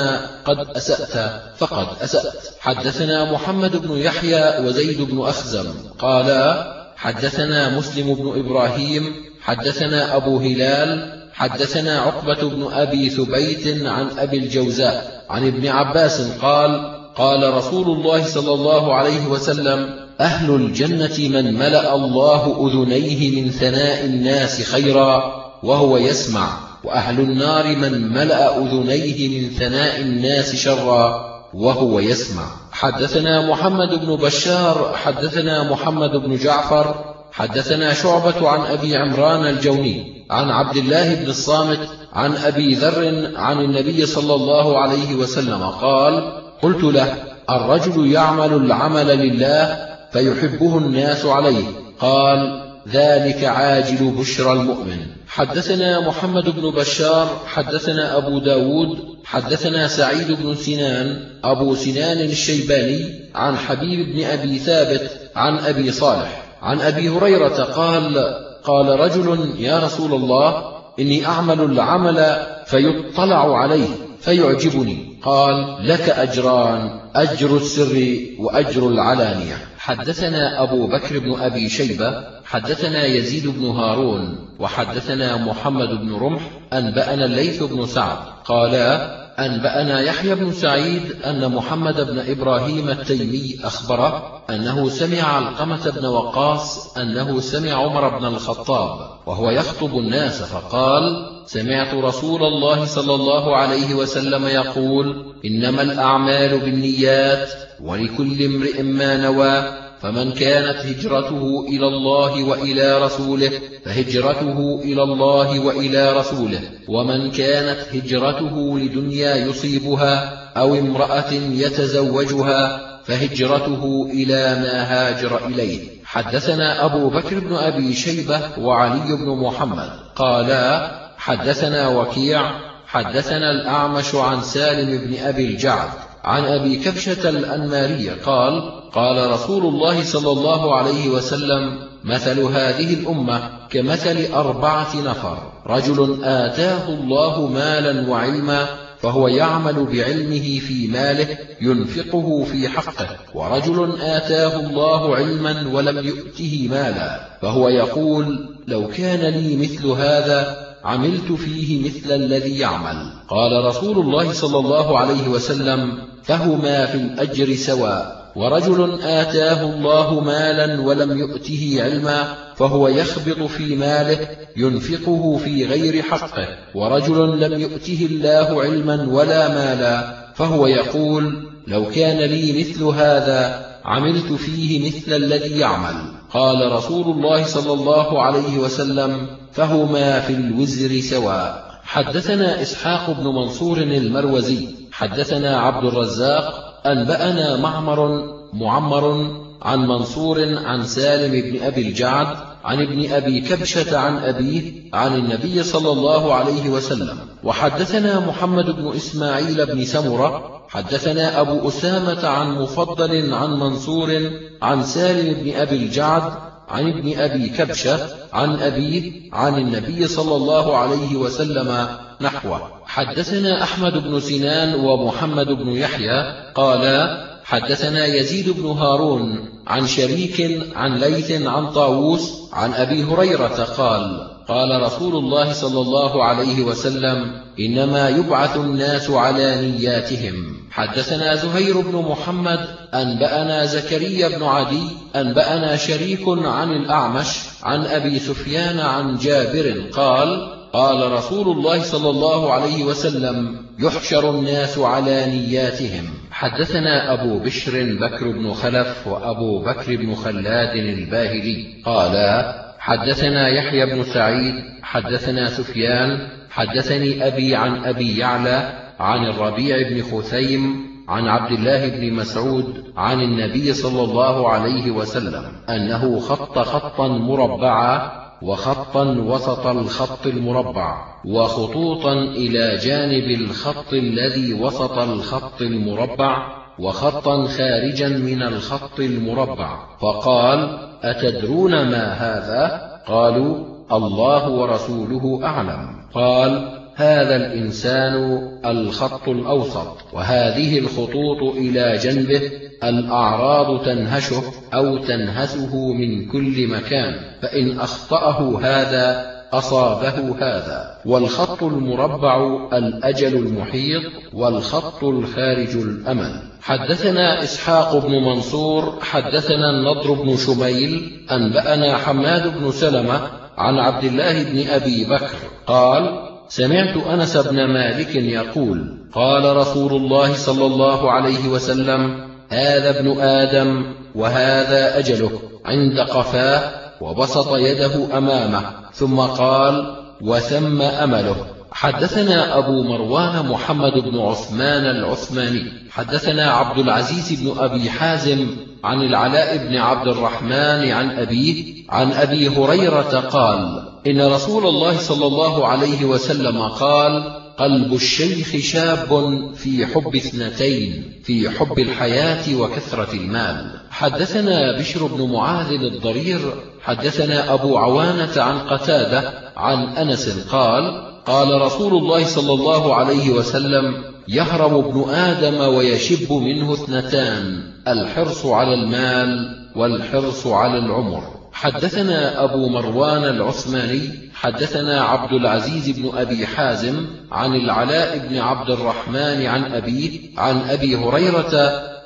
قد أسأت فقد أسأت. حدثنا محمد بن يحيى وزيد بن أخزم قالا حدثنا مسلم بن إبراهيم حدثنا أبو هلال حدثنا عقبة بن أبي ثبيت عن أبي الجوزاء عن ابن عباس قال قال رسول الله صلى الله عليه وسلم أهل الجنة من ملأ الله أذنيه من ثناء الناس خيرا وهو يسمع وأهل النار من ملأ أذنيه من ثناء الناس شرا وهو يسمع. حدثنا محمد بن بشار حدثنا محمد بن جعفر حدثنا شعبة عن أبي عمران الجوني عن عبد الله بن الصامت عن أبي ذر عن النبي صلى الله عليه وسلم قال قلت له الرجل يعمل العمل لله فيحبه الناس عليه. قال ذلك عاجل بشرى المؤمن. حدثنا محمد بن بشار حدثنا أبو داود حدثنا سعيد بن سنان أبو سنان الشيباني عن حبيب بن أبي ثابت عن أبي صالح. عن أبي هريرة قال قال رجل يا رسول الله إني أعمل العمل فيطلع عليه فيعجبني. قال لك أجران أجر السر وأجر العلانية. حدثنا أبو بكر بن أبي شيبة حدثنا يزيد بن هارون وحدثنا محمد بن رمح أنبأنا الليث بن سعد قالا أنبأنا يحيى بن سعيد أن محمد بن إبراهيم التيمي أخبره أنه سمع علقمة بن وقاص أنه سمع عمر بن الخطاب وهو يخطب الناس فقال سمعت رسول الله صلى الله عليه وسلم يقول إنما الأعمال بالنيات ولكل امرئ ما نوى فمن كانت هجرته إلى الله وإلى رسوله فهجرته إلى الله وإلى رسوله. ومن كانت هجرته لدنيا يصيبها أو امرأة يتزوجها فهجرته إلى ما هاجر إليه. حدثنا أبو بكر بن أبي شيبة وعلي بن محمد. قالا حدثنا وكيع حدثنا الأعمش عن سالم بن أبي الجعد. عن أبي كبشة الأنماري قال قال رسول الله صلى الله عليه وسلم مثل هذه الأمة كمثل أربعة نفر. رجل آتاه الله مالا وعلما فهو يعمل بعلمه في ماله ينفقه في حقه. ورجل آتاه الله علما ولم يؤته مالا فهو يقول لو كان لي مثل هذا عملت فيه مثل الذي يعمل. قال رسول الله صلى الله عليه وسلم فهما في الأجر سواء ورجل آتاه الله مالا ولم يؤته علما فهو يخبط في ماله ينفقه في غير حقه. ورجل لم يؤته الله علما ولا مالا فهو يقول لو كان لي مثل هذا عملت فيه مثل الذي يعمل. قال رسول الله صلى الله عليه وسلم فهما في الوزر سواء. حدثنا إسحاق بن منصور المروزي حدثنا عبد الرزاق أنبأنا معمر معمر عن منصور عن سالم بن أبي الجعد عن ابن أبي كبشة عن أبيه عن النبي صلى الله عليه وسلم. وحدثنا محمد بن إسماعيل بن سمرة حدثنا أبو أسامة عن مفضل عن منصور عن سالم بن أبي الجعد عن ابن أبي كبشة عن أبيه عن النبي صلى الله عليه وسلم نحوه. حدثنا أحمد بن سنان ومحمد بن يحيى قالا حدثنا يزيد بن هارون عن شريك عن ليث عن طاووس عن أبي هريرة قال قال رسول الله صلى الله عليه وسلم إنما يبعث الناس على نياتهم. حدثنا زهير بن محمد أنبأنا زكريا بن عدي أنبأنا شريك عن الأعمش عن أبي سفيان عن جابر قال قال رسول الله صلى الله عليه وسلم يحشر الناس على نياتهم. حدثنا أبو بشر بكر بن خلف وأبو بكر بن خلاد الباهلي قالا حدثنا يحيى بن سعيد حدثنا سفيان حدثني أبي عن أبي يعلى عن الربيع بن خثيم عن عبد الله بن مسعود عن النبي صلى الله عليه وسلم أنه خط خطا مربعا وخطا وسط الخط المربع وخطوطا إلى جانب الخط الذي وسط الخط المربع وخطا خارجا من الخط المربع. فقال أتدرون ما هذا؟ قالوا الله ورسوله أعلم. قال هذا الإنسان الخط الأوسط وهذه الخطوط إلى جنبه الأعراض تنهشه أو تنهسه من كل مكان فإن أخطأه هذا أصابه هذا والخط المربع الأجل المحيط والخط الخارج الأمل. حدثنا إسحاق بن منصور حدثنا النضر بن شميل أنبأنا حماد بن سلمة عن عبد الله بن أبي بكر قال سمعت أنس بن مالك يقول قال رسول الله صلى الله عليه وسلم هذا ابن آدم وهذا أجله عند قفاه وبسط يده أمامه ثم قال وثم أمله. حدثنا أبو مروان محمد بن عثمان العثماني. حدثنا عبد العزيز بن أبي حازم عن العلاء بن عبد الرحمن عن أبيه عن أبي هريرة قال إن رسول الله صلى الله عليه وسلم قال قلب الشيخ شاب في حب اثنتين في حب الحياة وكثرة المال. حدثنا بشر بن معاذ الضرير حدثنا أبو عوانة عن قتادة عن أنس قال قال رسول الله صلى الله عليه وسلم يهرم ابن آدم ويشب منه اثنتان الحرص على المال والحرص على العمر. حدثنا أبو مروان العثماني حدثنا عبد العزيز بن أبي حازم عن العلاء بن عبد الرحمن عن أبيه عن أبي هريرة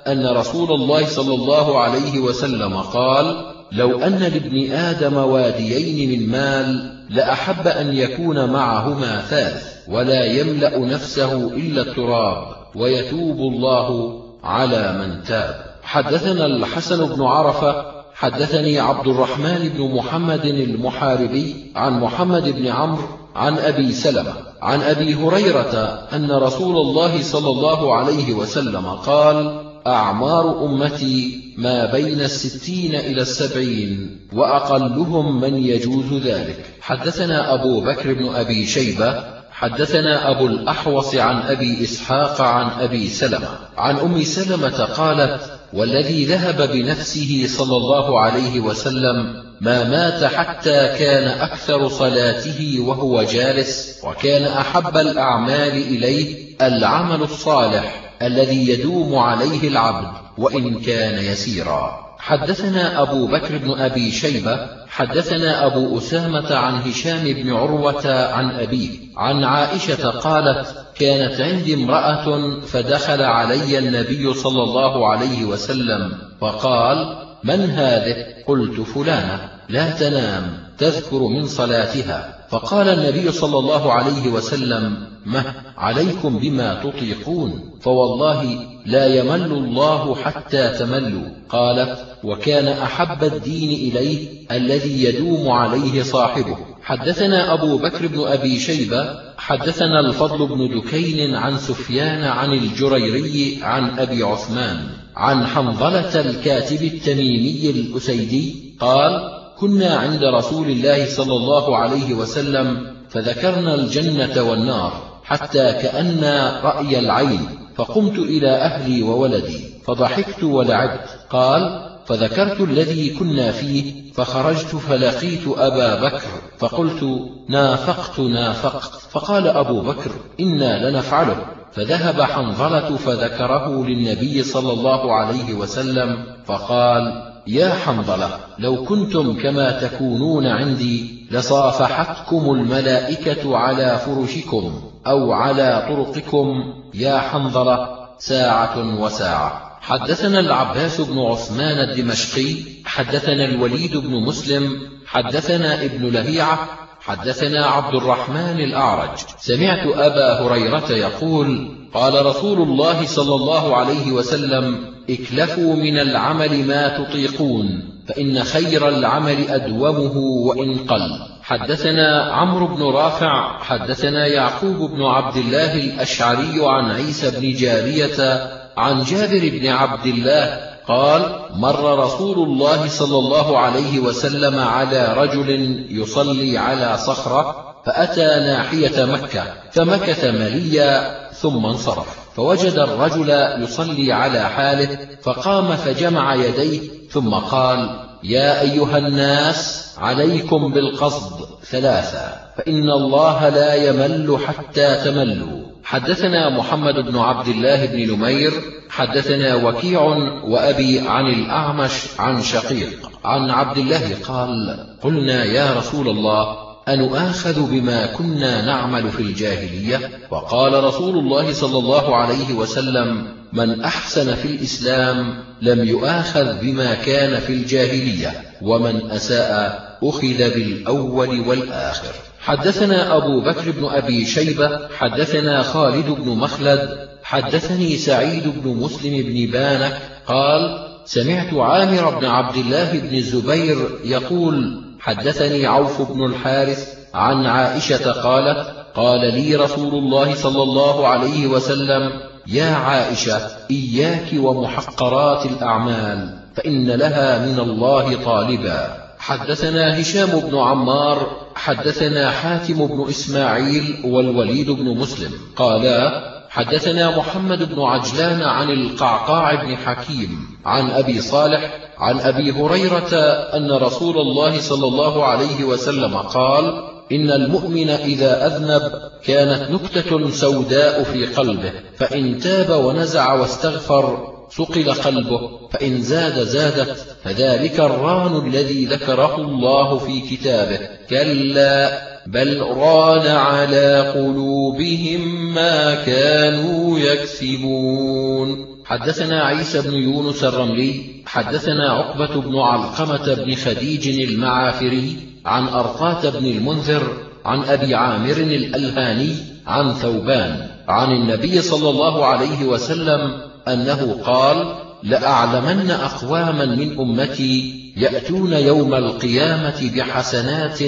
أن رسول الله صلى الله عليه وسلم قال لو أن لابن آدم واديين من مال لأحب أن يكون معهما ثالث ولا يملأ نفسه إلا التراب ويتوب الله على من تاب. حدثنا الحسن بن عرفة حدثني عبد الرحمن بن محمد المحاربي عن محمد بن عمرو عن أبي سلمة عن أبي هريرة أن رسول الله صلى الله عليه وسلم قال أعمار أمتي ما بين الستين إلى السبعين وأقلهم من يجوز ذلك. حدثنا أبو بكر بن أبي شيبة حدثنا أبو الأحوص عن أبي إسحاق عن أبي سلمة عن أم سلمة قالت والذي ذهب بنفسه صلى الله عليه وسلم ما مات حتى كان أكثر صلاته وهو جالس وكان أحب الأعمال إليه العمل الصالح الذي يدوم عليه العبد وإن كان يسيرا. حدثنا أبو بكر بن أبي شيبة حدثنا أبو أسامة عن هشام بن عروة عن أبيه عن عائشة قالت كانت عندي امرأة فدخل علي النبي صلى الله عليه وسلم فقال من هذه؟ قلت فلانة لا تنام تذكر من صلاتها. فقال النبي صلى الله عليه وسلم مه عليكم بما تطيقون فوالله لا يمل الله حتى تملوا. قالت وكان أحب الدين إليه الذي يدوم عليه صاحبه. حدثنا أبو بكر بن أبي شيبة حدثنا الفضل بن دكين عن سفيان عن الجريري عن أبي عثمان عن حنظلة الكاتب التميمي الأسيدي قال كنا عند رسول الله صلى الله عليه وسلم فذكرنا الجنة والنار حتى كأن رأي العين فقمت إلى أهلي وولدي فضحكت ولعبت قال فذكرت الذي كنا فيه فخرجت فلقيت أبا بكر فقلت نافقت نافقت فقال أبو بكر إنا لنفعله. فذهب حنظلة فذكره للنبي صلى الله عليه وسلم فقال يا حنظلة لو كنتم كما تكونون عندي لصافحتكم الملائكة على فرشكم أو على طرقكم يا حنظلة ساعة وساعة. حدثنا العباس بن عثمان الدمشقي حدثنا الوليد بن مسلم حدثنا ابن لهيعة حدثنا عبد الرحمن الأعرج. سمعت أبا هريرة يقول قال رسول الله صلى الله عليه وسلم اكلفوا من العمل ما تطيقون فإن خير العمل أدومه وإن قل. حدثنا عمرو بن رافع حدثنا يعقوب بن عبد الله الأشعري عن عيسى بن جارية عن جابر بن عبد الله قال مر رسول الله صلى الله عليه وسلم على رجل يصلي على صخرة فأتى ناحية مكة فمكث مليا ثم انصرف. فوجد الرجل يصلي على حاله فقام فجمع يديه ثم قال يا أيها الناس عليكم بالقصد ثلاثة فإن الله لا يمل حتى تملوا. حدثنا محمد بن عبد الله بن نمير حدثنا وكيع وأبي عن الأعمش عن شقيق عن عبد الله قال قلنا يا رسول الله أنؤاخذ بما كنا نعمل في الجاهلية؟ وقال رسول الله صلى الله عليه وسلم من أحسن في الإسلام لم يؤاخذ بما كان في الجاهلية ومن أساء أخذ بالأول والآخر. حدثنا أبو بكر بن أبي شيبة حدثنا خالد بن مخلد حدثني سعيد بن مسلم بن بانك قال سمعت عامر بن عبد الله بن الزبير يقول حدثني عوف بن الحارث عن عائشة قالت قال لي رسول الله صلى الله عليه وسلم يا عائشة إياك ومحقرات الأعمال فإن لها من الله طالبا. حدثنا هشام بن عمار حدثنا حاتم بن إسماعيل والوليد بن مسلم قالا حدثنا محمد بن عجلان عن القعقاع بن حكيم عن أبي صالح عن أبي هريرة أن رسول الله صلى الله عليه وسلم قال إن المؤمن إذا أذنب كانت نكتة سوداء في قلبه فإن تاب ونزع واستغفر ثقل قلبه فإن زاد زادت فذلك الران الذي ذكره الله في كتابه. كلا. بل ران على قلوبهم ما كانوا يكسبون حدثنا عيسى بن يونس الرملي حدثنا عقبة بن علقمة بن خديج المعافري عن أرقاة بن المنذر عن أبي عامر الألهاني عن ثوبان عن النبي صلى الله عليه وسلم أنه قال لأعلمن أقواما من أمتي يأتون يوم القيامة بحسنات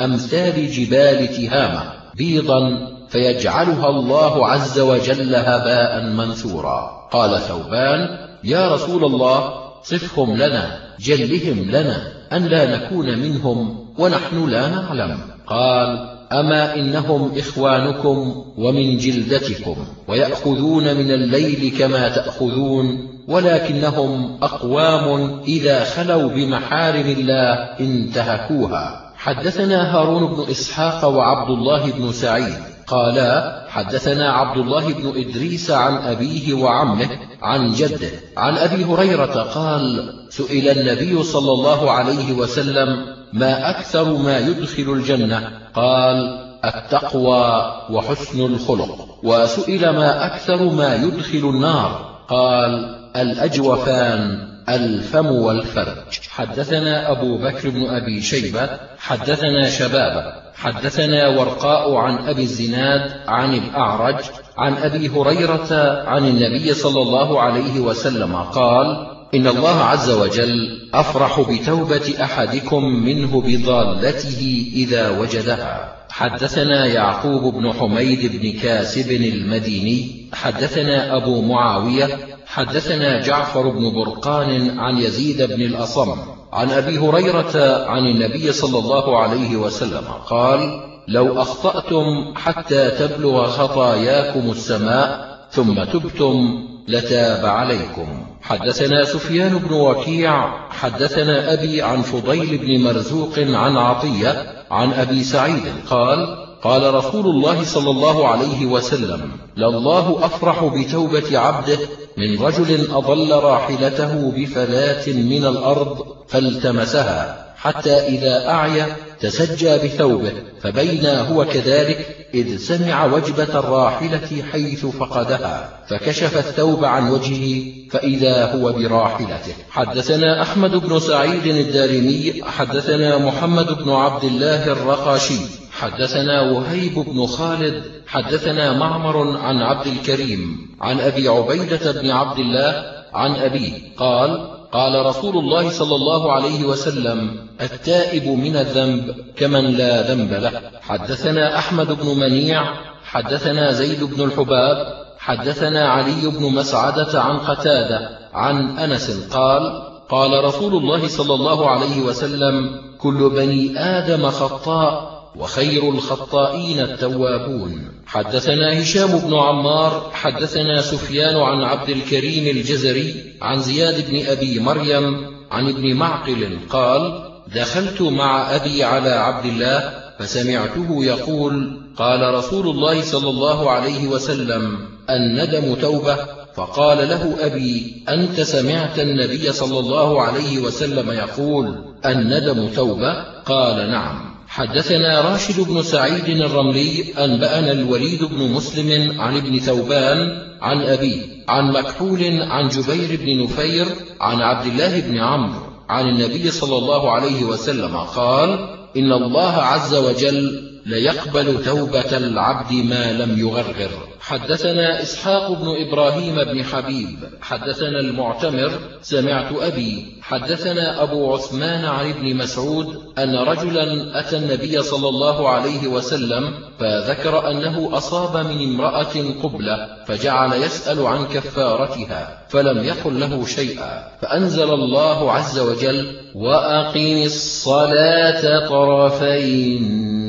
أمثال جبال تهامة بيضا فيجعلها الله عز وجل هباء منثورا. قال ثوبان يا رسول الله صفهم لنا جلهم لنا أن لا نكون منهم ونحن لا نعلم. قال أما إنهم إخوانكم ومن جلدتكم ويأخذون من الليل كما تأخذون ولكنهم أقوام إذا خلوا بمحارم الله انتهكوها. حدثنا هارون بن إسحاق وعبد الله بن سعيد. قالا حدثنا عبد الله بن إدريس عن أبيه وعمه عن جده عن أبي هريرة قال سئل النبي صلى الله عليه وسلم ما أكثر ما يدخل الجنة؟ قال التقوى وحسن الخلق. وسئل ما أكثر ما يدخل النار؟ قال الأجوفان الفم والفرج. حدثنا أبو بكر بن أبي شيبة حدثنا شبابة حدثنا ورقاء عن أبي الزناد عن الأعرج عن أبي هريرة عن النبي صلى الله عليه وسلم قال إن الله عز وجل أفرح بتوبة أحدكم منه بضالته إذا وجدها. حدثنا يعقوب بن حميد بن كاسب المديني حدثنا أبو معاوية حدثنا جعفر بن برقان عن يزيد بن الأصم عن أبي هريرة عن النبي صلى الله عليه وسلم قال لو أخطأتم حتى تبلغ خطاياكم السماء ثم تبتم لتاب عليكم. حدثنا سفيان بن وكيع حدثنا أبي عن فضيل بن مرزوق عن عطية عن أبي سعيد قال قال رسول الله صلى الله عليه وسلم لله أفرح بتوبة عبده من رجل أضل راحلته بفلاة من الأرض فالتمسها حتى إذا أعيا تسجى بثوبه فبينا هو كذلك إذ سمع وجبة الراحلة حيث فقدها فكشف الثوب عن وجهه فإذا هو براحلته. حدثنا أحمد بن سعيد الدارمي حدثنا محمد بن عبد الله الرقاشي حدثنا وهيب بن خالد حدثنا معمر عن عبد الكريم عن أبي عبيدة بن عبد الله عن أبيه قال قال رسول الله صلى الله عليه وسلم التائب من الذنب كمن لا ذنب له. حدثنا أحمد بن منيع حدثنا زيد بن الحباب حدثنا علي بن مسعدة عن قتادة عن أنس قال قال رسول الله صلى الله عليه وسلم كل بني آدم خطاء وخير الخطائين التوابون. حدثنا هشام بن عمار حدثنا سفيان عن عبد الكريم الجزري عن زياد بن أبي مريم عن ابن معقل قال دخلت مع أبي على عبد الله فسمعته يقول قال رسول الله صلى الله عليه وسلم الندم توبة. فقال له أبي أنت سمعت النبي صلى الله عليه وسلم يقول الندم توبة؟ قال نعم. حدثنا راشد بن سعيد الرملي أنبأنا الوليد بن مسلم عن ابن ثوبان عن أبيه عن مكحول عن جبير بن نفير عن عبد الله بن عمرو عن النبي صلى الله عليه وسلم قال إن الله عز وجل ليقبل توبة العبد ما لم يغرغر. حدثنا إسحاق بن إبراهيم بن حبيب. حدثنا المعتمر سمعت أبي. حدثنا أبو عثمان عن ابن مسعود أن رجلا أتى النبي صلى الله عليه وسلم فذكر أنه أصاب من امرأة قبلة فجعل يسأل عن كفارتها فلم يقل له شيئا. فأنزل الله عز وجل وأقم الصلاة طرفي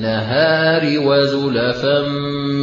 النهار وزلفا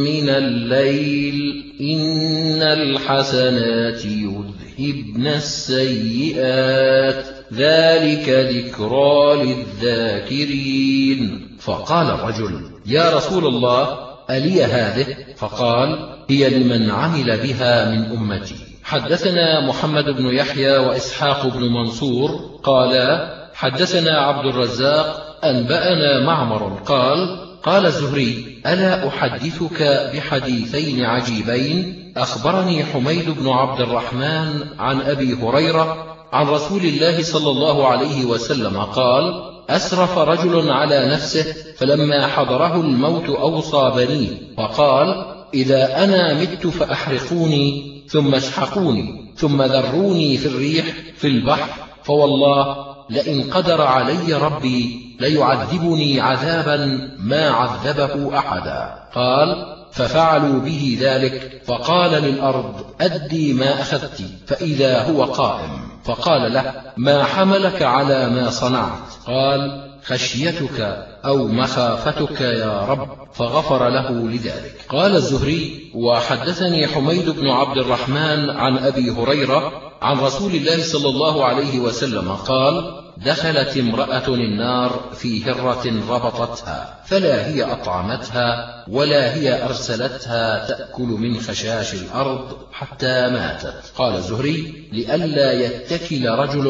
من الليل إن الحسنات يذهبن السيئات ذلك ذكرى للذاكرين. فقال الرجل يا رسول الله ألي هذه؟ فقال هي لمن عمل بها من أمتي. حدثنا محمد بن يحيى وإسحاق بن منصور قالا حدثنا عبد الرزاق أنبأنا معمر قال قال الزهري ألا أحدثك بحديثين عجيبين؟ أخبرني حميد بن عبد الرحمن عن أبي هريرة عن رسول الله صلى الله عليه وسلم قال أسرف رجل على نفسه فلما حضره الموت أوصى بنيه وقال إذا أنا مت فأحرقوني ثم اسحقوني ثم ذروني في الريح في البحر فوالله لئن قدر علي ربي ليعذبني عذابا ما عذبه أحدا. قال ففعلوا به ذلك فقال للأرض أدي ما أخذت فإذا هو قائم. فقال له ما حملك على ما صنعت؟ قال خشيتك أو مخافتك يا رب فغفر له لذلك. قال الزهري وحدثني حميد بن عبد الرحمن عن أبي هريرة عن رسول الله صلى الله عليه وسلم قال دخلت امرأة النار في هرة ربطتها فلا هي أطعمتها ولا هي أرسلتها تأكل من خشاش الأرض حتى ماتت. قال الزهري لئلا يتكل رجل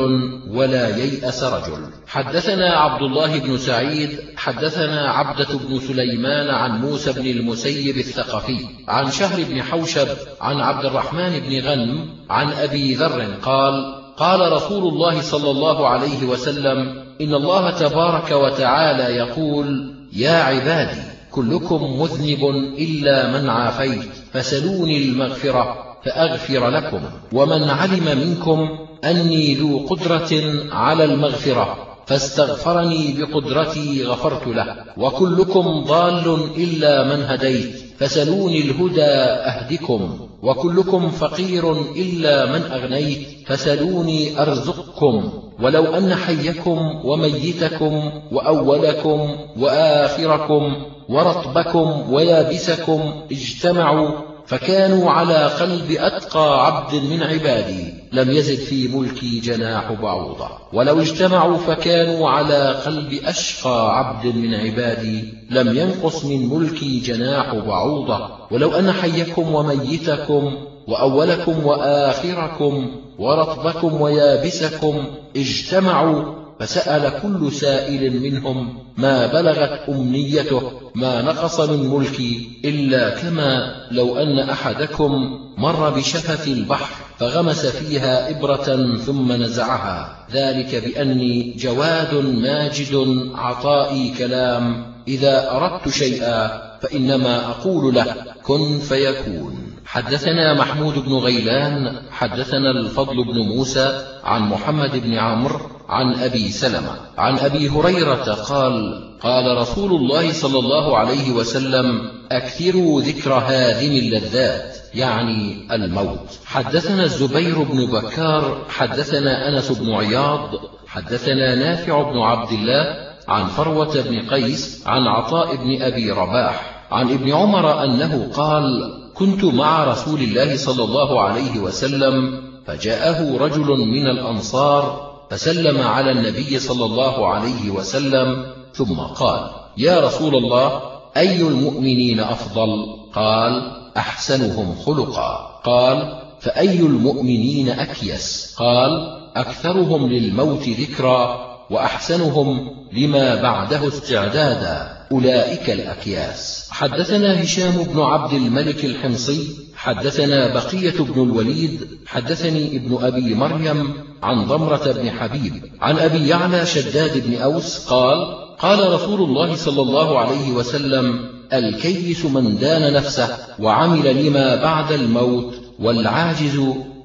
ولا ييأس رجل. حدثنا عبد الله بن سعيد حدثنا عبدة بن سليمان عن موسى بن المسيب الثقفي عن شهر بن حوشب عن عبد الرحمن بن غنم عن أبي ذر قال قال رسول الله صلى الله عليه وسلم إن الله تبارك وتعالى يقول يا عبادي كلكم مذنب إلا من عافيت فسلوني المغفرة فأغفر لكم ومن علم منكم أني ذو قدرة على المغفرة فاستغفرني بقدرتي غفرت له وكلكم ضال إلا من هديت فسلوني الهدى أهدكم. وكلكم فقير إلا من أغنيت فسلوني أرزقكم ولو أن حيكم وميتكم وأولكم وآخركم ورطبكم ويابسكم اجتمعوا فكانوا على قلب أتقى عبد من عبادي لم يزد في ملكي جناح بعوضة. ولو اجتمعوا فكانوا على قلب أشقى عبد من عبادي لم ينقص من ملكي جناح بعوضة. ولو أن حيكم وميتكم وأولكم وآخركم ورطبكم ويابسكم اجتمعوا فسأل كل سائل منهم ما بلغت أمنيته ما نقص من ملكي إلا كما لو أن أحدكم مر بشفة البحر فغمس فيها إبرة ثم نزعها. ذلك بأني جواد ماجد عطائي كلام. إذا أردت شيئا فإنما أقول له كن فيكون. حدثنا محمود بن غيلان حدثنا الفضل بن موسى عن محمد بن عمرو عن أبي سلمة. عن أبي هريرة قال قال رسول الله صلى الله عليه وسلم أكثروا ذكر هذه اللذات يعني الموت. حدثنا الزبير بن بكار حدثنا أنس بن عياض حدثنا نافع بن عبد الله عن فروة بن قيس عن عطاء بن أبي رباح. عن ابن عمر أنه قال كنت مع رسول الله صلى الله عليه وسلم فجاءه رجل من الأنصار فسلم على النبي صلى الله عليه وسلم ثم قال يا رسول الله أي المؤمنين أفضل؟ قال أحسنهم خلقا. قال فأي المؤمنين أكيس؟ قال أكثرهم للموت ذكرا وأحسنهم لما بعده استعدادا. أولئك الأكياس. حدثنا هشام بن عبد الملك الحمصي حدثنا بقية بن الوليد حدثني ابن أبي مريم عن ضمرة بن حبيب عن أبي يعلى شداد بن أوس قال قال رسول الله صلى الله عليه وسلم الكيس من دان نفسه وعمل لما بعد الموت والعاجز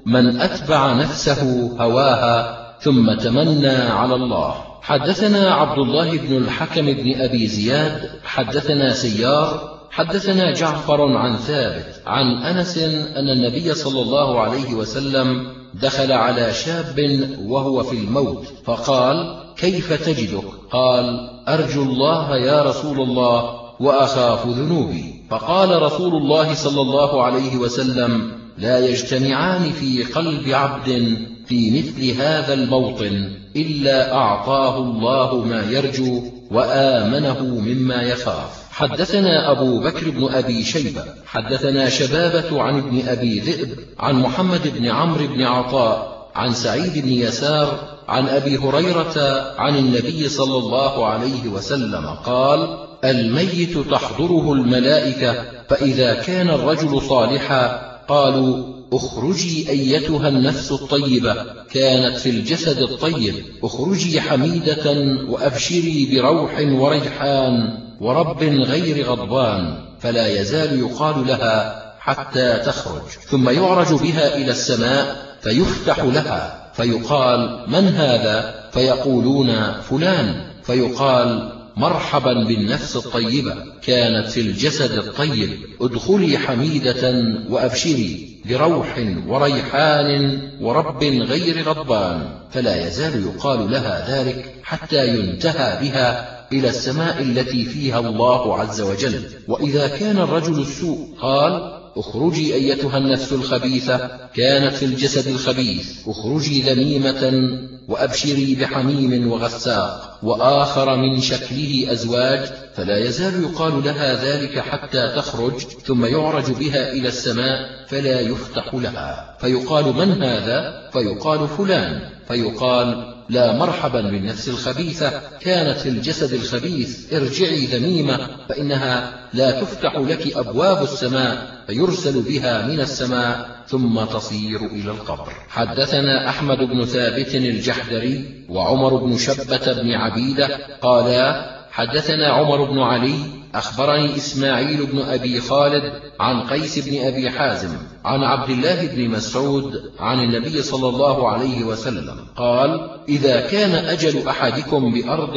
من أتبع نفسه هواها ثم تمنى على الله. حدثنا عبد الله بن الحكم بن أبي زياد حدثنا سيار حدثنا جعفر عن ثابت عن أنس أن النبي صلى الله عليه وسلم دخل على شاب وهو في الموت فقال كيف تجدك؟ قال أرجو الله يا رسول الله وأخاف ذنوبي. فقال رسول الله صلى الله عليه وسلم لا يجتمعان في قلب عبد في مثل هذا الموطن إلا أعطاه الله ما يرجو وآمنه مما يخاف. حدثنا أبو بكر بن أبي شيبة حدثنا شبابة عن ابن أبي ذئب عن محمد بن عمرو بن عطاء عن سعيد بن يسار عن أبي هريرة عن النبي صلى الله عليه وسلم قال الميت تحضره الملائكة فإذا كان الرجل صالحا قالوا اخرجي أيتها النفس الطيبة كانت في الجسد الطيب. اخرجي حميدة وأبشري بروح وريحان ورب غير غضبان فلا يزال يقال لها حتى تخرج. ثم يعرج بها إلى السماء فيفتح لها فيقال من هذا؟ فيقولون فلان. فيقال مرحبا بالنفس الطيبة. كانت في الجسد الطيب. ادخلي حميدة وأبشري بروح وريحان ورب غير غضبان. فلا يزال يقال لها ذلك حتى ينتهى بها إلى السماء التي فيها الله عز وجل. وإذا كان الرجل السوء قال اخرجي أيتها النفس الخبيثة كانت في الجسد الخبيث. اخرجي ذميمة وأبشري بحميم وغساق. وآخر من شكله أزواج فلا يزال يقال لها ذلك حتى تخرج ثم يعرج بها إلى السماء فلا يفتح لها. فيقال من هذا؟ فيقال فلان. فيقال لا مرحبا بالنفس الخبيثة. كانت في الجسد الخبيث ارجعي ذميمة فإنها لا تفتح لك أبواب السماء فيرسل بها من السماء ثم تصير إلى القبر. حدثنا أحمد بن ثابت الجحدري وعمر بن شبة بن عبيدة قالا حدثنا عمر بن علي أخبرني إسماعيل بن أبي خالد عن قيس بن أبي حازم عن عبد الله بن مسعود عن النبي صلى الله عليه وسلم قال إذا كان أجل أحدكم بأرض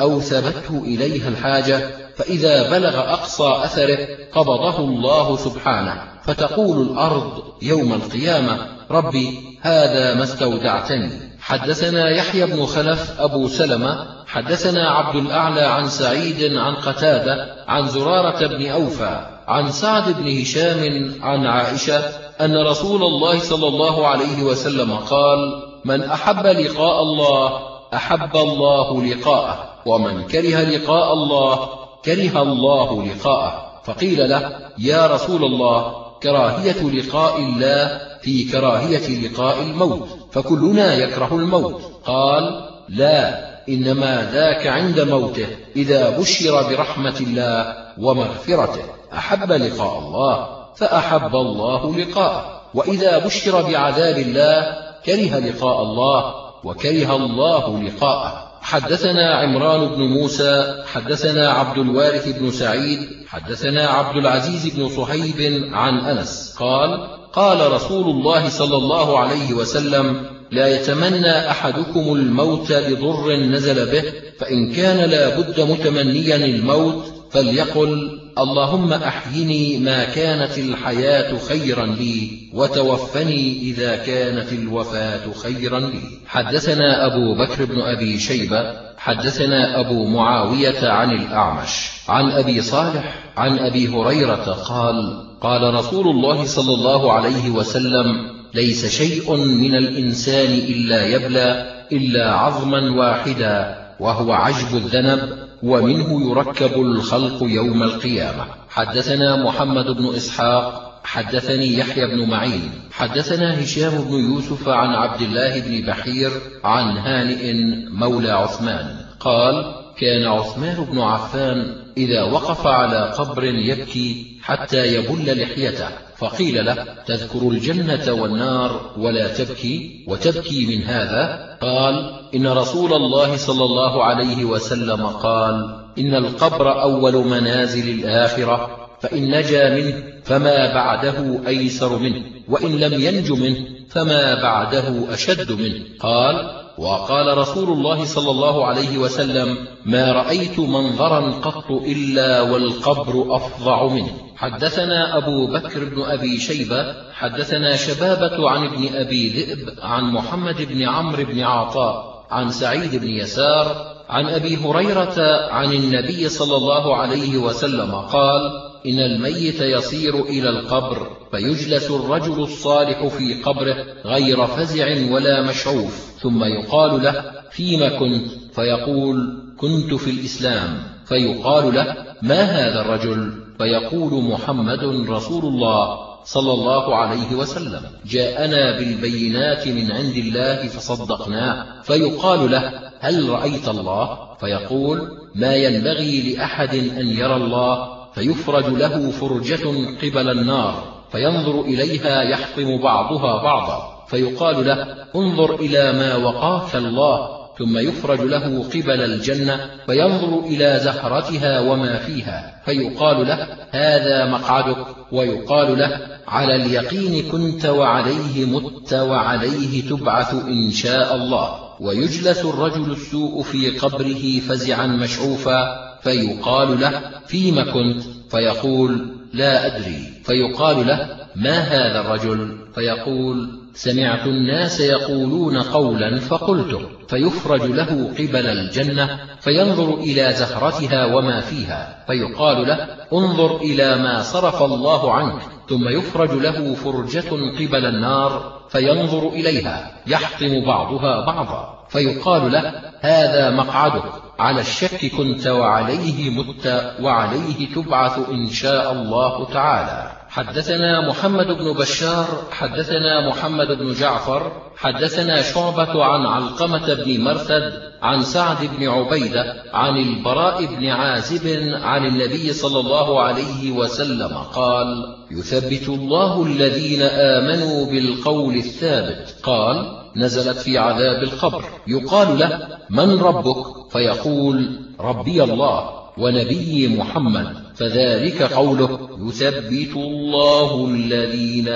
أو ثبته إليها الحاجة فإذا بلغ أقصى أثره قبضه الله سبحانه فتقول الأرض يوم القيامة ربي هذا ما استودعتني. حدثنا يحيى بن خلف أبو سلمة حدثنا عبد الأعلى عن سعيد عن قتادة عن زرارة بن أوفى عن سعد بن هشام عن عائشة أن رسول الله صلى الله عليه وسلم قال من أحب لقاء الله أحب الله لقاءه ومن كره لقاء الله كره الله لقاءه. فقيل له يا رسول الله كراهية لقاء الله في كراهية لقاء الموت فكلنا يكره الموت. قال لا إنما ذاك عند موته إذا بشر برحمة الله ومغفرته. أحب لقاء الله فأحب الله لقاءه. وإذا بشر بعذاب الله كره لقاء الله وكره الله لقاءه. حدثنا عمران بن موسى حدثنا عبد الوارث بن سعيد حدثنا عبد العزيز بن صهيب عن أنس. قال قال رسول الله صلى الله عليه وسلم لا يتمنى أحدكم الموت لضر نزل به فإن كان لا بد متمنيا الموت فليقل اللهم أحيني ما كانت الحياة خيرا لي وتوفني إذا كانت الوفاة خيرا لي. حدثنا أبو بكر بن أبي شيبة حدثنا أبو معاوية عن الأعمش عن أبي صالح عن أبي هريرة قال قال رسول الله صلى الله عليه وسلم ليس شيء من الإنسان إلا يبلى إلا عظما واحدا وهو عجب الذنب ومنه يركب الخلق يوم القيامة. حدثنا محمد بن إسحاق حدثني يحيى بن معين حدثنا هشام بن يوسف عن عبد الله بن بحير عن هانئ مولى عثمان. قال كان عثمان بن عفان إذا وقف على قبر يبكي حتى يبل لحيته. فقيل له تذكر الجنة والنار ولا تبكي؟ وتبكي من هذا؟ قال إن رسول الله صلى الله عليه وسلم قال إن القبر أول منازل الآخرة فإن نجا منه فما بعده أيسر منه وإن لم ينج منه فما بعده أشد منه. قال وقال رسول الله صلى الله عليه وسلم ما رأيت منظرا قط إلا والقبر أفظع منه. حدثنا أبو بكر بن أبي شيبة حدثنا شبابة عن ابن أبي ذئب عن محمد بن عمرو بن عطاء عن سعيد بن يسار عن أبي هريرة عن النبي صلى الله عليه وسلم قال إن الميت يصير إلى القبر فيجلس الرجل الصالح في قبره غير فزع ولا مشعوف ثم يقال له فيم كنت؟ فيقول كنت في الإسلام. فيقال له ما هذا الرجل؟ فيقول محمد رسول الله صلى الله عليه وسلم جاءنا بالبينات من عند الله فصدقناه. فيقال له هل رأيت الله؟ فيقول ما ينبغي لأحد أن يرى الله فيفرج له فرجة قبل النار فينظر إليها يحطم بعضها بعضا فيقال له انظر إلى ما وقاك الله ثم يفرج له قبل الجنة فينظر إلى زهرتها وما فيها فيقال له هذا مقعدك ويقال له على اليقين كنت وعليه مت وعليه تبعث إن شاء الله ويجلس الرجل السوء في قبره فزعا مشعوفا فيقال له فيم كنت؟ فيقول لا أدري. فيقال له ما هذا الرجل؟ فيقول سمعت الناس يقولون قولا فقلته. فيفرج له قبل الجنة فينظر إلى زهرتها وما فيها. فيقال له انظر إلى ما صرف الله عنك. ثم يفرج له فرجة قبل النار فينظر إليها يحطم بعضها بعضا. فيقال له هذا مقعدك. على الشك كنت وعليه مت وعليه تبعث إن شاء الله تعالى. حدثنا محمد بن بشار حدثنا محمد بن جعفر حدثنا شعبة عن علقمة بن مرثد عن سعد بن عبيدة عن البراء بن عازب عن النبي صلى الله عليه وسلم قال يثبت الله الذين آمنوا بالقول الثابت. قال نزلت في عذاب القبر. يقال له من ربك? فيقول ربي الله ونبي محمد. فذلك قوله يثبت الله الذين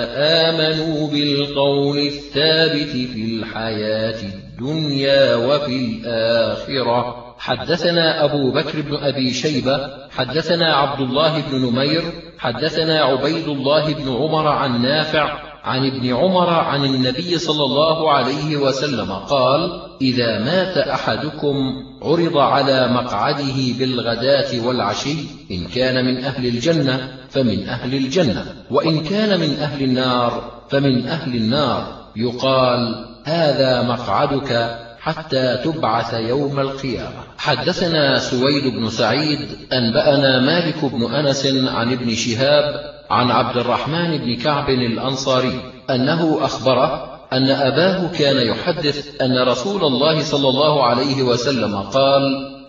آمنوا بالقول الثابت في الحياة الدنيا وفي الآخرة. حدثنا أبو بكر بن أبي شيبة حدثنا عبد الله بن نمير حدثنا عبيد الله بن عمر عن نافع عن ابن عمر عن النبي صلى الله عليه وسلم قال إذا مات أحدكم عرض على مقعده بالغداة والعشي إن كان من أهل الجنة فمن أهل الجنة وإن كان من أهل النار فمن أهل النار. يقال هذا مقعدك حتى تبعث يوم القيامة. حدثنا سويد بن سعيد أنبأنا مالك بن أنس عن ابن شهاب عن عبد الرحمن بن كعب الأنصاري أنه أخبره أن أباه كان يحدث أن رسول الله صلى الله عليه وسلم قال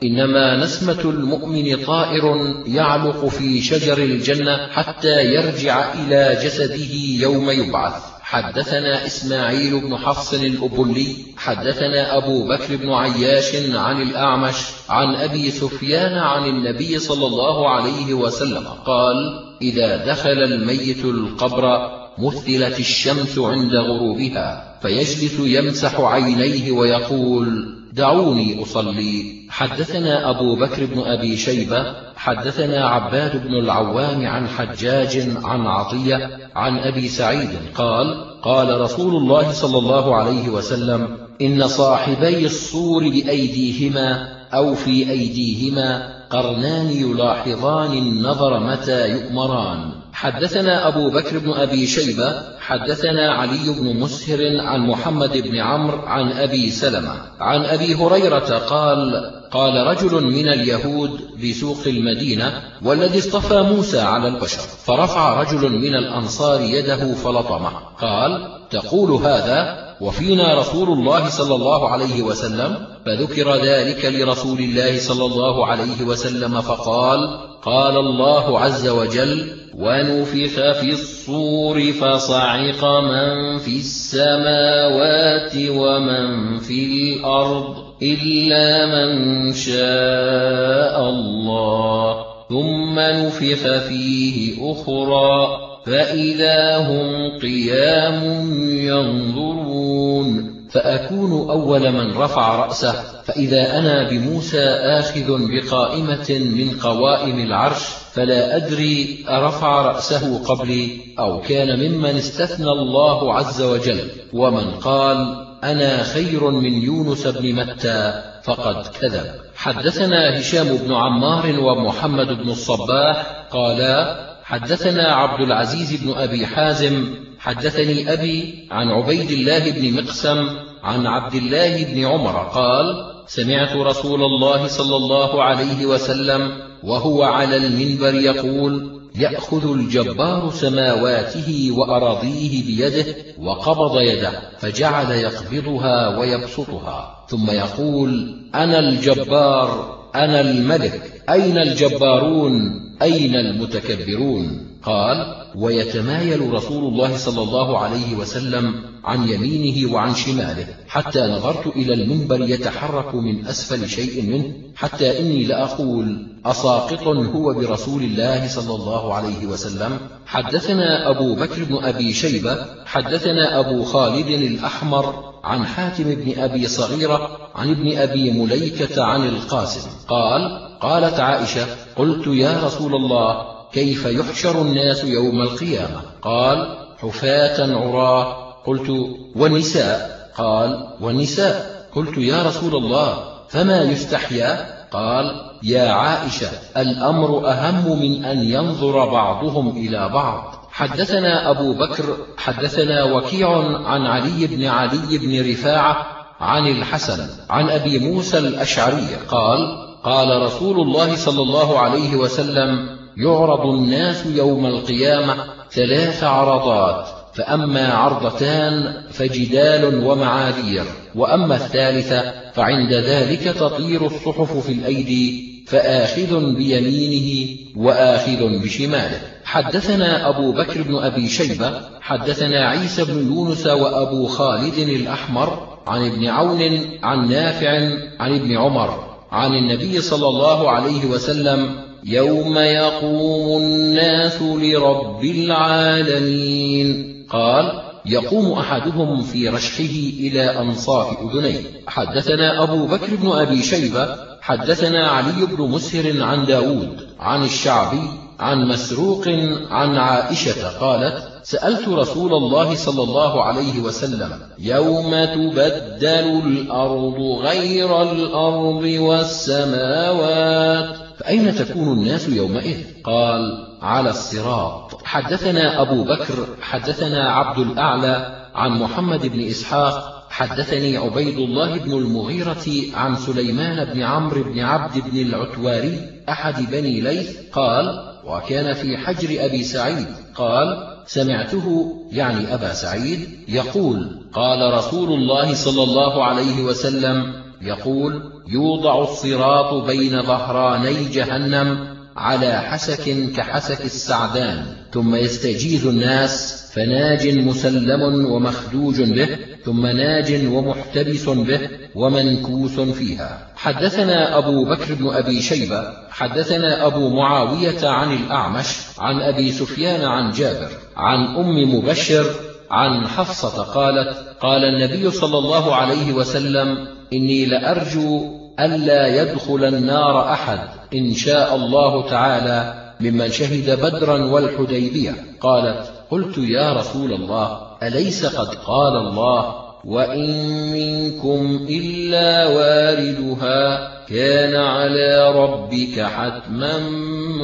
إنما نسمة المؤمن طائر يعلق في شجر الجنة حتى يرجع إلى جسده يوم يبعث. حدثنا إسماعيل بن حفص الأبلي حدثنا أبو بكر بن عياش عن الأعمش عن أبي سفيان عن النبي صلى الله عليه وسلم قال إذا دخل الميت القبر مثلت الشمس عند غروبها فيجلس يمسح عينيه ويقول دعوني أصلي. حدثنا أبو بكر بن أبي شيبة حدثنا عباد بن العوام عن حجاج عن عطية عن أبي سعيد قال قال رسول الله صلى الله عليه وسلم إن صاحبي الصور بأيديهما أو في أيديهما قرنان يلاحظان النظر متى يؤمران. حدثنا أبو بكر بن أبي شيبة حدثنا علي بن مسهر عن محمد بن عمرو عن أبي سلمة. عن أبي هريرة قال قال رجل من اليهود بسوق المدينة والذي اصطفى موسى على البشر فرفع رجل من الأنصار يده فلطمه قال تقول هذا؟ وفينا رسول الله صلى الله عليه وسلم فذكر ذلك لرسول الله صلى الله عليه وسلم فقال قال الله عز وجل ونفخ في الصور فصعق من في السماوات ومن في الأرض إلا من شاء الله ثم نفخ فيه أخرى. فإذا هم قيام ينظرون فأكون أول من رفع رأسه فإذا أنا بموسى آخذ بقائمة من قوائم العرش فلا أدري أرفع رأسه قبلي أو كان ممن استثنى الله عز وجل ومن قال أنا خير من يونس بن متى فقد كذب حدثنا هشام بن عمار ومحمد بن الصباح قالا حدثنا عبد العزيز بن أبي حازم حدثني أبي عن عبيد الله بن مقسم عن عبد الله بن عمر قال سمعت رسول الله صلى الله عليه وسلم وهو على المنبر يقول يأخذ الجبار سماواته وأراضيه بيده وقبض يده فجعل يقبضها ويبسطها ثم يقول أنا الجبار أنا الملك أين الجبارون؟ أين المتكبرون؟ قال ويتمايل رسول الله صلى الله عليه وسلم عن يمينه وعن شماله حتى نظرت إلى المنبر يتحرك من أسفل شيء منه حتى إني لأقول أساقط هو برسول الله صلى الله عليه وسلم؟ حدثنا أبو بكر بن أبي شيبة حدثنا أبو خالد الأحمر عن حاتم بن أبي صغيرة عن ابن أبي مليكة عن القاسم. قال قالت عائشة قلت يا رسول الله كيف يحشر الناس يوم القيامة؟ قال حفاة عراة. قلت والنساء قال والنساء قلت يا رسول الله فما يستحيا؟ قال يا عائشة الأمر أهم من أن ينظر بعضهم إلى بعض. حدثنا أبو بكر حدثنا وكيع عن علي بن علي بن رفاعة عن الحسن عن أبي موسى الأشعري قال قال رسول الله صلى الله عليه وسلم يعرض الناس يوم القيامة ثلاث عرضات فأما عرضتان فجدال ومعاذير وأما الثالثة فعند ذلك تطير الصحف في الأيدي فآخذ بيمينه وآخذ بشماله. حدثنا أبو بكر بن أبي شيبة حدثنا عيسى بن يونس وأبو خالد الأحمر عن ابن عون عن نافع عن ابن عمر عن النبي صلى الله عليه وسلم يوم يقوم الناس لرب العالمين. قال يقوم أحدهم في رشحه إلى أنصاف أذنيه. حدثنا أبو بكر بن أبي شيبة حدثنا علي بن مسهر عن داود عن الشعبي عن مسروق عن عائشة قالت سألت رسول الله صلى الله عليه وسلم يوم تبدل الأرض غير الأرض والسماوات؟ فأين تكون الناس يومئذ؟ قال على الصراط. حدثنا أبو بكر حدثنا عبد الأعلى عن محمد بن إسحاق حدثني عبيد الله بن المغيرة عن سليمان بن عمرو بن عبد بن العتواري أحد بني ليث قال وكان في حجر أبي سعيد. قال سمعته يعني أبا سعيد يقول قال رسول الله صلى الله عليه وسلم يقول يوضع الصراط بين ظهراني جهنم على حسك كحسك السعدان. ثم يستجيز الناس فناج مسلم ومخدوج به ثم ناج ومحتبس به ومنكوس فيها. حدثنا أبو بكر بن أبي شيبة حدثنا أبو معاوية عن الأعمش عن أبي سفيان عن جابر عن أم مبشر عن حفصة قالت قال النبي صلى الله عليه وسلم إني لأرجو ألا يدخل النار أحد إن شاء الله تعالى ممن شهد بدرا والحديبية. قالت قلت يا رسول الله أليس قد قال الله وإن منكم إلا واردها كان على ربك حتما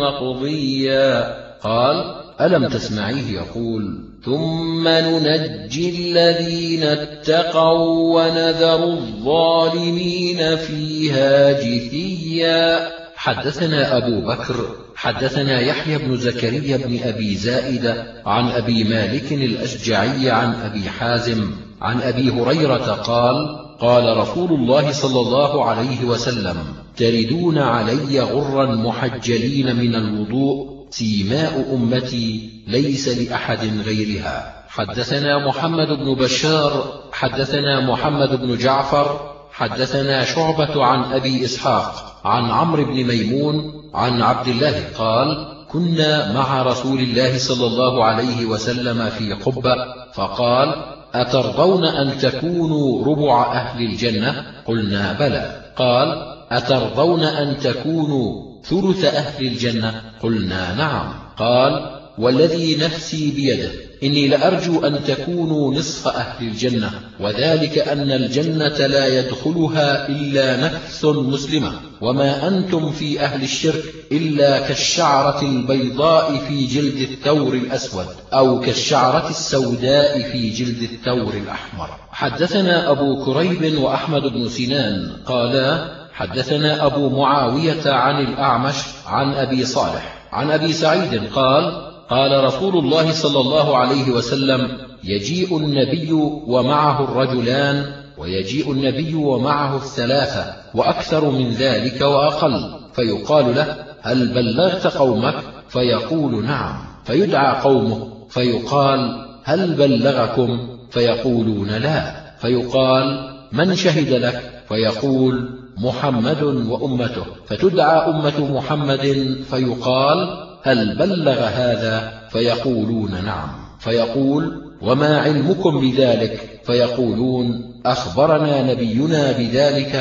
مقضيا. قال ألم تسمعيه يقول ثم ننجي الذين اتقوا ونذر الظالمين فيها جثيا. حدثنا أبو بكر حدثنا يحيى بن زكريا بن أبي زائدة عن أبي مالك الأشجعي عن أبي حازم عن أبي هريرة قال قال رسول الله صلى الله عليه وسلم تردون علي غرا محجلين من الوضوء سيماء أمتي ليس لأحد غيرها. حدثنا محمد بن بشار حدثنا محمد بن جعفر حدثنا شعبة عن أبي إسحاق عن عمرو بن ميمون عن عبد الله قال كنا مع رسول الله صلى الله عليه وسلم في قبة فقال أترضون أن تكونوا ربع أهل الجنة؟ قلنا بلى. قال أترضون أن تكونوا ثلث أهل الجنة؟ قلنا نعم. قال والذي نفسي بيده إني لأرجو أن تكونوا نصف أهل الجنة وذلك أن الجنة لا يدخلها إلا نفس مسلمة. وما أنتم في أهل الشرك إلا كالشعرة البيضاء في جلد الثور الأسود أو كالشعرة السوداء في جلد الثور الأحمر. حدثنا أبو كريب وأحمد بن سنان قالا حدثنا أبو معاوية عن الأعمش عن أبي صالح عن أبي سعيد قال قال رسول الله صلى الله عليه وسلم يجيء النبي ومعه الرجلان ويجيء النبي ومعه الثلاثة وأكثر من ذلك وأقل فيقال له هل بلغت قومك؟ فيقول نعم فيدعى قومه فيقال هل بلغكم؟ فيقولون لا فيقال من شهد لك؟ فيقول محمد وأمته. فتدعى أمة محمد فيقال هل بلغ هذا؟ فيقولون نعم. فيقول وما علمكم بذلك؟ فيقولون أخبرنا نبينا بذلك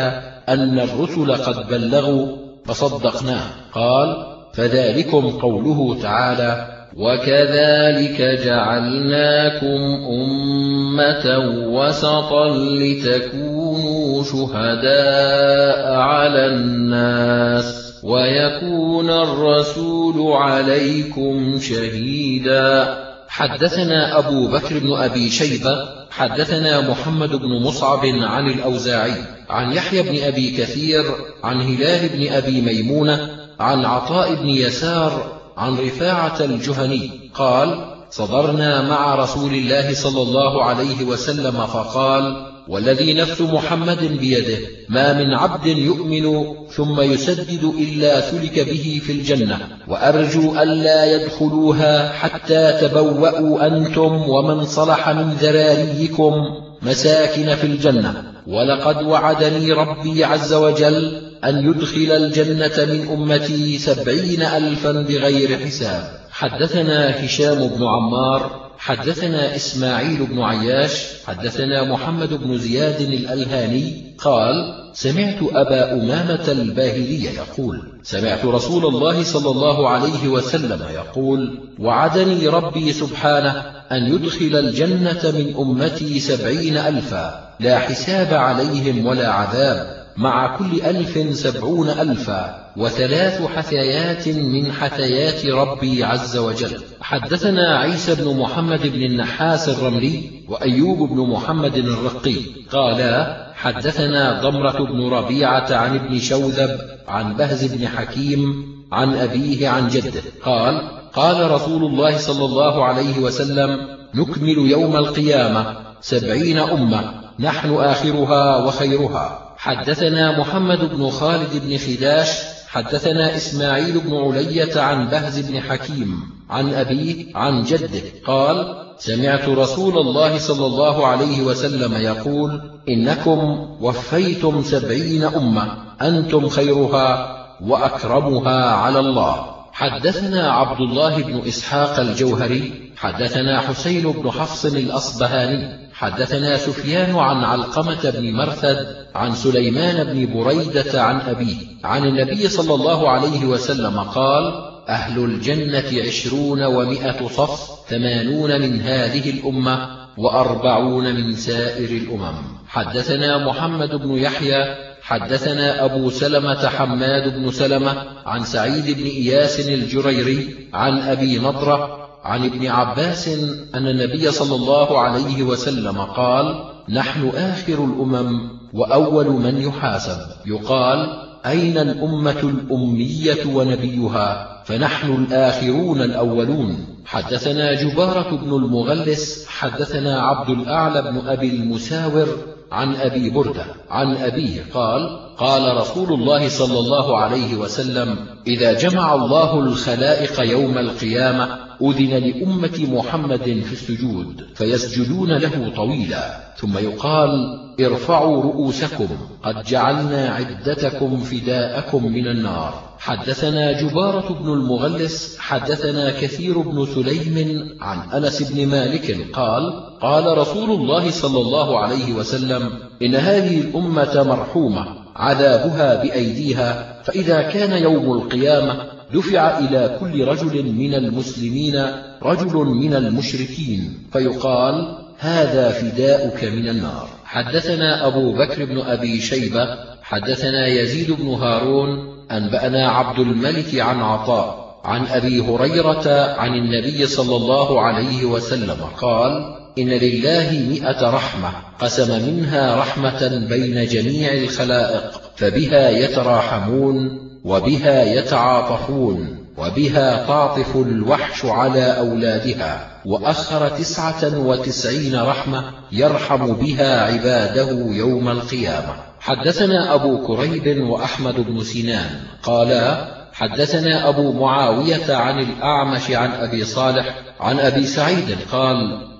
أن الرسل قد بلغوا فصدقناه قال فذلكم قوله تعالى وكذلك جعلناكم أمة وسطا لتكونوا شهداء على الناس ويكون الرسول عليكم شهيدا. حدثنا أبو بكر بن أبي شيبة حدثنا محمد بن مصعب عن الأوزاعي عن يحيى بن أبي كثير عن هلال بن أبي ميمونة عن عطاء بن يسار عن رفاعة الجهني. قال صدرنا مع رسول الله صلى الله عليه وسلم فقال والذي نفس محمد بيده ما من عبد يؤمن ثم يسدد إلا سلك به في الجنة. وأرجو ألا يدخلوها حتى تبوأوا أنتم ومن صلح من ذراريكم مساكن في الجنة. ولقد وعدني ربي عز وجل أن يدخل الجنة من أمتي سبعين ألفا بغير حساب. حدثنا هشام بن عمار حدثنا إسماعيل بن عياش حدثنا محمد بن زياد الألهاني قال سمعت أبا أمامة الباهلي يقول سمعت رسول الله صلى الله عليه وسلم يقول وعدني ربي سبحانه أن يدخل الجنة من أمتي سبعين ألفا لا حساب عليهم ولا عذاب. مع كل ألف سبعون ألفا وثلاث حثيات من حثيات ربي عز وجل. حدثنا عيسى بن محمد بن النحاس الرملي وأيوب بن محمد الرقي. قالا حدثنا ضمرة بن ربيعة عن ابن شوذب عن بهز بن حكيم عن أبيه عن جده. قال قال رسول الله صلى الله عليه وسلم نكمل يوم القيامة سبعين أمة نحن آخرها وخيرها. حدثنا محمد بن خالد بن خداش حدثنا إسماعيل بن علية عن بهز بن حكيم عن أبيه عن جده قال سمعت رسول الله صلى الله عليه وسلم يقول إنكم وفيتم سبعين أمة أنتم خيرها وأكرمها على الله. حدثنا عبد الله بن إسحاق الجوهري حدثنا حسين بن حفص الأصبهاني حدثنا سفيان عن علقمة بن مرثد عن سليمان بن بريدة عن أبيه عن النبي صلى الله عليه وسلم قال أهل الجنة عشرون ومائة صف ثمانون من هذه الأمة وأربعون من سائر الأمم. حدثنا محمد بن يحيى حدثنا أبو سلمة حماد بن سلمة عن سعيد بن إياس الجريري عن أبي نضرة عن ابن عباس أن النبي صلى الله عليه وسلم قال نحن آخر الأمم وأول من يحاسب. يقال أين الأمة الأمية ونبيها؟ فنحن الآخرون الأولون. حدثنا جبارة بن المغلس حدثنا عبد الأعلى بن أبي المساور عن أبي بردة عن أبيه قال قال رسول الله صلى الله عليه وسلم إذا جمع الله الخلائق يوم القيامة أذن لأمة محمد في السجود فيسجدون له طويلا. ثم يقال ارفعوا رؤوسكم قد جعلنا عدتكم فداءكم من النار. حدثنا جبارة بن المغلس حدثنا كثير بن سليم عن أنس بن مالك قال قال رسول الله صلى الله عليه وسلم إن هذه الأمة مرحومة عذابها بأيديها فإذا كان يوم القيامة دفع إلى كل رجل من المسلمين رجل من المشركين فيقال هذا فداؤك من النار. حدثنا أبو بكر بن أبي شيبة حدثنا يزيد بن هارون أنبأنا عبد الملك عن عطاء عن أبي هريرة عن النبي صلى الله عليه وسلم قال إن لله مئة رحمة قسم منها رحمة بين جميع الخلائق فبها يتراحمون وبها يتعاطفون وبها تعطف الوحش على أولادها وأخر تسعة وتسعين رحمة يرحم بها عباده يوم القيامة. حدثنا أبو كريب وأحمد بن سنان قالا حدثنا أبو معاوية عن الأعمش عن أبي صالح عن أبي سعيد قال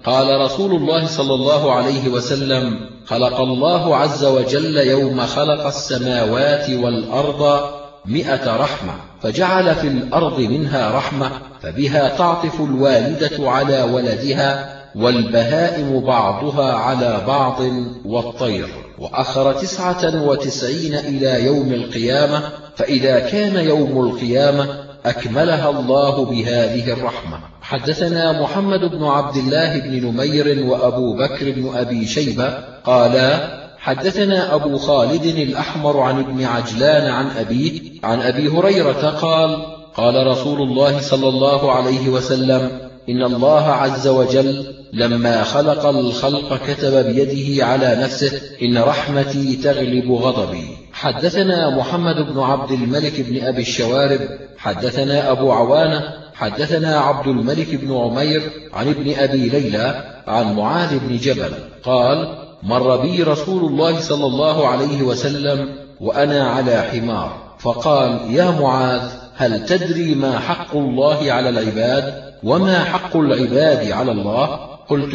قال رسول الله صلى الله عليه وسلم خلق الله عز وجل يوم خلق السماوات والأرض مئة رحمة فجعل في الأرض منها رحمة فبها تعطف الوالدة على ولدها والبهائم بعضها على بعض والطير. وأخر تسعة وتسعين إلى يوم القيامة فإذا كان يوم القيامة أكملها الله بهذه الرحمة. حدثنا محمد بن عبد الله بن نمير وأبو بكر بن أبي شيبة قالا حدثنا أبو خالد الأحمر عن ابن عجلان عن أبيه عن أبي هريرة قال قال رسول الله صلى الله عليه وسلم إن الله عز وجل لما خلق الخلق كتب بيده على نفسه إن رحمتي تغلب غضبي. حدثنا محمد بن عبد الملك بن أبي الشوارب حدثنا أبو عوانة حدثنا عبد الملك بن عمير عن ابن أبي ليلى عن معاذ بن جبل قال مر بي رسول الله صلى الله عليه وسلم وأنا على حمار. فقال يا معاذ هل تدري ما حق الله على العباد وما حق العباد على الله? قلت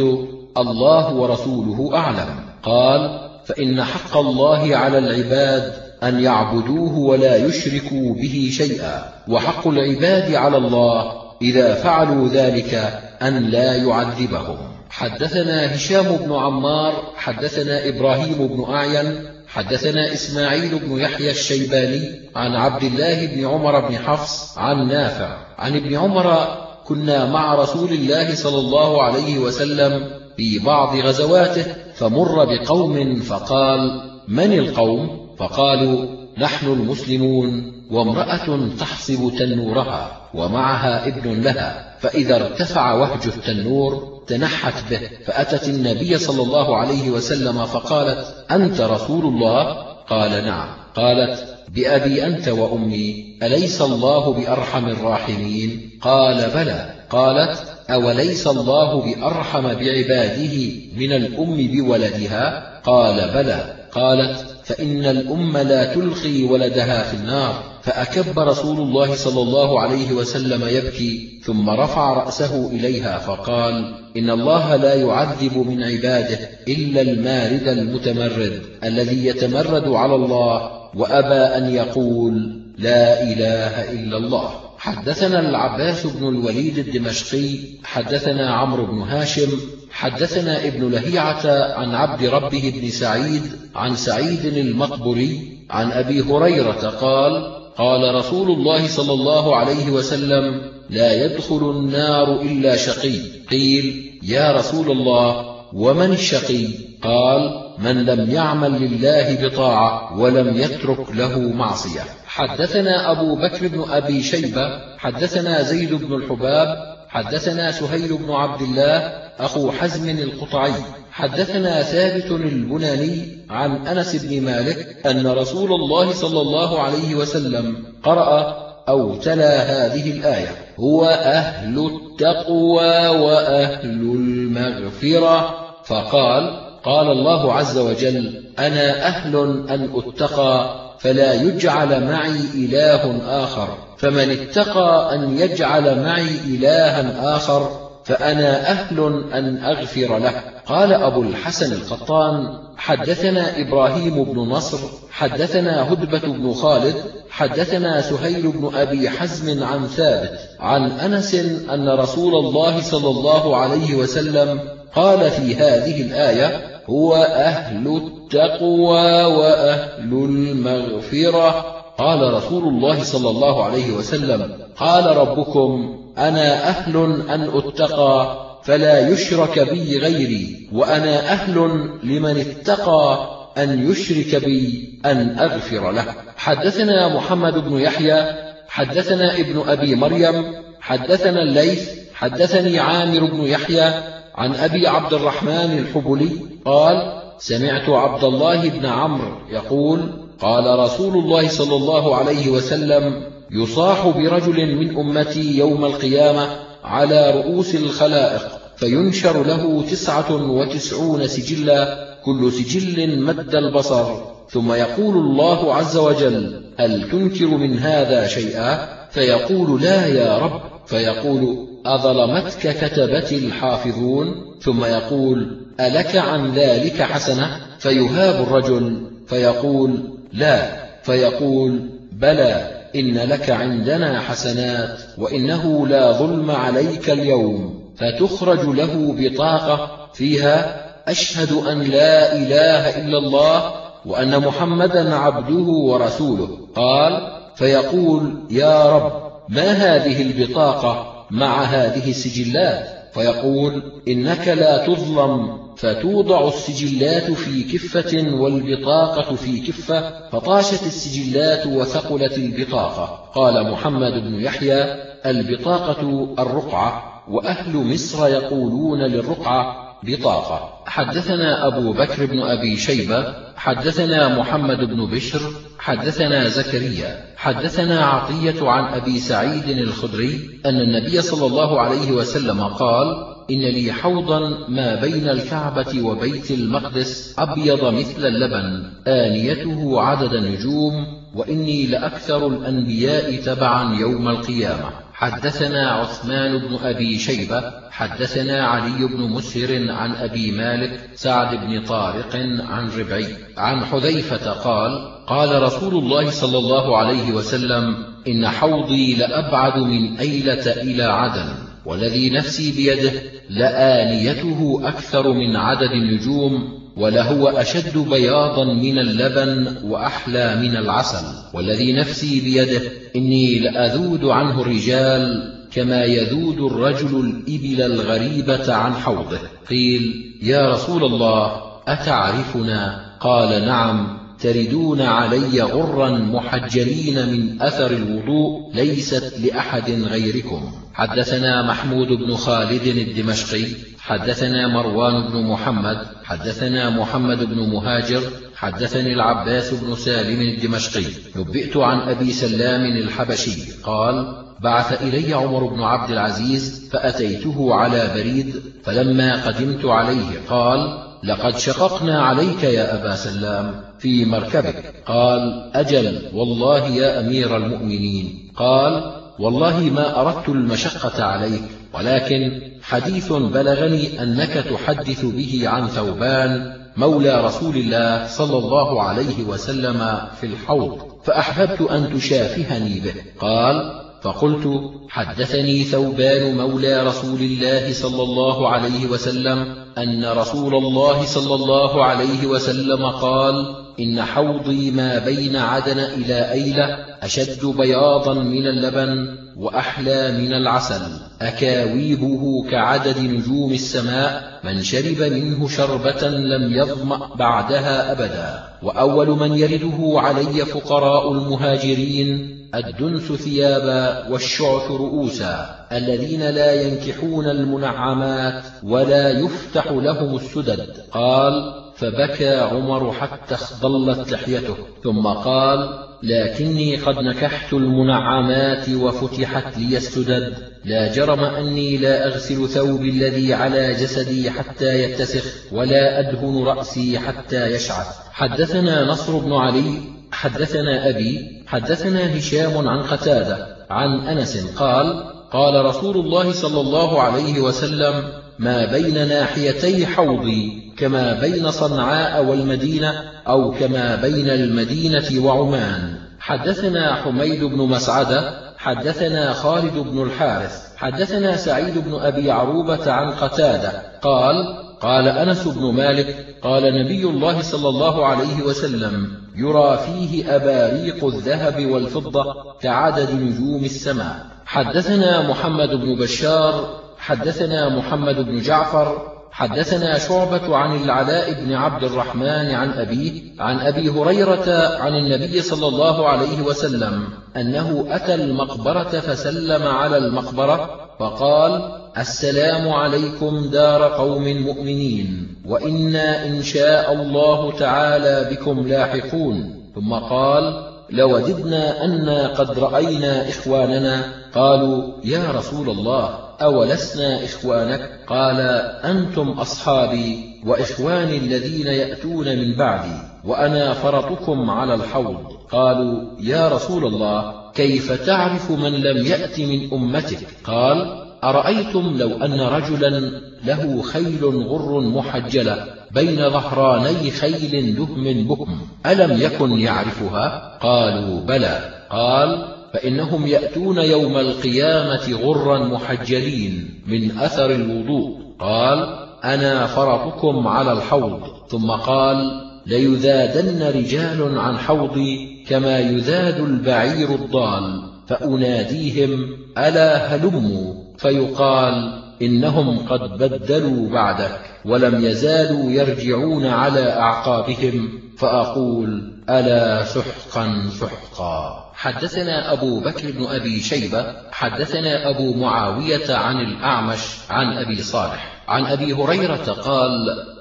الله ورسوله أعلم. قال فإن حق الله على العباد أن يعبدوه ولا يشركوا به شيئا وحق العباد على الله إذا فعلوا ذلك أن لا يعذبهم. حدثنا هشام بن عمار حدثنا إبراهيم بن أعين حدثنا إسماعيل بن يحيى الشيباني عن عبد الله بن عمر بن حفص عن نافع. عن ابن عمر كنا مع رسول الله صلى الله عليه وسلم في بعض غزواته فمر بقوم فقال من القوم؟ فقالوا نحن المسلمون وامرأة تحصب تنورها ومعها ابن لها فإذا ارتفع وهج التنور تنحت به فأتت النبي صلى الله عليه وسلم فقالت أنت رسول الله؟ قال نعم. قالت بأبي أنت وأمي أليس الله بأرحم الراحمين؟ قال بلى. قالت أوليس الله بأرحم بعباده من الأم بولدها؟ قال بلى. قالت فإن الأم لا تلقي ولدها في النار. فأكب رسول الله صلى الله عليه وسلم يبكي ثم رفع رأسه إليها فقال إن الله لا يعذب من عباده إلا المارد المتمرد الذي يتمرد على الله وأبى أن يقول لا إله إلا الله. حدثنا العباس بن الوليد الدمشقي حدثنا عمرو بن هاشم حدثنا ابن لهيعة عن عبد ربه بن سعيد عن سعيد المقبري عن أبي هريرة قال قال رسول الله صلى الله عليه وسلم لا يدخل النار إلا شقي. قيل يا رسول الله ومن الشقي؟ قال من لم يعمل لله بطاعة ولم يترك له معصية. حدثنا أبو بكر بن أبي شيبة حدثنا زيد بن الحباب حدثنا سهيل بن عبد الله أخو حزم القطعي. حدثنا ثابت البناني عن أنس بن مالك أن رسول الله صلى الله عليه وسلم قرأ أو تلا هذه الآية هو أهل التقوى وأهل المغفرة فقال قال الله عز وجل أنا أهل أن أتقى فلا يجعل معي إله آخر. فمن اتقى أن يجعل معي إلها آخر فأنا أهل أن أغفر له. قال أبو الحسن القطان حدثنا إبراهيم بن نصر حدثنا هدبة بن خالد حدثنا سهيل بن أبي حزم عن ثابت عن أنس أن رسول الله صلى الله عليه وسلم قال في هذه الآية هو أهل التقوى وأهل المغفرة. قال رسول الله صلى الله عليه وسلم قال ربكم أنا أهل أن أتقى فلا يشرك بي غيري وأنا أهل لمن اتقى أن يشرك بي أن أغفر له. حدثنا محمد بن يحيى حدثنا ابن أبي مريم حدثنا الليث حدثني عامر بن يحيى عن أبي عبد الرحمن الحبلي قال سمعت عبد الله بن عمرو يقول قال رسول الله صلى الله عليه وسلم يصاح برجل من أمتي يوم القيامة على رؤوس الخلائق فينشر له تسعة وتسعون سجلا كل سجل مد البصر. ثم يقول الله عز وجل هل تنكر من هذا شيئا؟ فيقول لا يا رب. فيقول أظلمتك كتبت الحافظون؟ ثم يقول ألك عن ذلك حسنة؟ فيهاب الرجل فيقول لا. فيقول بلى إن لك عندنا حسنات وإنه لا ظلم عليك اليوم. فتخرج له بطاقة فيها أشهد أن لا إله إلا الله وأن محمدا عبده ورسوله. قال فيقول يا رب ما هذه البطاقة مع هذه السجلات؟ فيقول إنك لا تظلم. فتوضع السجلات في كفة والبطاقة في كفة فطاشت السجلات وثقلت البطاقة. قال محمد بن يحيى البطاقة الرقعة وأهل مصر يقولون للرقعة بطاقة. حدثنا أبو بكر بن أبي شيبة حدثنا محمد بن بشر حدثنا زكريا حدثنا عطية عن أبي سعيد الخدري أن النبي صلى الله عليه وسلم قال إن لي حوضا ما بين الكعبة وبيت المقدس أبيض مثل اللبن آنيته عدد النجوم وإني لأكثر الأنبياء تبعا يوم القيامة. حدثنا عثمان بن أبي شيبة حدثنا علي بن مسهر عن أبي مالك سعد بن طارق عن ربعي. عن حذيفة قال قال رسول الله صلى الله عليه وسلم إن حوضي لأبعد من أيلة إلى عدن. والذي نفسي بيده لآنيته أكثر من عدد النجوم ولهو أشد بياضا من اللبن وأحلى من العسل. والذي نفسي بيده إني لأذود عنه الرجال كما يذود الرجل الإبل الغريبة عن حوضه. قيل يا رسول الله أتعرفنا؟ قال نعم. تردون علي غرا محجلين من أثر الوضوء ليست لأحد غيركم. حدثنا محمود بن خالد الدمشقي حدثنا مروان بن محمد حدثنا محمد بن مهاجر حدثني العباس بن سالم الدمشقي. نبئت عن أبي سلام الحبشي قال بعث إلي عمر بن عبد العزيز فأتيته على بريد فلما قدمت عليه قال لقد شققنا عليك يا أبا سلام في مركبك. قال أجل والله يا أمير المؤمنين. قال والله ما أردت المشقة عليك ولكن حديث بلغني أنك تحدث به عن ثوبان مولى رسول الله صلى الله عليه وسلم في الحوض فأحببت أن تشافهني به. قال فقلت حدثني ثوبان مولى رسول الله صلى الله عليه وسلم أن رسول الله صلى الله عليه وسلم قال إن حوضي ما بين عدن إلى أيلة أشد بياضا من اللبن وأحلى من العسل أكاويبه كعدد نجوم السماء من شرب منه شربة لم يظمأ بعدها أبدا وأول من يرده علي فقراء المهاجرين الدنس ثيابا والشعث رؤوسا الذين لا ينكحون المنعمات ولا يفتح لهم السدد. قال فبكى عمر حتى اخضلت لحيته ثم قال لكني قد نكحت المنعمات وفتحت لي السدد لا جرم أني لا أغسل ثوبي الذي على جسدي حتى يتسخ ولا أدهن رأسي حتى يشعث حدثنا نصر بن علي حدثنا أبي حدثنا هشام عن قتادة عن أنس قال قال رسول الله صلى الله عليه وسلم ما بين ناحيتي حوضي كما بين صنعاء والمدينة أو كما بين المدينة وعمان. حدثنا حميد بن مسعدة حدثنا خالد بن الحارث حدثنا سعيد بن أبي عروبة عن قتادة. قال قال أنس بن مالك قال نبي الله صلى الله عليه وسلم يرى فيه أباريق الذهب والفضة كعدد نجوم السماء. حدثنا محمد بن بشار حدثنا محمد بن جعفر حدثنا شعبة عن العلاء بن عبد الرحمن عن أبيه عن أبي هريرة عن النبي صلى الله عليه وسلم أنه أتى المقبرة فسلم على المقبرة فقال السلام عليكم دار قوم مؤمنين وإنا إن شاء الله تعالى بكم لاحقون. ثم قال لوددنا أنا قد رأينا إخواننا. قالوا يا رسول الله. أولسنا إخوانك؟ قال أنتم أصحابي وإخواني الذين يأتون من بعدي وأنا فرطكم على الحوض. قالوا يا رسول الله كيف تعرف من لم يأت من أمتك؟ قال أرأيتم لو أن رجلا له خيل غر محجلة بين ظهراني خيل دهم بكم ألم يكن يعرفها؟ قالوا بلى. قال فإنهم يأتون يوم القيامة غرا محجلين من أثر الوضوء. قال أنا فرطكم على الحوض. ثم قال ليذادن رجال عن حوضي كما يذاد البعير الضال فأناديهم ألا هلموا؟ فيقال إنهم قد بدلوا بعدك ولم يزالوا يرجعون على أعقابهم فأقول ألا سحقا سحقا. حدثنا أبو بكر بن أبي شيبة حدثنا أبو معاوية عن الأعمش عن أبي صالح. عن أبي هريرة قال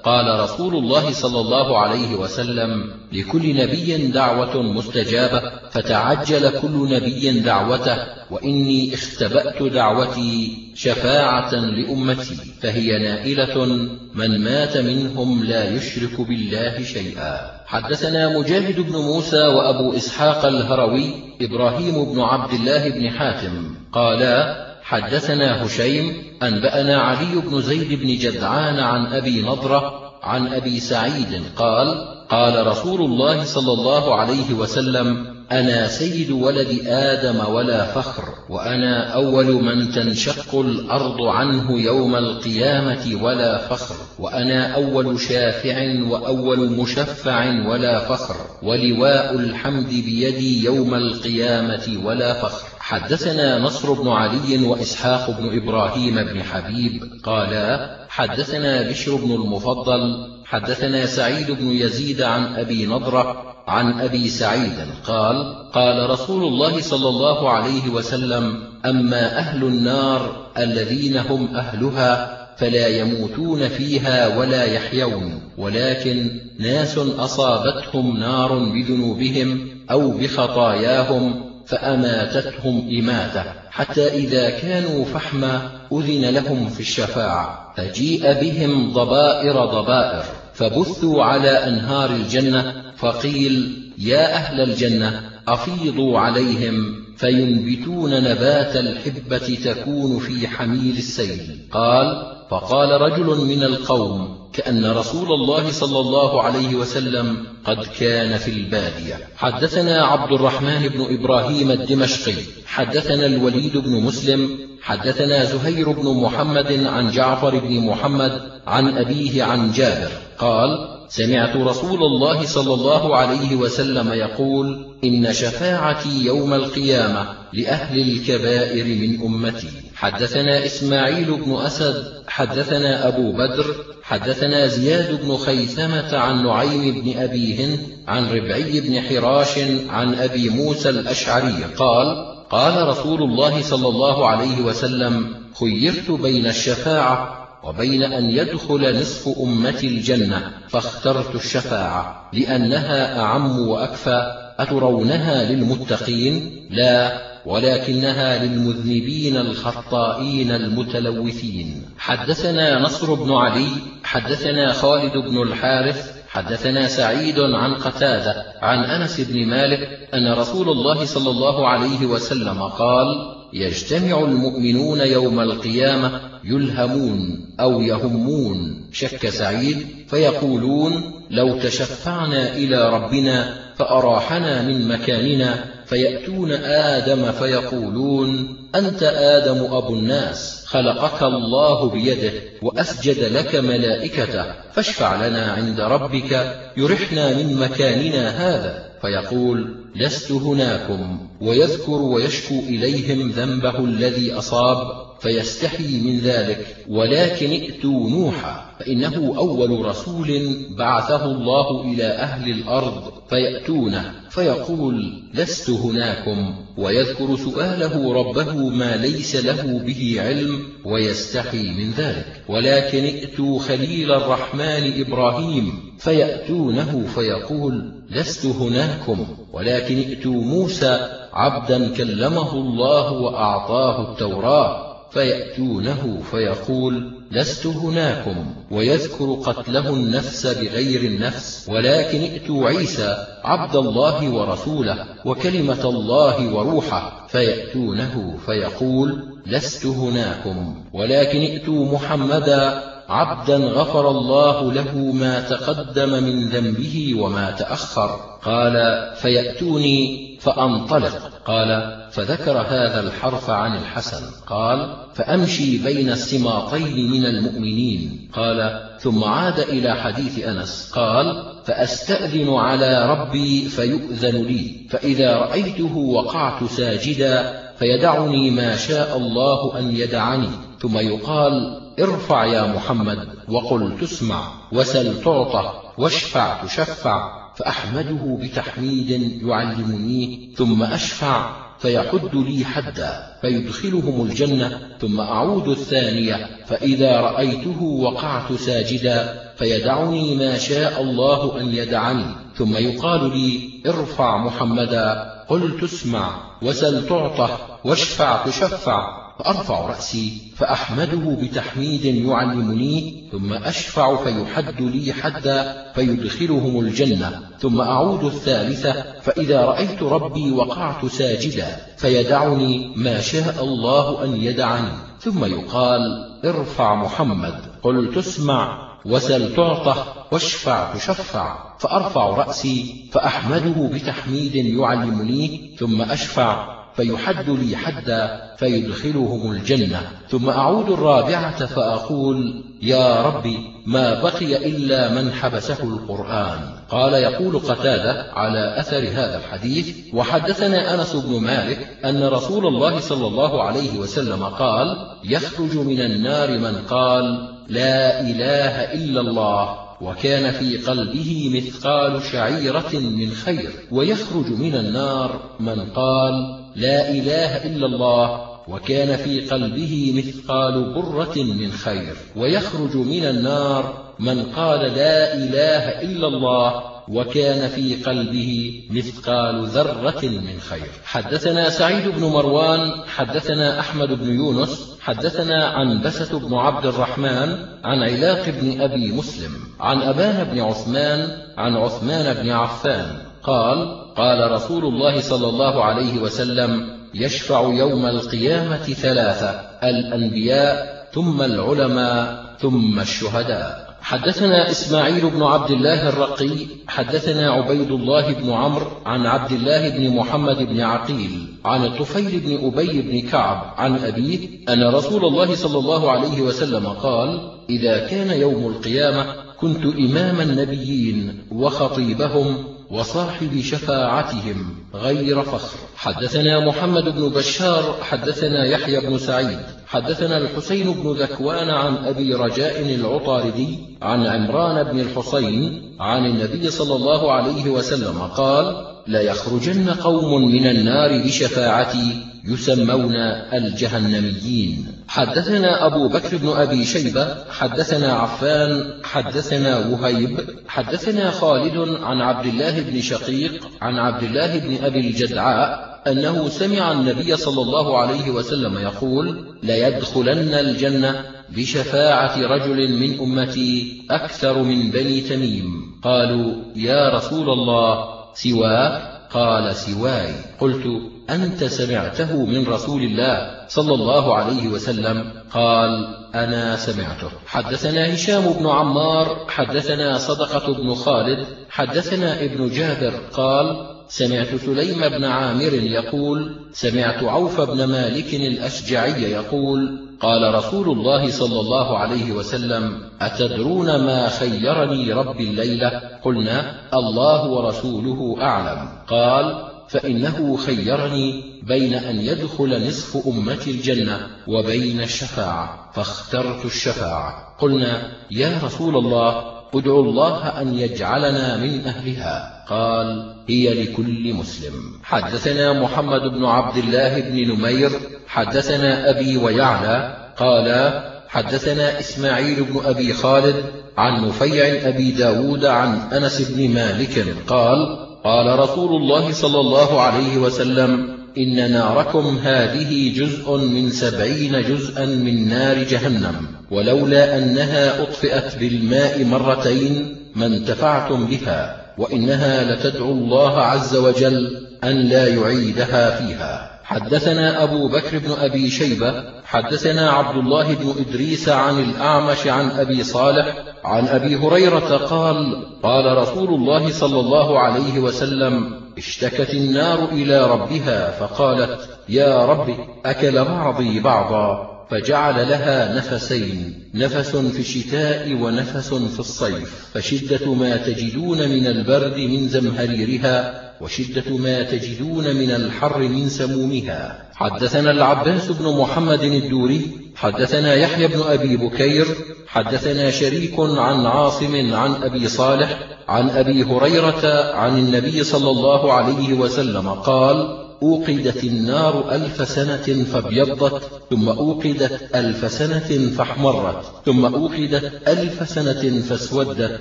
قال رسول الله صلى الله عليه وسلم لكل نبي دعوة مستجابة فتعجل كل نبي دعوته وإني اختبأت دعوتي شفاعة لأمتي فهي نائلة من مات منهم لا يشرك بالله شيئا. حدثنا مجاهد بن موسى وأبو إسحاق الهروي إبراهيم بن عبد الله بن حاتم قالا حدثنا هشيم أنبأنا علي بن زيد بن جدعان عن أبي نضرة عن أبي سعيد قال قال رسول الله صلى الله عليه وسلم أنا سيد ولد آدم ولا فخر وأنا أول من تنشق الأرض عنه يوم القيامة ولا فخر وأنا أول شافع وأول مشفع ولا فخر ولواء الحمد بيدي يوم القيامة ولا فخر. حدثنا نصر بن علي وإسحاق بن إبراهيم بن حبيب قالا حدثنا بشر بن المفضل حدثنا سعيد بن يزيد عن أبي نضرة عن أبي سعيد قال قال رسول الله صلى الله عليه وسلم أما أهل النار الذين هم أهلها فلا يموتون فيها ولا يحيون ولكن ناس أصابتهم نار بذنوبهم أو بخطاياهم فأماتتهم إماتة حتى إذا كانوا فحما أذن لهم في الشفاعة فجيء بهم ضبائر ضبائر فبثوا على أنهار الجنة فقيل يا أهل الجنة أفيضوا عليهم فينبتون نبات الحبة تكون في حميل السيل. قال فقال رجل من القوم كأن رسول الله صلى الله عليه وسلم قد كان في البادية. حدثنا عبد الرحمن بن إبراهيم الدمشقي حدثنا الوليد بن مسلم حدثنا زهير بن محمد عن جعفر بن محمد عن أبيه عن جابر قال سمعت رسول الله صلى الله عليه وسلم يقول إن شفاعتي يوم القيامة لأهل الكبائر من أمتي. حدثنا إسماعيل بن أسد حدثنا أبو بدر حدثنا زياد بن خيثمة عن نعيم بن أبي هند عن ربعي بن حراش عن أبي موسى الأشعري. قال قال رسول الله صلى الله عليه وسلم خيرت بين الشفاعة وبين أن يدخل نصف أمتي الجنة فاخترت الشفاعة لأنها أعم وأكفى أترونها للمتقين؟ لا ولكنها للمذنبين الخطائين المتلوثين. حدثنا نصر بن علي حدثنا خالد بن الحارث حدثنا سعيد عن قتادة عن أنس بن مالك أن رسول الله صلى الله عليه وسلم قال يجتمع المؤمنون يوم القيامة يلهمون أو يهمون شك سعيد فيقولون لو تشفعنا إلى ربنا فأراحنا من مكاننا فيأتون آدم فيقولون أنت آدم أبو الناس خلقك الله بيده وأسجد لك ملائكته فاشفع لنا عند ربك يرحنا من مكاننا هذا فيقول لست هناكم ويذكر ويشكو إليهم ذنبه الذي أصاب فيستحي من ذلك. ولكن ائتوا نوحا فإنه أول رسول بعثه الله إلى أهل الأرض فيأتونه فيقول لست هناكم. ويذكر سؤاله ربه ما ليس له به علم ويستحي من ذلك. ولكن ائتوا خليل الرحمن إبراهيم فيأتونه فيقول لست هناكم. ولكن ائتوا موسى عبدا كلمه الله وأعطاه التوراة. فيأتونه فيقول لست هناكم ويذكر قتله النفس بغير النفس ولكن ائتوا عيسى عبد الله ورسوله وكلمة الله وروحه فيأتونه فيقول لست هناكم ولكن ائتوا محمدا عبدا غفر الله له ما تقدم من ذنبه وما تأخر. قال فيأتوني فأنطلق. قال فذكر هذا الحرف عن الحسن. قال فأمشي بين السماطين من المؤمنين. قال ثم عاد إلى حديث أنس. قال فأستأذن على ربي فيؤذن لي. فإذا رأيته وقعت ساجدا فيدعني ما شاء الله أن يدعني. ثم يقال ارفع يا محمد وقل تسمع وسل تعطى واشفع تشفع. فأحمده بتحميد يعلمنيه ثم أشفع فيحد لي حدا فيدخلهم الجنة ثم أعود الثانية فإذا رأيته وقعت ساجدا فيدعني ما شاء الله أن يدعني ثم يقال لي ارفع محمدا قل تسمع وسل تعطى واشفع تشفع. فأرفع رأسي فأحمده بتحميد يعلمني ثم أشفع فيحد لي حدا فيدخلهم الجنة ثم أعود الثالثة فإذا رأيت ربي وقعت ساجدا فيدعني ما شاء الله أن يدعني. ثم يقال ارفع محمد. قل تسمع وسل تعطى واشفع تشفع. فأرفع رأسي فأحمده بتحميد يعلمني ثم أشفع فيحد لي حدا فيدخلهم الجنة. ثم أعود الرابعة فأقول يا ربي ما بقي إلا من حبسه القرآن. قال يقول قتادة على أثر هذا الحديث وحدثنا أنس بن مالك أن رسول الله صلى الله عليه وسلم قال يخرج من النار من قال لا إله إلا الله وكان في قلبه مثقال شعيرة من خير ويخرج من النار من قال لا إله إلا الله وكان في قلبه مثقال برة من خير ويخرج من النار من قال لا إله إلا الله وكان في قلبه مثقال ذرة من خير. حدثنا سعيد بن مروان حدثنا أحمد بن يونس حدثنا عن بسة بن عبد الرحمن عن علاق بن أبي مسلم عن أبان بن عثمان عن عثمان بن عفان قال قال رسول الله صلى الله عليه وسلم يشفع يوم القيامة ثلاثة الأنبياء ثم العلماء ثم الشهداء. حدثنا إسماعيل بن عبد الله الرقي حدثنا عبيد الله بن عمرو عن عبد الله بن محمد بن عقيل عن الطفيل بن أبي بن كعب عن أبيه أن رسول الله صلى الله عليه وسلم قال إذا كان يوم القيامة كنت إمام النبيين وخطيبهم وصاحب شفاعتهم غير فخر. حدثنا محمد بن بشار حدثنا يحيى بن سعيد حدثنا الحسين بن ذكوان عن أبي رجاء العطاردي عن عمران بن الحسين عن النبي صلى الله عليه وسلم قال لا يخرجن قوم من النار بشفاعتي يسمون الجهنميين. حدثنا أبو بكر بن أبي شيبة حدثنا عفان حدثنا وهيب حدثنا خالد عن عبد الله بن شقيق عن عبد الله بن أبي الجدعاء أنه سمع النبي صلى الله عليه وسلم يقول ليدخلن الجنة بشفاعة رجل من أمتي أكثر من بني تميم قالوا يا رسول الله سواك؟ قال سواي قلت أنت سمعته من رسول الله صلى الله عليه وسلم. قال أنا سمعته. حدثنا هشام بن عمار حدثنا صدقة بن خالد حدثنا ابن جابر. قال سمعت سليم بن عامر يقول سمعت عوف بن مالك الأشجعي يقول قال رسول الله صلى الله عليه وسلم أتدرون ما خيرني ربي الليلة؟ قلنا الله ورسوله أعلم. قال فإنه خيرني بين أن يدخل نصف أمتي الجنة وبين الشفاعة فاخترت الشفاعة. قلنا يا رسول الله ادعو الله أن يجعلنا من أهلها. قال هي لكل مسلم. حدثنا محمد بن عبد الله بن نمير حدثنا أبي ويعلى قال حدثنا إسماعيل بن أبي خالد عن نفيع أبي داود عن أنس بن مالك قال قال رسول الله صلى الله عليه وسلم إن ناركم هذه جزء من سبعين جزءا من نار جهنم ولولا أنها أطفئت بالماء مرتين ما انتفعتم بها وإنها لتدعو الله عز وجل أن لا يعيدها فيها. حدثنا أبو بكر بن أبي شيبة حدثنا عبد الله بن إدريس عن الأعمش عن أبي صالح عن أبي هريرة قال قال رسول الله صلى الله عليه وسلم اشتكت النار إلى ربها فقالت يا رب أكل بعضي بعضا؟ فجعل لها نفسين نفس في الشتاء ونفس في الصيف. فشدة ما تجدون من البرد من زمهريرها وشدة ما تجدون من الحر من سمومها. حدثنا العباس بن محمد الدوري حدثنا يحيى بن أبي بكير حدثنا شريك عن عاصم عن أبي صالح عن أبي هريرة عن النبي صلى الله عليه وسلم قال أوقدت النار ألف سنة فابيضت ثم أوقدت ألف سنة فاحمرت ثم أوقدت ألف سنة فاسودت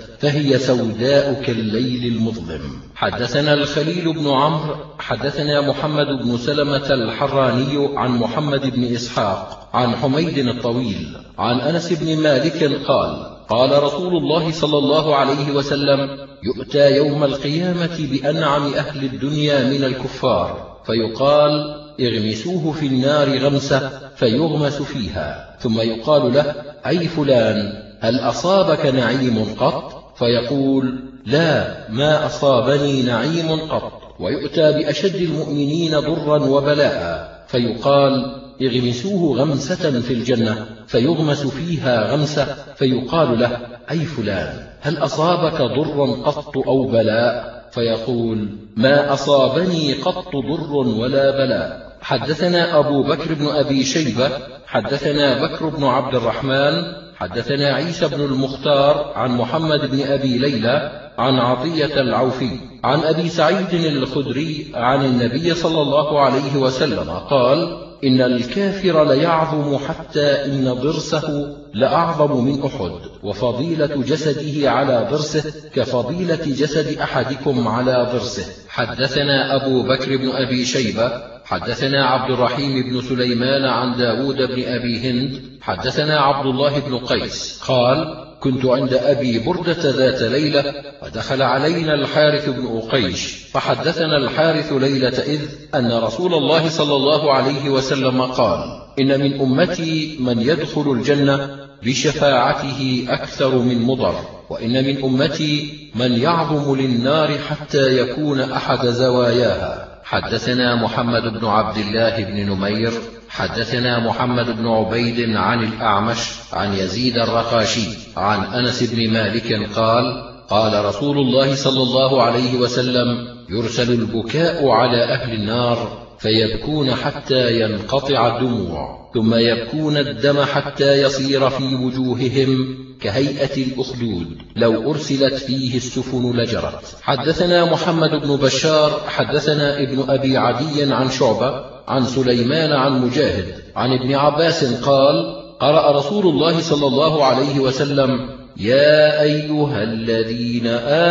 فهي سوداء كالليل المظلم. حدثنا الخليل بن عمرو حدثنا محمد بن سلمة الحراني عن محمد بن إسحاق عن حميد الطويل عن أنس بن مالك قال قال رسول الله صلى الله عليه وسلم يؤتى يوم القيامة بأنعم أهل الدنيا من الكفار. فيقال اغمسوه في النار غمسة فيغمس فيها. ثم يقال له أي فلان هل أصابك نعيم قط؟ فيقول لا ما أصابني نعيم قط. ويؤتى بأشد المؤمنين ضرا وبلاء. فيقال اغمسوه غمسة في الجنة فيغمس فيها غمسة. فيقال له أي فلان هل أصابك ضرا قط أو بلاء؟ فيقول ما أصابني قط ضر ولا بلاء. حدثنا أبو بكر بن أبي شيبة حدثنا بكر بن عبد الرحمن حدثنا عيسى بن المختار عن محمد بن أبي ليلى عن عطية العوفي عن أبي سعيد الخدري عن النبي صلى الله عليه وسلم قال إن الكافر ليعظم حتى إن ضرسه لأعظم من أحد وفضيلة جسده على ضرسه كفضيلة جسد أحدكم على ضرسه. حدثنا أبو بكر بن أبي شيبة حدثنا عبد الرحيم بن سليمان عن داود بن أبي هند حدثنا عبد الله بن قيس قال كنت عند أبي بردة ذات ليلة ودخل علينا الحارث بن أقيش فحدثنا الحارث ليلة إذ أن رسول الله صلى الله عليه وسلم قال إن من أمتي من يدخل الجنة بشفاعته أكثر من مضر وإن من أمتي من يعظم للنار حتى يكون أحد زواياها. حدثنا محمد بن عبد الله بن نمير حدثنا محمد بن عبيد عن الأعمش عن يزيد الرقاشي عن أنس بن مالك قال قال رسول الله صلى الله عليه وسلم يرسل البكاء على أهل النار فيبكون حتى ينقطع الدموع ثم يبكون الدم حتى يصير في وجوههم كهيئة الأخدود لو أرسلت فيه السفن لجرت. حدثنا محمد بن بشار حدثنا ابن أبي عدي عن شعبة عن سليمان عن مجاهد. عن ابن عباس قال قرأ رسول الله صلى الله عليه وسلم يا أيها الذين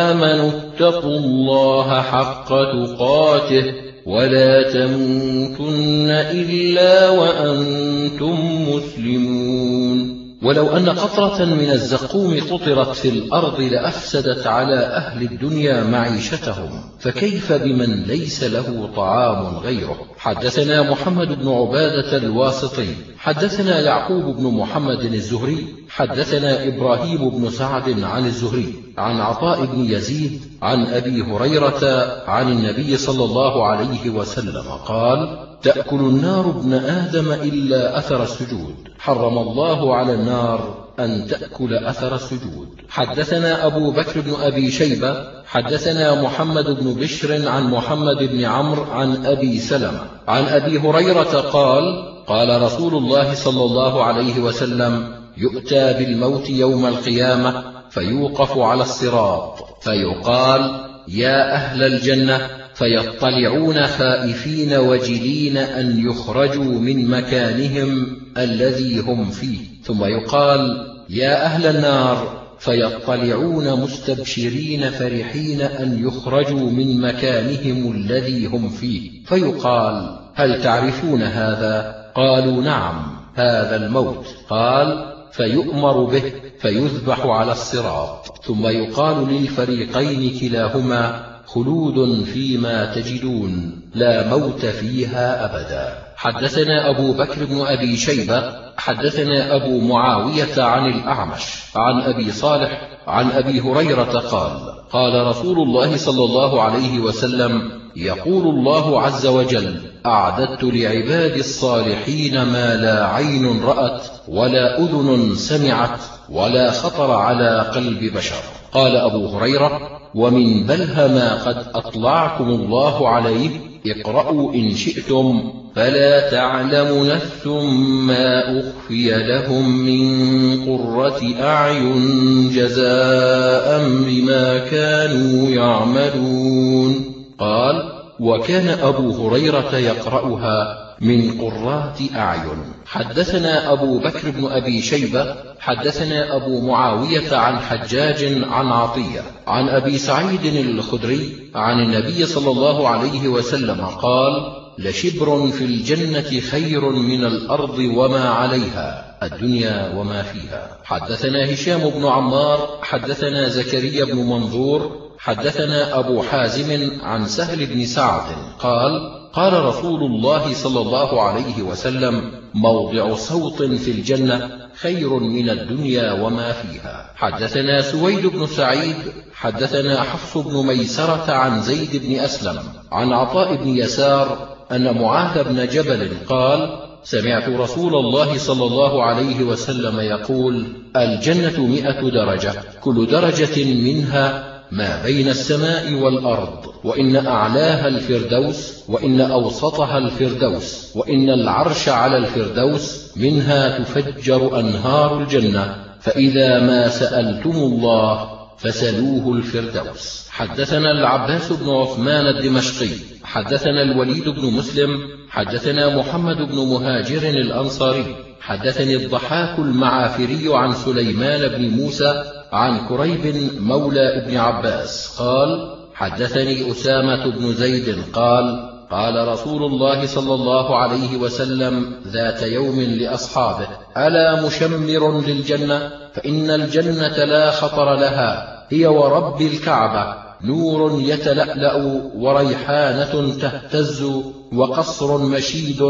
آمنوا اتقوا الله حق تقاته ولا تموتن إلا وأنتم مسلمون. ولو أن قطرة من الزقوم قطرت في الأرض لأفسدت على أهل الدنيا معيشتهم فكيف بمن ليس له طعام غيره؟ حدثنا محمد بن عبادة الواسطي حدثنا يعقوب بن محمد الزهري حدثنا إبراهيم بن سعد عن الزهري عن عطاء بن يزيد عن أبي هريرة عن النبي صلى الله عليه وسلم قال تأكل النار ابن آدم إلا أثر السجود. حرم الله على النار أن تأكل أثر السجود. حدثنا أبو بكر بن أبي شيبة حدثنا محمد بن بشر عن محمد بن عمرو عن أبي سلمة. عن أبي هريرة قال قال رسول الله صلى الله عليه وسلم يؤتى بالموت يوم القيامة فيوقف على الصراط فيقال يا أهل الجنة فيطلعون خائفين وجلين أن يخرجوا من مكانهم الذي هم فيه. ثم يقال يا أهل النار فيطلعون مستبشرين فرحين أن يخرجوا من مكانهم الذي هم فيه. فيقال هل تعرفون هذا؟ قالوا نعم هذا الموت. قال فيؤمر به فيذبح على الصراط. ثم يقال للفريقين كلاهما خلود فيما تجدون لا موت فيها أبدا. حدثنا أبو بكر بن أبي شيبة حدثنا أبو معاوية عن الأعمش عن أبي صالح عن أبي هريرة قال قال رسول الله صلى الله عليه وسلم يقول الله عز وجل أعددت لعبادي الصالحين ما لا عين رأت ولا أذن سمعت ولا خطر على قلب بشر. قال أبو هريرة ومن بلها ما قد أطلعكم الله عليه اقرأوا إن شئتم فلا تعلم نفس ما أخفي لهم من قرة أعين جزاء بما كانوا يعملون. قال وكان أبو هريرة يقرأها. من قرات أعين. حدثنا أبو بكر بن أبي شيبة حدثنا أبو معاوية عن حجاج عن عطية عن أبي سعيد الخدري عن النبي صلى الله عليه وسلم قال لشبر في الجنة خير من الأرض وما عليها الدنيا وما فيها. حدثنا هشام بن عمار حدثنا زكريا بن منظور حدثنا أبو حازم عن سهل بن سعد قال قال رسول الله صلى الله عليه وسلم موضع صوت في الجنة خير من الدنيا وما فيها. حدثنا سويد بن سعيد حدثنا حفص بن ميسرة عن زيد بن أسلم عن عطاء بن يسار أن معاذ بن جبل قال سمعت رسول الله صلى الله عليه وسلم يقول الجنة مئة درجة كل درجة منها ما بين السماء والأرض وإن أعلاها الفردوس وإن أوسطها الفردوس وإن العرش على الفردوس منها تفجر أنهار الجنة فإذا ما سألتم الله فسلوه الفردوس. حدثنا العباس بن عثمان الدمشقي حدثنا الوليد بن مسلم حدثنا محمد بن مهاجر الأنصاري حدثني الضحاك المعافري عن سليمان بن موسى عن كريب مولى ابن عباس قال حدثني أسامة بن زيد قال قال رسول الله صلى الله عليه وسلم ذات يوم لأصحابه ألا مشمر للجنة؟ فإن الجنة لا خطر لها هي ورب الكعبة نور يتلألأ وريحانة تهتز وقصر مشيد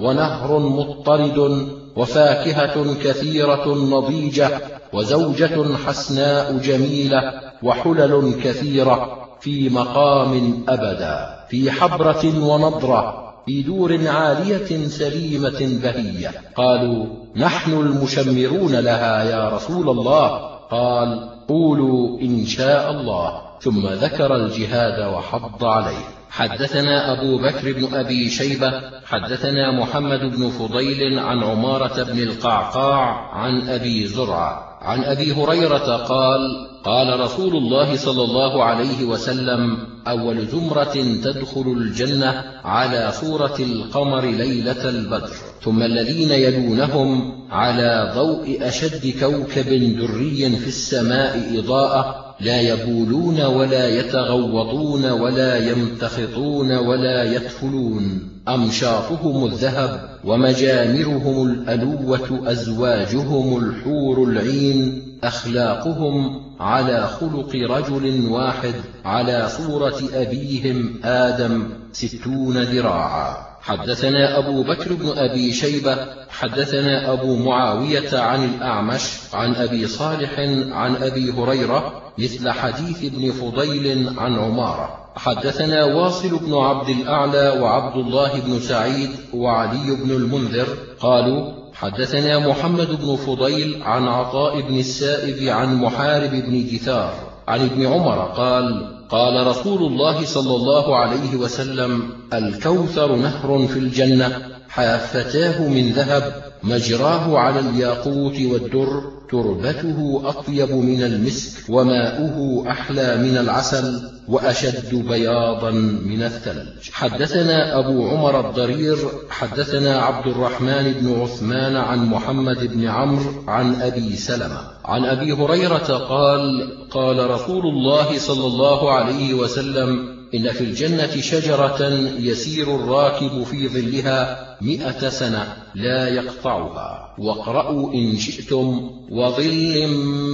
ونهر مضطرد وفاكهة كثيرة نضيجة وزوجة حسناء جميلة وحلل كثيرة في مقام أبدا في حبرة ونضرة في دور عالية سليمة بهية. قالوا نحن المشمرون لها يا رسول الله. قال قولوا إن شاء الله. ثم ذكر الجهاد وحض عليه. حدثنا أبو بكر بن أبي شيبة حدثنا محمد بن فضيل عن عمارة بن القعقاع عن أبي زرع. عن أبي هريرة قال قال رسول الله صلى الله عليه وسلم أول زمرة تدخل الجنة على صورة القمر ليلة البدر ثم الذين يلونهم على ضوء أشد كوكب دري في السماء إضاءة لا يبولون ولا يتغوطون ولا يمتخطون ولا يدخلون أمشاطهم الذهب ومجامرهم الألوة أزواجهم الحور العين أخلاقهم على خلق رجل واحد على صورة أبيهم آدم ستون ذراعا. حدثنا أبو بكر بن أبي شيبة حدثنا أبو معاوية عن الأعمش عن أبي صالح عن أبي هريرة مثل حديث ابن فضيل عن عمارة. حدثنا واصل بن عبد الأعلى وعبد الله بن سعيد وعلي بن المنذر قالوا حدثنا محمد بن فضيل عن عطاء بن السائب عن محارب بن جثار عن ابن عمر قال قال رسول الله صلى الله عليه وسلم الكوثر نهر في الجنة حافتاه من ذهب. مجراه على الياقوت والدر تربته أطيب من المسك وماؤه أحلى من العسل وأشد بياضا من الثلج. حدثنا أبو عمر الضرير حدثنا عبد الرحمن بن عثمان عن محمد بن عمرو عن أبي سلمة. عن أبي هريرة قال قال رسول الله صلى الله عليه وسلم إن في الجنة شجرة يسير الراكب في ظلها مئة سنة لا يقطعها. واقرأوا إن شئتم وظل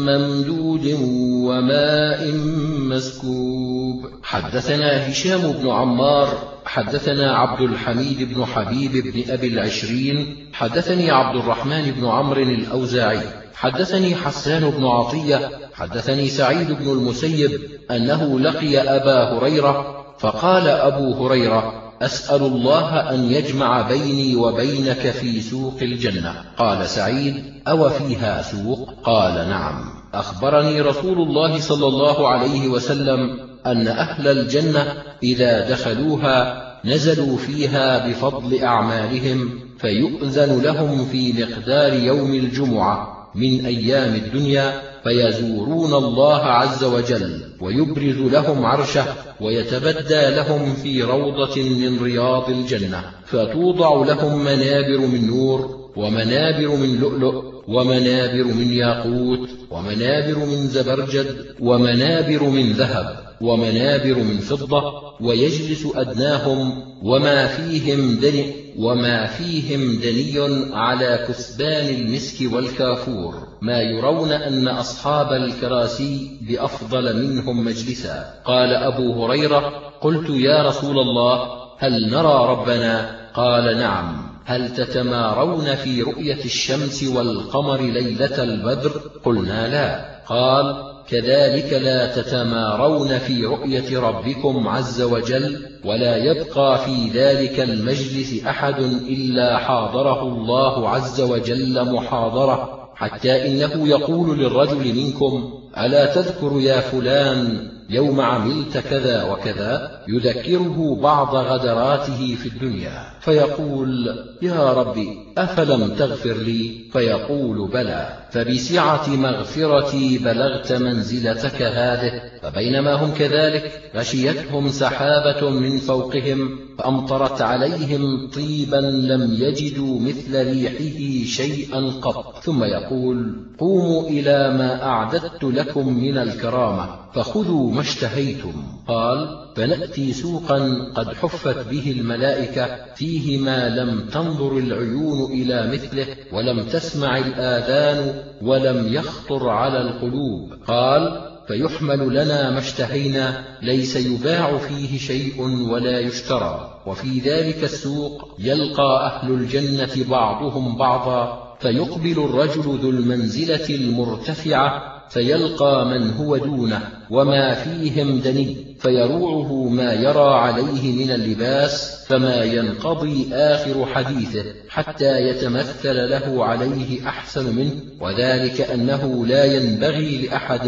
ممدود وماء مسكوب. حدثنا هشام بن عمار حدثنا عبد الحميد بن حبيب بن أبي العشرين حدثني عبد الرحمن بن عمرو الأوزاعي حدثني حسان بن عطية حدثني سعيد بن المسيب أنه لقي أبا هريرة فقال أبو هريرة أسأل الله أن يجمع بيني وبينك في سوق الجنة. قال سعيد أو فيها سوق؟ قال نعم. أخبرني رسول الله صلى الله عليه وسلم أن أهل الجنة إذا دخلوها نزلوا فيها بفضل أعمالهم فيؤذن لهم في مقدار يوم الجمعة من أيام الدنيا فيزورون الله عز وجل ويبرز لهم عرشه ويتبدى لهم في روضة من رياض الجنة فتوضع لهم منابر من نور ومنابر من لؤلؤ ومنابر من ياقوت ومنابر من زبرجد ومنابر من ذهب ومنابر من فضة ويجلس أدناهم وما فيهم دني وما فيهم دني على كثبان المسك والكافور ما يرون أن أصحاب الكراسي بأفضل منهم مجلسا. قال أبو هريرة قلت يا رسول الله هل نرى ربنا؟ قال نعم. هل تتمارون في رؤية الشمس والقمر ليلة البدر؟ قلنا لا. قال كذلك لا تتمارون في رؤية ربكم عز وجل ولا يبقى في ذلك المجلس أحد إلا حاضره الله عز وجل محاضرة حتى إنه يقول للرجل منكم ألا تذكر يا فلان يوم عملت كذا وكذا؟ يذكره بعض غدراته في الدنيا فيقول يا ربي أفلم تغفر لي؟ فيقول بلى. فبسعة مغفرتي بلغت منزلتك هذه فبينما هم كذلك غشيتهم سحابة من فوقهم فأمطرت عليهم طيبا لم يجدوا مثل ريحه شيئا قط. ثم يقول قوموا إلى ما أعددت لكم من الكرامة فخذوا ما اشتهيتم. قال فنأتي سوقا قد حفت به الملائكة فيه ما لم تنظر العيون إلى مثله ولم تسمع الآذان ولم يخطر على القلوب. قال فيحمل لنا ما اشتهينا ليس يباع فيه شيء ولا يشترى. وفي ذلك السوق يلقى أهل الجنة بعضهم بعضا فيقبل الرجل ذو المنزلة المرتفعة فيلقى من هو دونه وما فيهم دني فيروعه ما يرى عليه من اللباس فما ينقضي آخر حديثه حتى يتمثل له عليه أحسن منه وذلك أنه لا ينبغي لأحد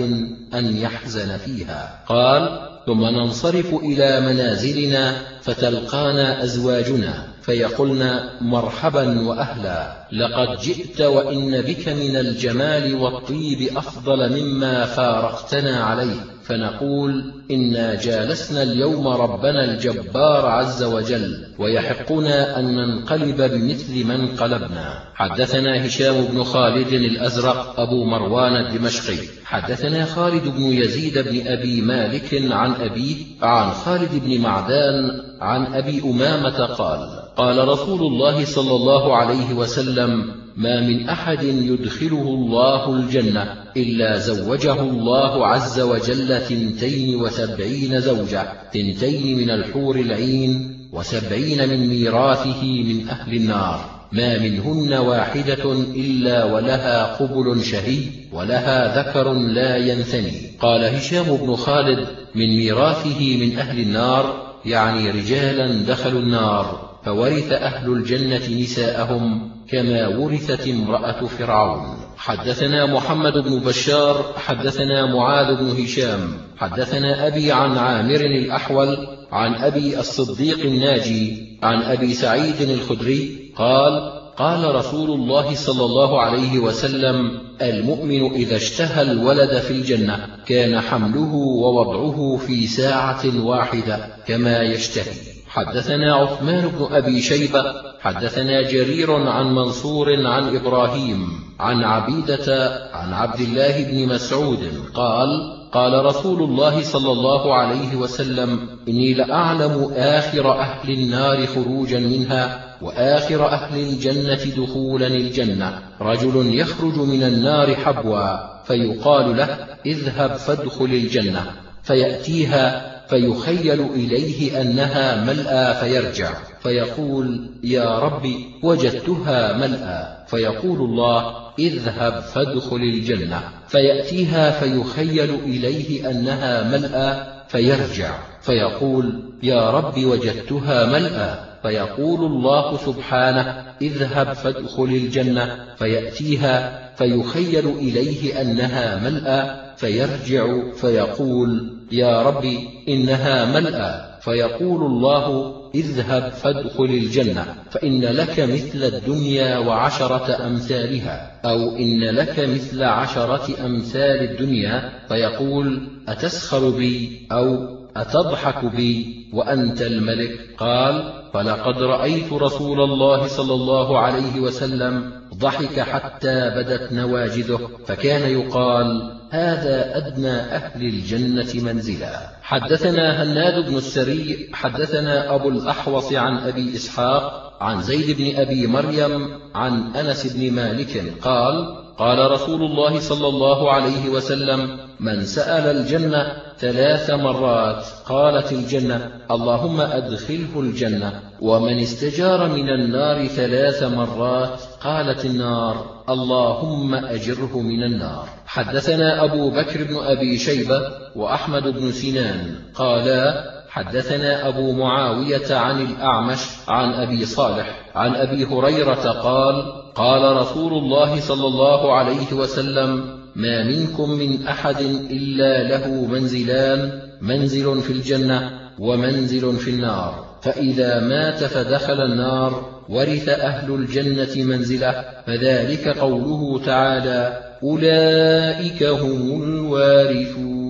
أن يحزن فيها. قال ثم ننصرف إلى منازلنا فتلقانا أزواجنا. فيقولن مرحبا وأهلا. لقد جئت وإن بك من الجمال والطيب أفضل مما فارقتنا عليه. فنقول إنا جالسنا اليوم ربنا الجبار عز وجل ويحقنا أن ننقلب بمثل من قلبنا. حدثنا هشام بن خالد الأزرق أبو مروان الدمشقي. حدثنا خالد بن يزيد بن أبي مالك عن أبيه عن خالد بن معدان عن أبي أمامة قال قال رسول الله صلى الله عليه وسلم ما من أحد يدخله الله الجنة إلا زوجه الله عز وجل تنتين وسبعين زوجة تنتين من الحور العين وسبعين من ميراثه من أهل النار. ما منهن واحدة إلا ولها قبل شهي ولها ذكر لا ينثني. قال هشام بن خالد من ميراثه من أهل النار يعني رجالا دخلوا النار. فورث أهل الجنة نساءهم كما ورثت امرأة فرعون. حدثنا محمد بن بشار حدثنا معاذ بن هشام حدثنا أبي عن عامر الأحول عن أبي الصديق الناجي عن أبي سعيد الخدري قال قال رسول الله صلى الله عليه وسلم المؤمن إذا اشتهى الولد في الجنة كان حمله ووضعه في ساعة واحدة كما يشتهي. حدثنا عثمان بن أبي شيبة حدثنا جرير عن منصور عن إبراهيم عن عبيدة عن عبد الله بن مسعود قال قال رسول الله صلى الله عليه وسلم إني لأعلم آخر أهل النار خروجا منها وآخر أهل الجنة دخولا الجنة. رجل يخرج من النار حبوا فيقال له اذهب فادخل الجنة. فيأتيها فيخيل إليه أنها ملأى فيرجع فيقول يا ربي وجدتها ملأى. فيقول الله اذهب فادخل الجنة. فيأتيها فيخيل إليه أنها ملأى فيرجع فيقول يا رب وجدتها ملأى. فيقول الله سبحانه اذهب فادخل الجنة. فيأتيها فيخيل إليه أنها ملأى فيرجع فيقول يا رب إنها ملأى. فيقول الله اذهب فادخل الجنة فإن لك مثل الدنيا وعشرة أمثالها. أو إن لك مثل عشرة أمثال الدنيا. فيقول أتسخر بي؟ أو أتضحك بي وأنت الملك؟ قال فلقد رأيت رسول الله صلى الله عليه وسلم ضحك حتى بدت نواجذه فكان يقال هذا أدنى أهل الجنة منزلا. حدثنا هناد بن السري حدثنا أبو الأحوص عن أبي إسحاق عن زيد بن أبي مريم عن أنس بن مالك قال قال رسول الله صلى الله عليه وسلم من سأل الجنة ثلاث مرات قالت الجنة اللهم أدخله الجنة. ومن استجار من النار ثلاث مرات قالت النار اللهم أجره من النار. حدثنا أبو بكر بن أبي شيبة وأحمد بن سنان قالا حدثنا أبو معاوية عن الأعمش عن أبي صالح عن أبي هريرة قال قال رسول الله صلى الله عليه وسلم ما منكم من أحد إلا له منزلان منزل في الجنة ومنزل في النار. فإذا مات فدخل النار ورث أهل الجنة منزله. فذلك قوله تعالى أولئك هم الوارثون.